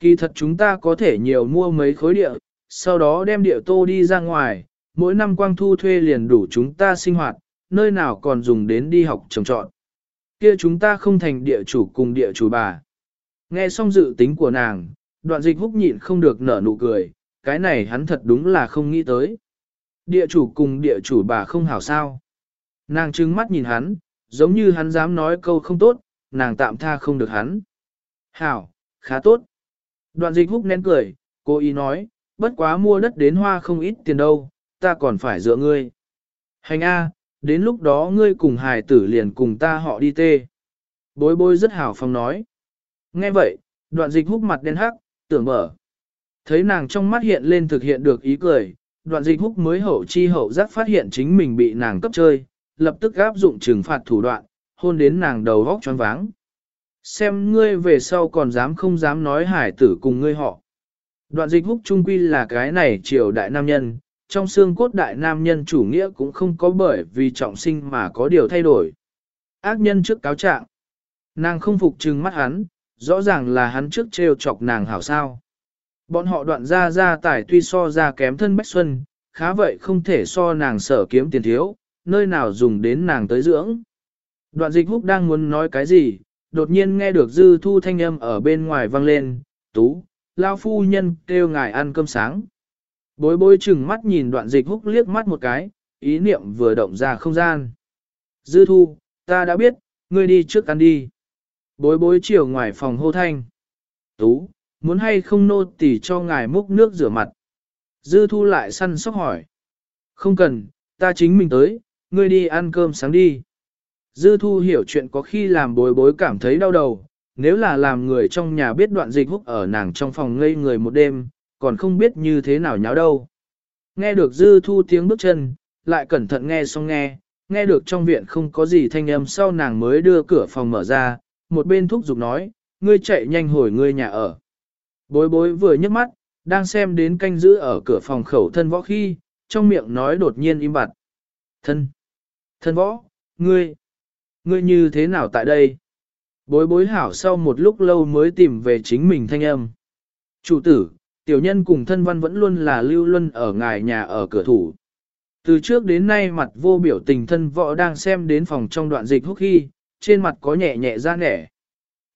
Kỳ thật chúng ta có thể nhiều mua mấy khối địa, sau đó đem địa tô đi ra ngoài, mỗi năm quang thu thuê liền đủ chúng ta sinh hoạt, nơi nào còn dùng đến đi học trồng trọt. Kia chúng ta không thành địa chủ cùng địa chủ bà. Nghe xong dự tính của nàng, đoạn dịch húc nhịn không được nở nụ cười, cái này hắn thật đúng là không nghĩ tới. Địa chủ cùng địa chủ bà không hảo sao. Nàng trừng mắt nhìn hắn, giống như hắn dám nói câu không tốt, nàng tạm tha không được hắn. Hảo, khá tốt. Đoạn dịch húc nén cười, cô ý nói, bất quá mua đất đến hoa không ít tiền đâu, ta còn phải dựa ngươi. Hành A, đến lúc đó ngươi cùng hài tử liền cùng ta họ đi tê. Bối bối rất hảo phong nói. Nghe vậy, đoạn dịch húc mặt đen hắc, tưởng mở. Thấy nàng trong mắt hiện lên thực hiện được ý cười, đoạn dịch húc mới hậu chi hậu giác phát hiện chính mình bị nàng cấp chơi, lập tức áp dụng trừng phạt thủ đoạn, hôn đến nàng đầu góc choáng váng. Xem ngươi về sau còn dám không dám nói hải tử cùng ngươi họ. Đoạn dịch húc trung quy là cái này triều đại nam nhân, trong xương cốt đại nam nhân chủ nghĩa cũng không có bởi vì trọng sinh mà có điều thay đổi. Ác nhân trước cáo trạng. Nàng không phục trừng mắt hắn, rõ ràng là hắn trước trêu chọc nàng hảo sao. Bọn họ đoạn ra ra tải tuy so ra kém thân Bách Xuân, khá vậy không thể so nàng sở kiếm tiền thiếu, nơi nào dùng đến nàng tới dưỡng. Đoạn dịch húc đang muốn nói cái gì, đột nhiên nghe được dư thu thanh âm ở bên ngoài vang lên, tú, lao phu nhân kêu ngài ăn cơm sáng. Bối bối chừng mắt nhìn đoạn dịch húc liếc mắt một cái, ý niệm vừa động ra không gian. Dư thu, ta đã biết, ngươi đi trước ăn đi. Bối bối chiều ngoài phòng hô thanh. Tú, muốn hay không nô tỉ cho ngài múc nước rửa mặt. Dư thu lại săn sóc hỏi. Không cần, ta chính mình tới, ngươi đi ăn cơm sáng đi. Dư thu hiểu chuyện có khi làm bối bối cảm thấy đau đầu, nếu là làm người trong nhà biết đoạn dịch húc ở nàng trong phòng ngây người một đêm, còn không biết như thế nào nháo đâu. Nghe được dư thu tiếng bước chân, lại cẩn thận nghe xong nghe, nghe được trong viện không có gì thanh âm sau nàng mới đưa cửa phòng mở ra, một bên thúc giục nói, ngươi chạy nhanh hồi ngươi nhà ở. Bối bối vừa nhấc mắt, đang xem đến canh giữ ở cửa phòng khẩu thân võ khi, trong miệng nói đột nhiên im bặt. Thân! Thân võ! Ngươi! Ngươi như thế nào tại đây? Bối bối hảo sau một lúc lâu mới tìm về chính mình thanh âm. Chủ tử, tiểu nhân cùng thân văn vẫn luôn là lưu luân ở ngài nhà ở cửa thủ. Từ trước đến nay mặt vô biểu tình thân võ đang xem đến phòng trong đoạn dịch húc khi, trên mặt có nhẹ nhẹ ra nẻ.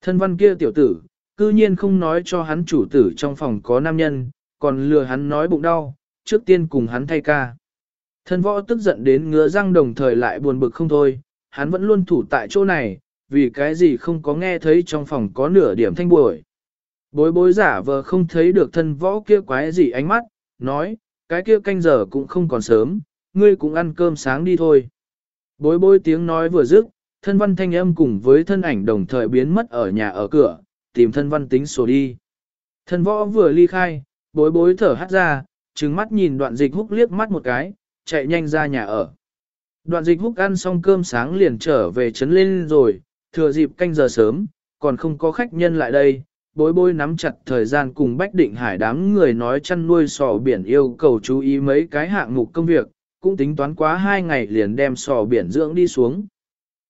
Thân văn kia tiểu tử, cư nhiên không nói cho hắn chủ tử trong phòng có nam nhân, còn lừa hắn nói bụng đau, trước tiên cùng hắn thay ca. Thân võ tức giận đến ngứa răng đồng thời lại buồn bực không thôi, hắn vẫn luôn thủ tại chỗ này, vì cái gì không có nghe thấy trong phòng có nửa điểm thanh buổi. Bối bối giả vờ không thấy được thân võ kia quái gì ánh mắt, nói, cái kia canh giờ cũng không còn sớm, ngươi cũng ăn cơm sáng đi thôi. Bối bối tiếng nói vừa dứt, thân văn thanh âm cùng với thân ảnh đồng thời biến mất ở nhà ở cửa, tìm thân văn tính sổ đi. Thân võ vừa ly khai, bối bối thở hắt ra, trừng mắt nhìn đoạn dịch húc liếc mắt một cái, chạy nhanh ra nhà ở. Đoạn dịch húc ăn xong cơm sáng liền trở về trấn lên rồi, thừa dịp canh giờ sớm, còn không có khách nhân lại đây, bối bối nắm chặt thời gian cùng Bách Định Hải đám người nói chăn nuôi sò biển yêu cầu chú ý mấy cái hạng mục công việc, cũng tính toán quá hai ngày liền đem sò biển dưỡng đi xuống.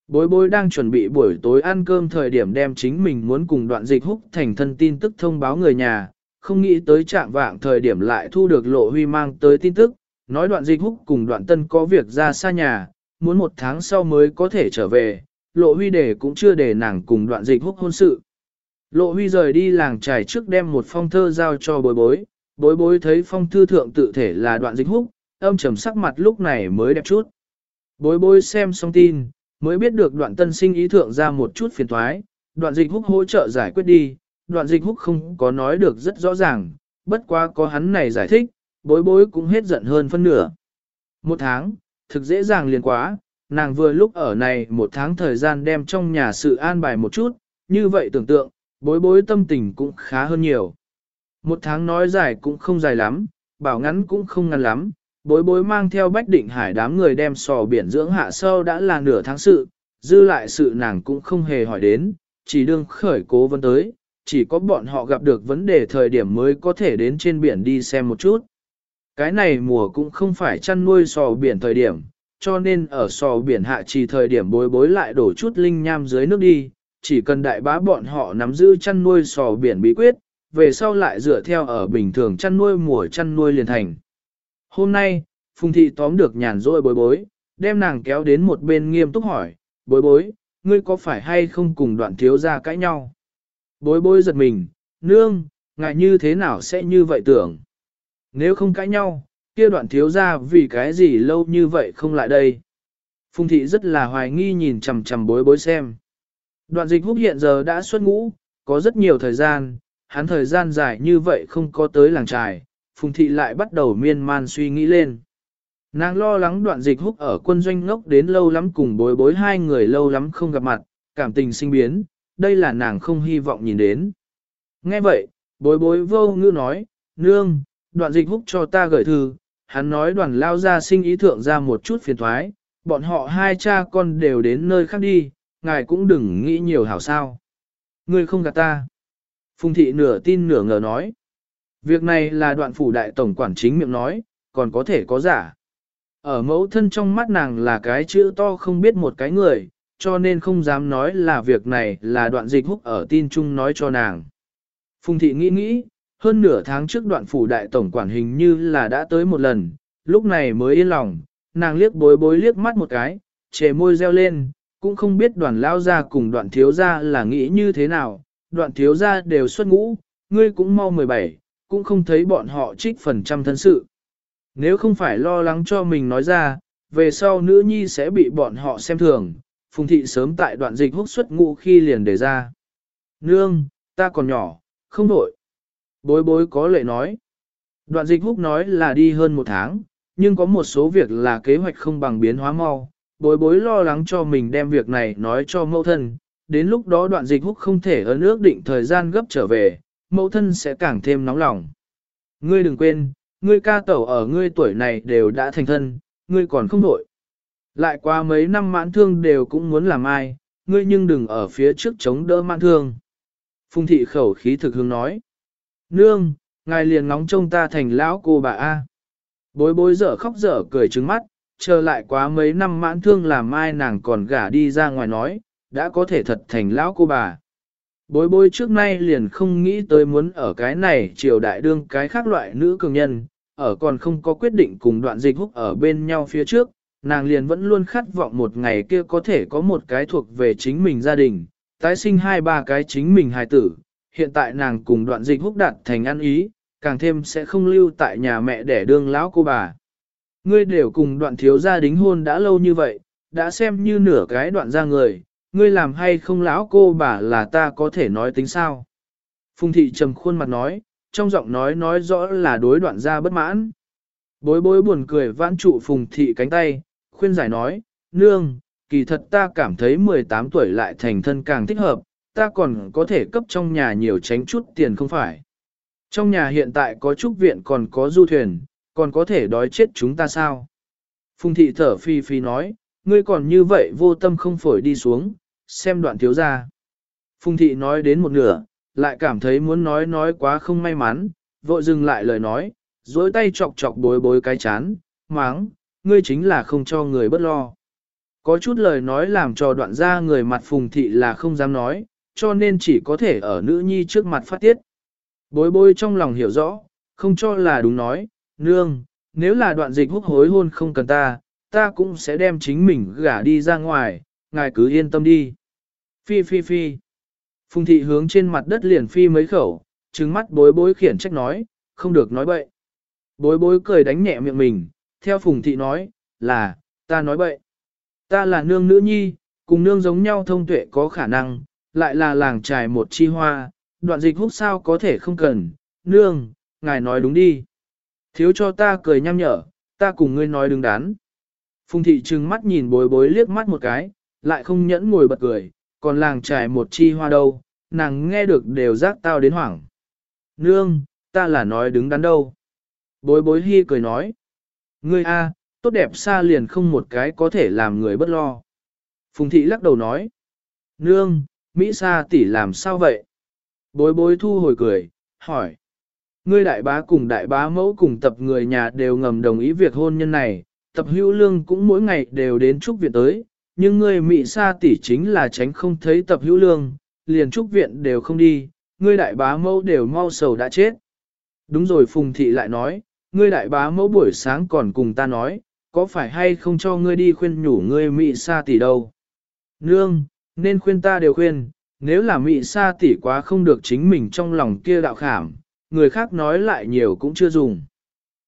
Bối bối đang chuẩn bị buổi tối ăn cơm thời điểm đem chính mình muốn cùng đoạn dịch húc thành thân tin tức thông báo người nhà, không nghĩ tới trạng vạng thời điểm lại thu được lộ huy mang tới tin tức, nói đoạn dịch húc cùng đoạn tân có việc ra xa nhà, muốn một tháng sau mới có thể trở về, lộ huy đề cũng chưa để nàng cùng đoạn dịch húc hôn sự. Lộ huy rời đi làng trải trước đem một phong thơ giao cho bối bối, bối bối thấy phong thư thượng tự thể là đoạn dịch húc, âm trầm sắc mặt lúc này mới đẹp chút. Bối bối xem xong tin, mới biết được đoạn tân sinh ý thượng ra một chút phiền thoái, đoạn dịch húc hỗ trợ giải quyết đi, đoạn dịch húc không có nói được rất rõ ràng, bất quá có hắn này giải thích, bối bối cũng hết giận hơn phân nửa. Một tháng, thực dễ dàng liền quá, nàng vừa lúc ở này một tháng thời gian đem trong nhà sự an bài một chút, như vậy tưởng tượng, bối bối tâm tình cũng khá hơn nhiều. Một tháng nói dài cũng không dài lắm, bảo ngắn cũng không ngắn lắm, bối bối mang theo bách định hải đám người đem sò biển dưỡng hạ sâu đã là nửa tháng sự, dư lại sự nàng cũng không hề hỏi đến, chỉ đương khởi cố vấn tới, chỉ có bọn họ gặp được vấn đề thời điểm mới có thể đến trên biển đi xem một chút. Cái này mùa cũng không phải chăn nuôi sò biển thời điểm, cho nên ở sò biển hạ trì thời điểm bối bối lại đổ chút linh nham dưới nước đi, chỉ cần đại bá bọn họ nắm giữ chăn nuôi sò biển bí quyết, về sau lại dựa theo ở bình thường chăn nuôi mùa chăn nuôi liền thành. Hôm nay, Phùng Thị tóm được nhàn rỗi bối bối, đem nàng kéo đến một bên nghiêm túc hỏi, bối bối, ngươi có phải hay không cùng đoạn thiếu ra cãi nhau? Bối bối giật mình, nương, ngại như thế nào sẽ như vậy tưởng? Nếu không cãi nhau, kia đoạn thiếu ra vì cái gì lâu như vậy không lại đây? Phùng Thị rất là hoài nghi nhìn chằm chằm bối bối xem. Đoạn dịch húc hiện giờ đã xuất ngũ, có rất nhiều thời gian, hắn thời gian dài như vậy không có tới làng trài, Phùng Thị lại bắt đầu miên man suy nghĩ lên. Nàng lo lắng đoạn dịch húc ở quân doanh ngốc đến lâu lắm cùng bối bối hai người lâu lắm không gặp mặt, cảm tình sinh biến, đây là nàng không hy vọng nhìn đến. Nghe vậy, bối bối vô ngữ nói, nương, đoạn dịch húc cho ta gửi thư, hắn nói đoàn lao ra sinh ý thượng ra một chút phiền thoái, bọn họ hai cha con đều đến nơi khác đi, ngài cũng đừng nghĩ nhiều hảo sao. Ngươi không gạt ta. Phùng thị nửa tin nửa ngờ nói. Việc này là đoạn phủ đại tổng quản chính miệng nói, còn có thể có giả. Ở mẫu thân trong mắt nàng là cái chữ to không biết một cái người, cho nên không dám nói là việc này là đoạn dịch húc ở tin chung nói cho nàng. Phùng thị nghĩ nghĩ, hơn nửa tháng trước đoạn phủ đại tổng quản hình như là đã tới một lần, lúc này mới yên lòng, nàng liếc bối bối liếc mắt một cái, chề môi reo lên, cũng không biết đoàn lao ra cùng đoạn thiếu ra là nghĩ như thế nào, đoạn thiếu ra đều xuất ngũ, ngươi cũng mau 17, cũng không thấy bọn họ trích phần trăm thân sự. Nếu không phải lo lắng cho mình nói ra, về sau nữ nhi sẽ bị bọn họ xem thường, phùng thị sớm tại đoạn dịch húc xuất ngũ khi liền đề ra. Nương, ta còn nhỏ, không đổi. Bối bối có lệ nói. Đoạn dịch húc nói là đi hơn một tháng, nhưng có một số việc là kế hoạch không bằng biến hóa mau. Bối bối lo lắng cho mình đem việc này nói cho mẫu thân, đến lúc đó đoạn dịch húc không thể ở nước định thời gian gấp trở về, mẫu thân sẽ càng thêm nóng lòng. Ngươi đừng quên, ngươi ca tẩu ở ngươi tuổi này đều đã thành thân, ngươi còn không đổi. Lại qua mấy năm mãn thương đều cũng muốn làm ai, ngươi nhưng đừng ở phía trước chống đỡ mãn thương. Phùng thị khẩu khí thực hương nói. Nương, ngài liền ngóng trông ta thành lão cô bà A. Bối bối dở khóc dở cười trứng mắt, chờ lại quá mấy năm mãn thương làm mai nàng còn gả đi ra ngoài nói, đã có thể thật thành lão cô bà. Bối bối trước nay liền không nghĩ tới muốn ở cái này triều đại đương cái khác loại nữ cường nhân, ở còn không có quyết định cùng đoạn dịch húc ở bên nhau phía trước, nàng liền vẫn luôn khát vọng một ngày kia có thể có một cái thuộc về chính mình gia đình, tái sinh hai ba cái chính mình hài tử. Hiện tại nàng cùng đoạn dịch húc đạt thành ăn ý, càng thêm sẽ không lưu tại nhà mẹ để đương lão cô bà. Ngươi đều cùng đoạn thiếu gia đính hôn đã lâu như vậy, đã xem như nửa cái đoạn ra người, ngươi làm hay không lão cô bà là ta có thể nói tính sao. Phùng thị trầm khuôn mặt nói, trong giọng nói nói rõ là đối đoạn ra bất mãn. Bối bối buồn cười vãn trụ phùng thị cánh tay, khuyên giải nói, nương, kỳ thật ta cảm thấy 18 tuổi lại thành thân càng thích hợp, ta còn có thể cấp trong nhà nhiều tránh chút tiền không phải. Trong nhà hiện tại có trúc viện còn có du thuyền, còn có thể đói chết chúng ta sao? Phùng thị thở phi phi nói, ngươi còn như vậy vô tâm không phổi đi xuống, xem đoạn thiếu ra. Phùng thị nói đến một nửa, lại cảm thấy muốn nói nói quá không may mắn, vội dừng lại lời nói, dối tay chọc chọc bối bối cái chán, máng, ngươi chính là không cho người bất lo. Có chút lời nói làm cho đoạn ra người mặt phùng thị là không dám nói, cho nên chỉ có thể ở nữ nhi trước mặt phát tiết. Bối bối trong lòng hiểu rõ, không cho là đúng nói, nương, nếu là đoạn dịch húc hối hôn không cần ta, ta cũng sẽ đem chính mình gả đi ra ngoài, ngài cứ yên tâm đi. Phi phi phi. Phùng thị hướng trên mặt đất liền phi mấy khẩu, trứng mắt bối bối khiển trách nói, không được nói bậy. Bối bối cười đánh nhẹ miệng mình, theo phùng thị nói, là, ta nói bậy. Ta là nương nữ nhi, cùng nương giống nhau thông tuệ có khả năng, lại là làng trài một chi hoa, đoạn dịch hút sao có thể không cần, nương, ngài nói đúng đi. Thiếu cho ta cười nhăm nhở, ta cùng ngươi nói đứng đắn. Phùng thị trừng mắt nhìn bối bối liếc mắt một cái, lại không nhẫn ngồi bật cười, còn làng trải một chi hoa đâu, nàng nghe được đều giác tao đến hoảng. Nương, ta là nói đứng đắn đâu. Bối bối hy cười nói. Ngươi a, tốt đẹp xa liền không một cái có thể làm người bất lo. Phùng thị lắc đầu nói. Nương, Mỹ Sa tỷ làm sao vậy? Bối bối thu hồi cười, hỏi. Ngươi đại bá cùng đại bá mẫu cùng tập người nhà đều ngầm đồng ý việc hôn nhân này, tập hữu lương cũng mỗi ngày đều đến chúc viện tới, nhưng ngươi Mỹ Sa tỷ chính là tránh không thấy tập hữu lương, liền chúc viện đều không đi, ngươi đại bá mẫu đều mau sầu đã chết. Đúng rồi Phùng Thị lại nói, ngươi đại bá mẫu buổi sáng còn cùng ta nói, có phải hay không cho ngươi đi khuyên nhủ ngươi Mỹ Sa tỷ đâu. Nương, nên khuyên ta đều khuyên, nếu là Mỹ Sa tỷ quá không được chính mình trong lòng kia đạo khảm, người khác nói lại nhiều cũng chưa dùng.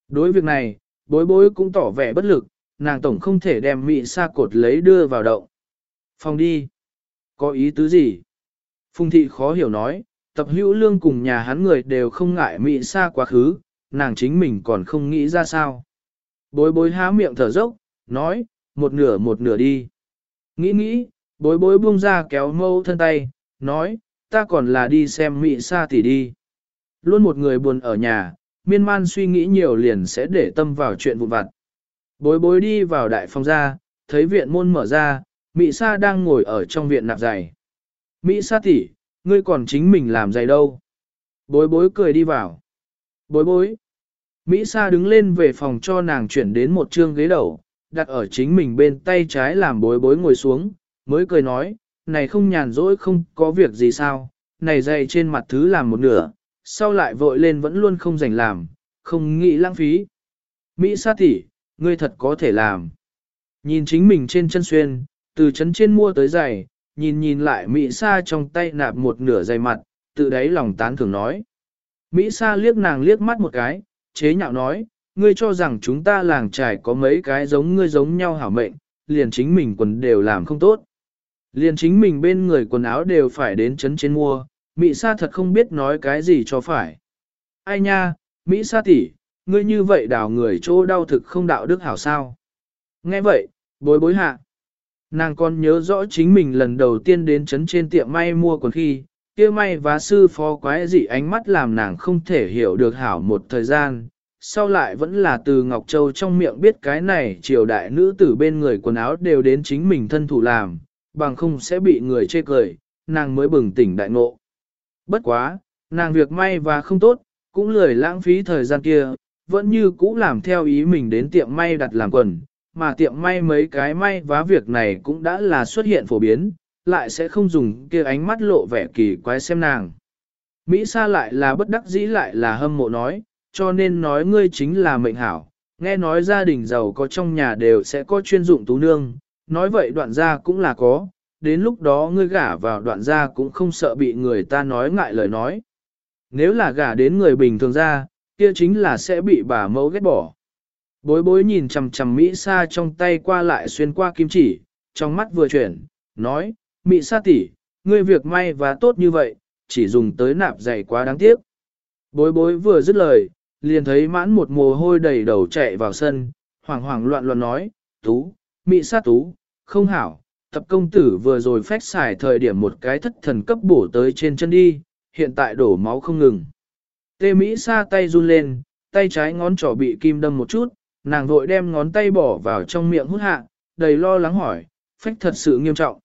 Đối việc này, bối bối cũng tỏ vẻ bất lực, nàng tổng không thể đem Mỹ Sa cột lấy đưa vào động. Phòng đi. Có ý tứ gì? Phùng thị khó hiểu nói, tập hữu lương cùng nhà hắn người đều không ngại Mỹ Sa quá khứ, nàng chính mình còn không nghĩ ra sao. Bối bối há miệng thở dốc, nói, một nửa một nửa đi. Nghĩ nghĩ, bối bối buông ra kéo mâu thân tay, nói, ta còn là đi xem Mỹ Sa tỷ đi. Luôn một người buồn ở nhà, miên man suy nghĩ nhiều liền sẽ để tâm vào chuyện vụn vặt. Bối bối đi vào đại phòng ra, thấy viện môn mở ra, Mỹ Sa đang ngồi ở trong viện nạp giày. Mỹ Sa tỷ, ngươi còn chính mình làm giày đâu? Bối bối cười đi vào. Bối bối. Mỹ Sa đứng lên về phòng cho nàng chuyển đến một trương ghế đầu, đặt ở chính mình bên tay trái làm bối bối ngồi xuống, mới cười nói, này không nhàn rỗi không có việc gì sao, này dày trên mặt thứ làm một nửa, sau lại vội lên vẫn luôn không rảnh làm, không nghĩ lãng phí. Mỹ sa tỷ, ngươi thật có thể làm. Nhìn chính mình trên chân xuyên, từ chân trên mua tới giày, nhìn nhìn lại Mỹ sa trong tay nạp một nửa giày mặt, tự đáy lòng tán thưởng nói. Mỹ sa liếc nàng liếc mắt một cái, chế nhạo nói, ngươi cho rằng chúng ta làng trải có mấy cái giống ngươi giống nhau hảo mệnh, liền chính mình quần đều làm không tốt. Liền chính mình bên người quần áo đều phải đến chấn trên mua, Mỹ Sa thật không biết nói cái gì cho phải. Ai nha, Mỹ Sa tỷ, ngươi như vậy đào người chỗ đau thực không đạo đức hảo sao. Nghe vậy, bối bối hạ. Nàng còn nhớ rõ chính mình lần đầu tiên đến chấn trên tiệm may mua quần khi, kia may và sư phó quái dị ánh mắt làm nàng không thể hiểu được hảo một thời gian, sau lại vẫn là từ Ngọc Châu trong miệng biết cái này triều đại nữ tử bên người quần áo đều đến chính mình thân thủ làm, bằng không sẽ bị người chê cười, nàng mới bừng tỉnh đại ngộ. Bất quá, nàng việc may và không tốt, cũng lười lãng phí thời gian kia, vẫn như cũ làm theo ý mình đến tiệm may đặt làm quần, mà tiệm may mấy cái may vá việc này cũng đã là xuất hiện phổ biến, lại sẽ không dùng kia ánh mắt lộ vẻ kỳ quái xem nàng. Mỹ Sa lại là bất đắc dĩ lại là hâm mộ nói, cho nên nói ngươi chính là mệnh hảo, nghe nói gia đình giàu có trong nhà đều sẽ có chuyên dụng tú nương, nói vậy đoạn gia cũng là có, đến lúc đó ngươi gả vào đoạn gia cũng không sợ bị người ta nói ngại lời nói. Nếu là gả đến người bình thường ra, kia chính là sẽ bị bà mẫu ghét bỏ. Bối bối nhìn chằm chằm Mỹ Sa trong tay qua lại xuyên qua kim chỉ, trong mắt vừa chuyển, nói, Mỹ Sa tỷ, ngươi việc may và tốt như vậy, chỉ dùng tới nạp dày quá đáng tiếc. Bối bối vừa dứt lời, liền thấy mãn một mồ hôi đầy đầu chạy vào sân, hoảng hoảng loạn loạn nói, tú, Mị Sa tú, không hảo, tập công tử vừa rồi phách xài thời điểm một cái thất thần cấp bổ tới trên chân đi, hiện tại đổ máu không ngừng. Tê Mỹ Sa tay run lên, tay trái ngón trỏ bị kim đâm một chút, nàng vội đem ngón tay bỏ vào trong miệng hút hạ, đầy lo lắng hỏi, phách thật sự nghiêm trọng.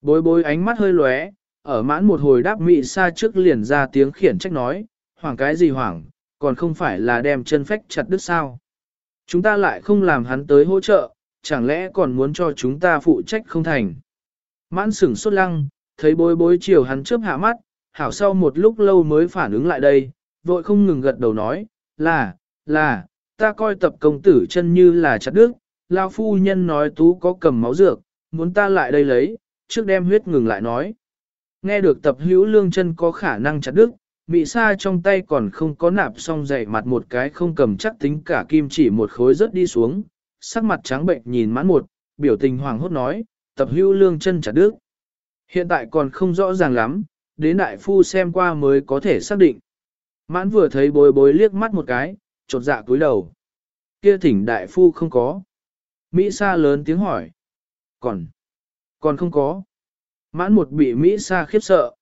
Bối bối ánh mắt hơi lóe, ở mãn một hồi đáp Mỹ Sa trước liền ra tiếng khiển trách nói, hoảng cái gì hoảng, còn không phải là đem chân phách chặt đứt sao. Chúng ta lại không làm hắn tới hỗ trợ, chẳng lẽ còn muốn cho chúng ta phụ trách không thành. Mãn sửng sốt lăng, thấy bối bối chiều hắn chớp hạ mắt, hảo sau một lúc lâu mới phản ứng lại đây, vội không ngừng gật đầu nói, là, là, ta coi tập công tử chân như là chặt đứt, lao phu nhân nói tú có cầm máu dược, muốn ta lại đây lấy, trước đem huyết ngừng lại nói. Nghe được tập hữu lương chân có khả năng chặt đứt, mị sa trong tay còn không có nạp xong dày mặt một cái không cầm chắc tính cả kim chỉ một khối rớt đi xuống, sắc mặt trắng bệnh nhìn mãn một, biểu tình hoàng hốt nói, tập hưu lương chân chặt đứt. Hiện tại còn không rõ ràng lắm, đến đại phu xem qua mới có thể xác định. Mãn vừa thấy bối bối liếc mắt một cái, chột dạ cúi đầu. Kia thỉnh đại phu không có. Mỹ Sa lớn tiếng hỏi. Còn, còn không có. Mãn một bị Mỹ Sa khiếp sợ.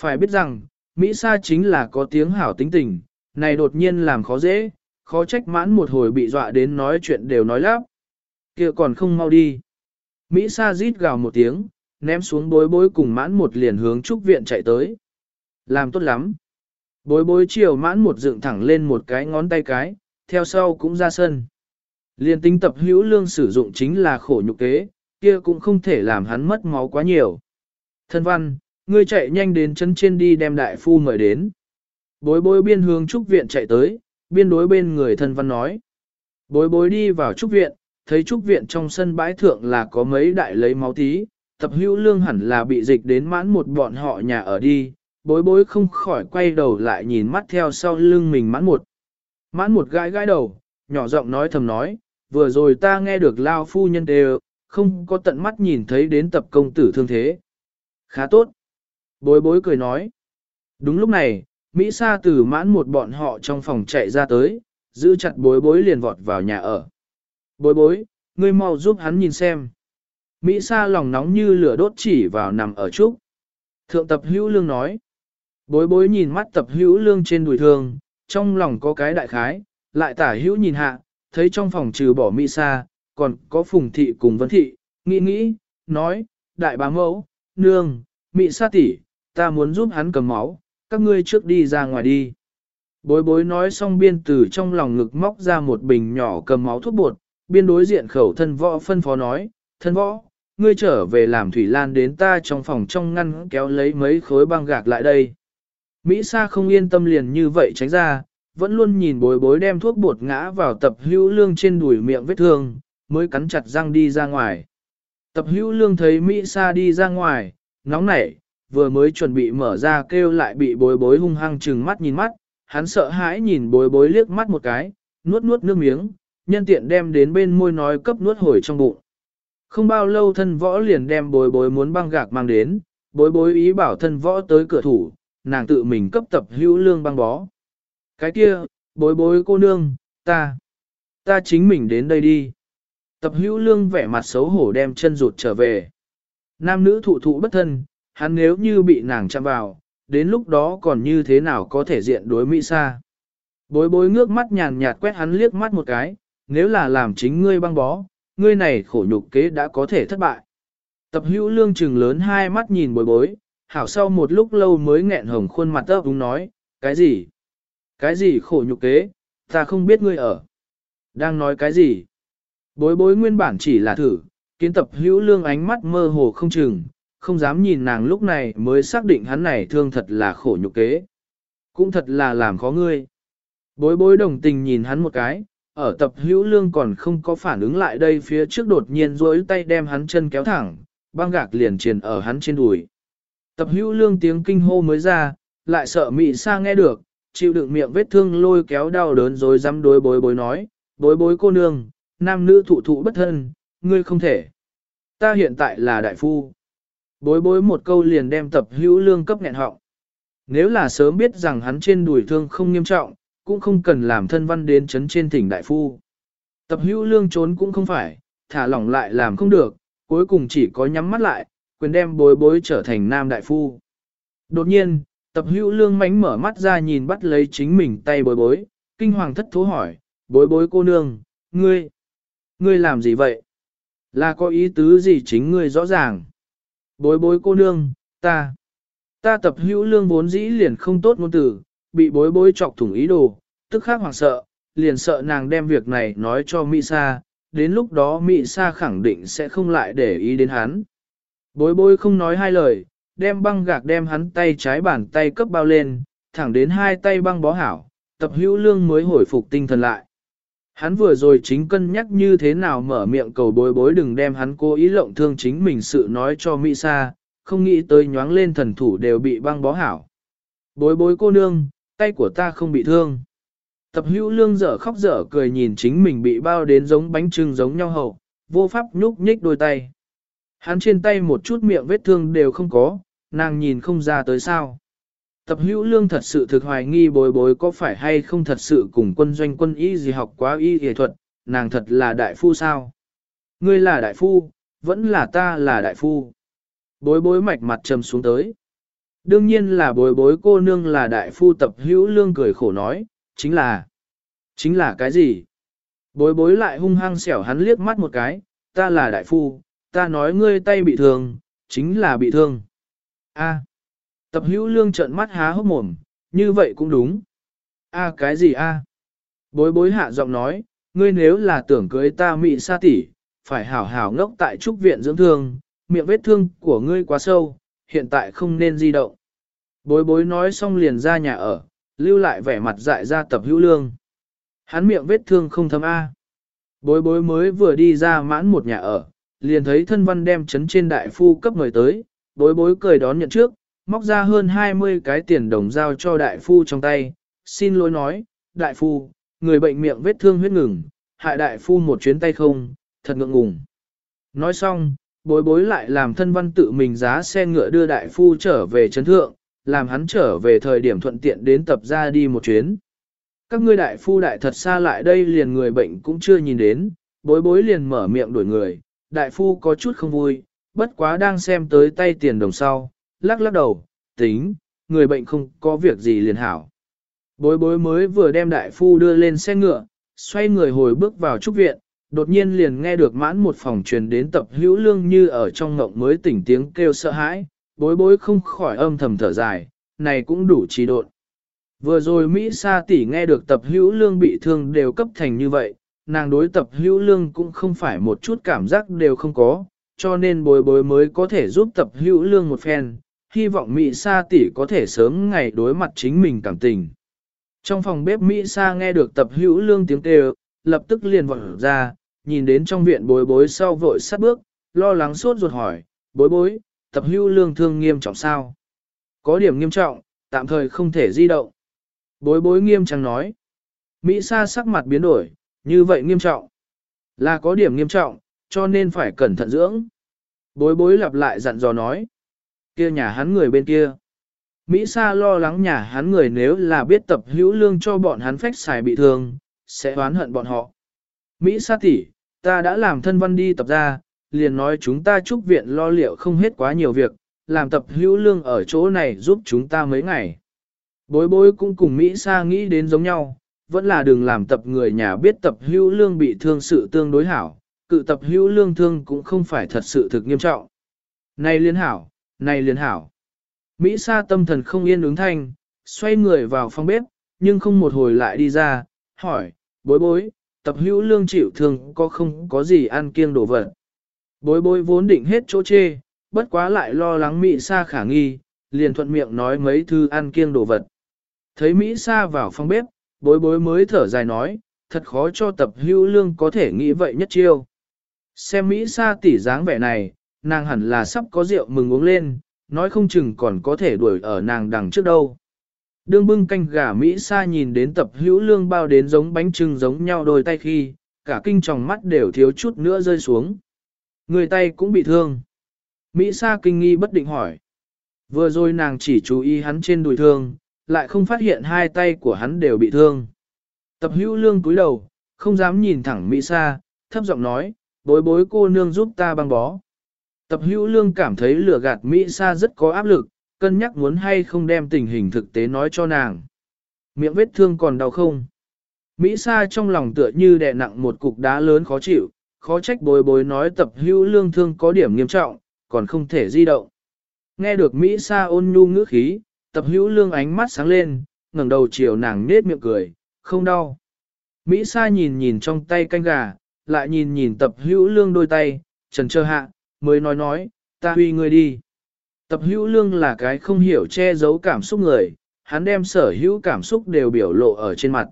Phải biết rằng, Mỹ Sa chính là có tiếng hảo tính tình, này đột nhiên làm khó dễ, khó trách mãn một hồi bị dọa đến nói chuyện đều nói lắp. kia còn không mau đi. Mỹ Sa rít gào một tiếng, ném xuống bối bối cùng mãn một liền hướng trúc viện chạy tới. Làm tốt lắm. Bối bối chiều mãn một dựng thẳng lên một cái ngón tay cái, theo sau cũng ra sân. Liên tinh tập hữu lương sử dụng chính là khổ nhục kế, kia cũng không thể làm hắn mất máu quá nhiều. Thân văn, ngươi chạy nhanh đến chân trên đi đem đại phu mời đến. Bối bối biên hướng trúc viện chạy tới, biên đối bên người thân văn nói. Bối bối đi vào trúc viện, thấy trúc viện trong sân bãi thượng là có mấy đại lấy máu tí, tập hữu lương hẳn là bị dịch đến mãn một bọn họ nhà ở đi, bối bối không khỏi quay đầu lại nhìn mắt theo sau lưng mình mãn một. Mãn một gãi gãi đầu, nhỏ giọng nói thầm nói, vừa rồi ta nghe được lao phu nhân đều, không có tận mắt nhìn thấy đến tập công tử thương thế. Khá tốt. Bối bối cười nói. Đúng lúc này, Mỹ Sa từ mãn một bọn họ trong phòng chạy ra tới, giữ chặt bối bối liền vọt vào nhà ở. Bối bối, ngươi mau giúp hắn nhìn xem. Mỹ Sa lòng nóng như lửa đốt chỉ vào nằm ở trúc. Thượng tập hữu lương nói. Bối bối nhìn mắt tập hữu lương trên đùi thương, trong lòng có cái đại khái, lại tả hữu nhìn hạ, thấy trong phòng trừ bỏ Mỹ Sa, còn có phùng thị cùng vấn thị, nghĩ nghĩ, nói, đại bá mẫu, nương, Mỹ Sa tỷ, ta muốn giúp hắn cầm máu, các ngươi trước đi ra ngoài đi. Bối bối nói xong biên từ trong lòng ngực móc ra một bình nhỏ cầm máu thuốc bột, biên đối diện khẩu thân võ phân phó nói, thân võ, ngươi trở về làm Thủy Lan đến ta trong phòng trong ngăn kéo lấy mấy khối băng gạc lại đây. Mỹ Sa không yên tâm liền như vậy tránh ra, vẫn luôn nhìn bối bối đem thuốc bột ngã vào tập hữu lương trên đùi miệng vết thương, mới cắn chặt răng đi ra ngoài. Tập hữu lương thấy Mỹ Sa đi ra ngoài, nóng nảy, vừa mới chuẩn bị mở ra kêu lại bị bối bối hung hăng trừng mắt nhìn mắt, hắn sợ hãi nhìn bối bối liếc mắt một cái, nuốt nuốt nước miếng, nhân tiện đem đến bên môi nói cấp nuốt hồi trong bụng. Không bao lâu thân võ liền đem bối bối muốn băng gạc mang đến, bối bối ý bảo thân võ tới cửa thủ, nàng tự mình cấp tập hữu lương băng bó. Cái kia, bối bối cô nương, ta, ta chính mình đến đây đi. Tập hữu lương vẻ mặt xấu hổ đem chân rụt trở về. Nam nữ thụ thụ bất thân, hắn nếu như bị nàng chạm vào, đến lúc đó còn như thế nào có thể diện đối Mỹ Sa. Bối bối ngước mắt nhàn nhạt quét hắn liếc mắt một cái, nếu là làm chính ngươi băng bó, ngươi này khổ nhục kế đã có thể thất bại. Tập hữu lương trừng lớn hai mắt nhìn bối bối, hảo sau một lúc lâu mới nghẹn hồng khuôn mặt ấp đúng nói, cái gì? Cái gì khổ nhục kế, ta không biết ngươi ở. Đang nói cái gì? Bối bối nguyên bản chỉ là thử, kiến tập hữu lương ánh mắt mơ hồ không chừng, không dám nhìn nàng lúc này mới xác định hắn này thương thật là khổ nhục kế. Cũng thật là làm khó ngươi. Bối bối đồng tình nhìn hắn một cái, ở tập hữu lương còn không có phản ứng lại đây phía trước đột nhiên duỗi tay đem hắn chân kéo thẳng, băng gạc liền triền ở hắn trên đùi. Tập hữu lương tiếng kinh hô mới ra, lại sợ mị sa nghe được, chịu đựng miệng vết thương lôi kéo đau đớn rồi dám đối bối bối nói, bối bối cô nương, nam nữ thụ thụ bất thân, ngươi không thể. Ta hiện tại là đại phu. Bối bối một câu liền đem tập hữu lương cấp nghẹn họng. Nếu là sớm biết rằng hắn trên đùi thương không nghiêm trọng, cũng không cần làm thân văn đến chấn trên thỉnh đại phu. Tập hữu lương trốn cũng không phải, thả lỏng lại làm không được, cuối cùng chỉ có nhắm mắt lại, quyền đem bối bối trở thành nam đại phu. Đột nhiên, tập hữu lương mánh mở mắt ra nhìn bắt lấy chính mình tay bối bối, kinh hoàng thất thố hỏi, bối bối cô nương, ngươi, ngươi làm gì vậy? Là có ý tứ gì chính ngươi rõ ràng? Bối bối cô nương, ta, ta tập hữu lương vốn dĩ liền không tốt ngôn tử, bị bối bối chọc thủng ý đồ, tức khắc hoảng sợ, liền sợ nàng đem việc này nói cho Mỹ Sa, đến lúc đó Mỹ Sa khẳng định sẽ không lại để ý đến hắn. Bối bối không nói hai lời, đem băng gạc đem hắn tay trái bàn tay cấp bao lên, thẳng đến hai tay băng bó hảo, tập hữu lương mới hồi phục tinh thần lại. Hắn vừa rồi chính cân nhắc như thế nào mở miệng cầu bối bối đừng đem hắn cố ý lộng thương chính mình sự nói cho Mỹ Sa, không nghĩ tới nhoáng lên thần thủ đều bị băng bó hảo. Bối bối cô nương, tay của ta không bị thương. Tập hữu lương dở khóc dở cười nhìn chính mình bị bao đến giống bánh trưng giống nhau hậu, vô pháp nhúc nhích đôi tay. Hắn trên tay một chút miệng vết thương đều không có, nàng nhìn không ra tới sao. Tập hữu lương thật sự thực hoài nghi bối bối có phải hay không thật sự cùng quân doanh quân y gì học quá y y thuật, nàng thật là đại phu sao? Ngươi là đại phu, vẫn là ta là đại phu. Bối bối mạch mặt trầm xuống tới. Đương nhiên là bối bối cô nương là đại phu tập hữu lương cười khổ nói, chính là, chính là cái gì? Bối bối lại hung hăng xẻo hắn liếc mắt một cái, ta là đại phu, ta nói ngươi tay bị thương, chính là bị thương. A. Tập hữu lương trợn mắt há hốc mồm, như vậy cũng đúng. A cái gì a? Bối bối hạ giọng nói, ngươi nếu là tưởng cưới ta mị sa tỷ, phải hảo hảo ngốc tại trúc viện dưỡng thương, miệng vết thương của ngươi quá sâu, hiện tại không nên di động. Bối bối nói xong liền ra nhà ở, lưu lại vẻ mặt dại ra tập hữu lương. Hắn miệng vết thương không thấm A. Bối bối mới vừa đi ra mãn một nhà ở, liền thấy thân văn đem chấn trên đại phu cấp người tới, bối bối cười đón nhận trước, móc ra hơn 20 cái tiền đồng giao cho đại phu trong tay, xin lỗi nói, đại phu, người bệnh miệng vết thương huyết ngừng, hại đại phu một chuyến tay không, thật ngượng ngùng. Nói xong, bối bối lại làm thân văn tự mình giá xe ngựa đưa đại phu trở về chấn thượng, làm hắn trở về thời điểm thuận tiện đến tập ra đi một chuyến. Các ngươi đại phu đại thật xa lại đây liền người bệnh cũng chưa nhìn đến, bối bối liền mở miệng đuổi người, đại phu có chút không vui, bất quá đang xem tới tay tiền đồng sau, lắc lắc đầu, tính, người bệnh không có việc gì liền hảo. Bối bối mới vừa đem đại phu đưa lên xe ngựa, xoay người hồi bước vào trúc viện, đột nhiên liền nghe được mãn một phòng truyền đến tập hữu lương như ở trong ngộng mới tỉnh tiếng kêu sợ hãi, bối bối không khỏi âm thầm thở dài, này cũng đủ trí độn. Vừa rồi Mỹ Sa tỷ nghe được tập hữu lương bị thương đều cấp thành như vậy, nàng đối tập hữu lương cũng không phải một chút cảm giác đều không có, cho nên bối bối mới có thể giúp tập hữu lương một phen, hy vọng Mỹ Sa tỷ có thể sớm ngày đối mặt chính mình cảm tình. Trong phòng bếp Mỹ Sa nghe được tập hữu lương tiếng kêu, lập tức liền vọt ra, nhìn đến trong viện bối bối sau vội sát bước, lo lắng sốt ruột hỏi, bối bối, tập hữu lương thương nghiêm trọng sao? Có điểm nghiêm trọng, tạm thời không thể di động. Bối bối nghiêm trang nói. Mỹ Sa sắc mặt biến đổi, như vậy nghiêm trọng. Là có điểm nghiêm trọng, cho nên phải cẩn thận dưỡng. Bối bối lặp lại dặn dò nói kia nhà hắn người bên kia. Mỹ Sa lo lắng nhà hắn người nếu là biết tập hữu lương cho bọn hắn phách xài bị thương, sẽ oán hận bọn họ. Mỹ Sa tỷ, ta đã làm thân văn đi tập ra, liền nói chúng ta chúc viện lo liệu không hết quá nhiều việc, làm tập hữu lương ở chỗ này giúp chúng ta mấy ngày. Bối bối cũng cùng Mỹ Sa nghĩ đến giống nhau, vẫn là đừng làm tập người nhà biết tập hữu lương bị thương sự tương đối hảo, cự tập hữu lương thương cũng không phải thật sự thực nghiêm trọng. Này liên hảo, này liền hảo. Mỹ Sa tâm thần không yên ứng thanh, xoay người vào phòng bếp, nhưng không một hồi lại đi ra, hỏi, bối bối, tập hữu lương chịu thương có không có gì ăn kiêng đổ vật. Bối bối vốn định hết chỗ chê, bất quá lại lo lắng Mỹ Sa khả nghi, liền thuận miệng nói mấy thư ăn kiêng đồ vật. Thấy Mỹ Sa vào phòng bếp, bối bối mới thở dài nói, thật khó cho tập hữu lương có thể nghĩ vậy nhất chiêu. Xem Mỹ Sa tỉ dáng vẻ này, nàng hẳn là sắp có rượu mừng uống lên, nói không chừng còn có thể đuổi ở nàng đằng trước đâu. Đương bưng canh gà Mỹ Sa nhìn đến tập hữu lương bao đến giống bánh trưng giống nhau đôi tay khi, cả kinh tròng mắt đều thiếu chút nữa rơi xuống. Người tay cũng bị thương. Mỹ Sa kinh nghi bất định hỏi. Vừa rồi nàng chỉ chú ý hắn trên đùi thương, lại không phát hiện hai tay của hắn đều bị thương. Tập hữu lương cúi đầu, không dám nhìn thẳng Mỹ Sa, thấp giọng nói, bối bối cô nương giúp ta băng bó. Tập hữu lương cảm thấy lửa gạt Mỹ Sa rất có áp lực, cân nhắc muốn hay không đem tình hình thực tế nói cho nàng. Miệng vết thương còn đau không? Mỹ Sa trong lòng tựa như đè nặng một cục đá lớn khó chịu, khó trách bối bối nói tập hữu lương thương có điểm nghiêm trọng, còn không thể di động. Nghe được Mỹ Sa ôn nhu ngữ khí, tập hữu lương ánh mắt sáng lên, ngẩng đầu chiều nàng nết miệng cười, không đau. Mỹ Sa nhìn nhìn trong tay canh gà, lại nhìn nhìn tập hữu lương đôi tay, trần trơ hạ, mới nói nói, ta huy ngươi đi. Tập hữu lương là cái không hiểu che giấu cảm xúc người, hắn đem sở hữu cảm xúc đều biểu lộ ở trên mặt.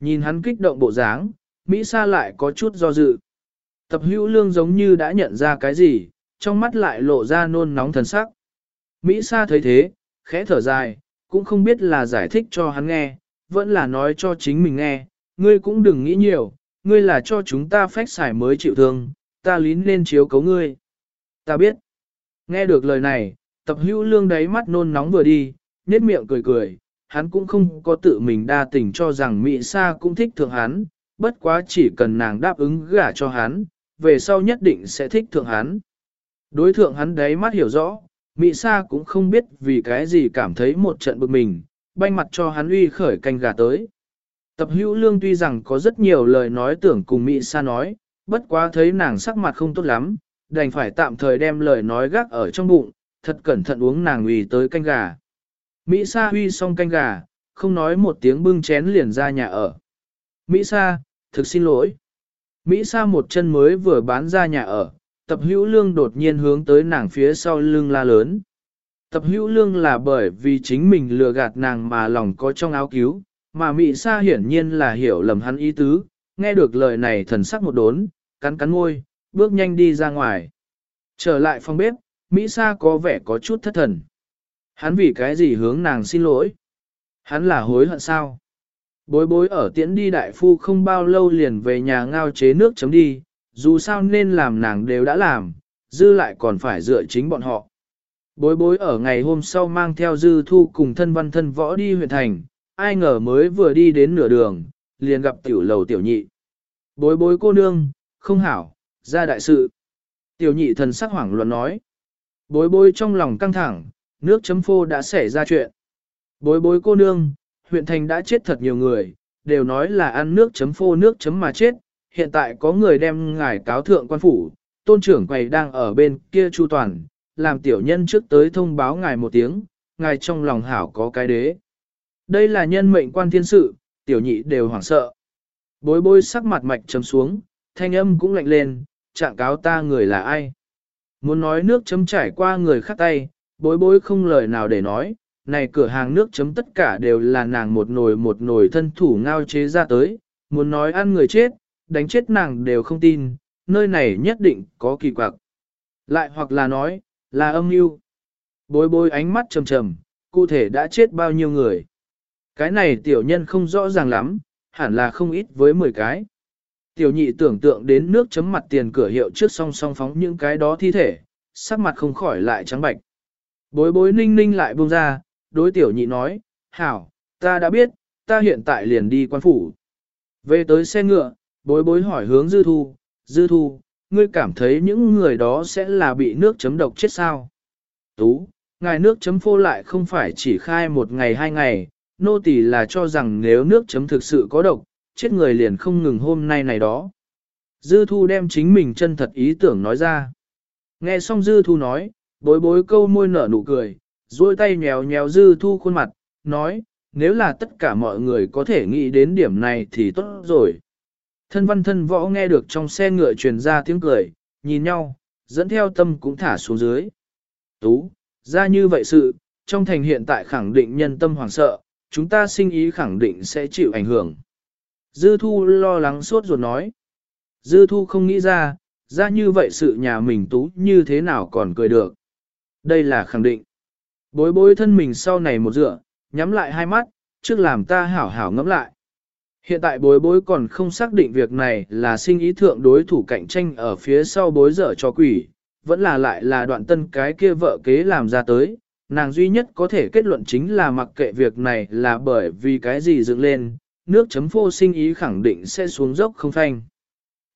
Nhìn hắn kích động bộ dáng, Mỹ Sa lại có chút do dự. Tập hữu lương giống như đã nhận ra cái gì, trong mắt lại lộ ra nôn nóng thần sắc. Mỹ Sa thấy thế, khẽ thở dài, cũng không biết là giải thích cho hắn nghe, vẫn là nói cho chính mình nghe, ngươi cũng đừng nghĩ nhiều, ngươi là cho chúng ta phách xài mới chịu thương, ta lín lên chiếu cấu ngươi. Ta biết. Nghe được lời này, tập hữu lương đáy mắt nôn nóng vừa đi, nét miệng cười cười, hắn cũng không có tự mình đa tình cho rằng Mỹ Sa cũng thích thượng hắn, bất quá chỉ cần nàng đáp ứng gả cho hắn, về sau nhất định sẽ thích thượng hắn. Đối thượng hắn đáy mắt hiểu rõ, Mỹ Sa cũng không biết vì cái gì cảm thấy một trận bực mình, banh mặt cho hắn uy khởi canh gà tới. Tập hữu lương tuy rằng có rất nhiều lời nói tưởng cùng Mỹ Sa nói, bất quá thấy nàng sắc mặt không tốt lắm, đành phải tạm thời đem lời nói gác ở trong bụng, thật cẩn thận uống nàng ủy tới canh gà. Mỹ Sa huy xong canh gà, không nói một tiếng bưng chén liền ra nhà ở. Mỹ Sa, thực xin lỗi. Mỹ Sa một chân mới vừa bán ra nhà ở, tập hữu lương đột nhiên hướng tới nàng phía sau lưng la lớn. Tập hữu lương là bởi vì chính mình lừa gạt nàng mà lòng có trong áo cứu, mà Mỹ Sa hiển nhiên là hiểu lầm hắn ý tứ, nghe được lời này thần sắc một đốn, cắn cắn môi, bước nhanh đi ra ngoài. Trở lại phòng bếp, Mỹ Sa có vẻ có chút thất thần. Hắn vì cái gì hướng nàng xin lỗi? Hắn là hối hận sao? Bối bối ở tiễn đi đại phu không bao lâu liền về nhà ngao chế nước chấm đi, dù sao nên làm nàng đều đã làm, dư lại còn phải dựa chính bọn họ. Bối bối ở ngày hôm sau mang theo dư thu cùng thân văn thân võ đi huyện thành, ai ngờ mới vừa đi đến nửa đường, liền gặp tiểu lầu tiểu nhị. Bối bối cô nương, không hảo, ra đại sự. Tiểu nhị thần sắc hoảng loạn nói. Bối bối trong lòng căng thẳng, nước chấm phô đã xảy ra chuyện. Bối bối cô nương, huyện thành đã chết thật nhiều người, đều nói là ăn nước chấm phô nước chấm mà chết, hiện tại có người đem ngài cáo thượng quan phủ, tôn trưởng quầy đang ở bên kia chu toàn, làm tiểu nhân trước tới thông báo ngài một tiếng, ngài trong lòng hảo có cái đế. Đây là nhân mệnh quan thiên sự, tiểu nhị đều hoảng sợ. Bối bối sắc mặt mạch chấm xuống, thanh âm cũng lạnh lên, trạng cáo ta người là ai. muốn nói nước chấm trải qua người khác tay, bối bối không lời nào để nói, này cửa hàng nước chấm tất cả đều là nàng một nồi một nồi thân thủ ngao chế ra tới, muốn nói ăn người chết, đánh chết nàng đều không tin, nơi này nhất định có kỳ quặc. Lại hoặc là nói, là âm mưu. Bối bối ánh mắt trầm trầm, cụ thể đã chết bao nhiêu người. Cái này tiểu nhân không rõ ràng lắm, hẳn là không ít với 10 cái. Tiểu nhị tưởng tượng đến nước chấm mặt tiền cửa hiệu trước song song phóng những cái đó thi thể, sắc mặt không khỏi lại trắng bạch. Bối bối ninh ninh lại buông ra, đối tiểu nhị nói, hảo, ta đã biết, ta hiện tại liền đi quan phủ. Về tới xe ngựa, bối bối hỏi hướng dư thu, dư thu, ngươi cảm thấy những người đó sẽ là bị nước chấm độc chết sao? Tú, ngài nước chấm phô lại không phải chỉ khai một ngày hai ngày, nô tỳ là cho rằng nếu nước chấm thực sự có độc, chết người liền không ngừng hôm nay này đó. Dư thu đem chính mình chân thật ý tưởng nói ra. Nghe xong dư thu nói, bối bối câu môi nở nụ cười, duỗi tay nhéo nhéo dư thu khuôn mặt, nói, nếu là tất cả mọi người có thể nghĩ đến điểm này thì tốt rồi. Thân văn thân võ nghe được trong xe ngựa truyền ra tiếng cười, nhìn nhau, dẫn theo tâm cũng thả xuống dưới. Tú, ra như vậy sự, trong thành hiện tại khẳng định nhân tâm hoảng sợ, chúng ta sinh ý khẳng định sẽ chịu ảnh hưởng. Dư thu lo lắng suốt ruột nói. Dư thu không nghĩ ra, ra như vậy sự nhà mình tú như thế nào còn cười được. Đây là khẳng định. Bối bối thân mình sau này một dựa, nhắm lại hai mắt, trước làm ta hảo hảo ngẫm lại. Hiện tại bối bối còn không xác định việc này là sinh ý thượng đối thủ cạnh tranh ở phía sau bối dở cho quỷ, vẫn là lại là đoạn tân cái kia vợ kế làm ra tới, nàng duy nhất có thể kết luận chính là mặc kệ việc này là bởi vì cái gì dựng lên, nước chấm phô sinh ý khẳng định sẽ xuống dốc không phanh.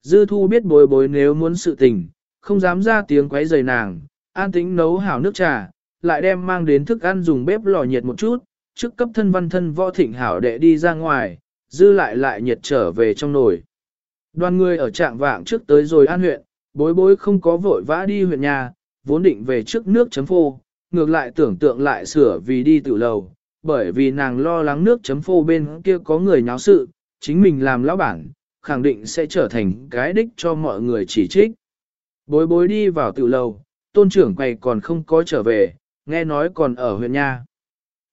Dư thu biết bối bối nếu muốn sự tình, không dám ra tiếng quấy rầy nàng, an tĩnh nấu hảo nước trà, lại đem mang đến thức ăn dùng bếp lò nhiệt một chút, trước cấp thân văn thân võ thịnh hảo đệ đi ra ngoài, dư lại lại nhiệt trở về trong nồi. Đoàn người ở trạng vạng trước tới rồi an huyện, bối bối không có vội vã đi huyện nhà, vốn định về trước nước chấm phô, ngược lại tưởng tượng lại sửa vì đi tự lầu, bởi vì nàng lo lắng nước chấm phô bên kia có người nháo sự, chính mình làm lão bản, khẳng định sẽ trở thành cái đích cho mọi người chỉ trích. Bối bối đi vào tự lầu, tôn trưởng quầy còn không có trở về, nghe nói còn ở huyện nha.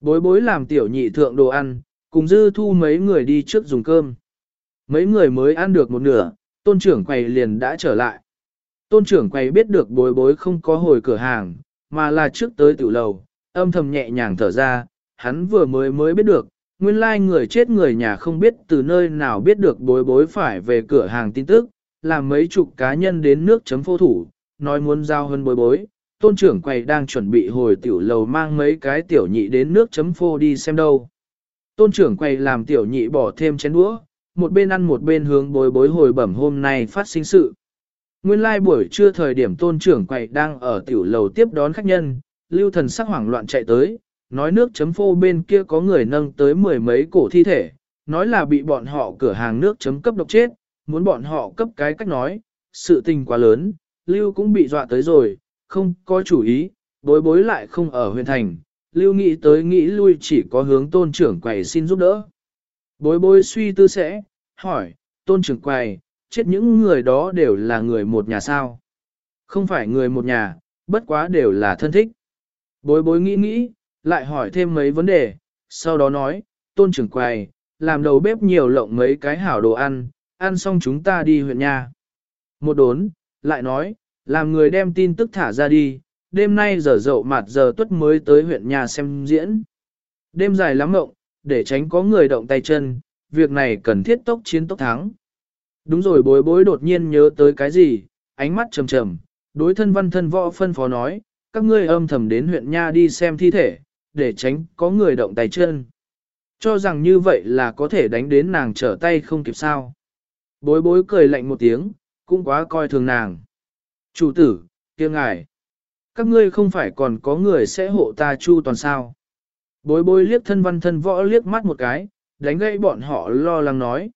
Bối bối làm tiểu nhị thượng đồ ăn, cùng dư thu mấy người đi trước dùng cơm. Mấy người mới ăn được một nửa, tôn trưởng quầy liền đã trở lại. Tôn trưởng quầy biết được bối bối không có hồi cửa hàng, mà là trước tới tiểu lầu, âm thầm nhẹ nhàng thở ra, hắn vừa mới mới biết được, nguyên lai người chết người nhà không biết từ nơi nào biết được bối bối phải về cửa hàng tin tức, làm mấy chục cá nhân đến nước chấm phô thủ, nói muốn giao hơn bối bối. Tôn trưởng quầy đang chuẩn bị hồi tiểu lầu mang mấy cái tiểu nhị đến nước chấm phô đi xem đâu. Tôn trưởng quầy làm tiểu nhị bỏ thêm chén đũa, một bên ăn một bên hướng bối bối hồi bẩm hôm nay phát sinh sự. Nguyên lai like buổi trưa thời điểm tôn trưởng quầy đang ở tiểu lầu tiếp đón khách nhân, lưu thần sắc hoảng loạn chạy tới, nói nước chấm phô bên kia có người nâng tới mười mấy cổ thi thể, nói là bị bọn họ cửa hàng nước chấm cấp độc chết, muốn bọn họ cấp cái cách nói, sự tình quá lớn, lưu cũng bị dọa tới rồi, không có chủ ý, bối bối lại không ở huyện thành, lưu nghĩ tới nghĩ lui chỉ có hướng tôn trưởng quầy xin giúp đỡ. Bối bối suy tư sẽ, hỏi, tôn trưởng quầy, chết những người đó đều là người một nhà sao? Không phải người một nhà, bất quá đều là thân thích. Bối bối nghĩ nghĩ, lại hỏi thêm mấy vấn đề, sau đó nói, tôn trưởng quầy, làm đầu bếp nhiều lộng mấy cái hảo đồ ăn, ăn xong chúng ta đi huyện nhà. Một đốn, lại nói, làm người đem tin tức thả ra đi, đêm nay giờ dậu mặt giờ tuất mới tới huyện nhà xem diễn. Đêm dài lắm mộng, để tránh có người động tay chân, việc này cần thiết tốc chiến tốc thắng. Đúng rồi bối bối đột nhiên nhớ tới cái gì, ánh mắt trầm trầm, đối thân văn thân võ phân phó nói, các ngươi âm thầm đến huyện nha đi xem thi thể, để tránh có người động tay chân. Cho rằng như vậy là có thể đánh đến nàng trở tay không kịp sao. Bối bối cười lạnh một tiếng, cũng quá coi thường nàng. Chủ tử, kia ngài, các ngươi không phải còn có người sẽ hộ ta chu toàn sao. Bối bối liếc thân văn thân võ liếc mắt một cái, đánh gãy bọn họ lo lắng nói.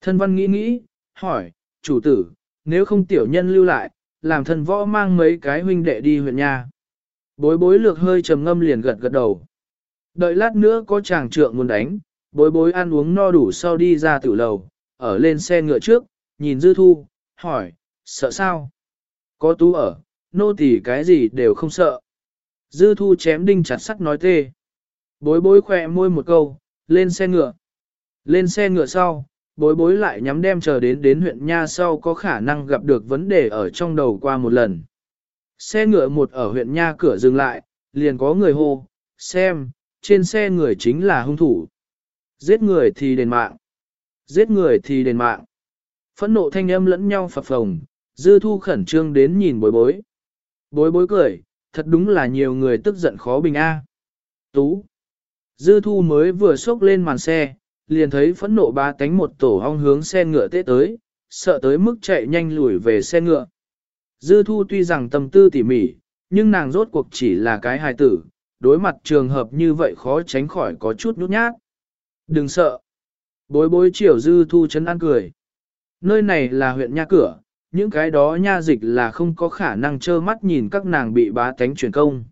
Thân văn nghĩ nghĩ, hỏi, chủ tử, nếu không tiểu nhân lưu lại, làm thân võ mang mấy cái huynh đệ đi huyện nhà? Bối bối lược hơi trầm ngâm liền gật gật đầu. Đợi lát nữa có chàng trượng muốn đánh, bối bối ăn uống no đủ sau đi ra tử lầu, ở lên xe ngựa trước, nhìn dư thu, hỏi, sợ sao? Có tú ở, nô tỳ cái gì đều không sợ. Dư thu chém đinh chặt sắt nói tê. Bối bối khỏe môi một câu, lên xe ngựa. Lên xe ngựa sau, bối bối lại nhắm đem chờ đến đến huyện Nha sau có khả năng gặp được vấn đề ở trong đầu qua một lần. Xe ngựa một ở huyện Nha cửa dừng lại, liền có người hô, xem, trên xe người chính là hung thủ. Giết người thì đền mạng. Giết người thì đền mạng. Phẫn nộ thanh âm lẫn nhau phập phồng, dư thu khẩn trương đến nhìn bối bối. Bối bối cười, thật đúng là nhiều người tức giận khó bình a. Tú. Dư thu mới vừa xốc lên màn xe, liền thấy phẫn nộ ba cánh một tổ hong hướng xe ngựa tế tới, sợ tới mức chạy nhanh lùi về xe ngựa. Dư thu tuy rằng tâm tư tỉ mỉ, nhưng nàng rốt cuộc chỉ là cái hài tử, đối mặt trường hợp như vậy khó tránh khỏi có chút nhút nhát. Đừng sợ. Bối bối chiều dư thu chấn an cười. Nơi này là huyện nha cửa, những cái đó nha dịch là không có khả năng trơ mắt nhìn các nàng bị bá tánh truyền công.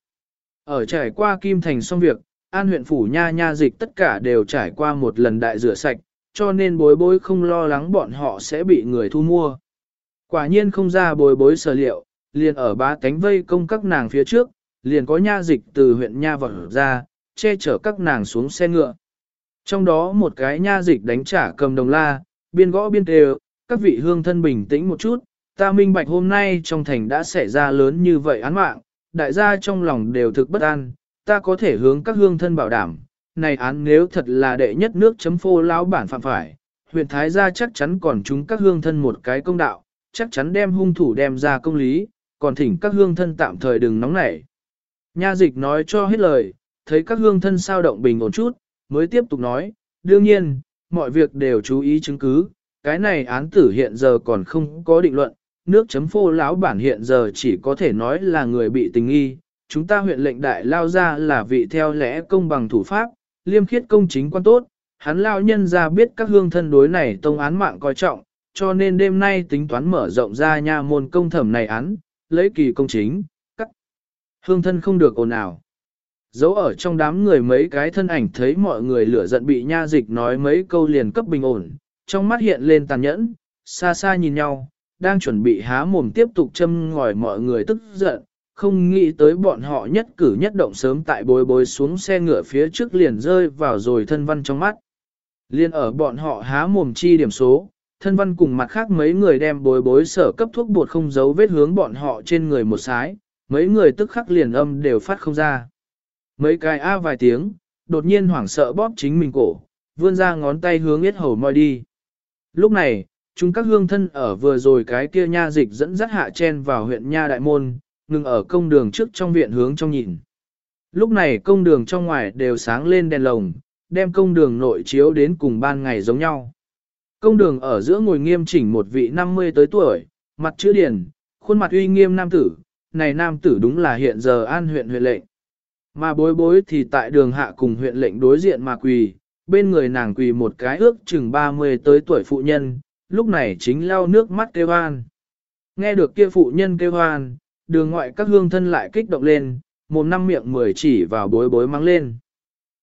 Ở trải qua Kim Thành xong việc, an huyện phủ nha nha dịch tất cả đều trải qua một lần đại rửa sạch, cho nên bối bối không lo lắng bọn họ sẽ bị người thu mua. Quả nhiên không ra bồi bối sở liệu, liền ở bá tánh vây công các nàng phía trước, liền có nha dịch từ huyện nha vọt ra, che chở các nàng xuống xe ngựa. Trong đó một cái nha dịch đánh trả cầm đồng la, biên gõ biên đều, các vị hương thân bình tĩnh một chút, ta minh bạch hôm nay trong thành đã xảy ra lớn như vậy án mạng, đại gia trong lòng đều thực bất an, ta có thể hướng các hương thân bảo đảm, này án nếu thật là đệ nhất nước chấm phô lão bản phạm phải, huyện Thái gia chắc chắn còn chúng các hương thân một cái công đạo, chắc chắn đem hung thủ đem ra công lý, còn thỉnh các hương thân tạm thời đừng nóng nảy. Nha dịch nói cho hết lời, thấy các hương thân sao động bình ổn chút, mới tiếp tục nói, đương nhiên, mọi việc đều chú ý chứng cứ, cái này án tử hiện giờ còn không có định luận, nước chấm phô lão bản hiện giờ chỉ có thể nói là người bị tình nghi, chúng ta huyện lệnh đại lao ra là vị theo lẽ công bằng thủ pháp, liêm khiết công chính quan tốt, hắn lao nhân ra biết các hương thân đối này tông án mạng coi trọng, cho nên đêm nay tính toán mở rộng ra nha môn công thẩm này án, lấy kỳ công chính, cắt. hương thân không được ồn ào. Dấu ở trong đám người mấy cái thân ảnh thấy mọi người lửa giận bị nha dịch nói mấy câu liền cấp bình ổn, trong mắt hiện lên tàn nhẫn, xa xa nhìn nhau, đang chuẩn bị há mồm tiếp tục châm ngòi mọi người tức giận, không nghĩ tới bọn họ nhất cử nhất động sớm tại bối bối xuống xe ngựa phía trước liền rơi vào rồi thân văn trong mắt. Liên ở bọn họ há mồm chi điểm số, thân văn cùng mặt khác mấy người đem bối bối sở cấp thuốc bột không giấu vết hướng bọn họ trên người một sái, mấy người tức khắc liền âm đều phát không ra. Mấy cái a vài tiếng, đột nhiên hoảng sợ bóp chính mình cổ, vươn ra ngón tay hướng yết hầu moi đi. Lúc này, chúng các hương thân ở vừa rồi cái kia nha dịch dẫn dắt hạ chen vào huyện nha đại môn, ngừng ở công đường trước trong viện hướng trong nhìn. Lúc này công đường trong ngoài đều sáng lên đèn lồng, đem công đường nội chiếu đến cùng ban ngày giống nhau. Công đường ở giữa ngồi nghiêm chỉnh một vị 50 tới tuổi, mặt chữ điển, khuôn mặt uy nghiêm nam tử, này nam tử đúng là hiện giờ an huyện huyện lệnh. Mà bối bối thì tại đường hạ cùng huyện lệnh đối diện mà quỳ, bên người nàng quỳ một cái ước chừng 30 tới tuổi phụ nhân, lúc này chính lau nước mắt kêu hoan. Nghe được kia phụ nhân kêu hoan, đường ngoại các hương thân lại kích động lên, một năm miệng mười chỉ vào bối bối mang lên.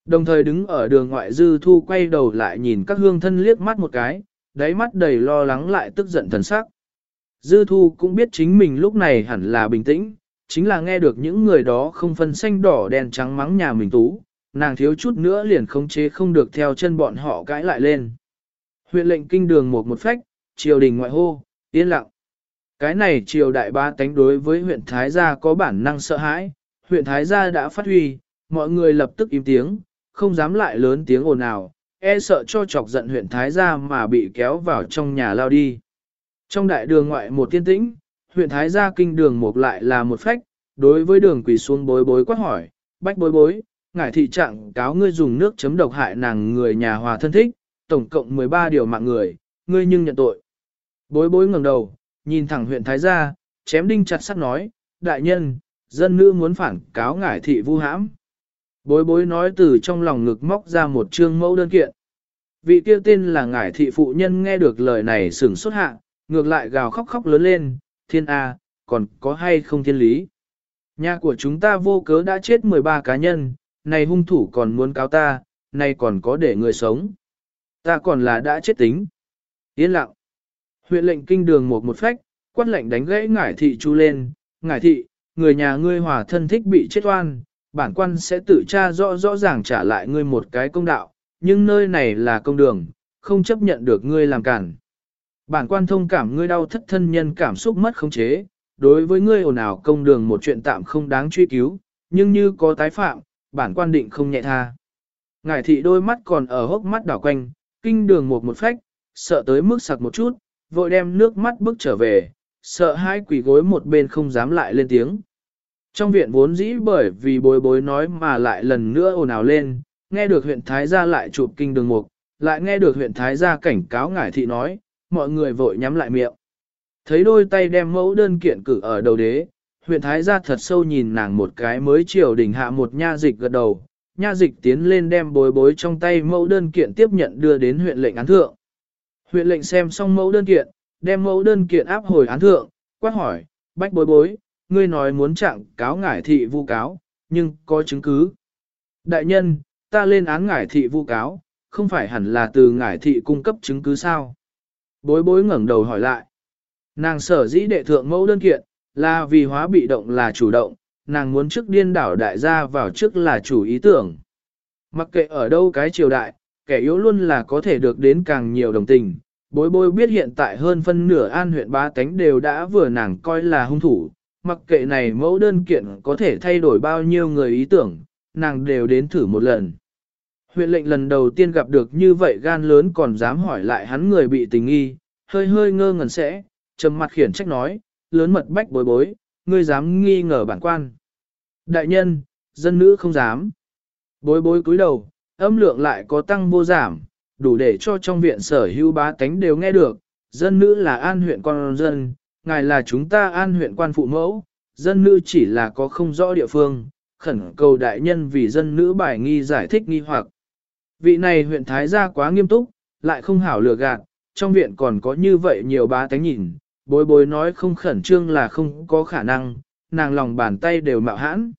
Đồng thời đứng ở đường ngoại dư thu quay đầu lại nhìn các hương thân liếc mắt một cái, đáy mắt đầy lo lắng lại tức giận thần sắc. Dư thu cũng biết chính mình lúc này hẳn là bình tĩnh, chính là nghe được những người đó không phân xanh đỏ đen trắng mắng nhà mình tú, nàng thiếu chút nữa liền khống chế không được theo chân bọn họ cãi lại lên. Huyện lệnh kinh đường một một phách, triều đình ngoại hô, yên lặng. Cái này triều đại ba tánh đối với huyện Thái Gia có bản năng sợ hãi, huyện Thái Gia đã phát huy, mọi người lập tức im tiếng, không dám lại lớn tiếng ồn ào, e sợ cho chọc giận huyện Thái Gia mà bị kéo vào trong nhà lao đi. Trong đại đường ngoại một tiên tĩnh, huyện Thái Gia kinh đường một lại là một phách, đối với đường quỳ xuống bối bối quát hỏi, bách bối bối, ngải thị trạng cáo ngươi dùng nước chấm độc hại nàng người nhà hòa thân thích, tổng cộng 13 điều mạng người, ngươi nhưng nhận tội. Bối bối ngẩng đầu, nhìn thẳng huyện Thái Gia, chém đinh chặt sắt nói, đại nhân, dân nữ muốn phản cáo ngải thị vu hãm. Bối bối nói từ trong lòng ngực móc ra một chương mẫu đơn kiện. Vị kia tên là ngải thị phụ nhân nghe được lời này sửng xuất hạ, ngược lại gào khóc khóc lớn lên, thiên A, còn có hay không thiên lý. Nhà của chúng ta vô cớ đã chết 13 cá nhân, này hung thủ còn muốn cáo ta, này còn có để người sống. Ta còn là đã chết tính. Yên lặng. Huyện lệnh kinh đường một một phách, quát lệnh đánh gãy ngải thị chu lên, ngải thị, người nhà ngươi hòa thân thích bị chết oan, bản quan sẽ tự tra rõ rõ ràng trả lại ngươi một cái công đạo, nhưng nơi này là công đường, không chấp nhận được ngươi làm cản. Bản quan thông cảm ngươi đau thất thân nhân cảm xúc mất khống chế, đối với ngươi ồn ào công đường một chuyện tạm không đáng truy cứu, nhưng như có tái phạm, bản quan định không nhẹ tha. Ngải thị đôi mắt còn ở hốc mắt đảo quanh, kinh đường một một phách, sợ tới mức sặc một chút, vội đem nước mắt bước trở về, sợ hai quỷ gối một bên không dám lại lên tiếng. Trong viện vốn dĩ bởi vì bối bối nói mà lại lần nữa ồn ào lên, nghe được huyện Thái gia lại chụp kinh đường mục, lại nghe được huyện Thái gia cảnh cáo ngải thị nói, mọi người vội nhắm lại miệng. Thấy đôi tay đem mẫu đơn kiện cử ở đầu đế, huyện Thái gia thật sâu nhìn nàng một cái mới chiều đỉnh hạ một nha dịch gật đầu, nha dịch tiến lên đem bối bối trong tay mẫu đơn kiện tiếp nhận đưa đến huyện lệnh án thượng. Huyện lệnh xem xong mẫu đơn kiện, đem mẫu đơn kiện áp hồi án thượng, quát hỏi, bách bối bối, ngươi nói muốn trạng cáo ngải thị vu cáo, nhưng có chứng cứ. Đại nhân, ta lên án ngải thị vu cáo, không phải hẳn là từ ngải thị cung cấp chứng cứ sao? Bối bối ngẩng đầu hỏi lại. Nàng sở dĩ đệ thượng mẫu đơn kiện, là vì hóa bị động là chủ động, nàng muốn trước điên đảo đại gia vào trước là chủ ý tưởng. Mặc kệ ở đâu cái triều đại, kẻ yếu luôn là có thể được đến càng nhiều đồng tình. Bối bối biết hiện tại hơn phân nửa an huyện ba tánh đều đã vừa nàng coi là hung thủ, mặc kệ này mẫu đơn kiện có thể thay đổi bao nhiêu người ý tưởng, nàng đều đến thử một lần. Huyện lệnh lần đầu tiên gặp được như vậy gan lớn còn dám hỏi lại hắn người bị tình nghi, hơi hơi ngơ ngẩn sẽ, trầm mặt khiển trách nói, lớn mật bách bối bối, ngươi dám nghi ngờ bản quan. Đại nhân, dân nữ không dám. Bối bối cúi đầu, âm lượng lại có tăng vô giảm, đủ để cho trong viện sở hữu bá tánh đều nghe được, dân nữ là an huyện con dân, ngài là chúng ta an huyện quan phụ mẫu, dân nữ chỉ là có không rõ địa phương, khẩn cầu đại nhân vì dân nữ bài nghi giải thích nghi hoặc. Vị này huyện Thái gia quá nghiêm túc, lại không hảo lừa gạt, trong viện còn có như vậy nhiều bá tánh nhìn, bối bối nói không khẩn trương là không có khả năng, nàng lòng bàn tay đều mạo hãn.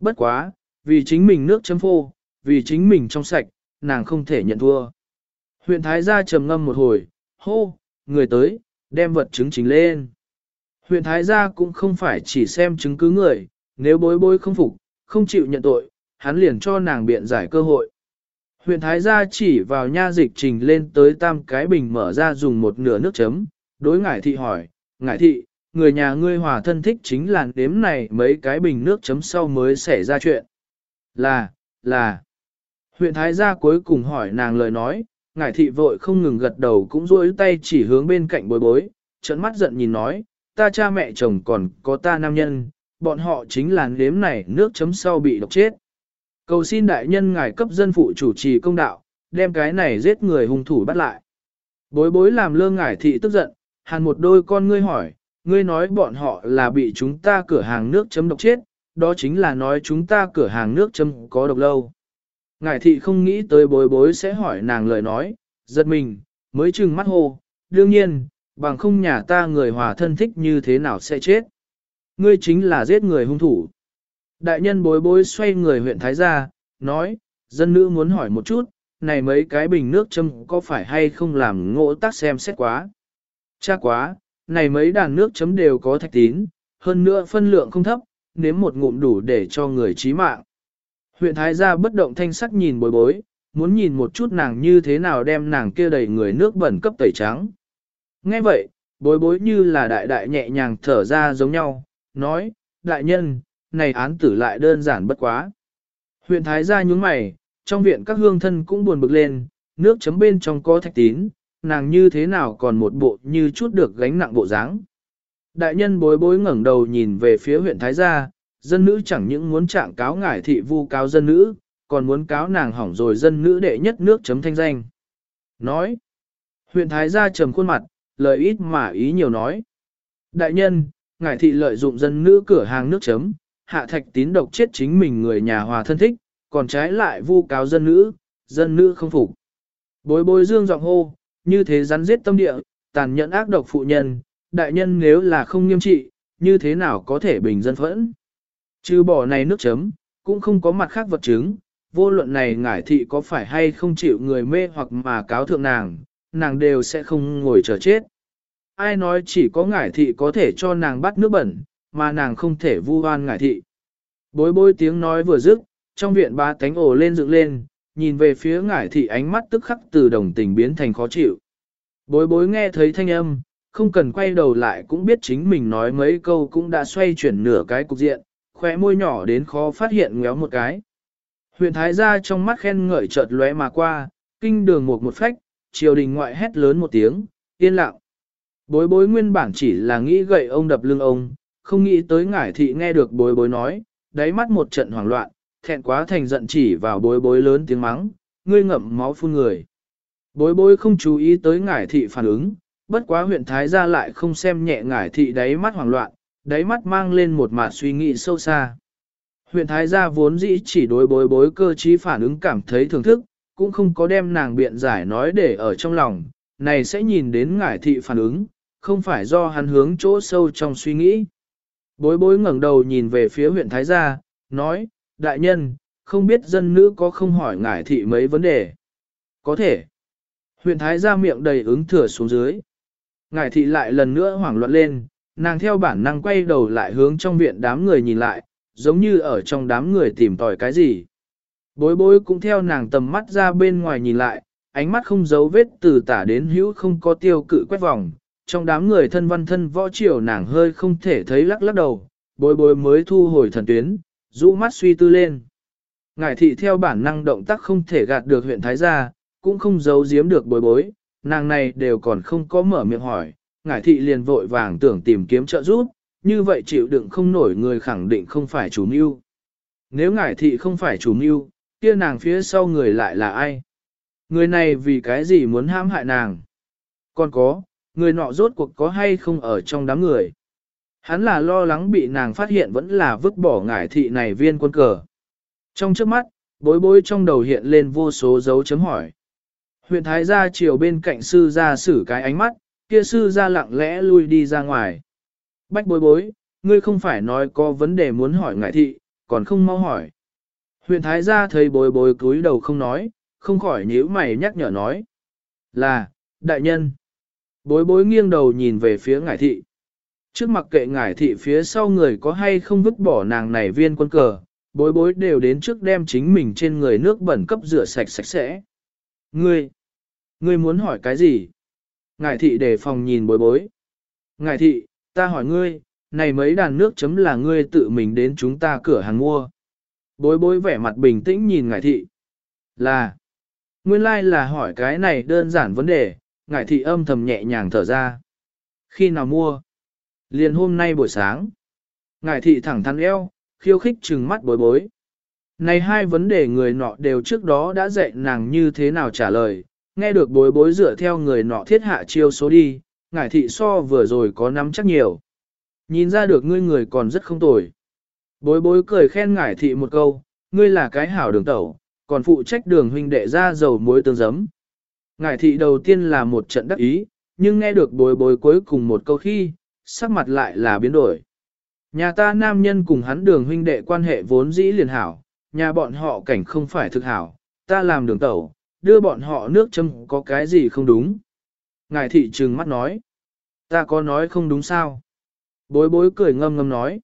Bất quá, vì chính mình nước chấm phô, vì chính mình trong sạch, nàng không thể nhận thua. Huyện Thái gia trầm ngâm một hồi, hô, người tới, đem vật chứng chính lên. Huyện Thái gia cũng không phải chỉ xem chứng cứ người, nếu bối bối không phục, không chịu nhận tội, hắn liền cho nàng biện giải cơ hội. Huyện Thái gia chỉ vào nha dịch trình lên tới tam cái bình mở ra dùng một nửa nước chấm, đối ngải thị hỏi, ngải thị, người nhà ngươi hòa thân thích chính là đếm này mấy cái bình nước chấm sau mới xảy ra chuyện. Là, là. Huyện Thái gia cuối cùng hỏi nàng lời nói, ngải thị vội không ngừng gật đầu cũng duỗi tay chỉ hướng bên cạnh bối bối, trận mắt giận nhìn nói, ta cha mẹ chồng còn có ta nam nhân, bọn họ chính là nếm này nước chấm sau bị độc chết. Cầu xin đại nhân ngài cấp dân phụ chủ trì công đạo, đem cái này giết người hung thủ bắt lại. Bối bối làm lơ ngải thị tức giận, hàn một đôi con ngươi hỏi, ngươi nói bọn họ là bị chúng ta cửa hàng nước chấm độc chết, đó chính là nói chúng ta cửa hàng nước chấm có độc lâu. Ngải thị không nghĩ tới bối bối sẽ hỏi nàng lời nói, giật mình, mới trừng mắt hô, đương nhiên, bằng không nhà ta người hòa thân thích như thế nào sẽ chết. Ngươi chính là giết người hung thủ. Đại nhân bối bối xoay người huyện Thái gia, nói, dân nữ muốn hỏi một chút, này mấy cái bình nước châm có phải hay không làm ngộ tác xem xét quá. Chắc quá, này mấy đàn nước chấm đều có thạch tín, hơn nữa phân lượng không thấp, nếm một ngụm đủ để cho người trí mạng. Huyện Thái gia bất động thanh sắc nhìn bối bối, muốn nhìn một chút nàng như thế nào đem nàng kia đầy người nước bẩn cấp tẩy trắng. Nghe vậy, bối bối như là đại đại nhẹ nhàng thở ra giống nhau, nói, đại nhân, này án tử lại đơn giản bất quá. Huyện Thái gia nhúng mày, trong viện các hương thân cũng buồn bực lên, nước chấm bên trong có thạch tín, nàng như thế nào còn một bộ như chút được gánh nặng bộ dáng. Đại nhân bối bối ngẩng đầu nhìn về phía huyện Thái gia, dân nữ chẳng những muốn trạng cáo ngải thị vu cáo dân nữ, còn muốn cáo nàng hỏng rồi dân nữ đệ nhất nước chấm thanh danh. Nói, huyện Thái gia trầm khuôn mặt, lời ít mà ý nhiều nói. Đại nhân, ngải thị lợi dụng dân nữ cửa hàng nước chấm, hạ thạch tín độc chết chính mình người nhà hòa thân thích, còn trái lại vu cáo dân nữ, dân nữ không phục. Bối bối dương giọng hô, như thế rắn giết tâm địa, tàn nhẫn ác độc phụ nhân, đại nhân nếu là không nghiêm trị, như thế nào có thể bình dân phẫn. Trừ bỏ này nước chấm, cũng không có mặt khác vật chứng, vô luận này ngải thị có phải hay không chịu người mê hoặc mà cáo thượng nàng, nàng đều sẽ không ngồi chờ chết. Ai nói chỉ có ngải thị có thể cho nàng bắt nước bẩn, mà nàng không thể vu oan ngải thị. Bối bối tiếng nói vừa dứt, trong viện ba cánh ổ lên dựng lên, nhìn về phía ngải thị ánh mắt tức khắc từ đồng tình biến thành khó chịu. Bối bối nghe thấy thanh âm, không cần quay đầu lại cũng biết chính mình nói mấy câu cũng đã xoay chuyển nửa cái cục diện, khóe môi nhỏ đến khó phát hiện ngéo một cái. Huyện Thái gia trong mắt khen ngợi chợt lóe mà qua, kinh đường một một phách, triều đình ngoại hét lớn một tiếng, yên lặng. Bối bối nguyên bản chỉ là nghĩ gậy ông đập lưng ông, không nghĩ tới ngải thị nghe được bối bối nói, đáy mắt một trận hoảng loạn, thẹn quá thành giận chỉ vào bối bối lớn tiếng mắng, ngươi ngậm máu phun người. Bối bối không chú ý tới ngải thị phản ứng, bất quá huyện Thái gia lại không xem nhẹ ngải thị đáy mắt hoảng loạn, đáy mắt mang lên một mặt suy nghĩ sâu xa. Huyện Thái gia vốn dĩ chỉ đối bối bối cơ trí phản ứng cảm thấy thưởng thức, cũng không có đem nàng biện giải nói để ở trong lòng, này sẽ nhìn đến ngải thị phản ứng, không phải do hắn hướng chỗ sâu trong suy nghĩ. Bối bối ngẩng đầu nhìn về phía huyện Thái gia, nói, đại nhân, không biết dân nữ có không hỏi ngải thị mấy vấn đề. Có thể. Huyện Thái gia miệng đầy ứng thừa xuống dưới. Ngải thị lại lần nữa hoảng loạn lên, nàng theo bản năng quay đầu lại hướng trong viện đám người nhìn lại, giống như ở trong đám người tìm tòi cái gì. Bối bối cũng theo nàng tầm mắt ra bên ngoài nhìn lại, ánh mắt không giấu vết từ tả đến hữu không có tiêu cự quét vòng, trong đám người thân văn thân võ triều nàng hơi không thể thấy lắc lắc đầu, bối bối mới thu hồi thần tuyến, rũ mắt suy tư lên. Ngải thị theo bản năng động tác không thể gạt được huyện Thái gia, cũng không giấu giếm được bối bối, nàng này đều còn không có mở miệng hỏi, ngải thị liền vội vàng tưởng tìm kiếm trợ giúp, như vậy chịu đựng không nổi người khẳng định không phải chủ mưu. Nếu ngải thị không phải chủ mưu, kia nàng phía sau người lại là ai? Người này vì cái gì muốn hãm hại nàng? Còn có, người nọ rốt cuộc có hay không ở trong đám người? Hắn là lo lắng bị nàng phát hiện vẫn là vứt bỏ ngải thị này viên quân cờ. Trong trước mắt, bối bối trong đầu hiện lên vô số dấu chấm hỏi. Huyện Thái gia chiều bên cạnh sư gia xử cái ánh mắt, kia sư gia lặng lẽ lui đi ra ngoài. Bách bối bối, ngươi không phải nói có vấn đề muốn hỏi ngại thị, còn không mau hỏi. Huyện Thái gia thấy bối bối cúi đầu không nói, không khỏi nhíu mày nhắc nhở nói. Là, đại nhân. Bối bối nghiêng đầu nhìn về phía ngải thị. Trước mặt kệ ngải thị phía sau người có hay không vứt bỏ nàng này viên quân cờ, bối bối đều đến trước đem chính mình trên người nước bẩn cấp rửa sạch sạch sẽ. Ngươi, ngươi muốn hỏi cái gì? Ngải thị đề phòng nhìn bối bối. Ngải thị, ta hỏi ngươi, này mấy đàn nước chấm là ngươi tự mình đến chúng ta cửa hàng mua. Bối bối vẻ mặt bình tĩnh nhìn ngải thị. Là, nguyên lai like là hỏi cái này đơn giản vấn đề, ngải thị âm thầm nhẹ nhàng thở ra. Khi nào mua? Liền hôm nay buổi sáng. Ngải thị thẳng thắn eo, khiêu khích trừng mắt bối bối. Này hai vấn đề người nọ đều trước đó đã dạy nàng như thế nào trả lời, nghe được bối bối dựa theo người nọ thiết hạ chiêu số đi, ngải thị so vừa rồi có nắm chắc nhiều. Nhìn ra được ngươi người còn rất không tồi. Bối bối cười khen ngải thị một câu, ngươi là cái hảo đường tẩu, còn phụ trách đường huynh đệ ra dầu muối tương giấm. Ngải thị đầu tiên là một trận đắc ý, nhưng nghe được bối bối cuối cùng một câu khi, sắc mặt lại là biến đổi. Nhà ta nam nhân cùng hắn đường huynh đệ quan hệ vốn dĩ liền hảo, nhà bọn họ cảnh không phải thực hảo, ta làm đường tẩu, đưa bọn họ nước châm có cái gì không đúng. Ngài thị trừng mắt nói, ta có nói không đúng sao? Bối bối cười ngâm ngâm nói.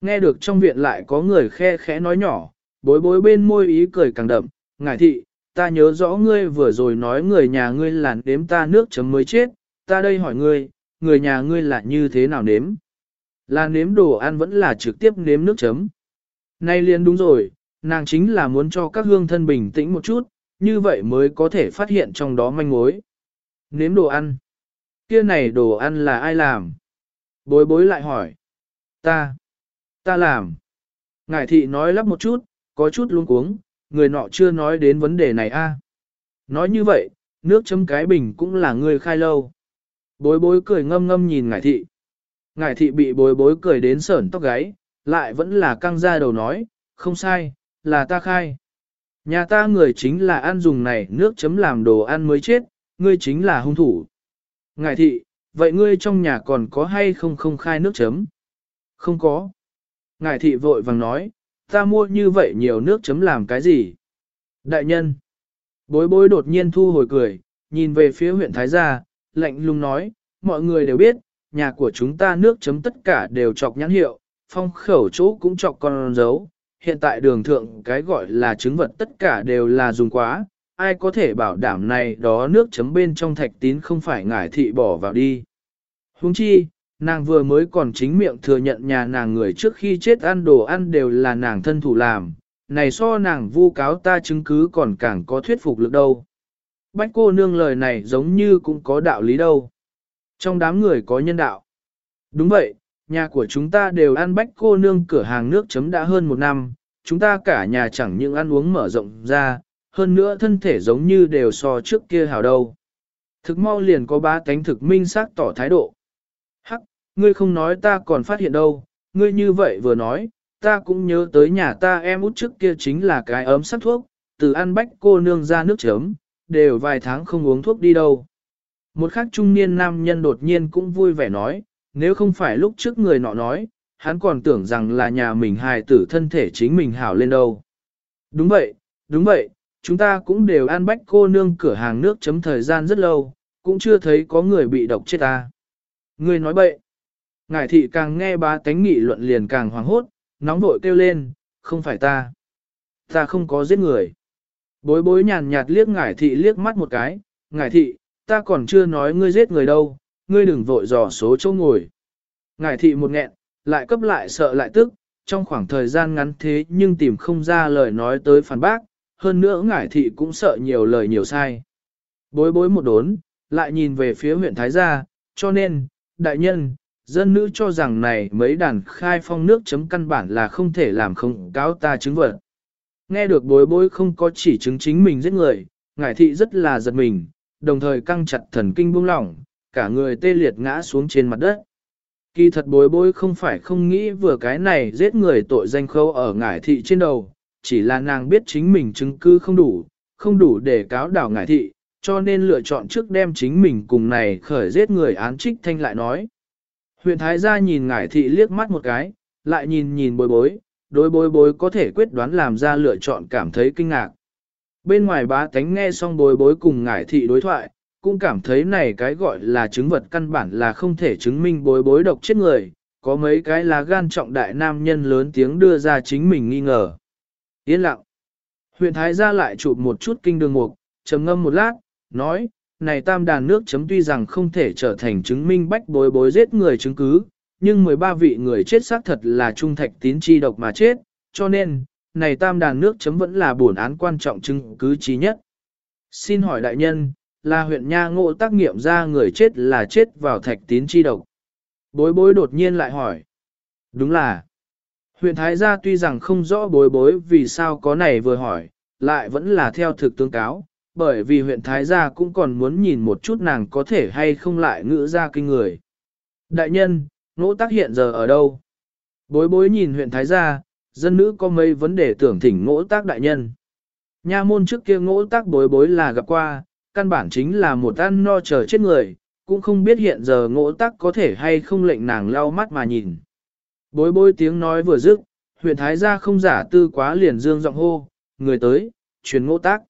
Nghe được trong viện lại có người khe khẽ nói nhỏ, bối bối bên môi ý cười càng đậm, ngài thị, ta nhớ rõ ngươi vừa rồi nói người nhà ngươi là nếm ta nước chấm mới chết, ta đây hỏi ngươi, người nhà ngươi là như thế nào nếm? Là nếm đồ ăn vẫn là trực tiếp nếm nước chấm. Nay liền đúng rồi, nàng chính là muốn cho các hương thân bình tĩnh một chút, như vậy mới có thể phát hiện trong đó manh mối. Nếm đồ ăn. Kia này đồ ăn là ai làm? Bối bối lại hỏi. Ta. Ta làm. Ngải thị nói lắp một chút, có chút luống cuống, người nọ chưa nói đến vấn đề này a. Nói như vậy, nước chấm cái bình cũng là người khai lâu. Bối bối cười ngâm ngâm nhìn ngải thị. Ngải thị bị bối bối cười đến sởn tóc gáy, lại vẫn là căng ra đầu nói, không sai, là ta khai. Nhà ta người chính là ăn dùng này nước chấm làm đồ ăn mới chết, ngươi chính là hung thủ. Ngài thị, vậy ngươi trong nhà còn có hay không không khai nước chấm? Không có. Ngài thị vội vàng nói, ta mua như vậy nhiều nước chấm làm cái gì? Đại nhân. Bối bối đột nhiên thu hồi cười, nhìn về phía huyện Thái Gia, lạnh lùng nói, mọi người đều biết, nhà của chúng ta nước chấm tất cả đều chọc nhãn hiệu, phong khẩu chỗ cũng chọc con dấu, hiện tại đường thượng cái gọi là chứng vật tất cả đều là dùng quá, ai có thể bảo đảm này đó nước chấm bên trong thạch tín không phải ngải thị bỏ vào đi. Huống chi, nàng vừa mới còn chính miệng thừa nhận nhà nàng người trước khi chết ăn đồ ăn đều là nàng thân thủ làm, này so nàng vu cáo ta chứng cứ còn càng có thuyết phục lực đâu. Bách cô nương lời này giống như cũng có đạo lý đâu. Trong đám người có nhân đạo. Đúng vậy, nhà của chúng ta đều ăn bách cô nương cửa hàng nước chấm đã hơn một năm, chúng ta cả nhà chẳng những ăn uống mở rộng ra, hơn nữa thân thể giống như đều so trước kia hảo đâu. Thực mau liền có ba tánh thực minh xác tỏ thái độ. Ngươi không nói ta còn phát hiện đâu, ngươi như vậy vừa nói, ta cũng nhớ tới nhà ta em út trước kia chính là cái ấm sắc thuốc, từ ăn bách cô nương ra nước chấm, đều vài tháng không uống thuốc đi đâu. Một khắc trung niên nam nhân đột nhiên cũng vui vẻ nói, nếu không phải lúc trước người nọ nói, hắn còn tưởng rằng là nhà mình hài tử thân thể chính mình hảo lên đâu. Đúng vậy, đúng vậy, chúng ta cũng đều ăn bách cô nương cửa hàng nước chấm thời gian rất lâu, cũng chưa thấy có người bị độc chết ta. Người nói bậy. Ngải thị càng nghe ba tánh nghị luận liền càng hoảng hốt, nóng vội kêu lên, không phải ta. Ta không có giết người. Bối bối nhàn nhạt liếc ngải thị liếc mắt một cái, ngải thị, ta còn chưa nói ngươi giết người đâu, ngươi đừng vội dò số chỗ ngồi. Ngải thị một nghẹn, lại cấp lại sợ lại tức, trong khoảng thời gian ngắn thế nhưng tìm không ra lời nói tới phản bác, hơn nữa ngải thị cũng sợ nhiều lời nhiều sai. Bối bối một đốn, lại nhìn về phía huyện Thái Gia, cho nên, đại nhân, dân nữ cho rằng này mấy đàn khai phong nước chấm căn bản là không thể làm không cáo ta chứng vật. Nghe được bối bối không có chỉ chứng chính mình giết người, ngải thị rất là giật mình, đồng thời căng chặt thần kinh buông lỏng, cả người tê liệt ngã xuống trên mặt đất. Kỳ thật bối bối không phải không nghĩ vừa cái này giết người tội danh khâu ở ngải thị trên đầu, chỉ là nàng biết chính mình chứng cứ không đủ, không đủ để cáo đảo ngải thị, cho nên lựa chọn trước đem chính mình cùng này khởi giết người án trích thanh lại nói. Huyện Thái gia nhìn ngải thị liếc mắt một cái, lại nhìn nhìn bối bối, đối bối bối có thể quyết đoán làm ra lựa chọn cảm thấy kinh ngạc. Bên ngoài bá tánh nghe xong bối bối cùng ngải thị đối thoại, cũng cảm thấy này cái gọi là chứng vật căn bản là không thể chứng minh bối bối độc chết người, có mấy cái là gan trọng đại nam nhân lớn tiếng đưa ra chính mình nghi ngờ. Yên lặng. Huyện Thái gia lại chụp một chút kinh đường mục, trầm ngâm một lát, nói, này tam đàn nước chấm tuy rằng không thể trở thành chứng minh bách bối bối giết người chứng cứ, nhưng 13 vị người chết xác thật là trung thạch tín chi độc mà chết, cho nên, này tam đàn nước chấm vẫn là bổn án quan trọng chứng cứ trí nhất. Xin hỏi đại nhân, là huyện Nha ngộ tác nghiệm ra người chết là chết vào thạch tín chi độc. Bối bối đột nhiên lại hỏi. Đúng là. Huyện Thái Gia tuy rằng không rõ bối bối vì sao có này vừa hỏi, lại vẫn là theo thực tương cáo, bởi vì huyện Thái Gia cũng còn muốn nhìn một chút nàng có thể hay không lại ngữ ra kinh người. Đại nhân, ngỗ tác hiện giờ ở đâu? Bối bối nhìn huyện Thái Gia, dân nữ có mấy vấn đề tưởng thỉnh ngỗ tác đại nhân. Nha môn trước kia ngỗ tác bối bối là gặp qua, căn bản chính là một ăn no chờ chết người, cũng không biết hiện giờ ngỗ tác có thể hay không lệnh nàng lau mắt mà nhìn. Bối bối tiếng nói vừa dứt, huyện Thái Gia không giả tư quá liền dương giọng hô, người tới, truyền ngỗ tác.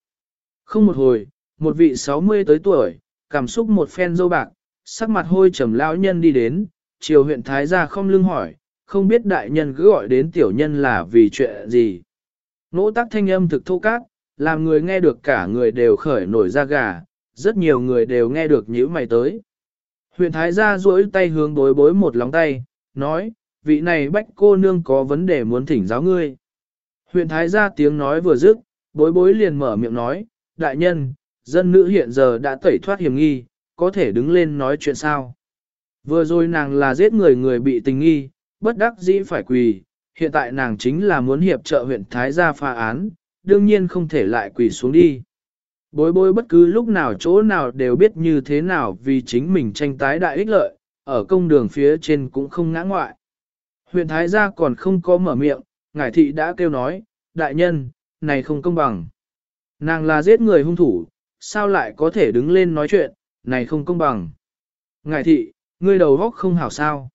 Không một hồi, một vị 60 tới tuổi, cảm xúc một phen dâu bạc, sắc mặt hôi trầm lão nhân đi đến, chiều huyện Thái gia không lưng hỏi, không biết đại nhân cứ gọi đến tiểu nhân là vì chuyện gì. Nỗ tác thanh âm thực thô cát, làm người nghe được cả người đều khởi nổi da gà, rất nhiều người đều nghe được nhíu mày tới. Huyện Thái gia duỗi tay hướng đối bối một lóng tay, nói, vị này bách cô nương có vấn đề muốn thỉnh giáo ngươi. Huyện Thái gia tiếng nói vừa dứt, bối bối liền mở miệng nói, đại nhân, dân nữ hiện giờ đã tẩy thoát hiểm nghi, có thể đứng lên nói chuyện sao. Vừa rồi nàng là giết người người bị tình nghi, bất đắc dĩ phải quỳ, hiện tại nàng chính là muốn hiệp trợ huyện Thái gia pha án, đương nhiên không thể lại quỳ xuống đi. Bối bối bất cứ lúc nào chỗ nào đều biết như thế nào vì chính mình tranh tái đại ích lợi, ở công đường phía trên cũng không ngã ngoại. Huyện Thái gia còn không có mở miệng, ngải thị đã kêu nói, đại nhân, này không công bằng. Nàng là giết người hung thủ, sao lại có thể đứng lên nói chuyện, này không công bằng. Ngài thị, ngươi đầu góc không hảo sao.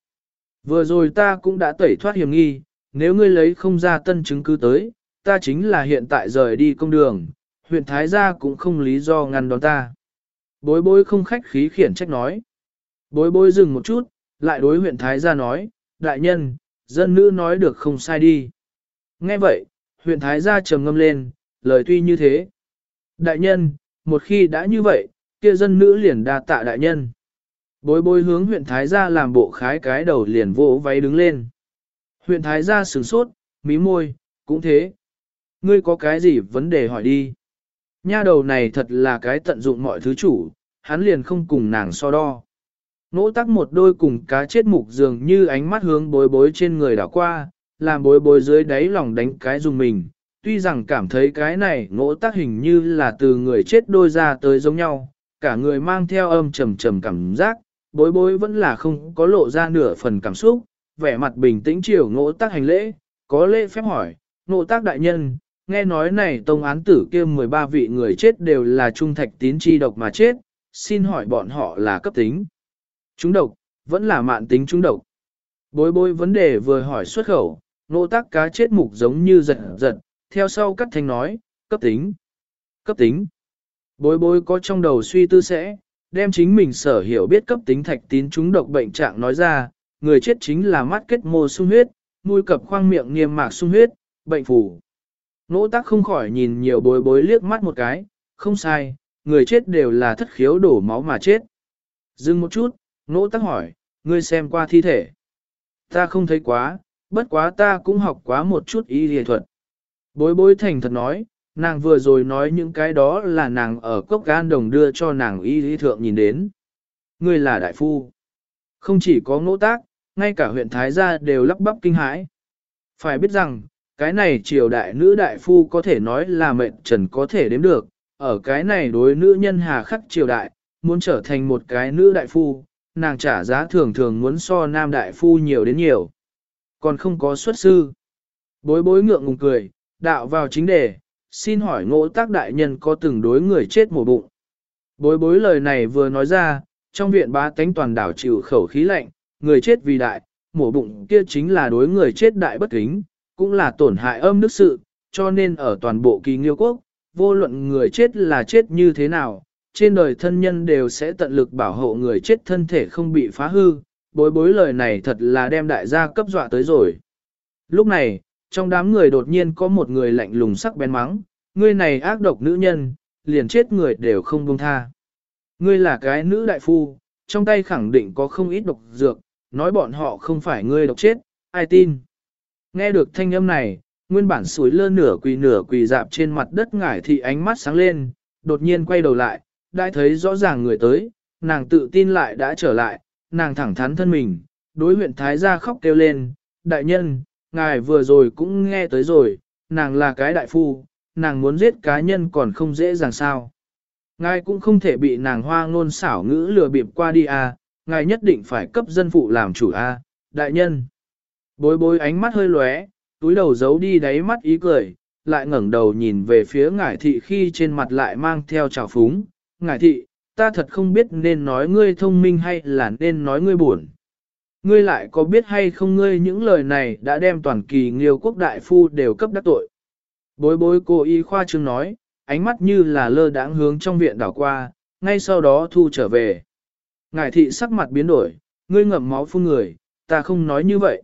Vừa rồi ta cũng đã tẩy thoát hiểm nghi, nếu ngươi lấy không ra tân chứng cứ tới, ta chính là hiện tại rời đi công đường, huyện Thái gia cũng không lý do ngăn đón ta. Bối bối không khách khí khiển trách nói. Bối bối dừng một chút, lại đối huyện Thái gia nói, đại nhân, dân nữ nói được không sai đi. Nghe vậy, huyện Thái gia trầm ngâm lên, lời tuy như thế. Đại nhân, một khi đã như vậy, kia dân nữ liền đa tạ đại nhân. Bối bối hướng huyện Thái gia làm bộ khái cái đầu liền vỗ váy đứng lên. Huyện Thái gia sửng sốt, mí môi, cũng thế. Ngươi có cái gì vấn đề hỏi đi. Nha đầu này thật là cái tận dụng mọi thứ chủ, hắn liền không cùng nàng so đo. Nỗ tắc một đôi cùng cá chết mục dường như ánh mắt hướng bối bối trên người đảo qua, làm bối bối dưới đáy lòng đánh cái dùng mình. Tuy rằng cảm thấy cái này ngỗ tác hình như là từ người chết đôi ra tới giống nhau, cả người mang theo âm trầm trầm cảm giác, bối bối vẫn là không có lộ ra nửa phần cảm xúc, vẻ mặt bình tĩnh chiều ngỗ tác hành lễ, có lễ phép hỏi, ngỗ tác đại nhân, nghe nói này tông án tử kia 13 vị người chết đều là trung thạch tín chi độc mà chết, xin hỏi bọn họ là cấp tính. Chúng độc, vẫn là mạn tính chúng độc. Bối bối vấn đề vừa hỏi xuất khẩu, nỗ tác cá chết mục giống như giật giật, theo sau cắt thanh nói, cấp tính. Cấp tính. Bối bối có trong đầu suy tư sẽ, đem chính mình sở hiểu biết cấp tính thạch tín chúng độc bệnh trạng nói ra, người chết chính là mắt kết mô sung huyết, mũi cập khoang miệng niêm mạc sung huyết, bệnh phủ. Nỗ tác không khỏi nhìn nhiều bối bối liếc mắt một cái, không sai, người chết đều là thất khiếu đổ máu mà chết. Dừng một chút, nỗ tác hỏi, ngươi xem qua thi thể. Ta không thấy quá, bất quá ta cũng học quá một chút y lý thuật. Bối bối thành thật nói, nàng vừa rồi nói những cái đó là nàng ở cốc gan đồng đưa cho nàng y lý thượng nhìn đến. Ngươi là đại phu. Không chỉ có ngỗ tác, ngay cả huyện Thái Gia đều lắp bắp kinh hãi. Phải biết rằng, cái này triều đại nữ đại phu có thể nói là mệnh trần có thể đếm được, ở cái này đối nữ nhân hà khắc triều đại, muốn trở thành một cái nữ đại phu, nàng trả giá thường thường muốn so nam đại phu nhiều đến nhiều. Còn không có xuất sư. Bối bối ngượng ngùng cười, đạo vào chính đề, xin hỏi ngỗ tác đại nhân có từng đối người chết mổ bụng. Bối bối lời này vừa nói ra, trong viện ba tánh toàn đảo chịu khẩu khí lạnh, người chết vì đại, mổ bụng kia chính là đối người chết đại bất kính, cũng là tổn hại âm đức sự, cho nên ở toàn bộ kỳ nghiêu quốc, vô luận người chết là chết như thế nào, trên đời thân nhân đều sẽ tận lực bảo hộ người chết thân thể không bị phá hư, bối bối lời này thật là đem đại gia cấp dọa tới rồi. Lúc này, trong đám người đột nhiên có một người lạnh lùng sắc bén mắng, ngươi này ác độc nữ nhân, liền chết người đều không buông tha. Ngươi là cái nữ đại phu, trong tay khẳng định có không ít độc dược, nói bọn họ không phải ngươi độc chết, ai tin. Nghe được thanh âm này, nguyên bản suối lơ nửa quỳ nửa quỳ dạp trên mặt đất ngải thị ánh mắt sáng lên, đột nhiên quay đầu lại, đã thấy rõ ràng người tới, nàng tự tin lại đã trở lại, nàng thẳng thắn thân mình, đối huyện Thái gia khóc kêu lên, đại nhân, ngài vừa rồi cũng nghe tới rồi, nàng là cái đại phu, nàng muốn giết cá nhân còn không dễ dàng sao. Ngài cũng không thể bị nàng hoa ngôn xảo ngữ lừa bịp qua đi à, ngài nhất định phải cấp dân phụ làm chủ a, à, đại nhân. Bối bối ánh mắt hơi lóe, túi đầu giấu đi đáy mắt ý cười, lại ngẩng đầu nhìn về phía ngải thị khi trên mặt lại mang theo trào phúng. Ngải thị, ta thật không biết nên nói ngươi thông minh hay là nên nói ngươi buồn. Ngươi lại có biết hay không ngươi những lời này đã đem toàn kỳ nghiêu quốc đại phu đều cấp đắc tội. Bối bối cô y khoa trương nói, ánh mắt như là lơ đãng hướng trong viện đảo qua, ngay sau đó thu trở về. Ngải thị sắc mặt biến đổi, ngươi ngậm máu phun người, ta không nói như vậy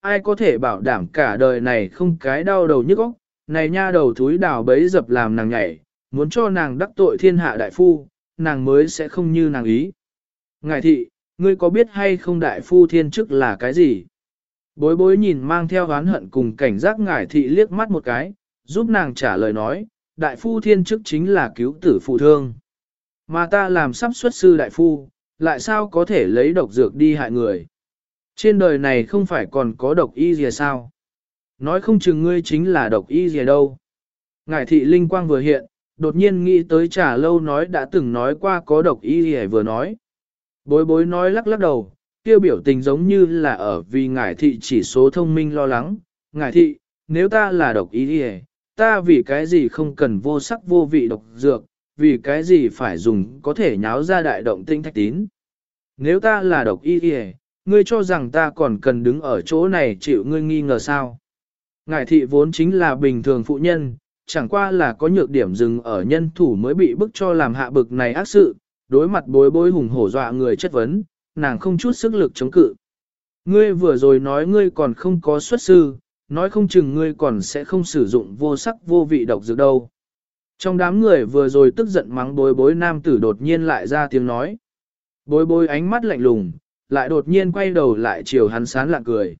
ai có thể bảo đảm cả đời này không cái đau đầu nhức óc, này nha đầu thúi đào bấy dập làm nàng nhảy, muốn cho nàng đắc tội thiên hạ đại phu, nàng mới sẽ không như nàng ý. Ngài thị, ngươi có biết hay không đại phu thiên chức là cái gì? Bối bối nhìn mang theo oán hận cùng cảnh giác ngải thị liếc mắt một cái, giúp nàng trả lời nói, đại phu thiên chức chính là cứu tử phụ thương. Mà ta làm sắp xuất sư đại phu, lại sao có thể lấy độc dược đi hại người? Trên đời này không phải còn có độc y gì sao? Nói không chừng ngươi chính là độc y gì đâu. Ngải thị linh quang vừa hiện, đột nhiên nghĩ tới trả lâu nói đã từng nói qua có độc y gì vừa nói. Bối bối nói lắc lắc đầu, kêu biểu tình giống như là ở vì ngải thị chỉ số thông minh lo lắng. Ngải thị, nếu ta là độc ý gì, ta vì cái gì không cần vô sắc vô vị độc dược, vì cái gì phải dùng có thể nháo ra đại động tinh thạch tín. Nếu ta là độc y gì, ngươi cho rằng ta còn cần đứng ở chỗ này chịu ngươi nghi ngờ sao. Ngải thị vốn chính là bình thường phụ nhân, chẳng qua là có nhược điểm dừng ở nhân thủ mới bị bức cho làm hạ bực này ác sự, đối mặt bối bối hùng hổ dọa người chất vấn, nàng không chút sức lực chống cự. Ngươi vừa rồi nói ngươi còn không có xuất sư, nói không chừng ngươi còn sẽ không sử dụng vô sắc vô vị độc dược đâu. Trong đám người vừa rồi tức giận mắng bối bối nam tử đột nhiên lại ra tiếng nói. Bối bối ánh mắt lạnh lùng, lại đột nhiên quay đầu lại chiều hắn sán lạng cười.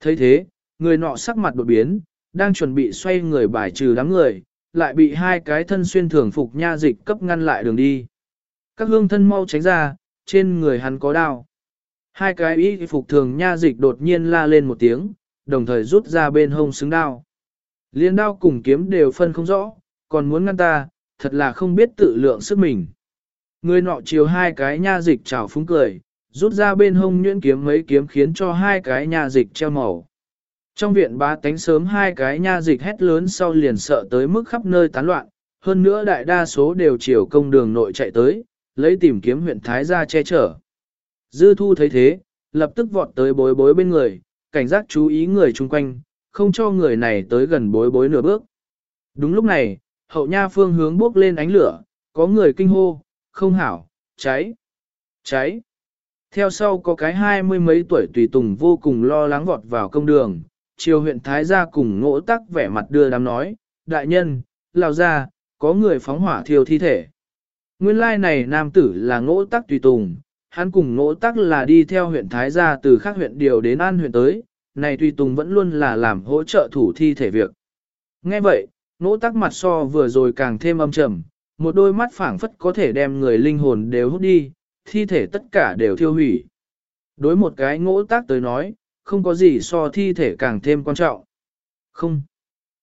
thấy thế, người nọ sắc mặt đột biến, đang chuẩn bị xoay người bài trừ đám người, lại bị hai cái thân xuyên thường phục nha dịch cấp ngăn lại đường đi. Các hương thân mau tránh ra, trên người hắn có đao. Hai cái y phục thường nha dịch đột nhiên la lên một tiếng, đồng thời rút ra bên hông xứng đao. Liên đao cùng kiếm đều phân không rõ, còn muốn ngăn ta, thật là không biết tự lượng sức mình. Người nọ chiều hai cái nha dịch chào phúng cười, rút ra bên hông nhuyễn kiếm mấy kiếm khiến cho hai cái nha dịch treo màu. Trong viện ba tánh sớm hai cái nha dịch hét lớn sau liền sợ tới mức khắp nơi tán loạn, hơn nữa đại đa số đều chiều công đường nội chạy tới, lấy tìm kiếm huyện Thái gia che chở. Dư thu thấy thế, lập tức vọt tới bối bối bên người, cảnh giác chú ý người chung quanh, không cho người này tới gần bối bối nửa bước. Đúng lúc này, hậu nha phương hướng bước lên ánh lửa, có người kinh hô, không hảo, cháy, cháy. Theo sau có cái hai mươi mấy tuổi tùy tùng vô cùng lo lắng vọt vào công đường, triều huyện Thái gia cùng ngỗ tắc vẻ mặt đưa đám nói, đại nhân, lao ra, có người phóng hỏa thiêu thi thể. Nguyên lai này nam tử là ngỗ tắc tùy tùng, hắn cùng ngỗ tắc là đi theo huyện Thái gia từ khác huyện điều đến an huyện tới, này tùy tùng vẫn luôn là làm hỗ trợ thủ thi thể việc. Nghe vậy, ngỗ tắc mặt so vừa rồi càng thêm âm trầm, một đôi mắt phảng phất có thể đem người linh hồn đều hút đi, thi thể tất cả đều thiêu hủy. Đối một cái ngỗ tác tới nói, không có gì so thi thể càng thêm quan trọng. Không.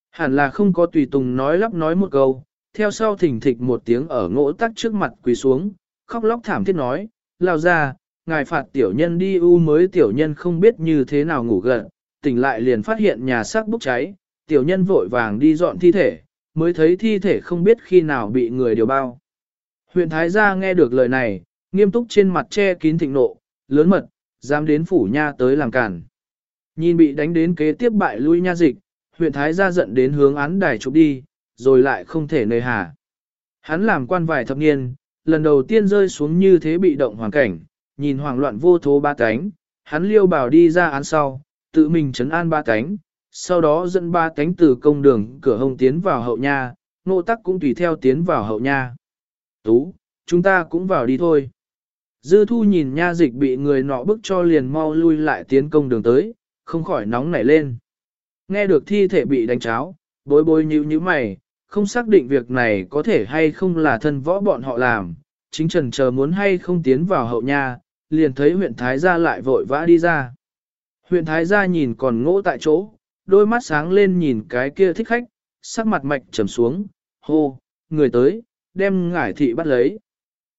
Hẳn là không có tùy tùng nói lắp nói một câu, theo sau thỉnh thịch một tiếng ở ngỗ tắc trước mặt quỳ xuống, khóc lóc thảm thiết nói, lao ra, ngài phạt tiểu nhân đi u mới tiểu nhân không biết như thế nào ngủ gần, tỉnh lại liền phát hiện nhà xác bốc cháy, tiểu nhân vội vàng đi dọn thi thể, mới thấy thi thể không biết khi nào bị người điều bao. Huyện Thái gia nghe được lời này, nghiêm túc trên mặt che kín thịnh nộ, lớn mật, dám đến phủ nha tới làm cản. Nhìn bị đánh đến kế tiếp bại lui nha dịch, huyện Thái gia giận đến hướng án đài chụp đi, rồi lại không thể nơi hà. Hắn làm quan vài thập niên, lần đầu tiên rơi xuống như thế bị động hoàn cảnh, nhìn hoảng loạn vô thố ba cánh, hắn liêu bảo đi ra án sau, tự mình chấn an ba cánh, sau đó dẫn ba cánh từ công đường cửa hông tiến vào hậu nha, nộ tắc cũng tùy theo tiến vào hậu nha. Tú, chúng ta cũng vào đi thôi. Dư thu nhìn nha dịch bị người nọ bức cho liền mau lui lại tiến công đường tới, không khỏi nóng nảy lên. Nghe được thi thể bị đánh cháo, bối bối nhíu nhíu mày, không xác định việc này có thể hay không là thân võ bọn họ làm, chính trần chờ muốn hay không tiến vào hậu nha, liền thấy huyện Thái gia lại vội vã đi ra. Huyện Thái gia nhìn còn ngỗ tại chỗ, đôi mắt sáng lên nhìn cái kia thích khách, sắc mặt mạch trầm xuống, hô, người tới, đem ngải thị bắt lấy.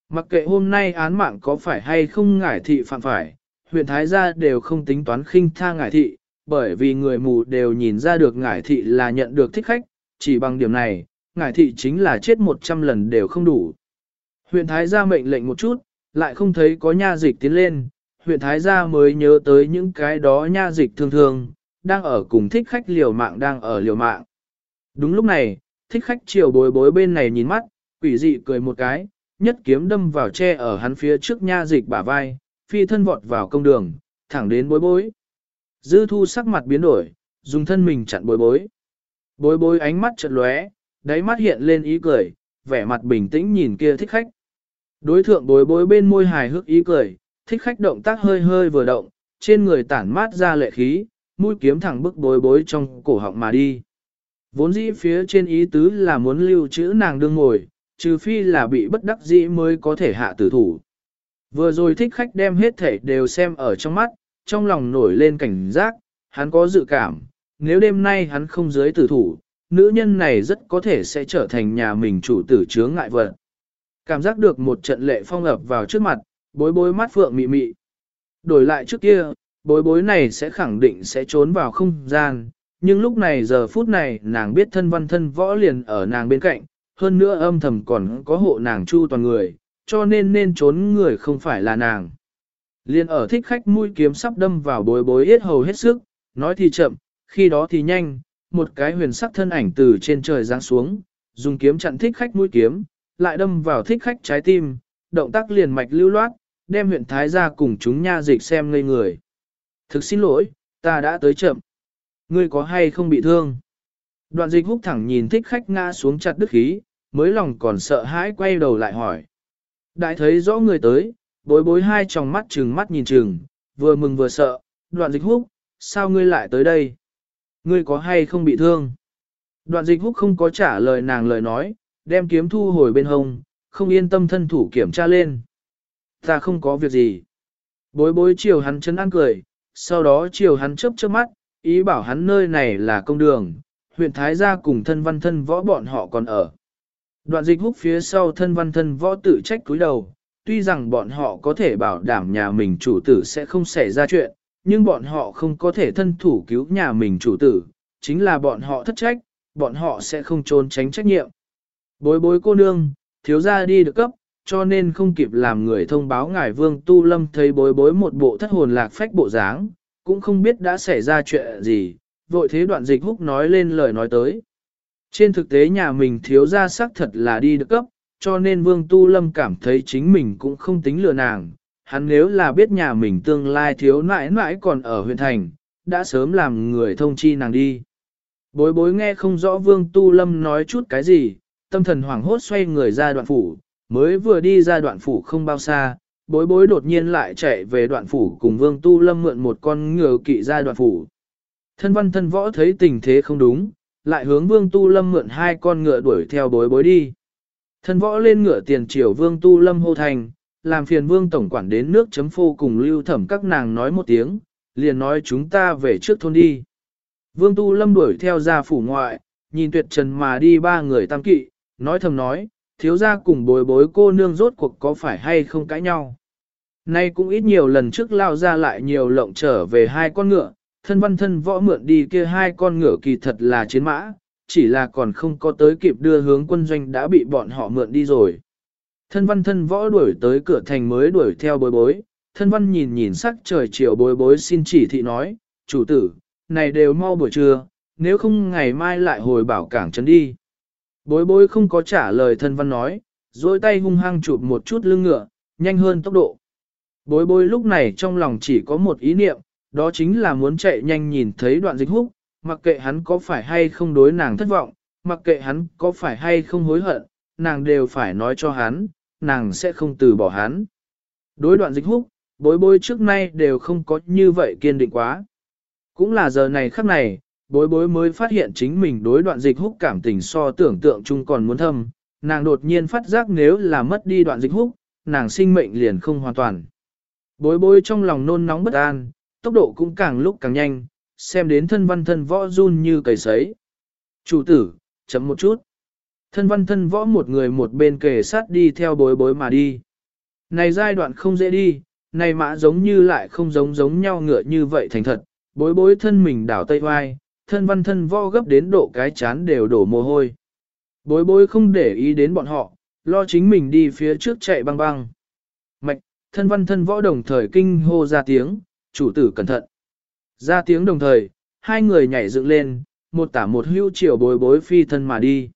Mặc kệ hôm nay án mạng có phải hay không ngải thị phạm phải, huyện Thái gia đều không tính toán khinh tha ngải thị, bởi vì người mù đều nhìn ra được ngải thị là nhận được thích khách, chỉ bằng điểm này, ngải thị chính là chết 100 lần đều không đủ. Huyện Thái gia mệnh lệnh một chút, lại không thấy có nha dịch tiến lên, huyện Thái gia mới nhớ tới những cái đó nha dịch thường thường, đang ở cùng thích khách liều mạng đang ở liều mạng. Đúng lúc này, thích khách chiều bối bối bên này nhìn mắt, quỷ dị cười một cái, nhất kiếm đâm vào che ở hắn phía trước nha dịch bả vai, phi thân vọt vào công đường, thẳng đến bối bối. Dư thu sắc mặt biến đổi, dùng thân mình chặn bối bối. Bối bối ánh mắt chợt lóe, đáy mắt hiện lên ý cười, vẻ mặt bình tĩnh nhìn kia thích khách. Đối thượng bối bối bên môi hài hước ý cười, thích khách động tác hơi hơi vừa động, trên người tản mát ra lệ khí, mũi kiếm thẳng bức bối bối trong cổ họng mà đi. Vốn dĩ phía trên ý tứ là muốn lưu trữ nàng đương ngồi, trừ phi là bị bất đắc dĩ mới có thể hạ tử thủ. Vừa rồi thích khách đem hết thể đều xem ở trong mắt, trong lòng nổi lên cảnh giác, hắn có dự cảm, nếu đêm nay hắn không dưới tử thủ, nữ nhân này rất có thể sẽ trở thành nhà mình chủ tử chướng ngại vật. Cảm giác được một trận lệ phong ập vào trước mặt, bối bối mắt phượng mị mị. Đổi lại trước kia, bối bối này sẽ khẳng định sẽ trốn vào không gian, nhưng lúc này giờ phút này nàng biết thân văn thân võ liền ở nàng bên cạnh, hơn nữa âm thầm còn có hộ nàng chu toàn người, cho nên nên trốn người không phải là nàng. Liên ở thích khách mũi kiếm sắp đâm vào bối bối hết hầu hết sức, nói thì chậm, khi đó thì nhanh, một cái huyền sắc thân ảnh từ trên trời giáng xuống, dùng kiếm chặn thích khách mũi kiếm, lại đâm vào thích khách trái tim, động tác liền mạch lưu loát, đem huyện Thái gia cùng chúng nha dịch xem ngây người. Thực xin lỗi, ta đã tới chậm. Ngươi có hay không bị thương? Đoạn dịch húc thẳng nhìn thích khách ngã xuống chặt đứt khí, mới lòng còn sợ hãi quay đầu lại hỏi. Đại thấy rõ người tới, bối bối hai tròng mắt trừng mắt nhìn trừng, vừa mừng vừa sợ, đoạn dịch húc, sao ngươi lại tới đây? Ngươi có hay không bị thương? Đoạn dịch húc không có trả lời nàng lời nói, đem kiếm thu hồi bên hông, không yên tâm thân thủ kiểm tra lên. Ta không có việc gì. Bối bối chiều hắn chân ăn cười, sau đó chiều hắn chớp chớp mắt, ý bảo hắn nơi này là công đường, huyện Thái gia cùng thân văn thân võ bọn họ còn ở. Đoạn dịch húc phía sau thân văn thân võ tự trách cúi đầu, tuy rằng bọn họ có thể bảo đảm nhà mình chủ tử sẽ không xảy ra chuyện, nhưng bọn họ không có thể thân thủ cứu nhà mình chủ tử, chính là bọn họ thất trách, bọn họ sẽ không trốn tránh trách nhiệm. Bối bối cô nương, thiếu gia đi được cấp, cho nên không kịp làm người thông báo ngài vương tu lâm thấy bối bối một bộ thất hồn lạc phách bộ dáng, cũng không biết đã xảy ra chuyện gì, vội thế đoạn dịch húc nói lên lời nói tới. Trên thực tế nhà mình thiếu gia xác thật là đi được cấp, cho nên vương tu lâm cảm thấy chính mình cũng không tính lừa nàng. Hắn nếu là biết nhà mình tương lai thiếu nãi nãi còn ở huyện thành, đã sớm làm người thông chi nàng đi. Bối bối nghe không rõ vương tu lâm nói chút cái gì, tâm thần hoảng hốt xoay người ra đoạn phủ, mới vừa đi ra đoạn phủ không bao xa, bối bối đột nhiên lại chạy về đoạn phủ cùng vương tu lâm mượn một con ngựa kỵ ra đoạn phủ. Thân văn thân võ thấy tình thế không đúng, lại hướng vương tu lâm mượn hai con ngựa đuổi theo bối bối đi. Thân võ lên ngựa tiền triều vương tu lâm hô thành, làm phiền vương tổng quản đến nước chấm phô cùng lưu thẩm các nàng nói một tiếng, liền nói chúng ta về trước thôn đi. Vương tu lâm đuổi theo ra phủ ngoại, nhìn tuyệt trần mà đi ba người tam kỵ, nói thầm nói, thiếu gia cùng bối bối cô nương rốt cuộc có phải hay không cãi nhau. Nay cũng ít nhiều lần trước lao ra lại nhiều lộng trở về hai con ngựa, thân văn thân võ mượn đi kia hai con ngựa kỳ thật là chiến mã, chỉ là còn không có tới kịp đưa hướng quân doanh đã bị bọn họ mượn đi rồi. Thân văn thân võ đuổi tới cửa thành mới đuổi theo bối bối, thân văn nhìn nhìn sắc trời chiều bối bối xin chỉ thị nói, chủ tử, này đều mau buổi trưa, nếu không ngày mai lại hồi bảo cảng trấn đi. Bối bối không có trả lời thân văn nói, dối tay hung hăng chụp một chút lưng ngựa, nhanh hơn tốc độ. Bối bối lúc này trong lòng chỉ có một ý niệm, đó chính là muốn chạy nhanh nhìn thấy đoạn dịch húc, mặc kệ hắn có phải hay không đối nàng thất vọng, mặc kệ hắn có phải hay không hối hận, nàng đều phải nói cho hắn, nàng sẽ không từ bỏ hắn. Đối đoạn dịch húc, bối bối trước nay đều không có như vậy kiên định quá. Cũng là giờ này khắc này, bối bối mới phát hiện chính mình đối đoạn dịch húc cảm tình so tưởng tượng chung còn muốn thâm, nàng đột nhiên phát giác nếu là mất đi đoạn dịch húc, nàng sinh mệnh liền không hoàn toàn. Bối bối trong lòng nôn nóng bất an, tốc độ cũng càng lúc càng nhanh, xem đến thân văn thân võ run như cầy sấy. Chủ tử, chấm một chút. Thân văn thân võ một người một bên kề sát đi theo bối bối mà đi. Này giai đoạn không dễ đi, này mã giống như lại không giống giống nhau ngựa như vậy thành thật, bối bối thân mình đảo tây hoai, thân văn thân võ gấp đến độ cái chán đều đổ mồ hôi. Bối bối không để ý đến bọn họ, lo chính mình đi phía trước chạy băng băng. Mạch, thân văn thân võ đồng thời kinh hô ra tiếng, chủ tử cẩn thận. Ra tiếng đồng thời, hai người nhảy dựng lên, một tả một hưu chiều bối bối phi thân mà đi.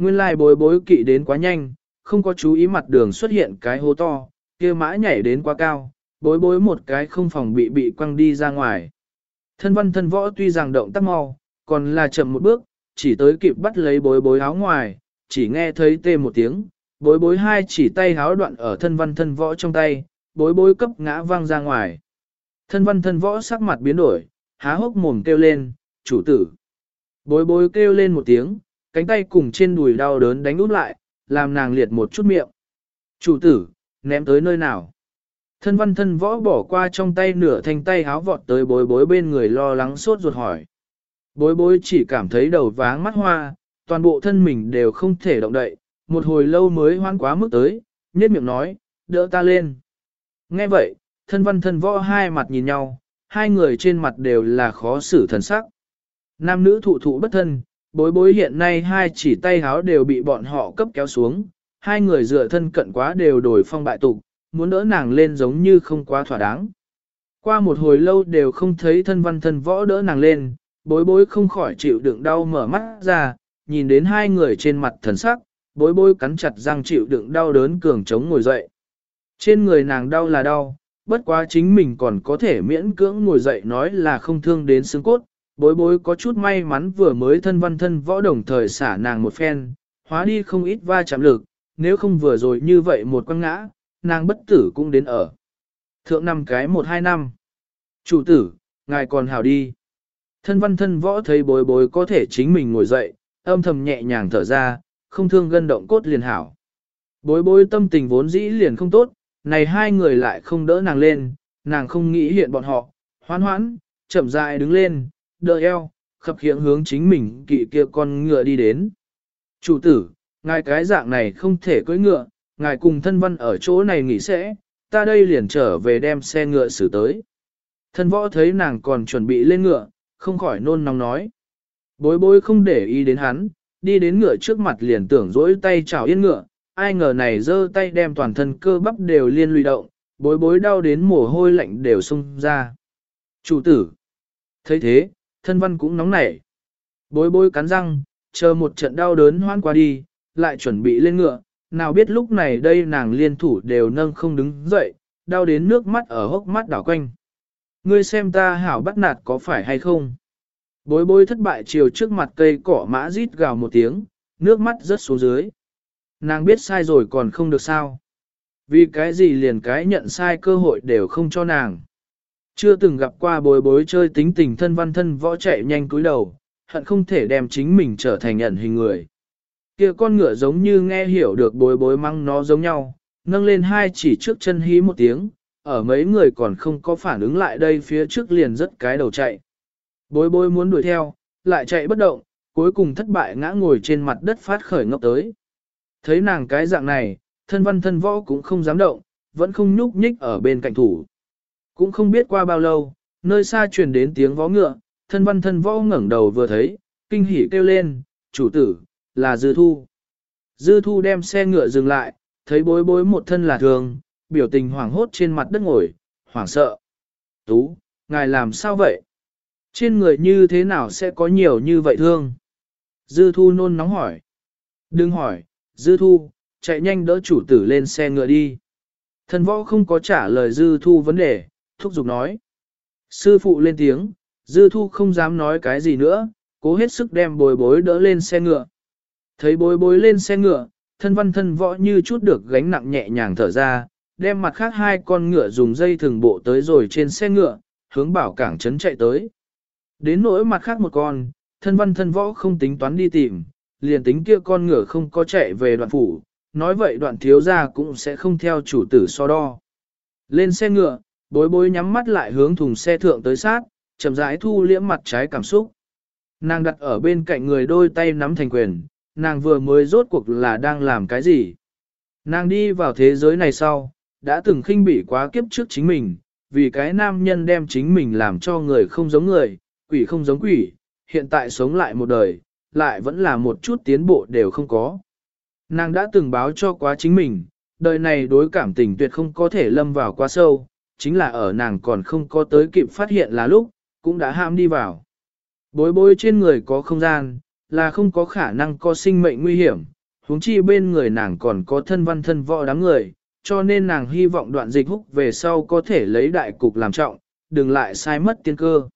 Nguyên lai bối bối kỵ đến quá nhanh, không có chú ý mặt đường xuất hiện cái hố to, kia mã nhảy đến quá cao, bối bối một cái không phòng bị bị quăng đi ra ngoài. Thân văn thân võ tuy rằng động tác mau, còn là chậm một bước, chỉ tới kịp bắt lấy bối bối áo ngoài, chỉ nghe thấy tê một tiếng, bối bối hai chỉ tay háo đoạn ở thân văn thân võ trong tay, bối bối cấp ngã văng ra ngoài. Thân văn thân võ sắc mặt biến đổi, há hốc mồm kêu lên, chủ tử. Bối bối kêu lên một tiếng, cánh tay cùng trên đùi đau đớn đánh út lại, làm nàng liệt một chút miệng. Chủ tử, ném tới nơi nào? Thân văn thân võ bỏ qua trong tay nửa thanh tay háo vọt tới bối bối bên người lo lắng sốt ruột hỏi. Bối bối chỉ cảm thấy đầu váng mắt hoa, toàn bộ thân mình đều không thể động đậy, một hồi lâu mới hoan quá mức tới, nhếch miệng nói, đỡ ta lên. Nghe vậy, thân văn thân võ hai mặt nhìn nhau, hai người trên mặt đều là khó xử thần sắc. Nam nữ thụ thụ bất thân, bối bối hiện nay hai chỉ tay háo đều bị bọn họ cấp kéo xuống, hai người dựa thân cận quá đều đổi phong bại tục, muốn đỡ nàng lên giống như không quá thỏa đáng. Qua một hồi lâu đều không thấy thân văn thân võ đỡ nàng lên, bối bối không khỏi chịu đựng đau mở mắt ra, nhìn đến hai người trên mặt thần sắc, bối bối cắn chặt răng chịu đựng đau đớn cường chống ngồi dậy. Trên người nàng đau là đau, bất quá chính mình còn có thể miễn cưỡng ngồi dậy nói là không thương đến xương cốt, bối bối có chút may mắn vừa mới thân văn thân võ đồng thời xả nàng một phen, hóa đi không ít va chạm lực, nếu không vừa rồi như vậy một quăng ngã, nàng bất tử cũng đến ở. Thượng năm cái một hai năm. Chủ tử, ngài còn hào đi. Thân văn thân võ thấy bối bối có thể chính mình ngồi dậy, âm thầm nhẹ nhàng thở ra, không thương gân động cốt liền hảo. Bối bối tâm tình vốn dĩ liền không tốt, này hai người lại không đỡ nàng lên, nàng không nghĩ hiện bọn họ, hoan hoãn, chậm rãi đứng lên, đỡ eo, khập khiễng hướng chính mình kỵ kia con ngựa đi đến. Chủ tử, ngài cái dạng này không thể cưỡi ngựa, ngài cùng thân văn ở chỗ này nghỉ sẽ, ta đây liền trở về đem xe ngựa xử tới. Thân võ thấy nàng còn chuẩn bị lên ngựa, không khỏi nôn nóng nói. Bối bối không để ý đến hắn, đi đến ngựa trước mặt liền tưởng dỗi tay chào yên ngựa, ai ngờ này giơ tay đem toàn thân cơ bắp đều liên lụy động, bối bối đau đến mồ hôi lạnh đều sung ra. Chủ tử, thấy thế, thân văn cũng nóng nảy. Bối bối cắn răng, chờ một trận đau đớn hoan qua đi, lại chuẩn bị lên ngựa, nào biết lúc này đây nàng liên thủ đều nâng không đứng dậy, đau đến nước mắt ở hốc mắt đảo quanh. Ngươi xem ta hảo bắt nạt có phải hay không? Bối bối thất bại chiều trước mặt cây cỏ mã rít gào một tiếng, nước mắt rớt xuống dưới. Nàng biết sai rồi còn không được sao. Vì cái gì liền cái nhận sai cơ hội đều không cho nàng. Chưa từng gặp qua bối bối chơi tính tình thân văn thân võ chạy nhanh cúi đầu, hận không thể đem chính mình trở thành nhận hình người. kia con ngựa giống như nghe hiểu được bối bối măng nó giống nhau, nâng lên hai chỉ trước chân hí một tiếng, ở mấy người còn không có phản ứng lại đây phía trước liền rất cái đầu chạy. Bối bối muốn đuổi theo, lại chạy bất động, cuối cùng thất bại ngã ngồi trên mặt đất phát khởi ngốc tới. Thấy nàng cái dạng này, thân văn thân võ cũng không dám động, vẫn không nhúc nhích ở bên cạnh thủ. Cũng không biết qua bao lâu, nơi xa truyền đến tiếng vó ngựa, thân văn thân võ ngẩng đầu vừa thấy, kinh hỉ kêu lên, chủ tử, là Dư Thu. Dư Thu đem xe ngựa dừng lại, thấy bối bối một thân là thường, biểu tình hoảng hốt trên mặt đất ngồi, hoảng sợ. Tú, ngài làm sao vậy? Trên người như thế nào sẽ có nhiều như vậy thương? Dư Thu nôn nóng hỏi. Đừng hỏi, Dư Thu, chạy nhanh đỡ chủ tử lên xe ngựa đi. Thần võ không có trả lời Dư Thu vấn đề, thúc giục nói. Sư phụ lên tiếng, Dư Thu không dám nói cái gì nữa, cố hết sức đem bồi bối đỡ lên xe ngựa. Thấy bối bối lên xe ngựa, thân văn thân võ như chút được gánh nặng nhẹ nhàng thở ra, đem mặt khác hai con ngựa dùng dây thường bộ tới rồi trên xe ngựa, hướng bảo cảng trấn chạy tới. Đến nỗi mặt khác một con, thân văn thân võ không tính toán đi tìm, liền tính kia con ngựa không có chạy về đoạn phủ, nói vậy đoạn thiếu gia cũng sẽ không theo chủ tử so đo. Lên xe ngựa, bối bối nhắm mắt lại hướng thùng xe thượng tới sát, chậm rãi thu liễm mặt trái cảm xúc. Nàng đặt ở bên cạnh người đôi tay nắm thành quyền, nàng vừa mới rốt cuộc là đang làm cái gì. Nàng đi vào thế giới này sau, đã từng khinh bỉ quá kiếp trước chính mình, vì cái nam nhân đem chính mình làm cho người không giống người, quỷ không giống quỷ, hiện tại sống lại một đời, lại vẫn là một chút tiến bộ đều không có. Nàng đã từng báo cho quá chính mình, đời này đối cảm tình tuyệt không có thể lâm vào quá sâu, chính là ở nàng còn không có tới kịp phát hiện là lúc, cũng đã ham đi vào. Bối bối trên người có không gian, là không có khả năng có sinh mệnh nguy hiểm, huống chi bên người nàng còn có thân văn thân võ đám người, cho nên nàng hy vọng đoạn dịch húc về sau có thể lấy đại cục làm trọng, đừng lại sai mất tiên cơ.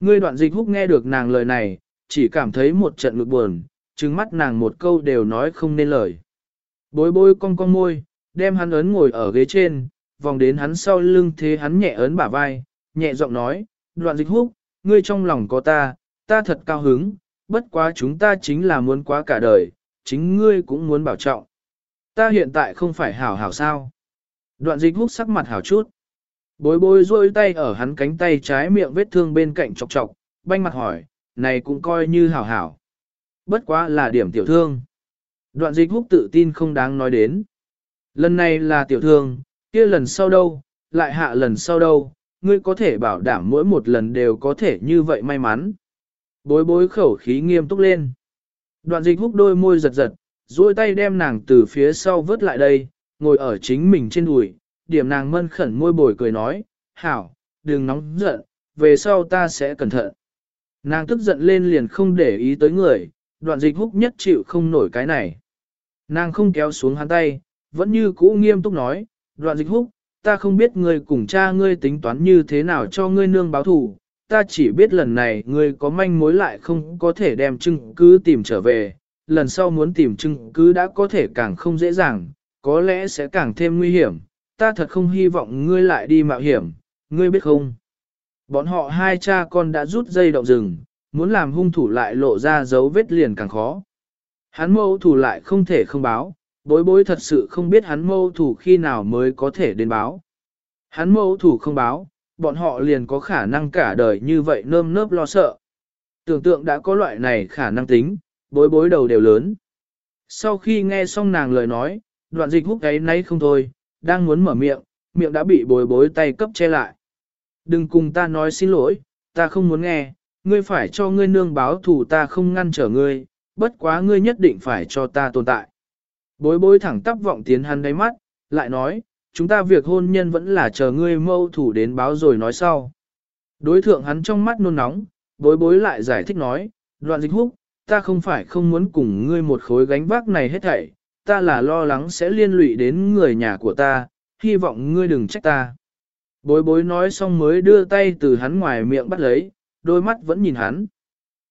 Ngươi đoạn dịch húc nghe được nàng lời này, chỉ cảm thấy một trận ngực buồn, trừng mắt nàng một câu đều nói không nên lời. Bối bối cong cong môi, đem hắn ấn ngồi ở ghế trên, vòng đến hắn sau lưng thế hắn nhẹ ấn bả vai, nhẹ giọng nói, đoạn dịch húc, ngươi trong lòng có ta, ta thật cao hứng, bất quá chúng ta chính là muốn quá cả đời, chính ngươi cũng muốn bảo trọng. Ta hiện tại không phải hảo hảo sao. Đoạn dịch húc sắc mặt hảo chút. Bối bối rôi tay ở hắn cánh tay trái miệng vết thương bên cạnh chọc chọc, banh mặt hỏi, này cũng coi như hảo hảo. Bất quá là điểm tiểu thương. Đoạn dịch húc tự tin không đáng nói đến. Lần này là tiểu thương, kia lần sau đâu, lại hạ lần sau đâu, ngươi có thể bảo đảm mỗi một lần đều có thể như vậy may mắn. Bối bối khẩu khí nghiêm túc lên. Đoạn dịch húc đôi môi giật giật, duỗi tay đem nàng từ phía sau vớt lại đây, ngồi ở chính mình trên đùi, điểm nàng mân khẩn môi bồi cười nói, hảo, đừng nóng giận, về sau ta sẽ cẩn thận. Nàng tức giận lên liền không để ý tới người, đoạn dịch húc nhất chịu không nổi cái này. Nàng không kéo xuống hắn tay, vẫn như cũ nghiêm túc nói, đoạn dịch húc, ta không biết ngươi cùng cha ngươi tính toán như thế nào cho ngươi nương báo thù, ta chỉ biết lần này ngươi có manh mối lại không có thể đem chứng cứ tìm trở về, lần sau muốn tìm chứng cứ đã có thể càng không dễ dàng, có lẽ sẽ càng thêm nguy hiểm, ta thật không hy vọng ngươi lại đi mạo hiểm, ngươi biết không? Bọn họ hai cha con đã rút dây động rừng, muốn làm hung thủ lại lộ ra dấu vết liền càng khó. Hắn mâu thủ lại không thể không báo, bối bối thật sự không biết hắn mâu thủ khi nào mới có thể đến báo. Hắn mâu thủ không báo, bọn họ liền có khả năng cả đời như vậy nơm nớp lo sợ. Tưởng tượng đã có loại này khả năng tính, bối bối đầu đều lớn. Sau khi nghe xong nàng lời nói, đoạn dịch hút ấy nấy không thôi, đang muốn mở miệng, miệng đã bị bối bối tay cấp che lại. Đừng cùng ta nói xin lỗi, ta không muốn nghe, ngươi phải cho ngươi nương báo thù ta không ngăn trở ngươi, bất quá ngươi nhất định phải cho ta tồn tại. Bối bối thẳng tắp vọng tiến hắn đáy mắt, lại nói, chúng ta việc hôn nhân vẫn là chờ ngươi mâu thủ đến báo rồi nói sau. Đối thượng hắn trong mắt nôn nóng, bối bối lại giải thích nói, đoạn dịch húc, ta không phải không muốn cùng ngươi một khối gánh vác này hết thảy, ta là lo lắng sẽ liên lụy đến người nhà của ta, hy vọng ngươi đừng trách ta. Bối bối nói xong mới đưa tay từ hắn ngoài miệng bắt lấy, đôi mắt vẫn nhìn hắn.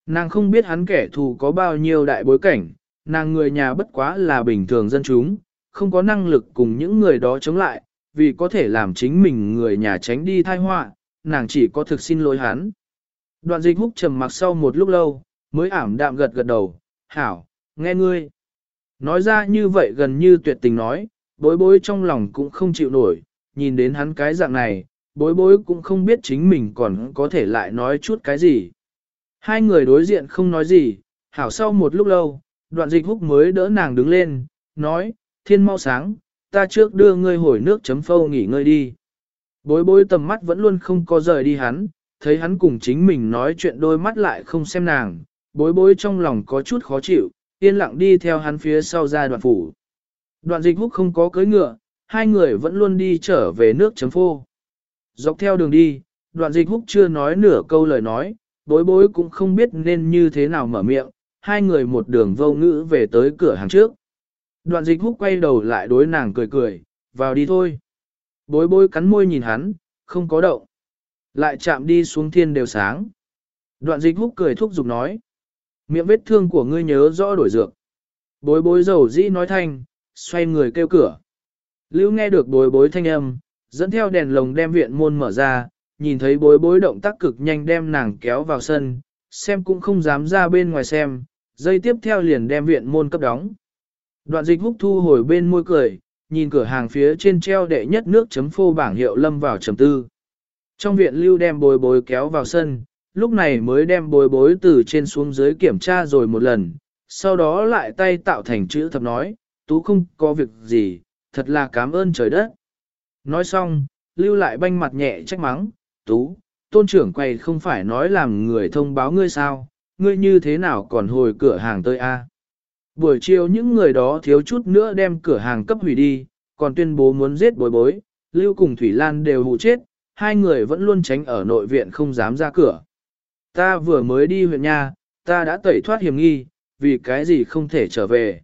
Nàng không biết hắn kẻ thù có bao nhiêu đại bối cảnh, nàng người nhà bất quá là bình thường dân chúng, không có năng lực cùng những người đó chống lại, vì có thể làm chính mình người nhà tránh đi thai họa, nàng chỉ có thực xin lỗi hắn. Đoạn dịch húc trầm mặc sau một lúc lâu, mới ảm đạm gật gật đầu, hảo, nghe ngươi. Nói ra như vậy gần như tuyệt tình nói, bối bối trong lòng cũng không chịu nổi, nhìn đến hắn cái dạng này, bối bối cũng không biết chính mình còn có thể lại nói chút cái gì. Hai người đối diện không nói gì, hảo sau một lúc lâu, đoạn dịch húc mới đỡ nàng đứng lên, nói, thiên mau sáng, ta trước đưa ngươi hồi nước chấm phâu nghỉ ngơi đi. Bối bối tầm mắt vẫn luôn không có rời đi hắn, thấy hắn cùng chính mình nói chuyện đôi mắt lại không xem nàng, bối bối trong lòng có chút khó chịu, yên lặng đi theo hắn phía sau ra đoạn phủ. Đoạn dịch húc không có cưới ngựa, hai người vẫn luôn đi trở về nước chấm phô. Dọc theo đường đi, đoạn dịch húc chưa nói nửa câu lời nói, bối bối cũng không biết nên như thế nào mở miệng, hai người một đường vô ngữ về tới cửa hàng trước. Đoạn dịch húc quay đầu lại đối nàng cười cười, vào đi thôi. Bối bối cắn môi nhìn hắn, không có động. Lại chạm đi xuống thiên đều sáng. Đoạn dịch húc cười thúc giục nói. Miệng vết thương của ngươi nhớ rõ đổi dược. Bối bối dầu dĩ nói thanh, xoay người kêu cửa. Lưu nghe được bối bối thanh âm, dẫn theo đèn lồng đem viện môn mở ra, nhìn thấy bối bối động tác cực nhanh đem nàng kéo vào sân, xem cũng không dám ra bên ngoài xem, dây tiếp theo liền đem viện môn cấp đóng. Đoạn dịch húc thu hồi bên môi cười, nhìn cửa hàng phía trên treo đệ nhất nước chấm phô bảng hiệu lâm vào trầm tư. Trong viện lưu đem bồi bối kéo vào sân, lúc này mới đem bồi bối từ trên xuống dưới kiểm tra rồi một lần, sau đó lại tay tạo thành chữ thập nói, tú không có việc gì, thật là cảm ơn trời đất. Nói xong, lưu lại banh mặt nhẹ trách mắng, tú, tôn trưởng quầy không phải nói làm người thông báo ngươi sao, ngươi như thế nào còn hồi cửa hàng tới a? Buổi chiều những người đó thiếu chút nữa đem cửa hàng cấp hủy đi, còn tuyên bố muốn giết bối bối, lưu cùng Thủy Lan đều hụ chết, hai người vẫn luôn tránh ở nội viện không dám ra cửa. Ta vừa mới đi huyện nha, ta đã tẩy thoát hiểm nghi, vì cái gì không thể trở về.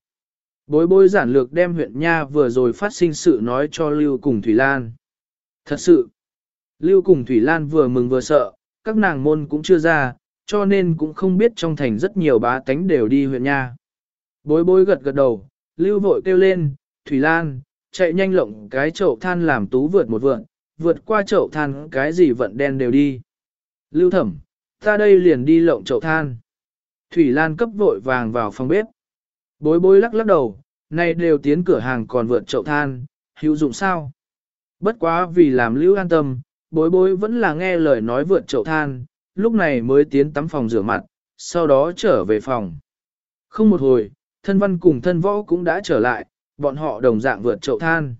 Bối bối giản lược đem huyện nha vừa rồi phát sinh sự nói cho Lưu cùng Thủy Lan. Thật sự, Lưu cùng Thủy Lan vừa mừng vừa sợ, các nàng môn cũng chưa ra, cho nên cũng không biết trong thành rất nhiều bá tánh đều đi huyện nha. Bối bối gật gật đầu, Lưu vội kêu lên, Thủy Lan, chạy nhanh lộng cái chậu than làm tú vượt một vượn, vượt qua chậu than cái gì vận đen đều đi. Lưu thẩm, ta đây liền đi lộng chậu than. Thủy Lan cấp vội vàng vào phòng bếp. Bối bối lắc lắc đầu, này đều tiến cửa hàng còn vượt chậu than, hữu dụng sao? Bất quá vì làm lưu an tâm, bối bối vẫn là nghe lời nói vượt chậu than, lúc này mới tiến tắm phòng rửa mặt, sau đó trở về phòng. Không một hồi, thân văn cùng thân võ cũng đã trở lại, bọn họ đồng dạng vượt chậu than.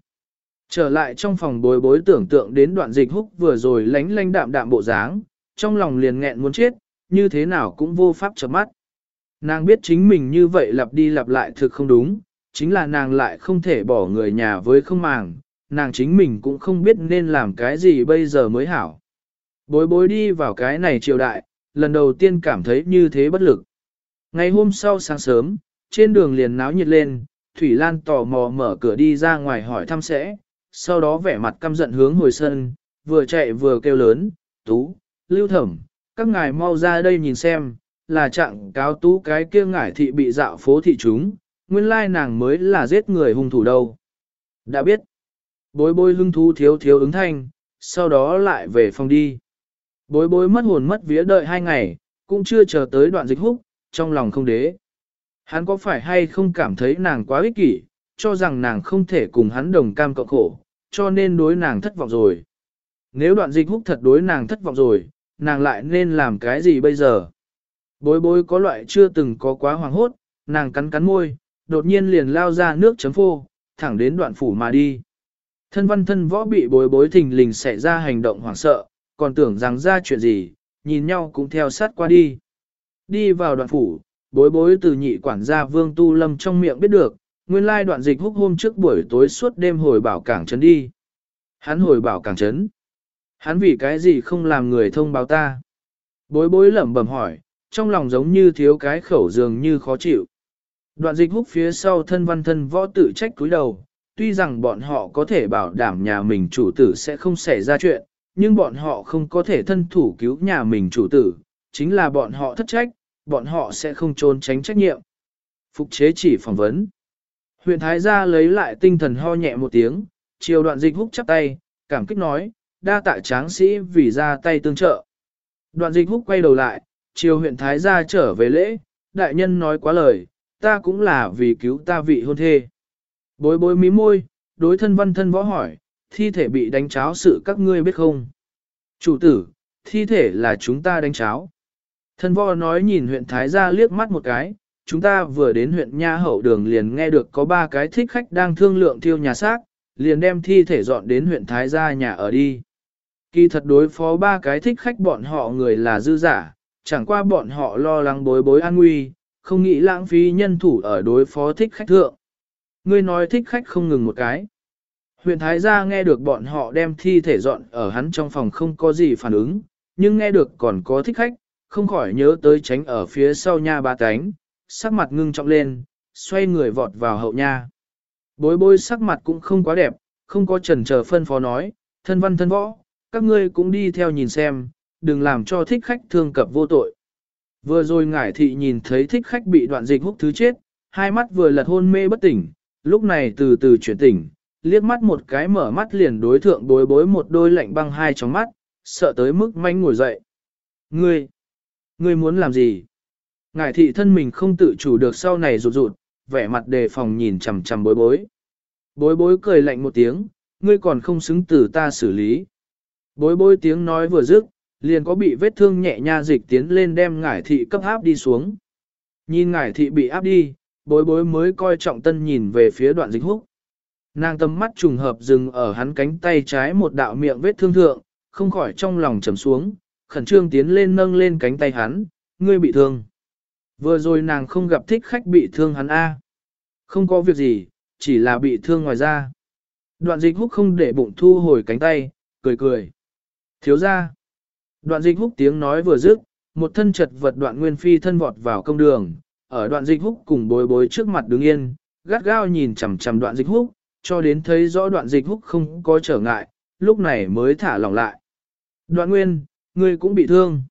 Trở lại trong phòng bối bối tưởng tượng đến đoạn dịch húc vừa rồi lánh lánh đạm đạm bộ dáng, trong lòng liền nghẹn muốn chết, như thế nào cũng vô pháp chấm mắt. Nàng biết chính mình như vậy lặp đi lặp lại thực không đúng, chính là nàng lại không thể bỏ người nhà với không màng, nàng chính mình cũng không biết nên làm cái gì bây giờ mới hảo. Bối bối đi vào cái này triều đại, lần đầu tiên cảm thấy như thế bất lực. Ngày hôm sau sáng sớm, trên đường liền náo nhiệt lên, Thủy Lan tò mò mở cửa đi ra ngoài hỏi thăm sẽ, sau đó vẻ mặt căm giận hướng hồi sân, vừa chạy vừa kêu lớn, tú, lưu thẩm, các ngài mau ra đây nhìn xem, là trạng cáo tú cái kia ngải thị bị dạo phố thị chúng, nguyên lai nàng mới là giết người hung thủ đâu. Đã biết, bối bối lưng thú thiếu thiếu ứng thanh, sau đó lại về phòng đi. Bối bối mất hồn mất vía đợi hai ngày, cũng chưa chờ tới đoạn dịch húc, trong lòng không đế. Hắn có phải hay không cảm thấy nàng quá ích kỷ, cho rằng nàng không thể cùng hắn đồng cam cộng khổ, cho nên đối nàng thất vọng rồi. Nếu đoạn dịch húc thật đối nàng thất vọng rồi, nàng lại nên làm cái gì bây giờ? Bối bối có loại chưa từng có quá hoàng hốt, nàng cắn cắn môi, đột nhiên liền lao ra nước chấm phô, thẳng đến đoạn phủ mà đi. Thân văn thân võ bị bối bối thình lình xảy ra hành động hoảng sợ, còn tưởng rằng ra chuyện gì, nhìn nhau cũng theo sát qua đi. Đi vào đoạn phủ, bối bối từ nhị quản gia vương tu lâm trong miệng biết được, nguyên lai đoạn dịch húc hôm trước buổi tối suốt đêm hồi bảo cảng trấn đi. Hắn hồi bảo cảng trấn. Hắn vì cái gì không làm người thông báo ta? Bối bối lẩm bẩm hỏi, trong lòng giống như thiếu cái khẩu dường như khó chịu. Đoạn dịch húc phía sau thân văn thân võ tự trách cúi đầu, tuy rằng bọn họ có thể bảo đảm nhà mình chủ tử sẽ không xảy ra chuyện, nhưng bọn họ không có thể thân thủ cứu nhà mình chủ tử, chính là bọn họ thất trách, bọn họ sẽ không trốn tránh trách nhiệm. Phục chế chỉ phỏng vấn. Huyện Thái gia lấy lại tinh thần ho nhẹ một tiếng, chiều đoạn dịch húc chắp tay, cảm kích nói, đa tạ tráng sĩ vì ra tay tương trợ. Đoạn dịch húc quay đầu lại, chiều huyện Thái gia trở về lễ, đại nhân nói quá lời, ta cũng là vì cứu ta vị hôn thê. Bối bối mí môi, đối thân văn thân võ hỏi, thi thể bị đánh cháo sự các ngươi biết không? Chủ tử, thi thể là chúng ta đánh cháo. Thân võ nói nhìn huyện Thái gia liếc mắt một cái, chúng ta vừa đến huyện Nha Hậu đường liền nghe được có ba cái thích khách đang thương lượng thiêu nhà xác, liền đem thi thể dọn đến huyện Thái gia nhà ở đi. Kỳ thật đối phó ba cái thích khách bọn họ người là dư giả, chẳng qua bọn họ lo lắng bối bối an nguy, không nghĩ lãng phí nhân thủ ở đối phó thích khách thượng. Ngươi nói thích khách không ngừng một cái. Huyện Thái gia nghe được bọn họ đem thi thể dọn ở hắn trong phòng không có gì phản ứng, nhưng nghe được còn có thích khách, không khỏi nhớ tới tránh ở phía sau nha ba cánh, sắc mặt ngưng trọng lên, xoay người vọt vào hậu nha. Bối bối sắc mặt cũng không quá đẹp, không có trần chờ phân phó nói, thân văn thân võ, các ngươi cũng đi theo nhìn xem, đừng làm cho thích khách thương cập vô tội. Vừa rồi ngải thị nhìn thấy thích khách bị đoạn dịch hút thứ chết, hai mắt vừa lật hôn mê bất tỉnh, lúc này từ từ chuyển tỉnh, liếc mắt một cái mở mắt liền đối thượng bối bối một đôi lạnh băng hai trong mắt, sợ tới mức manh ngồi dậy. Ngươi, ngươi muốn làm gì? Ngải thị thân mình không tự chủ được sau này rụt rụt, vẻ mặt đề phòng nhìn chằm chằm bối bối. Bối bối cười lạnh một tiếng, ngươi còn không xứng tử ta xử lý. Bối bối tiếng nói vừa dứt, liền có bị vết thương nhẹ nha dịch tiến lên đem ngải thị cấp áp đi xuống. Nhìn ngải thị bị áp đi, bối bối mới coi trọng tân nhìn về phía đoạn dịch húc. Nàng tâm mắt trùng hợp dừng ở hắn cánh tay trái một đạo miệng vết thương thượng, không khỏi trong lòng trầm xuống, khẩn trương tiến lên nâng lên cánh tay hắn, ngươi bị thương. Vừa rồi nàng không gặp thích khách bị thương hắn A. Không có việc gì, chỉ là bị thương ngoài da. Đoạn dịch húc không để bụng thu hồi cánh tay, cười cười. Thiếu ra. Đoạn dịch húc tiếng nói vừa dứt, một thân chật vật đoạn nguyên phi thân vọt vào công đường, ở đoạn dịch húc cùng bối bối trước mặt đứng yên, gắt gao nhìn chằm chằm đoạn dịch húc, cho đến thấy rõ đoạn dịch húc không có trở ngại, lúc này mới thả lỏng lại. Đoạn nguyên, ngươi cũng bị thương.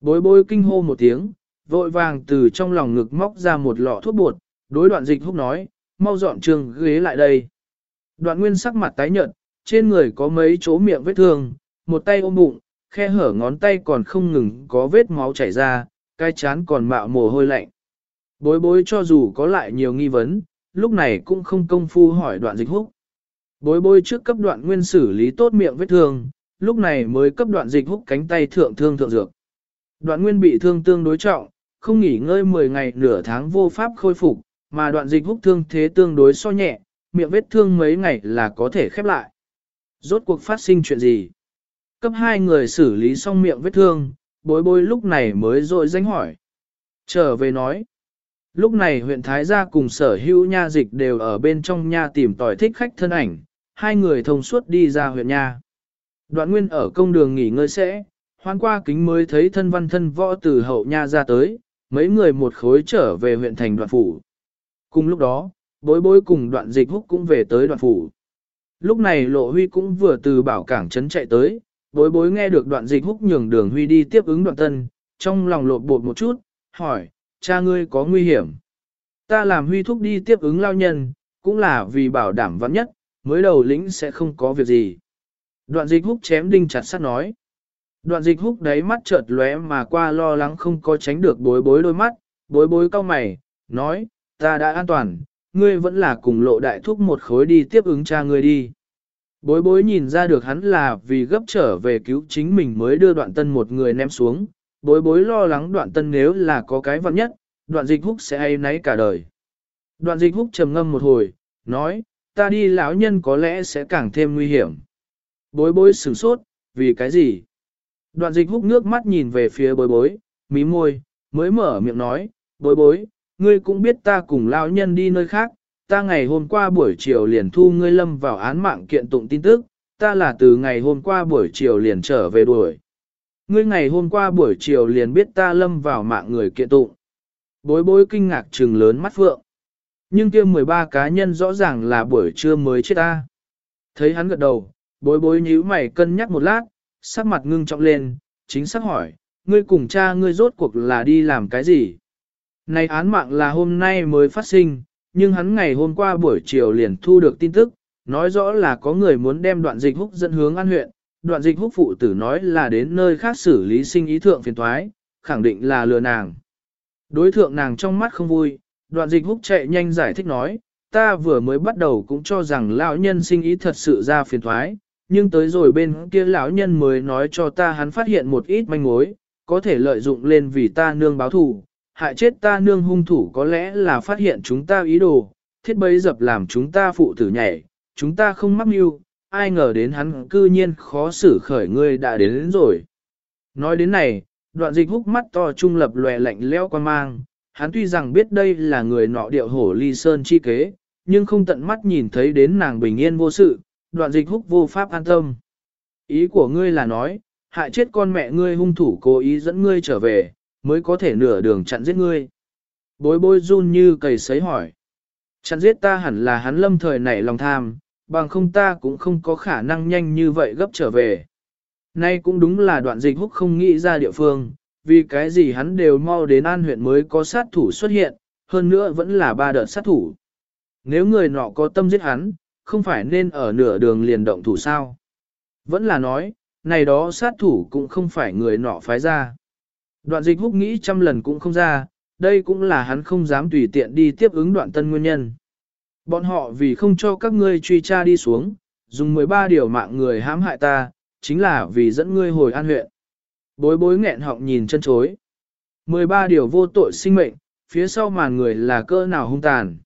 Bối bối kinh hô một tiếng, vội vàng từ trong lòng ngực móc ra một lọ thuốc bột, đối đoạn dịch húc nói, mau dọn trường ghế lại đây. Đoạn nguyên sắc mặt tái nhợt, trên người có mấy chỗ miệng vết thương, một tay ôm bụng, khe hở ngón tay còn không ngừng có vết máu chảy ra, cái chán còn mạo mồ hôi lạnh. Bối bối cho dù có lại nhiều nghi vấn, lúc này cũng không công phu hỏi đoạn dịch húc. Bối bối trước cấp đoạn nguyên xử lý tốt miệng vết thương, lúc này mới cấp đoạn dịch húc cánh tay thượng thương thượng dược. Đoạn nguyên bị thương tương đối trọng, không nghỉ ngơi 10 ngày nửa tháng vô pháp khôi phục, mà đoạn dịch húc thương thế tương đối so nhẹ, miệng vết thương mấy ngày là có thể khép lại. Rốt cuộc phát sinh chuyện gì? Cấp hai người xử lý xong miệng vết thương, bối bối lúc này mới rồi danh hỏi. Trở về nói. Lúc này huyện Thái Gia cùng sở hữu nha dịch đều ở bên trong nha tìm tòi thích khách thân ảnh, hai người thông suốt đi ra huyện nha. Đoạn nguyên ở công đường nghỉ ngơi sẽ, hoan qua kính mới thấy thân văn thân võ từ hậu nha ra tới, mấy người một khối trở về huyện thành đoạn phủ. Cùng lúc đó, bối bối cùng đoạn dịch húc cũng về tới đoạn phủ. Lúc này lộ huy cũng vừa từ bảo cảng trấn chạy tới, bối bối nghe được đoạn dịch húc nhường đường huy đi tiếp ứng đoạn tân, trong lòng lột bột một chút, hỏi, cha ngươi có nguy hiểm. Ta làm huy thúc đi tiếp ứng lao nhân, cũng là vì bảo đảm vắn nhất, mới đầu lĩnh sẽ không có việc gì. Đoạn dịch húc chém đinh chặt sắt nói. Đoạn dịch húc đáy mắt chợt lóe mà qua lo lắng không có tránh được bối bối đôi mắt, bối bối cao mày, nói, ta đã an toàn, ngươi vẫn là cùng lộ đại thúc một khối đi tiếp ứng cha ngươi đi. Bối bối nhìn ra được hắn là vì gấp trở về cứu chính mình mới đưa đoạn tân một người ném xuống, bối bối lo lắng đoạn tân nếu là có cái vật nhất, đoạn dịch húc sẽ hay nấy cả đời. Đoạn dịch húc trầm ngâm một hồi, nói, ta đi lão nhân có lẽ sẽ càng thêm nguy hiểm. Bối bối sửng sốt, vì cái gì? Đoạn dịch húc nước mắt nhìn về phía bối bối, mí môi, mới mở miệng nói, bối bối, ngươi cũng biết ta cùng lão nhân đi nơi khác, ta ngày hôm qua buổi chiều liền thu ngươi lâm vào án mạng kiện tụng tin tức, ta là từ ngày hôm qua buổi chiều liền trở về đuổi. Ngươi ngày hôm qua buổi chiều liền biết ta lâm vào mạng người kiện tụng. Bối bối kinh ngạc trừng lớn mắt phượng. Nhưng kia 13 cá nhân rõ ràng là buổi trưa mới chết ta. Thấy hắn gật đầu, bối bối nhíu mày cân nhắc một lát, sắc mặt ngưng trọng lên, chính xác hỏi, ngươi cùng cha ngươi rốt cuộc là đi làm cái gì? Này án mạng là hôm nay mới phát sinh, nhưng hắn ngày hôm qua buổi chiều liền thu được tin tức, nói rõ là có người muốn đem đoạn dịch húc dẫn hướng an huyện, đoạn dịch húc phụ tử nói là đến nơi khác xử lý sinh ý thượng phiền thoái, khẳng định là lừa nàng. Đối thượng nàng trong mắt không vui, đoạn dịch húc chạy nhanh giải thích nói, ta vừa mới bắt đầu cũng cho rằng lão nhân sinh ý thật sự ra phiền thoái, nhưng tới rồi bên kia lão nhân mới nói cho ta hắn phát hiện một ít manh mối, có thể lợi dụng lên vì ta nương báo thù, hại chết ta nương hung thủ có lẽ là phát hiện chúng ta ý đồ, thiết bấy dập làm chúng ta phụ tử nhảy, chúng ta không mắc mưu, ai ngờ đến hắn cư nhiên khó xử khởi ngươi đã đến, đến rồi. Nói đến này, đoạn dịch húc mắt to trung lập lòe lạnh leo quan mang, hắn tuy rằng biết đây là người nọ điệu hổ ly sơn chi kế, nhưng không tận mắt nhìn thấy đến nàng bình yên vô sự, đoạn dịch húc vô pháp an tâm. Ý của ngươi là nói, hại chết con mẹ ngươi hung thủ cố ý dẫn ngươi trở về, mới có thể nửa đường chặn giết ngươi. Bối bối run như cầy sấy hỏi. Chặn giết ta hẳn là hắn lâm thời nảy lòng tham, bằng không ta cũng không có khả năng nhanh như vậy gấp trở về. Nay cũng đúng là đoạn dịch húc không nghĩ ra địa phương, vì cái gì hắn đều mau đến an huyện mới có sát thủ xuất hiện, hơn nữa vẫn là ba đợt sát thủ. Nếu người nọ có tâm giết hắn, không phải nên ở nửa đường liền động thủ sao? Vẫn là nói, này đó sát thủ cũng không phải người nọ phái ra. Đoạn dịch húc nghĩ trăm lần cũng không ra, đây cũng là hắn không dám tùy tiện đi tiếp ứng đoạn tân nguyên nhân. Bọn họ vì không cho các ngươi truy tra đi xuống, dùng 13 điều mạng người hãm hại ta, chính là vì dẫn ngươi hồi an huyện. Bối bối nghẹn họng nhìn chân chối. 13 điều vô tội sinh mệnh, phía sau màn người là cơ nào hung tàn.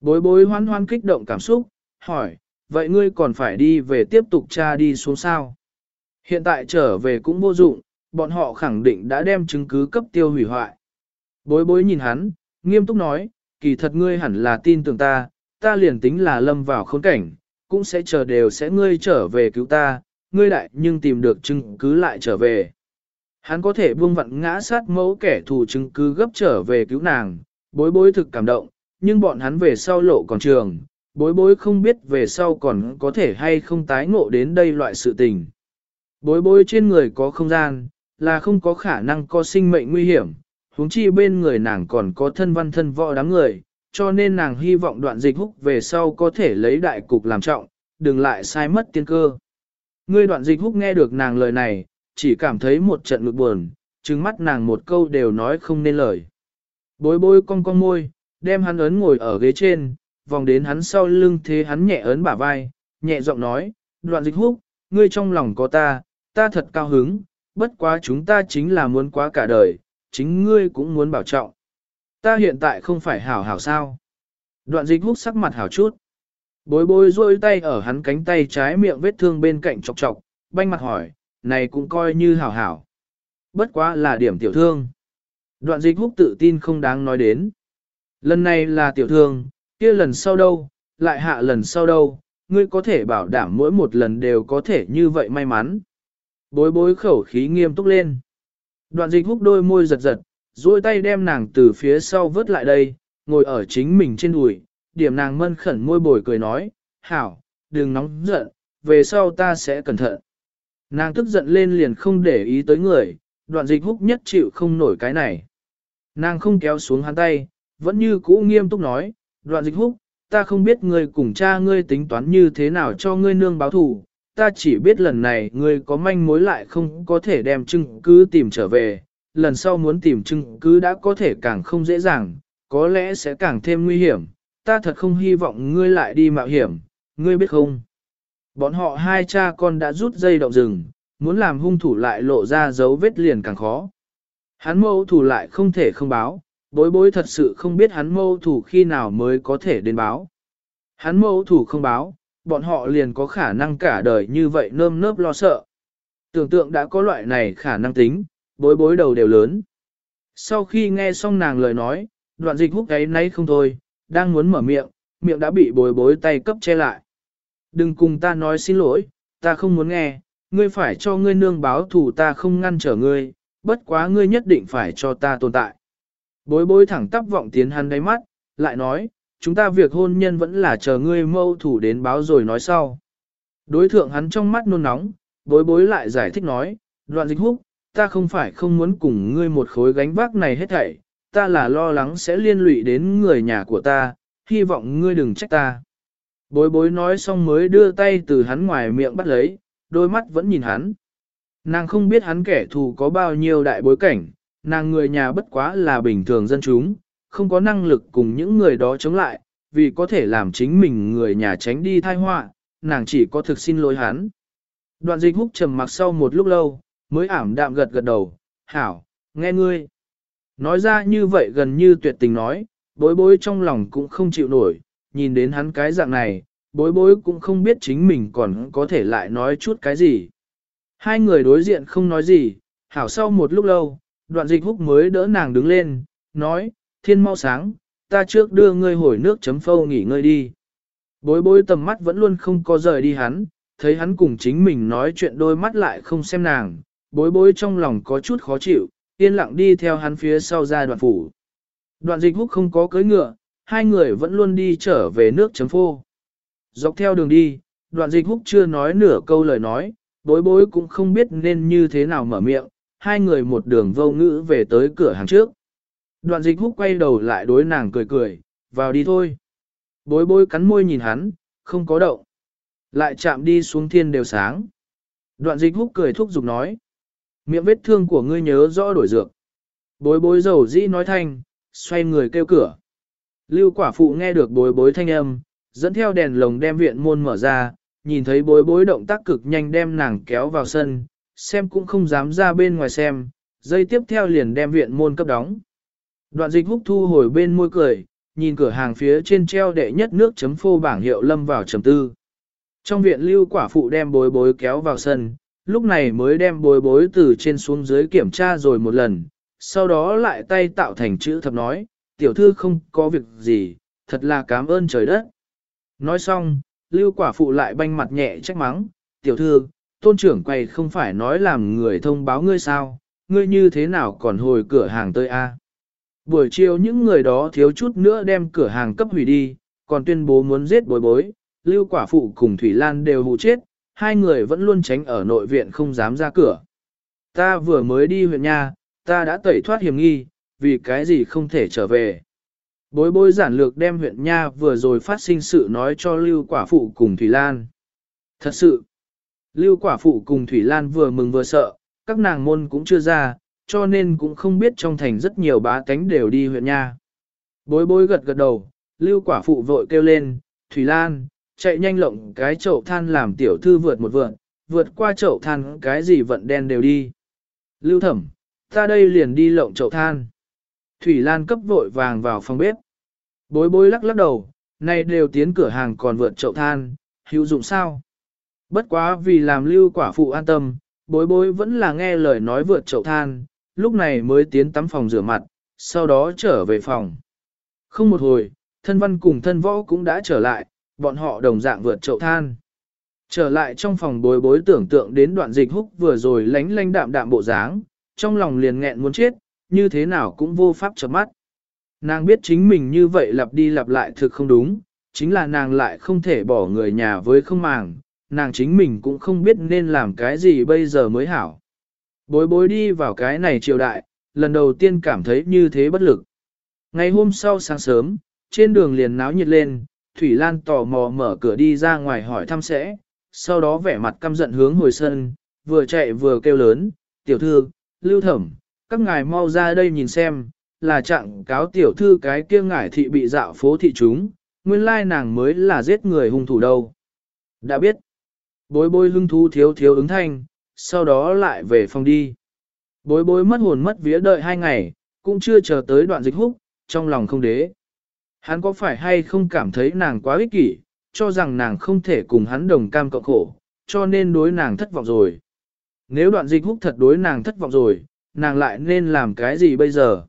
Bối bối hoan hoan kích động cảm xúc, hỏi, vậy ngươi còn phải đi về tiếp tục tra đi xuống sao? Hiện tại trở về cũng vô dụng, bọn họ khẳng định đã đem chứng cứ cấp tiêu hủy hoại. Bối bối nhìn hắn, nghiêm túc nói, kỳ thật ngươi hẳn là tin tưởng ta, ta liền tính là lâm vào khốn cảnh, cũng sẽ chờ đều sẽ ngươi trở về cứu ta, ngươi đại nhưng tìm được chứng cứ lại trở về. Hắn có thể buông vặn ngã sát mẫu kẻ thù chứng cứ gấp trở về cứu nàng, bối bối thực cảm động, nhưng bọn hắn về sau lộ còn trường, bối bối không biết về sau còn có thể hay không tái ngộ đến đây loại sự tình. Bối bối trên người có không gian, là không có khả năng có sinh mệnh nguy hiểm, huống chi bên người nàng còn có thân văn thân võ đám người, cho nên nàng hy vọng đoạn dịch húc về sau có thể lấy đại cục làm trọng, đừng lại sai mất tiên cơ. Ngươi đoạn dịch húc nghe được nàng lời này, chỉ cảm thấy một trận ngực buồn, trừng mắt nàng một câu đều nói không nên lời. Bối bối cong cong môi, đem hắn ấn ngồi ở ghế trên, vòng đến hắn sau lưng thế hắn nhẹ ấn bả vai, nhẹ giọng nói, đoạn dịch húc, ngươi trong lòng có ta, ta thật cao hứng, bất quá chúng ta chính là muốn quá cả đời, chính ngươi cũng muốn bảo trọng. Ta hiện tại không phải hảo hảo sao. Đoạn dịch hút sắc mặt hảo chút. Bối bối rôi tay ở hắn cánh tay trái miệng vết thương bên cạnh chọc chọc, banh mặt hỏi, này cũng coi như hảo hảo. Bất quá là điểm tiểu thương. Đoạn dịch hút tự tin không đáng nói đến. Lần này là tiểu thương, kia lần sau đâu, lại hạ lần sau đâu, ngươi có thể bảo đảm mỗi một lần đều có thể như vậy may mắn. Bối bối khẩu khí nghiêm túc lên. Đoạn dịch hút đôi môi giật giật, duỗi tay đem nàng từ phía sau vớt lại đây, ngồi ở chính mình trên đùi, điểm nàng mân khẩn môi bồi cười nói, hảo, đừng nóng giận, về sau ta sẽ cẩn thận. Nàng tức giận lên liền không để ý tới người, đoạn dịch húc nhất chịu không nổi cái này. Nàng không kéo xuống hắn tay, vẫn như cũ nghiêm túc nói, đoạn dịch húc, ta không biết ngươi cùng cha ngươi tính toán như thế nào cho ngươi nương báo thù, ta chỉ biết lần này ngươi có manh mối lại không có thể đem chứng cứ tìm trở về, lần sau muốn tìm chứng cứ đã có thể càng không dễ dàng, có lẽ sẽ càng thêm nguy hiểm, ta thật không hy vọng ngươi lại đi mạo hiểm, ngươi biết không? Bọn họ hai cha con đã rút dây động rừng, muốn làm hung thủ lại lộ ra dấu vết liền càng khó. Hắn mâu thủ lại không thể không báo, bối bối thật sự không biết hắn mâu thủ khi nào mới có thể đến báo. Hắn mâu thủ không báo, bọn họ liền có khả năng cả đời như vậy nơm nớp lo sợ. Tưởng tượng đã có loại này khả năng tính, bối bối đầu đều lớn. Sau khi nghe xong nàng lời nói, đoạn dịch hút ấy nay không thôi, đang muốn mở miệng, miệng đã bị bối bối tay cấp che lại. Đừng cùng ta nói xin lỗi, ta không muốn nghe, ngươi phải cho ngươi nương báo thù ta không ngăn trở ngươi, bất quá ngươi nhất định phải cho ta tồn tại. Bối bối thẳng tắp vọng tiến hắn đáy mắt, lại nói, chúng ta việc hôn nhân vẫn là chờ ngươi mâu thủ đến báo rồi nói sau. Đối thượng hắn trong mắt nôn nóng, bối bối lại giải thích nói, đoạn dịch húc, ta không phải không muốn cùng ngươi một khối gánh vác này hết thảy, ta là lo lắng sẽ liên lụy đến người nhà của ta, hy vọng ngươi đừng trách ta. Bối bối nói xong mới đưa tay từ hắn ngoài miệng bắt lấy, đôi mắt vẫn nhìn hắn. Nàng không biết hắn kẻ thù có bao nhiêu đại bối cảnh, nàng người nhà bất quá là bình thường dân chúng, không có năng lực cùng những người đó chống lại, vì có thể làm chính mình người nhà tránh đi thai họa, nàng chỉ có thực xin lỗi hắn. Đoạn dịch húc trầm mặc sau một lúc lâu, mới ảm đạm gật gật đầu, hảo, nghe ngươi. Nói ra như vậy gần như tuyệt tình nói, bối bối trong lòng cũng không chịu nổi, nhìn đến hắn cái dạng này, bối bối cũng không biết chính mình còn có thể lại nói chút cái gì. Hai người đối diện không nói gì, hảo sau một lúc lâu, đoạn dịch húc mới đỡ nàng đứng lên, nói, thiên mau sáng, ta trước đưa ngươi hồi nước chấm phâu nghỉ ngơi đi. Bối bối tầm mắt vẫn luôn không có rời đi hắn, thấy hắn cùng chính mình nói chuyện đôi mắt lại không xem nàng, bối bối trong lòng có chút khó chịu, yên lặng đi theo hắn phía sau ra đoạn phủ. Đoạn dịch húc không có cưới ngựa, hai người vẫn luôn đi trở về nước chấm phô. Dọc theo đường đi, đoạn dịch húc chưa nói nửa câu lời nói, bối bối cũng không biết nên như thế nào mở miệng, hai người một đường vô ngữ về tới cửa hàng trước. Đoạn dịch húc quay đầu lại đối nàng cười cười, vào đi thôi. Bối bối cắn môi nhìn hắn, không có động. Lại chạm đi xuống thiên đều sáng. Đoạn dịch húc cười thúc giục nói. Miệng vết thương của ngươi nhớ rõ đổi dược. Bối bối dầu dĩ nói thanh, xoay người kêu cửa. Lưu quả phụ nghe được bối bối thanh âm, dẫn theo đèn lồng đem viện môn mở ra, nhìn thấy bối bối động tác cực nhanh đem nàng kéo vào sân, xem cũng không dám ra bên ngoài xem, dây tiếp theo liền đem viện môn cấp đóng. Đoạn dịch húc thu hồi bên môi cười, nhìn cửa hàng phía trên treo đệ nhất nước chấm phô bảng hiệu lâm vào trầm tư. Trong viện lưu quả phụ đem bối bối kéo vào sân, lúc này mới đem bối bối từ trên xuống dưới kiểm tra rồi một lần, sau đó lại tay tạo thành chữ thập nói, tiểu thư không có việc gì, thật là cảm ơn trời đất. Nói xong, lưu quả phụ lại banh mặt nhẹ trách mắng, tiểu thư, tôn trưởng quầy không phải nói làm người thông báo ngươi sao, ngươi như thế nào còn hồi cửa hàng tới a? Buổi chiều những người đó thiếu chút nữa đem cửa hàng cấp hủy đi, còn tuyên bố muốn giết bối bối, lưu quả phụ cùng Thủy Lan đều hụ chết, hai người vẫn luôn tránh ở nội viện không dám ra cửa. Ta vừa mới đi huyện nha, ta đã tẩy thoát hiểm nghi, vì cái gì không thể trở về. Bối bối giản lược đem huyện nha vừa rồi phát sinh sự nói cho Lưu Quả Phụ cùng Thủy Lan. Thật sự, Lưu Quả Phụ cùng Thủy Lan vừa mừng vừa sợ, các nàng môn cũng chưa ra, cho nên cũng không biết trong thành rất nhiều bá tánh đều đi huyện nha. Bối bối gật gật đầu, Lưu Quả Phụ vội kêu lên, Thủy Lan, chạy nhanh lộng cái chậu than làm tiểu thư vượt một vượt, vượt qua chậu than cái gì vận đen đều đi. Lưu Thẩm, ta đây liền đi lộng chậu than. Thủy Lan cấp vội vàng vào phòng bếp. Bối bối lắc lắc đầu, nay đều tiến cửa hàng còn vượt chậu than, hữu dụng sao? Bất quá vì làm lưu quả phụ an tâm, bối bối vẫn là nghe lời nói vượt chậu than, lúc này mới tiến tắm phòng rửa mặt, sau đó trở về phòng. Không một hồi, thân văn cùng thân võ cũng đã trở lại, bọn họ đồng dạng vượt chậu than. Trở lại trong phòng bối bối tưởng tượng đến đoạn dịch húc vừa rồi lánh lánh đạm đạm bộ dáng, trong lòng liền nghẹn muốn chết, như thế nào cũng vô pháp chấm mắt. Nàng biết chính mình như vậy lặp đi lặp lại thực không đúng, chính là nàng lại không thể bỏ người nhà với không màng, nàng chính mình cũng không biết nên làm cái gì bây giờ mới hảo. Bối bối đi vào cái này triều đại, lần đầu tiên cảm thấy như thế bất lực. Ngày hôm sau sáng sớm, trên đường liền náo nhiệt lên, Thủy Lan tò mò mở cửa đi ra ngoài hỏi thăm sẽ, sau đó vẻ mặt căm giận hướng hồi sân, vừa chạy vừa kêu lớn, tiểu thư, lưu thẩm, các ngài mau ra đây nhìn xem, là trạng cáo tiểu thư cái kia ngải thị bị dạo phố thị chúng, nguyên lai nàng mới là giết người hung thủ đâu. Đã biết, bối bối lưng thu thiếu thiếu ứng thanh, sau đó lại về phòng đi. Bối bối mất hồn mất vía đợi hai ngày, cũng chưa chờ tới đoạn dịch húc, trong lòng không đế. Hắn có phải hay không cảm thấy nàng quá ích kỷ, cho rằng nàng không thể cùng hắn đồng cam cộng khổ, cho nên đối nàng thất vọng rồi. Nếu đoạn dịch húc thật đối nàng thất vọng rồi, nàng lại nên làm cái gì bây giờ?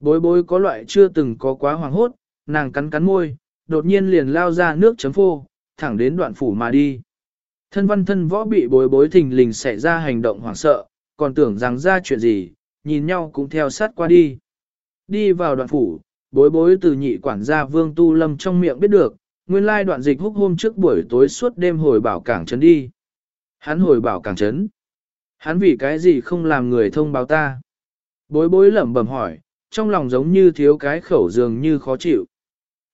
Bối bối có loại chưa từng có quá hoàng hốt, nàng cắn cắn môi, đột nhiên liền lao ra nước chấm phô, thẳng đến đoạn phủ mà đi. Thân văn thân võ bị bối bối thình lình xảy ra hành động hoảng sợ, còn tưởng rằng ra chuyện gì, nhìn nhau cũng theo sát qua đi. Đi vào đoạn phủ, bối bối từ nhị quản gia vương tu lâm trong miệng biết được, nguyên lai đoạn dịch húc hôm trước buổi tối suốt đêm hồi bảo cảng trấn đi. Hắn hồi bảo cảng trấn. Hắn vì cái gì không làm người thông báo ta? Bối bối lẩm bẩm hỏi, trong lòng giống như thiếu cái khẩu dường như khó chịu.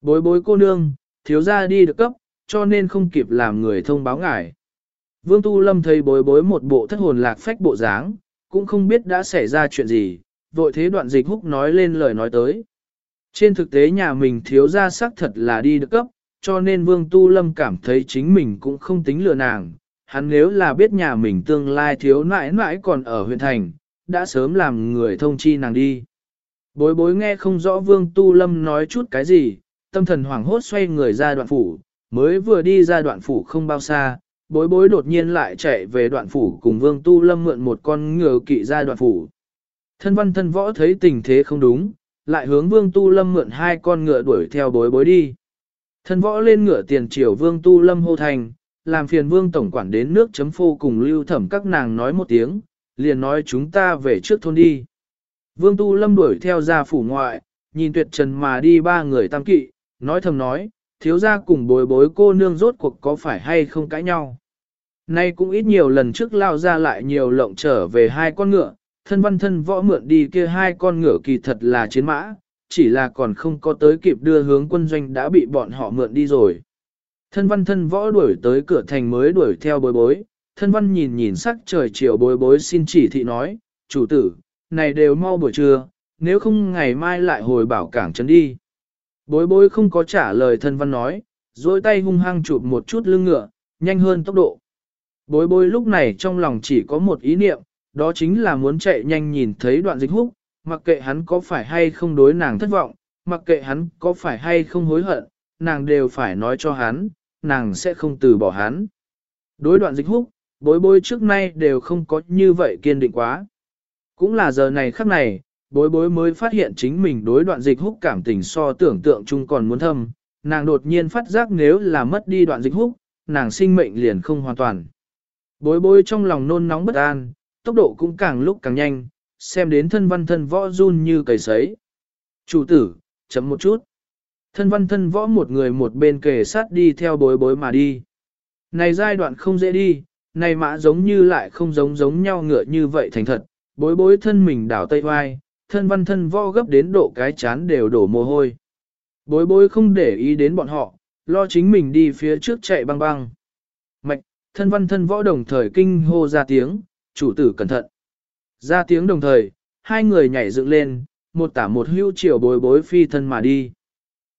Bối bối cô nương, thiếu ra đi được cấp, cho nên không kịp làm người thông báo ngài. Vương Tu Lâm thấy bối bối một bộ thất hồn lạc phách bộ dáng, cũng không biết đã xảy ra chuyện gì, vội thế đoạn dịch húc nói lên lời nói tới. Trên thực tế nhà mình thiếu ra xác thật là đi được cấp, cho nên Vương Tu Lâm cảm thấy chính mình cũng không tính lừa nàng. Hắn nếu là biết nhà mình tương lai thiếu nãi nãi còn ở huyện thành, đã sớm làm người thông chi nàng đi. Bối bối nghe không rõ Vương Tu Lâm nói chút cái gì, tâm thần hoảng hốt xoay người ra đoạn phủ, mới vừa đi ra đoạn phủ không bao xa, bối bối đột nhiên lại chạy về đoạn phủ cùng Vương Tu Lâm mượn một con ngựa kỵ ra đoạn phủ. Thân văn thân võ thấy tình thế không đúng, lại hướng Vương Tu Lâm mượn hai con ngựa đuổi theo bối bối đi. Thân võ lên ngựa tiền triều Vương Tu Lâm hô thành, làm phiền Vương Tổng quản đến nước chấm phô cùng lưu thẩm các nàng nói một tiếng, liền nói chúng ta về trước thôn đi. Vương Tu Lâm đuổi theo ra phủ ngoại, nhìn tuyệt trần mà đi ba người tam kỵ, nói thầm nói, thiếu gia cùng bối bối cô nương rốt cuộc có phải hay không cãi nhau. Nay cũng ít nhiều lần trước lao ra lại nhiều lộng trở về hai con ngựa, thân văn thân võ mượn đi kia hai con ngựa kỳ thật là chiến mã, chỉ là còn không có tới kịp đưa hướng quân doanh đã bị bọn họ mượn đi rồi. Thân văn thân võ đuổi tới cửa thành mới đuổi theo bối bối, thân văn nhìn nhìn sắc trời chiều bối bối xin chỉ thị nói, chủ tử, này đều mau buổi trưa, nếu không ngày mai lại hồi bảo cảng trấn đi. Bối bối không có trả lời thân văn nói, dối tay hung hăng chụp một chút lưng ngựa, nhanh hơn tốc độ. Bối bối lúc này trong lòng chỉ có một ý niệm, đó chính là muốn chạy nhanh nhìn thấy đoạn dịch húc, mặc kệ hắn có phải hay không đối nàng thất vọng, mặc kệ hắn có phải hay không hối hận, nàng đều phải nói cho hắn, nàng sẽ không từ bỏ hắn. Đối đoạn dịch húc, bối bối trước nay đều không có như vậy kiên định quá. Cũng là giờ này khắc này, bối bối mới phát hiện chính mình đối đoạn dịch húc cảm tình so tưởng tượng chung còn muốn thâm, nàng đột nhiên phát giác nếu là mất đi đoạn dịch húc, nàng sinh mệnh liền không hoàn toàn. Bối bối trong lòng nôn nóng bất an, tốc độ cũng càng lúc càng nhanh, xem đến thân văn thân võ run như cầy sấy. Chủ tử, chấm một chút. Thân văn thân võ một người một bên kề sát đi theo bối bối mà đi. Này giai đoạn không dễ đi, này mã giống như lại không giống giống nhau ngựa như vậy thành thật, bối bối thân mình đảo tây vai, thân văn thân võ gấp đến độ cái chán đều đổ mồ hôi. Bối bối không để ý đến bọn họ, lo chính mình đi phía trước chạy băng băng. Mạch, thân văn thân võ đồng thời kinh hô ra tiếng, chủ tử cẩn thận. Ra tiếng đồng thời, hai người nhảy dựng lên, một tả một hưu chiều bối bối phi thân mà đi.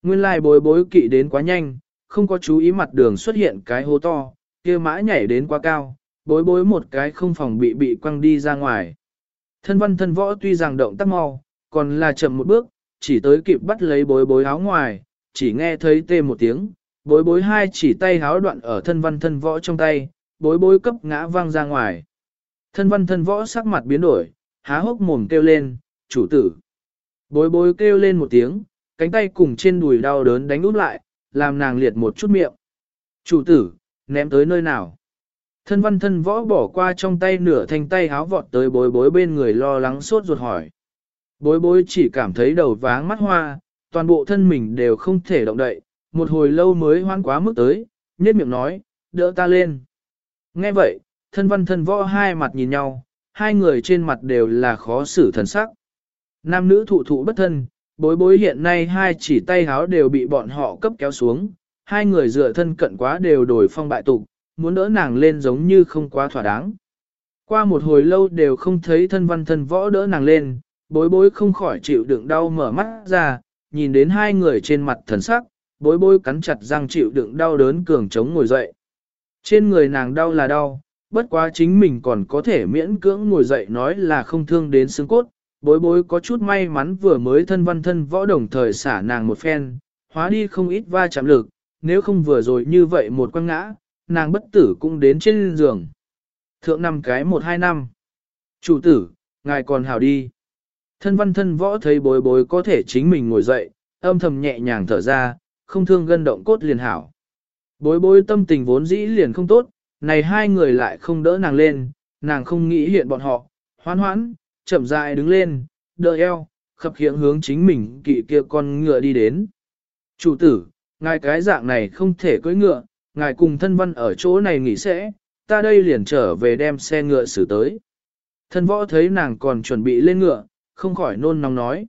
Nguyên lai bối bối kỵ đến quá nhanh, không có chú ý mặt đường xuất hiện cái hố to, kia mã nhảy đến quá cao, bối bối một cái không phòng bị bị quăng đi ra ngoài. Thân văn thân võ tuy rằng động tác mau, còn là chậm một bước, chỉ tới kịp bắt lấy bối bối áo ngoài, chỉ nghe thấy tê một tiếng, bối bối hai chỉ tay háo đoạn ở thân văn thân võ trong tay, bối bối cấp ngã văng ra ngoài. Thân văn thân võ sắc mặt biến đổi, há hốc mồm kêu lên, chủ tử. Bối bối kêu lên một tiếng, cánh tay cùng trên đùi đau đớn đánh út lại, làm nàng liệt một chút miệng. Chủ tử, ném tới nơi nào? Thân văn thân võ bỏ qua trong tay nửa thanh tay háo vọt tới bối bối bên người lo lắng sốt ruột hỏi. Bối bối chỉ cảm thấy đầu váng mắt hoa, toàn bộ thân mình đều không thể động đậy, một hồi lâu mới hoan quá mức tới, nhét miệng nói, đỡ ta lên. Nghe vậy, thân văn thân võ hai mặt nhìn nhau, hai người trên mặt đều là khó xử thần sắc. Nam nữ thụ thụ bất thân, bối bối hiện nay hai chỉ tay háo đều bị bọn họ cấp kéo xuống, hai người dựa thân cận quá đều đổi phong bại tục, muốn đỡ nàng lên giống như không quá thỏa đáng. Qua một hồi lâu đều không thấy thân văn thân võ đỡ nàng lên, bối bối không khỏi chịu đựng đau mở mắt ra, nhìn đến hai người trên mặt thần sắc, bối bối cắn chặt răng chịu đựng đau đớn cường chống ngồi dậy. Trên người nàng đau là đau, bất quá chính mình còn có thể miễn cưỡng ngồi dậy nói là không thương đến xương cốt, bối bối có chút may mắn vừa mới thân văn thân võ đồng thời xả nàng một phen, hóa đi không ít va chạm lực, nếu không vừa rồi như vậy một quăng ngã, nàng bất tử cũng đến trên giường. Thượng năm cái một hai năm. Chủ tử, ngài còn hảo đi. Thân văn thân võ thấy bối bối có thể chính mình ngồi dậy, âm thầm nhẹ nhàng thở ra, không thương gân động cốt liền hảo. Bối bối tâm tình vốn dĩ liền không tốt, này hai người lại không đỡ nàng lên, nàng không nghĩ hiện bọn họ, hoan hoãn, chậm rãi đứng lên, đỡ eo, khập khiễng hướng chính mình kỵ kia con ngựa đi đến. Chủ tử, ngài cái dạng này không thể cưỡi ngựa, ngài cùng thân văn ở chỗ này nghỉ sẽ, ta đây liền trở về đem xe ngựa xử tới. Thân võ thấy nàng còn chuẩn bị lên ngựa, không khỏi nôn nóng nói.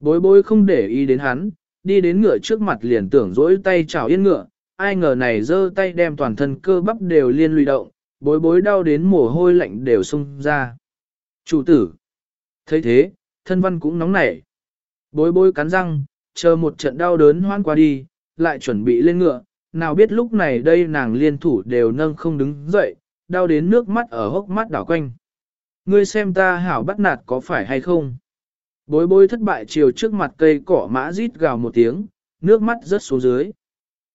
Bối bối không để ý đến hắn, đi đến ngựa trước mặt liền tưởng dỗi tay chào yên ngựa, ai ngờ này giơ tay đem toàn thân cơ bắp đều liên lụy động, bối bối đau đến mồ hôi lạnh đều sung ra. Chủ tử, thấy thế, thân văn cũng nóng nảy. Bối bối cắn răng, chờ một trận đau đớn hoan qua đi, lại chuẩn bị lên ngựa, nào biết lúc này đây nàng liên thủ đều nâng không đứng dậy, đau đến nước mắt ở hốc mắt đảo quanh. Ngươi xem ta hảo bắt nạt có phải hay không? Bối bối thất bại chiều trước mặt cây cỏ mã rít gào một tiếng, nước mắt rớt xuống dưới.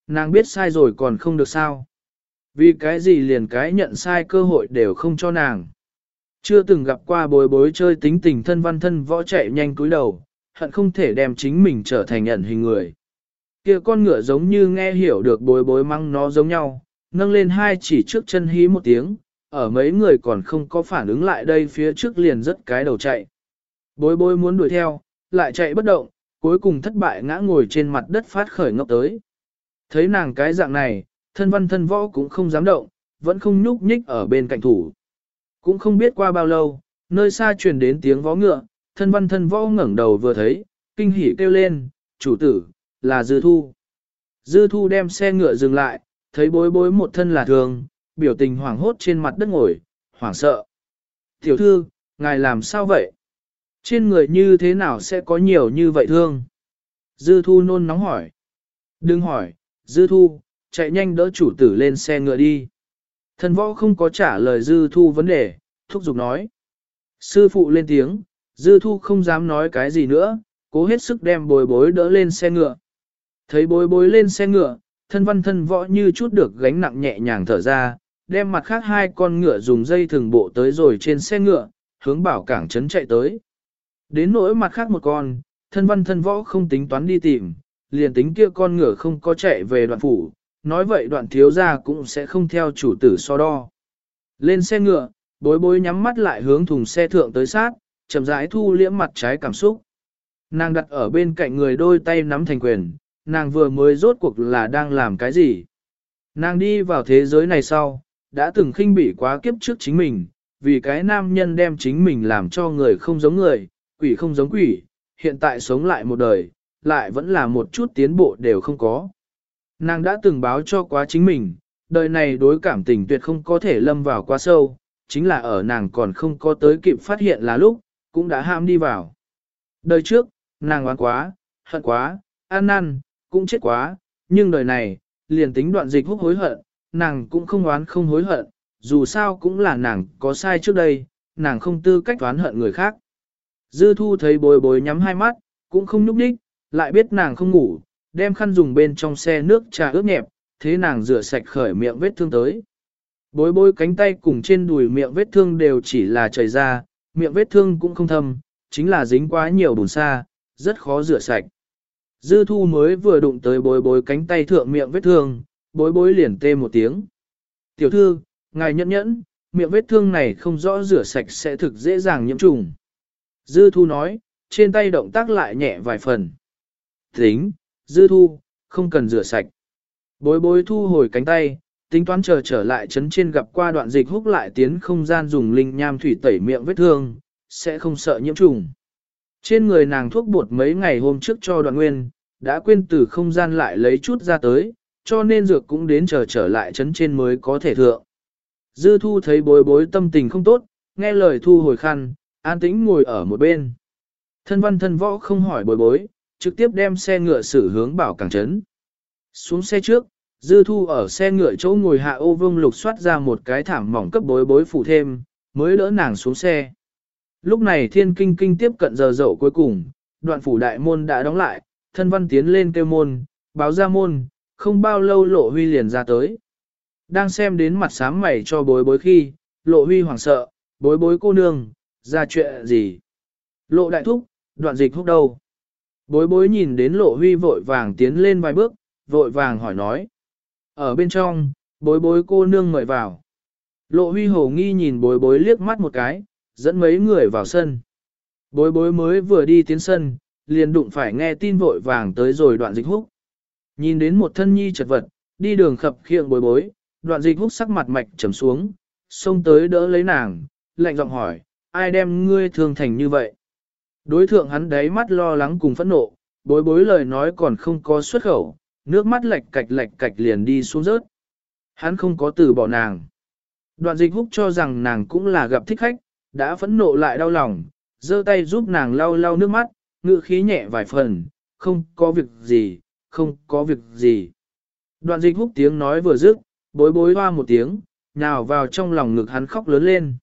Nàng biết sai rồi còn không được sao. Vì cái gì liền cái nhận sai cơ hội đều không cho nàng. Chưa từng gặp qua bối bối chơi tính tình thân văn thân võ chạy nhanh cúi đầu, hận không thể đem chính mình trở thành nhận hình người. kia con ngựa giống như nghe hiểu được bối bối măng nó giống nhau, nâng lên hai chỉ trước chân hí một tiếng, ở mấy người còn không có phản ứng lại đây phía trước liền rất cái đầu chạy. Bối bối muốn đuổi theo, lại chạy bất động, cuối cùng thất bại ngã ngồi trên mặt đất phát khởi ngốc tới. Thấy nàng cái dạng này, thân văn thân võ cũng không dám động, vẫn không nhúc nhích ở bên cạnh thủ. Cũng không biết qua bao lâu, nơi xa truyền đến tiếng vó ngựa, thân văn thân võ ngẩng đầu vừa thấy, kinh hỉ kêu lên, chủ tử, là Dư Thu. Dư Thu đem xe ngựa dừng lại, thấy bối bối một thân là thường, biểu tình hoảng hốt trên mặt đất ngồi, hoảng sợ. Tiểu thư, ngài làm sao vậy? Trên người như thế nào sẽ có nhiều như vậy thương? Dư Thu nôn nóng hỏi. Đừng hỏi, Dư Thu, chạy nhanh đỡ chủ tử lên xe ngựa đi. Thần võ không có trả lời Dư Thu vấn đề, thúc giục nói. Sư phụ lên tiếng, Dư Thu không dám nói cái gì nữa, cố hết sức đem bồi bối đỡ lên xe ngựa. Thấy bối bối lên xe ngựa, thân văn thân võ như chút được gánh nặng nhẹ nhàng thở ra, đem mặt khác hai con ngựa dùng dây thường bộ tới rồi trên xe ngựa, hướng bảo cảng trấn chạy tới. Đến nỗi mặt khác một con, thân văn thân võ không tính toán đi tìm, liền tính kia con ngựa không có chạy về đoạn phủ, nói vậy đoạn thiếu gia cũng sẽ không theo chủ tử so đo. Lên xe ngựa, bối bối nhắm mắt lại hướng thùng xe thượng tới sát, chậm rãi thu liễm mặt trái cảm xúc. Nàng đặt ở bên cạnh người đôi tay nắm thành quyền, nàng vừa mới rốt cuộc là đang làm cái gì. Nàng đi vào thế giới này sau, đã từng khinh bỉ quá kiếp trước chính mình, vì cái nam nhân đem chính mình làm cho người không giống người, quỷ không giống quỷ, hiện tại sống lại một đời, lại vẫn là một chút tiến bộ đều không có. Nàng đã từng báo cho quá chính mình, đời này đối cảm tình tuyệt không có thể lâm vào quá sâu, chính là ở nàng còn không có tới kịp phát hiện là lúc, cũng đã ham đi vào. Đời trước, nàng oán quá, hận quá, an năn, cũng chết quá, nhưng đời này, liền tính đoạn dịch húc hối hận, nàng cũng không oán không hối hận, dù sao cũng là nàng có sai trước đây, nàng không tư cách oán hận người khác. Dư thu thấy bồi bồi nhắm hai mắt, cũng không nhúc đích, lại biết nàng không ngủ, đem khăn dùng bên trong xe nước trà ướt nhẹp, thế nàng rửa sạch khởi miệng vết thương tới. Bối bối cánh tay cùng trên đùi miệng vết thương đều chỉ là chảy ra, miệng vết thương cũng không thâm, chính là dính quá nhiều bùn xa, rất khó rửa sạch. Dư thu mới vừa đụng tới bối bối cánh tay thượng miệng vết thương, bối bối liền tê một tiếng. Tiểu thư, ngài nhẫn nhẫn, miệng vết thương này không rõ rửa sạch sẽ thực dễ dàng nhiễm trùng. Dư thu nói, trên tay động tác lại nhẹ vài phần. Tính, dư thu, không cần rửa sạch. Bối bối thu hồi cánh tay, tính toán chờ trở lại chấn trên gặp qua đoạn dịch húc lại tiến không gian dùng linh nham thủy tẩy miệng vết thương, sẽ không sợ nhiễm trùng. Trên người nàng thuốc bột mấy ngày hôm trước cho đoạn nguyên, đã quên từ không gian lại lấy chút ra tới, cho nên dược cũng đến chờ trở lại chấn trên mới có thể thượng. Dư thu thấy bối bối tâm tình không tốt, nghe lời thu hồi khăn, an tĩnh ngồi ở một bên. Thân văn thân võ không hỏi bối bối, trực tiếp đem xe ngựa xử hướng bảo cảng trấn. Xuống xe trước, dư thu ở xe ngựa chỗ ngồi hạ ô vương lục soát ra một cái thảm mỏng cấp bối bối phủ thêm, mới đỡ nàng xuống xe. Lúc này thiên kinh kinh tiếp cận giờ dậu cuối cùng, đoạn phủ đại môn đã đóng lại, thân văn tiến lên kêu môn, báo ra môn, không bao lâu lộ huy liền ra tới. Đang xem đến mặt sám mày cho bối bối khi, lộ huy hoảng sợ, bối bối cô nương, ra chuyện gì? Lộ đại thúc, đoạn dịch húc đâu? Bối bối nhìn đến lộ huy vội vàng tiến lên vài bước, vội vàng hỏi nói. Ở bên trong, bối bối cô nương mời vào. Lộ huy hồ nghi nhìn bối bối liếc mắt một cái, dẫn mấy người vào sân. Bối bối mới vừa đi tiến sân, liền đụng phải nghe tin vội vàng tới rồi đoạn dịch húc. Nhìn đến một thân nhi chật vật, đi đường khập khiệng bối bối, đoạn dịch húc sắc mặt mạch trầm xuống, xông tới đỡ lấy nàng, lạnh giọng hỏi, ai đem ngươi thương thành như vậy? Đối thượng hắn đáy mắt lo lắng cùng phẫn nộ, bối bối lời nói còn không có xuất khẩu, nước mắt lệch cạch lệch cạch liền đi xuống rớt. Hắn không có từ bỏ nàng. Đoạn dịch húc cho rằng nàng cũng là gặp thích khách, đã phẫn nộ lại đau lòng, giơ tay giúp nàng lau lau nước mắt, ngự khí nhẹ vài phần, không có việc gì, không có việc gì. Đoạn dịch húc tiếng nói vừa dứt, bối bối hoa một tiếng, nhào vào trong lòng ngực hắn khóc lớn lên.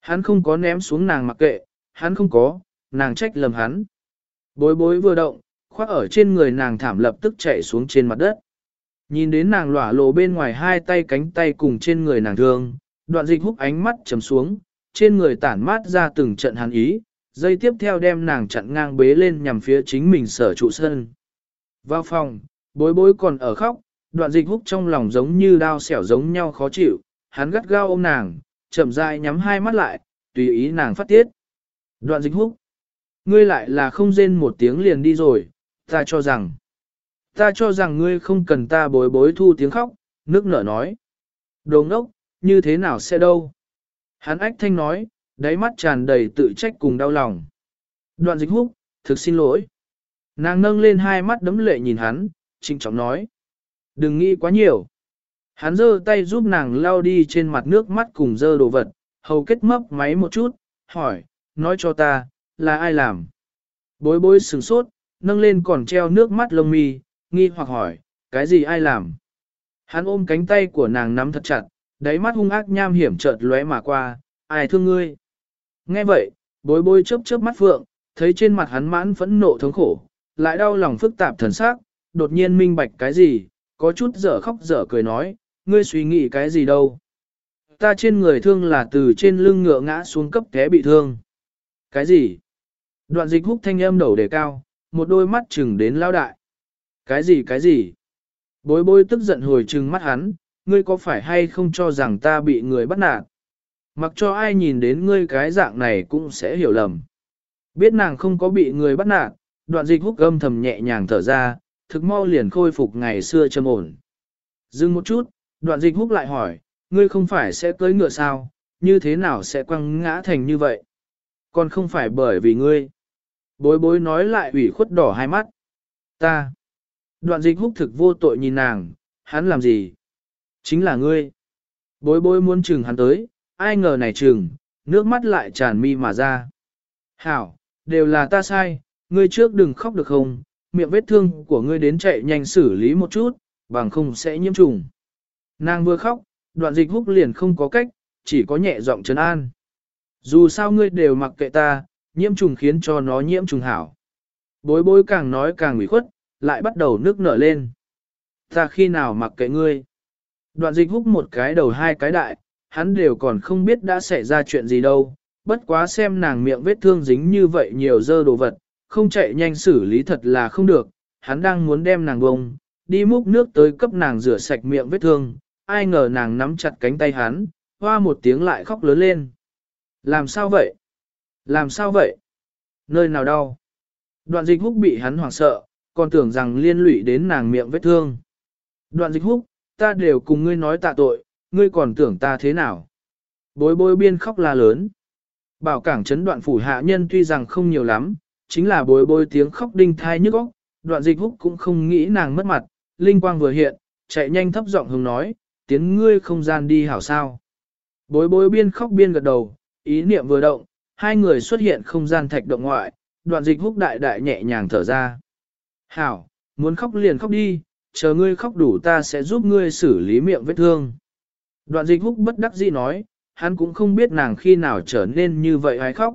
Hắn không có ném xuống nàng mặc kệ, hắn không có, nàng trách lầm hắn. Bối bối vừa động, khoác ở trên người nàng thảm lập tức chạy xuống trên mặt đất. Nhìn đến nàng lỏa lộ bên ngoài hai tay cánh tay cùng trên người nàng thương, đoạn dịch húc ánh mắt trầm xuống, trên người tản mát ra từng trận hàn ý, dây tiếp theo đem nàng chặn ngang bế lên nhằm phía chính mình sở trụ sân. Vào phòng, bối bối còn ở khóc, đoạn dịch húc trong lòng giống như đao xẻo giống nhau khó chịu, hắn gắt gao ôm nàng, chậm rãi nhắm hai mắt lại, tùy ý nàng phát tiết. Đoạn dịch húc, ngươi lại là không rên một tiếng liền đi rồi, ta cho rằng, ta cho rằng ngươi không cần ta bối bối thu tiếng khóc, nước nở nói. Đồ ngốc, như thế nào sẽ đâu? Hắn ách thanh nói, đáy mắt tràn đầy tự trách cùng đau lòng. Đoạn dịch húc, thực xin lỗi. Nàng nâng lên hai mắt đấm lệ nhìn hắn, trinh trọng nói. Đừng nghĩ quá nhiều. Hắn giơ tay giúp nàng lao đi trên mặt nước mắt cùng dơ đồ vật, hầu kết mấp máy một chút, hỏi, nói cho ta, là ai làm? Bối bối sừng sốt, nâng lên còn treo nước mắt lông mi, nghi hoặc hỏi, cái gì ai làm? Hắn ôm cánh tay của nàng nắm thật chặt, đáy mắt hung ác nham hiểm chợt lóe mà qua, ai thương ngươi? Nghe vậy, bối bối chớp chớp mắt phượng, thấy trên mặt hắn mãn phẫn nộ thống khổ, lại đau lòng phức tạp thần sắc, đột nhiên minh bạch cái gì, có chút dở khóc dở cười nói, ngươi suy nghĩ cái gì đâu. Ta trên người thương là từ trên lưng ngựa ngã xuống cấp té bị thương. Cái gì? Đoạn dịch húc thanh âm đầu đề cao, một đôi mắt chừng đến lao đại. Cái gì cái gì? Bối bối tức giận hồi trừng mắt hắn, ngươi có phải hay không cho rằng ta bị người bắt nạt? Mặc cho ai nhìn đến ngươi cái dạng này cũng sẽ hiểu lầm. Biết nàng không có bị người bắt nạt, đoạn dịch húc âm thầm nhẹ nhàng thở ra, thực mau liền khôi phục ngày xưa trầm ổn. Dừng một chút, đoạn dịch húc lại hỏi, ngươi không phải sẽ cưới ngựa sao, như thế nào sẽ quăng ngã thành như vậy? Còn không phải bởi vì ngươi. Bối bối nói lại ủy khuất đỏ hai mắt. Ta. Đoạn dịch húc thực vô tội nhìn nàng, hắn làm gì? Chính là ngươi. Bối bối muốn chừng hắn tới, ai ngờ này chừng, nước mắt lại tràn mi mà ra. Hảo, đều là ta sai, ngươi trước đừng khóc được không, miệng vết thương của ngươi đến chạy nhanh xử lý một chút, bằng không sẽ nhiễm trùng. Nàng vừa khóc, đoạn dịch húc liền không có cách, chỉ có nhẹ giọng trấn an. Dù sao ngươi đều mặc kệ ta, nhiễm trùng khiến cho nó nhiễm trùng hảo. Bối bối càng nói càng ủy khuất, lại bắt đầu nước nở lên. Ta khi nào mặc kệ ngươi? Đoạn dịch húc một cái đầu hai cái đại, hắn đều còn không biết đã xảy ra chuyện gì đâu, bất quá xem nàng miệng vết thương dính như vậy nhiều dơ đồ vật, không chạy nhanh xử lý thật là không được, hắn đang muốn đem nàng bông, đi múc nước tới cấp nàng rửa sạch miệng vết thương, ai ngờ nàng nắm chặt cánh tay hắn, hoa một tiếng lại khóc lớn lên. Làm sao vậy? Làm sao vậy? Nơi nào đau? Đoạn dịch húc bị hắn hoảng sợ, còn tưởng rằng liên lụy đến nàng miệng vết thương. Đoạn dịch húc, ta đều cùng ngươi nói tạ tội, ngươi còn tưởng ta thế nào? Bối bối biên khóc la lớn. Bảo cảng chấn đoạn phủ hạ nhân tuy rằng không nhiều lắm, chính là bối bối tiếng khóc đinh thai nhức óc, đoạn dịch húc cũng không nghĩ nàng mất mặt, linh quang vừa hiện, chạy nhanh thấp giọng hùng nói, tiến ngươi không gian đi hảo sao. Bối bối biên khóc biên gật đầu, ý niệm vừa động, hai người xuất hiện không gian thạch động ngoại, đoạn dịch húc đại đại nhẹ nhàng thở ra. Hảo, muốn khóc liền khóc đi, chờ ngươi khóc đủ ta sẽ giúp ngươi xử lý miệng vết thương. Đoạn dịch húc bất đắc dĩ nói, hắn cũng không biết nàng khi nào trở nên như vậy hay khóc.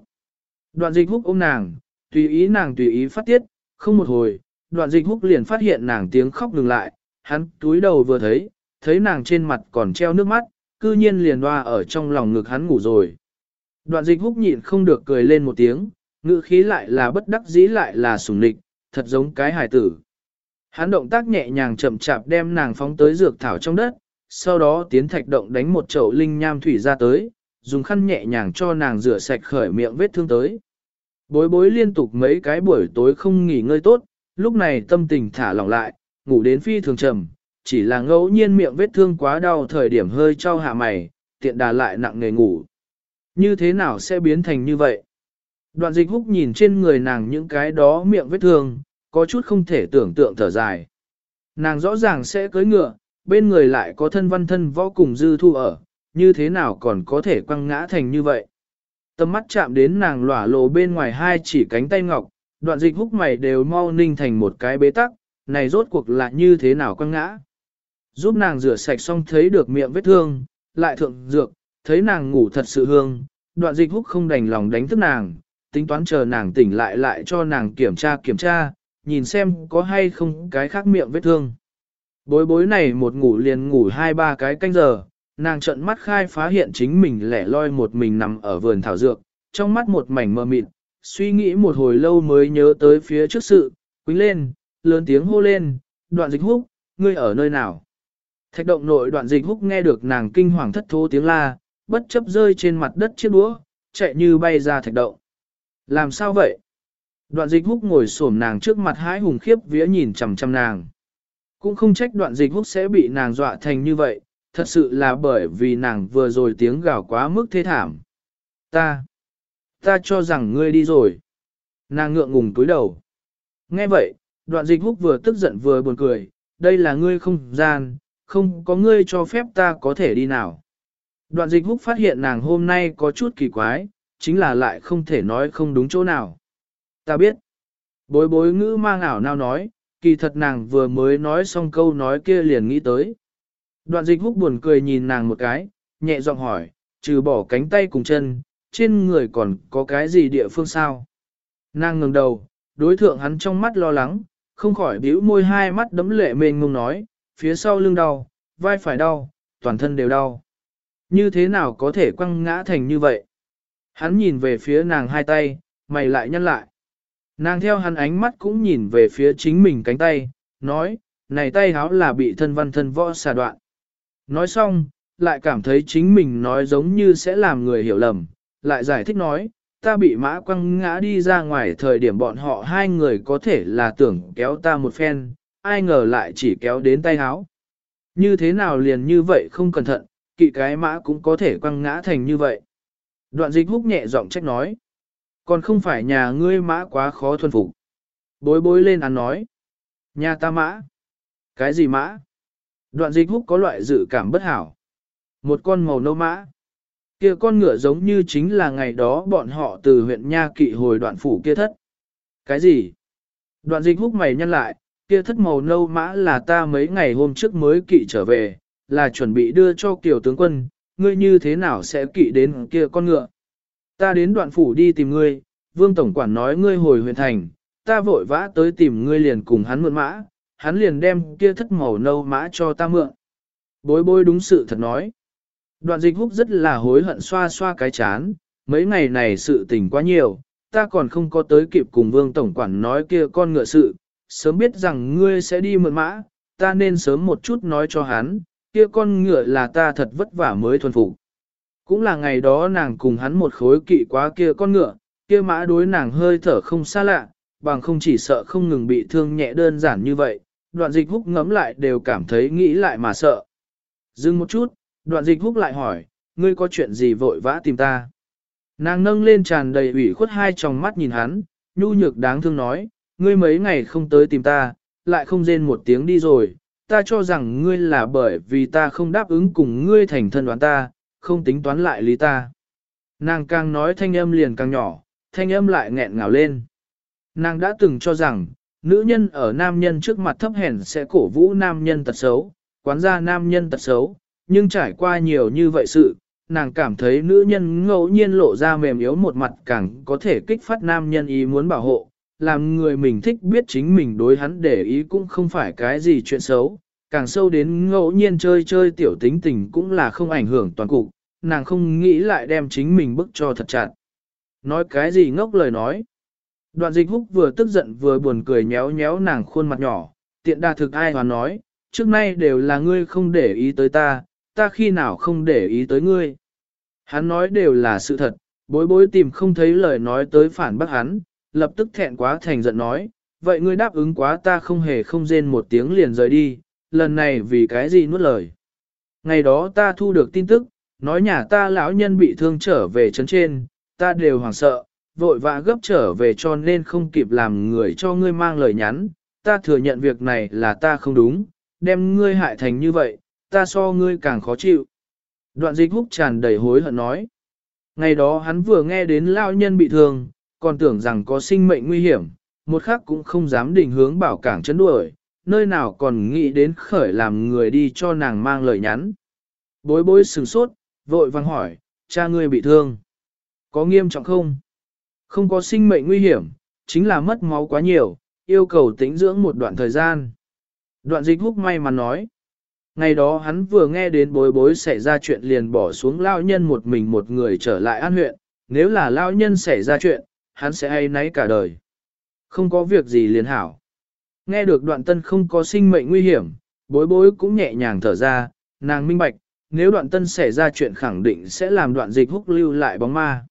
Đoạn dịch húc ôm nàng, tùy ý nàng tùy ý phát tiết, không một hồi, đoạn dịch húc liền phát hiện nàng tiếng khóc ngừng lại, hắn túi đầu vừa thấy, thấy nàng trên mặt còn treo nước mắt, cư nhiên liền hoa ở trong lòng ngực hắn ngủ rồi. Đoạn dịch húc nhịn không được cười lên một tiếng, ngữ khí lại là bất đắc dĩ lại là sủng nịch, thật giống cái hài tử. Hắn động tác nhẹ nhàng chậm chạp đem nàng phóng tới dược thảo trong đất, sau đó tiến thạch động đánh một chậu linh nham thủy ra tới, dùng khăn nhẹ nhàng cho nàng rửa sạch khởi miệng vết thương tới. Bối bối liên tục mấy cái buổi tối không nghỉ ngơi tốt, lúc này tâm tình thả lỏng lại, ngủ đến phi thường trầm, chỉ là ngẫu nhiên miệng vết thương quá đau thời điểm hơi trao hạ mày, tiện đà lại nặng nghề ngủ. Như thế nào sẽ biến thành như vậy? Đoạn dịch húc nhìn trên người nàng những cái đó miệng vết thương, có chút không thể tưởng tượng thở dài. Nàng rõ ràng sẽ cưới ngựa, bên người lại có thân văn thân võ cùng dư thu ở, như thế nào còn có thể quăng ngã thành như vậy. Tầm mắt chạm đến nàng lỏa lộ bên ngoài hai chỉ cánh tay ngọc, đoạn dịch húc mày đều mau ninh thành một cái bế tắc, này rốt cuộc là như thế nào quăng ngã. Giúp nàng rửa sạch xong thấy được miệng vết thương, lại thượng dược, thấy nàng ngủ thật sự hương, đoạn dịch húc không đành lòng đánh thức nàng, tính toán chờ nàng tỉnh lại lại cho nàng kiểm tra kiểm tra, nhìn xem có hay không cái khác miệng vết thương. Bối bối này một ngủ liền ngủ hai ba cái canh giờ, nàng trận mắt khai phá hiện chính mình lẻ loi một mình nằm ở vườn thảo dược, trong mắt một mảnh mờ mịt, suy nghĩ một hồi lâu mới nhớ tới phía trước sự, quýnh lên, lớn tiếng hô lên, đoạn dịch húc, ngươi ở nơi nào? Thạch động nội đoạn dịch húc nghe được nàng kinh hoàng thất thố tiếng la, bất chấp rơi trên mặt đất chiếc đũa, chạy như bay ra thạch động. Làm sao vậy? Đoạn dịch húc ngồi xổm nàng trước mặt hái hùng khiếp vía nhìn chằm chằm nàng. Cũng không trách đoạn dịch húc sẽ bị nàng dọa thành như vậy, thật sự là bởi vì nàng vừa rồi tiếng gào quá mức thế thảm. Ta, ta cho rằng ngươi đi rồi. Nàng ngượng ngùng túi đầu. Nghe vậy, đoạn dịch húc vừa tức giận vừa buồn cười, đây là ngươi không gian, không có ngươi cho phép ta có thể đi nào. Đoạn dịch húc phát hiện nàng hôm nay có chút kỳ quái, chính là lại không thể nói không đúng chỗ nào. Ta biết. Bối bối ngữ mang ảo nào nói, kỳ thật nàng vừa mới nói xong câu nói kia liền nghĩ tới. Đoạn dịch húc buồn cười nhìn nàng một cái, nhẹ giọng hỏi, trừ bỏ cánh tay cùng chân, trên người còn có cái gì địa phương sao? Nàng ngừng đầu, đối thượng hắn trong mắt lo lắng, không khỏi bĩu môi hai mắt đấm lệ mênh ngông nói, phía sau lưng đau, vai phải đau, toàn thân đều đau. Như thế nào có thể quăng ngã thành như vậy? Hắn nhìn về phía nàng hai tay, mày lại nhăn lại. Nàng theo hắn ánh mắt cũng nhìn về phía chính mình cánh tay, nói, này tay háo là bị thân văn thân võ xà đoạn. Nói xong, lại cảm thấy chính mình nói giống như sẽ làm người hiểu lầm, lại giải thích nói, ta bị mã quăng ngã đi ra ngoài thời điểm bọn họ hai người có thể là tưởng kéo ta một phen, ai ngờ lại chỉ kéo đến tay háo. Như thế nào liền như vậy không cẩn thận, kỵ cái mã cũng có thể quăng ngã thành như vậy. Đoạn dịch húc nhẹ giọng trách nói. Còn không phải nhà ngươi mã quá khó thuần phục. Bối bối lên ăn nói. Nhà ta mã. Cái gì mã? Đoạn dịch húc có loại dự cảm bất hảo. Một con màu nâu mã. kia con ngựa giống như chính là ngày đó bọn họ từ huyện Nha kỵ hồi đoạn phủ kia thất. Cái gì? Đoạn dịch húc mày nhăn lại, kia thất màu nâu mã là ta mấy ngày hôm trước mới kỵ trở về, là chuẩn bị đưa cho kiều tướng quân, ngươi như thế nào sẽ kỵ đến kia con ngựa. Ta đến đoạn phủ đi tìm ngươi, vương tổng quản nói ngươi hồi huyện thành, ta vội vã tới tìm ngươi liền cùng hắn mượn mã, hắn liền đem kia thất màu nâu mã cho ta mượn. Bối bối đúng sự thật nói. Đoạn dịch húc rất là hối hận xoa xoa cái chán, mấy ngày này sự tình quá nhiều, ta còn không có tới kịp cùng vương tổng quản nói kia con ngựa sự, sớm biết rằng ngươi sẽ đi mượn mã, ta nên sớm một chút nói cho hắn, kia con ngựa là ta thật vất vả mới thuần phục. Cũng là ngày đó nàng cùng hắn một khối kỵ quá kia con ngựa, kia mã đối nàng hơi thở không xa lạ, bằng không chỉ sợ không ngừng bị thương nhẹ đơn giản như vậy, đoạn dịch húc ngấm lại đều cảm thấy nghĩ lại mà sợ. Dừng một chút, đoạn dịch húc lại hỏi, ngươi có chuyện gì vội vã tìm ta? Nàng nâng lên tràn đầy ủy khuất hai tròng mắt nhìn hắn, nhu nhược đáng thương nói, ngươi mấy ngày không tới tìm ta, lại không rên một tiếng đi rồi, ta cho rằng ngươi là bởi vì ta không đáp ứng cùng ngươi thành thân đoán ta, không tính toán lại lý ta. Nàng càng nói thanh âm liền càng nhỏ, thanh âm lại nghẹn ngào lên. Nàng đã từng cho rằng, nữ nhân ở nam nhân trước mặt thấp hèn sẽ cổ vũ nam nhân tật xấu, quán ra nam nhân tật xấu, nhưng trải qua nhiều như vậy sự, nàng cảm thấy nữ nhân ngẫu nhiên lộ ra mềm yếu một mặt càng có thể kích phát nam nhân ý muốn bảo hộ, làm người mình thích biết chính mình đối hắn để ý cũng không phải cái gì chuyện xấu, càng sâu đến ngẫu nhiên chơi chơi tiểu tính tình cũng là không ảnh hưởng toàn cục, nàng không nghĩ lại đem chính mình bức cho thật chặt. Nói cái gì ngốc lời nói. Đoạn dịch húc vừa tức giận vừa buồn cười nhéo nhéo nàng khuôn mặt nhỏ, tiện đa thực ai hoàn nói, trước nay đều là ngươi không để ý tới ta, ta khi nào không để ý tới ngươi. Hắn nói đều là sự thật, bối bối tìm không thấy lời nói tới phản bác hắn, lập tức thẹn quá thành giận nói, vậy ngươi đáp ứng quá ta không hề không rên một tiếng liền rời đi, lần này vì cái gì nuốt lời. Ngày đó ta thu được tin tức, nói nhà ta lão nhân bị thương trở về trấn trên, ta đều hoảng sợ, vội vã gấp trở về cho nên không kịp làm người cho ngươi mang lời nhắn, ta thừa nhận việc này là ta không đúng, đem ngươi hại thành như vậy, ta so ngươi càng khó chịu. Đoạn dịch húc tràn đầy hối hận nói. Ngày đó hắn vừa nghe đến lao nhân bị thương, còn tưởng rằng có sinh mệnh nguy hiểm, một khắc cũng không dám định hướng bảo cảng chấn đuổi, nơi nào còn nghĩ đến khởi làm người đi cho nàng mang lời nhắn. Bối bối sừng sốt, vội vang hỏi, cha ngươi bị thương. Có nghiêm trọng không? Không có sinh mệnh nguy hiểm, chính là mất máu quá nhiều, yêu cầu tĩnh dưỡng một đoạn thời gian. Đoạn dịch húc may mà nói. Ngày đó hắn vừa nghe đến bối bối xảy ra chuyện liền bỏ xuống lao nhân một mình một người trở lại an huyện, nếu là lao nhân xảy ra chuyện, hắn sẽ hay nấy cả đời. Không có việc gì liền hảo. Nghe được đoạn tân không có sinh mệnh nguy hiểm, bối bối cũng nhẹ nhàng thở ra, nàng minh bạch, nếu đoạn tân xảy ra chuyện khẳng định sẽ làm đoạn dịch húc lưu lại bóng ma.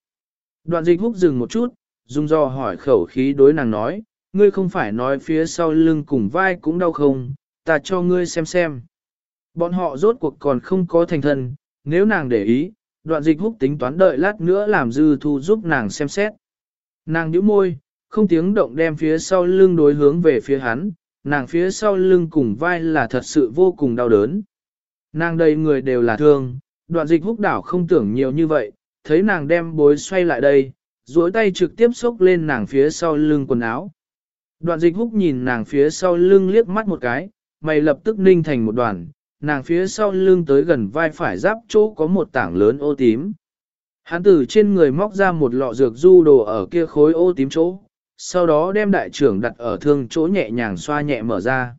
Đoạn dịch húc dừng một chút, dung do hỏi khẩu khí đối nàng nói, ngươi không phải nói phía sau lưng cùng vai cũng đau không, ta cho ngươi xem xem. Bọn họ rốt cuộc còn không có thành thân, nếu nàng để ý, đoạn dịch húc tính toán đợi lát nữa làm dư thu giúp nàng xem xét. Nàng nhíu môi, không tiếng động đem phía sau lưng đối hướng về phía hắn, nàng phía sau lưng cùng vai là thật sự vô cùng đau đớn. Nàng đây người đều là thương, đoạn dịch húc đảo không tưởng nhiều như vậy, thấy nàng đem bối xoay lại đây, duỗi tay trực tiếp xốc lên nàng phía sau lưng quần áo. Đoạn dịch húc nhìn nàng phía sau lưng liếc mắt một cái, mày lập tức ninh thành một đoàn, nàng phía sau lưng tới gần vai phải giáp chỗ có một tảng lớn ô tím. Hắn từ trên người móc ra một lọ dược du đồ ở kia khối ô tím chỗ, sau đó đem đại trưởng đặt ở thương chỗ nhẹ nhàng xoa nhẹ mở ra.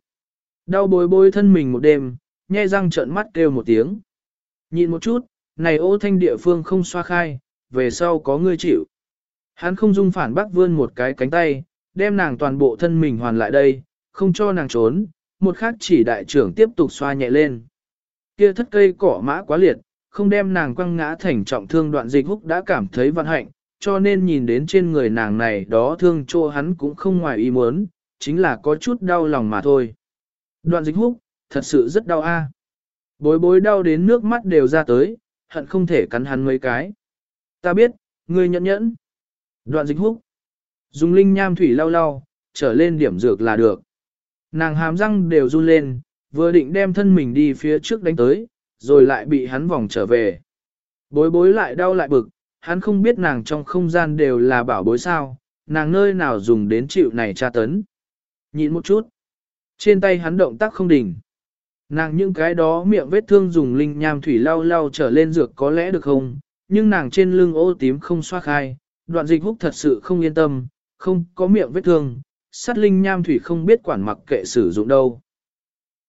Đau bối bối thân mình một đêm, nhe răng trợn mắt kêu một tiếng. Nhìn một chút, này ô thanh địa phương không xoa khai, về sau có ngươi chịu. Hắn không dung phản bác vươn một cái cánh tay, đem nàng toàn bộ thân mình hoàn lại đây, không cho nàng trốn, một khác chỉ đại trưởng tiếp tục xoa nhẹ lên. Kia thất cây cỏ mã quá liệt, không đem nàng quăng ngã thành trọng thương đoạn dịch húc đã cảm thấy vận hạnh, cho nên nhìn đến trên người nàng này đó thương cho hắn cũng không ngoài ý muốn, chính là có chút đau lòng mà thôi. Đoạn dịch húc, thật sự rất đau a. À. Bối bối đau đến nước mắt đều ra tới, hận không thể cắn hắn mấy cái. Ta biết, ngươi nhẫn nhẫn. Đoạn dịch húc. Dùng linh nham thủy lau lau, trở lên điểm dược là được. Nàng hàm răng đều run lên, vừa định đem thân mình đi phía trước đánh tới, rồi lại bị hắn vòng trở về. Bối bối lại đau lại bực, hắn không biết nàng trong không gian đều là bảo bối sao, nàng nơi nào dùng đến chịu này tra tấn. Nhịn một chút. Trên tay hắn động tác không đỉnh. Nàng những cái đó miệng vết thương dùng linh nham thủy lau lau trở lên dược có lẽ được không, nhưng nàng trên lưng ô tím không xoa khai, đoạn dịch húc thật sự không yên tâm, không có miệng vết thương, sát linh nham thủy không biết quản mặc kệ sử dụng đâu.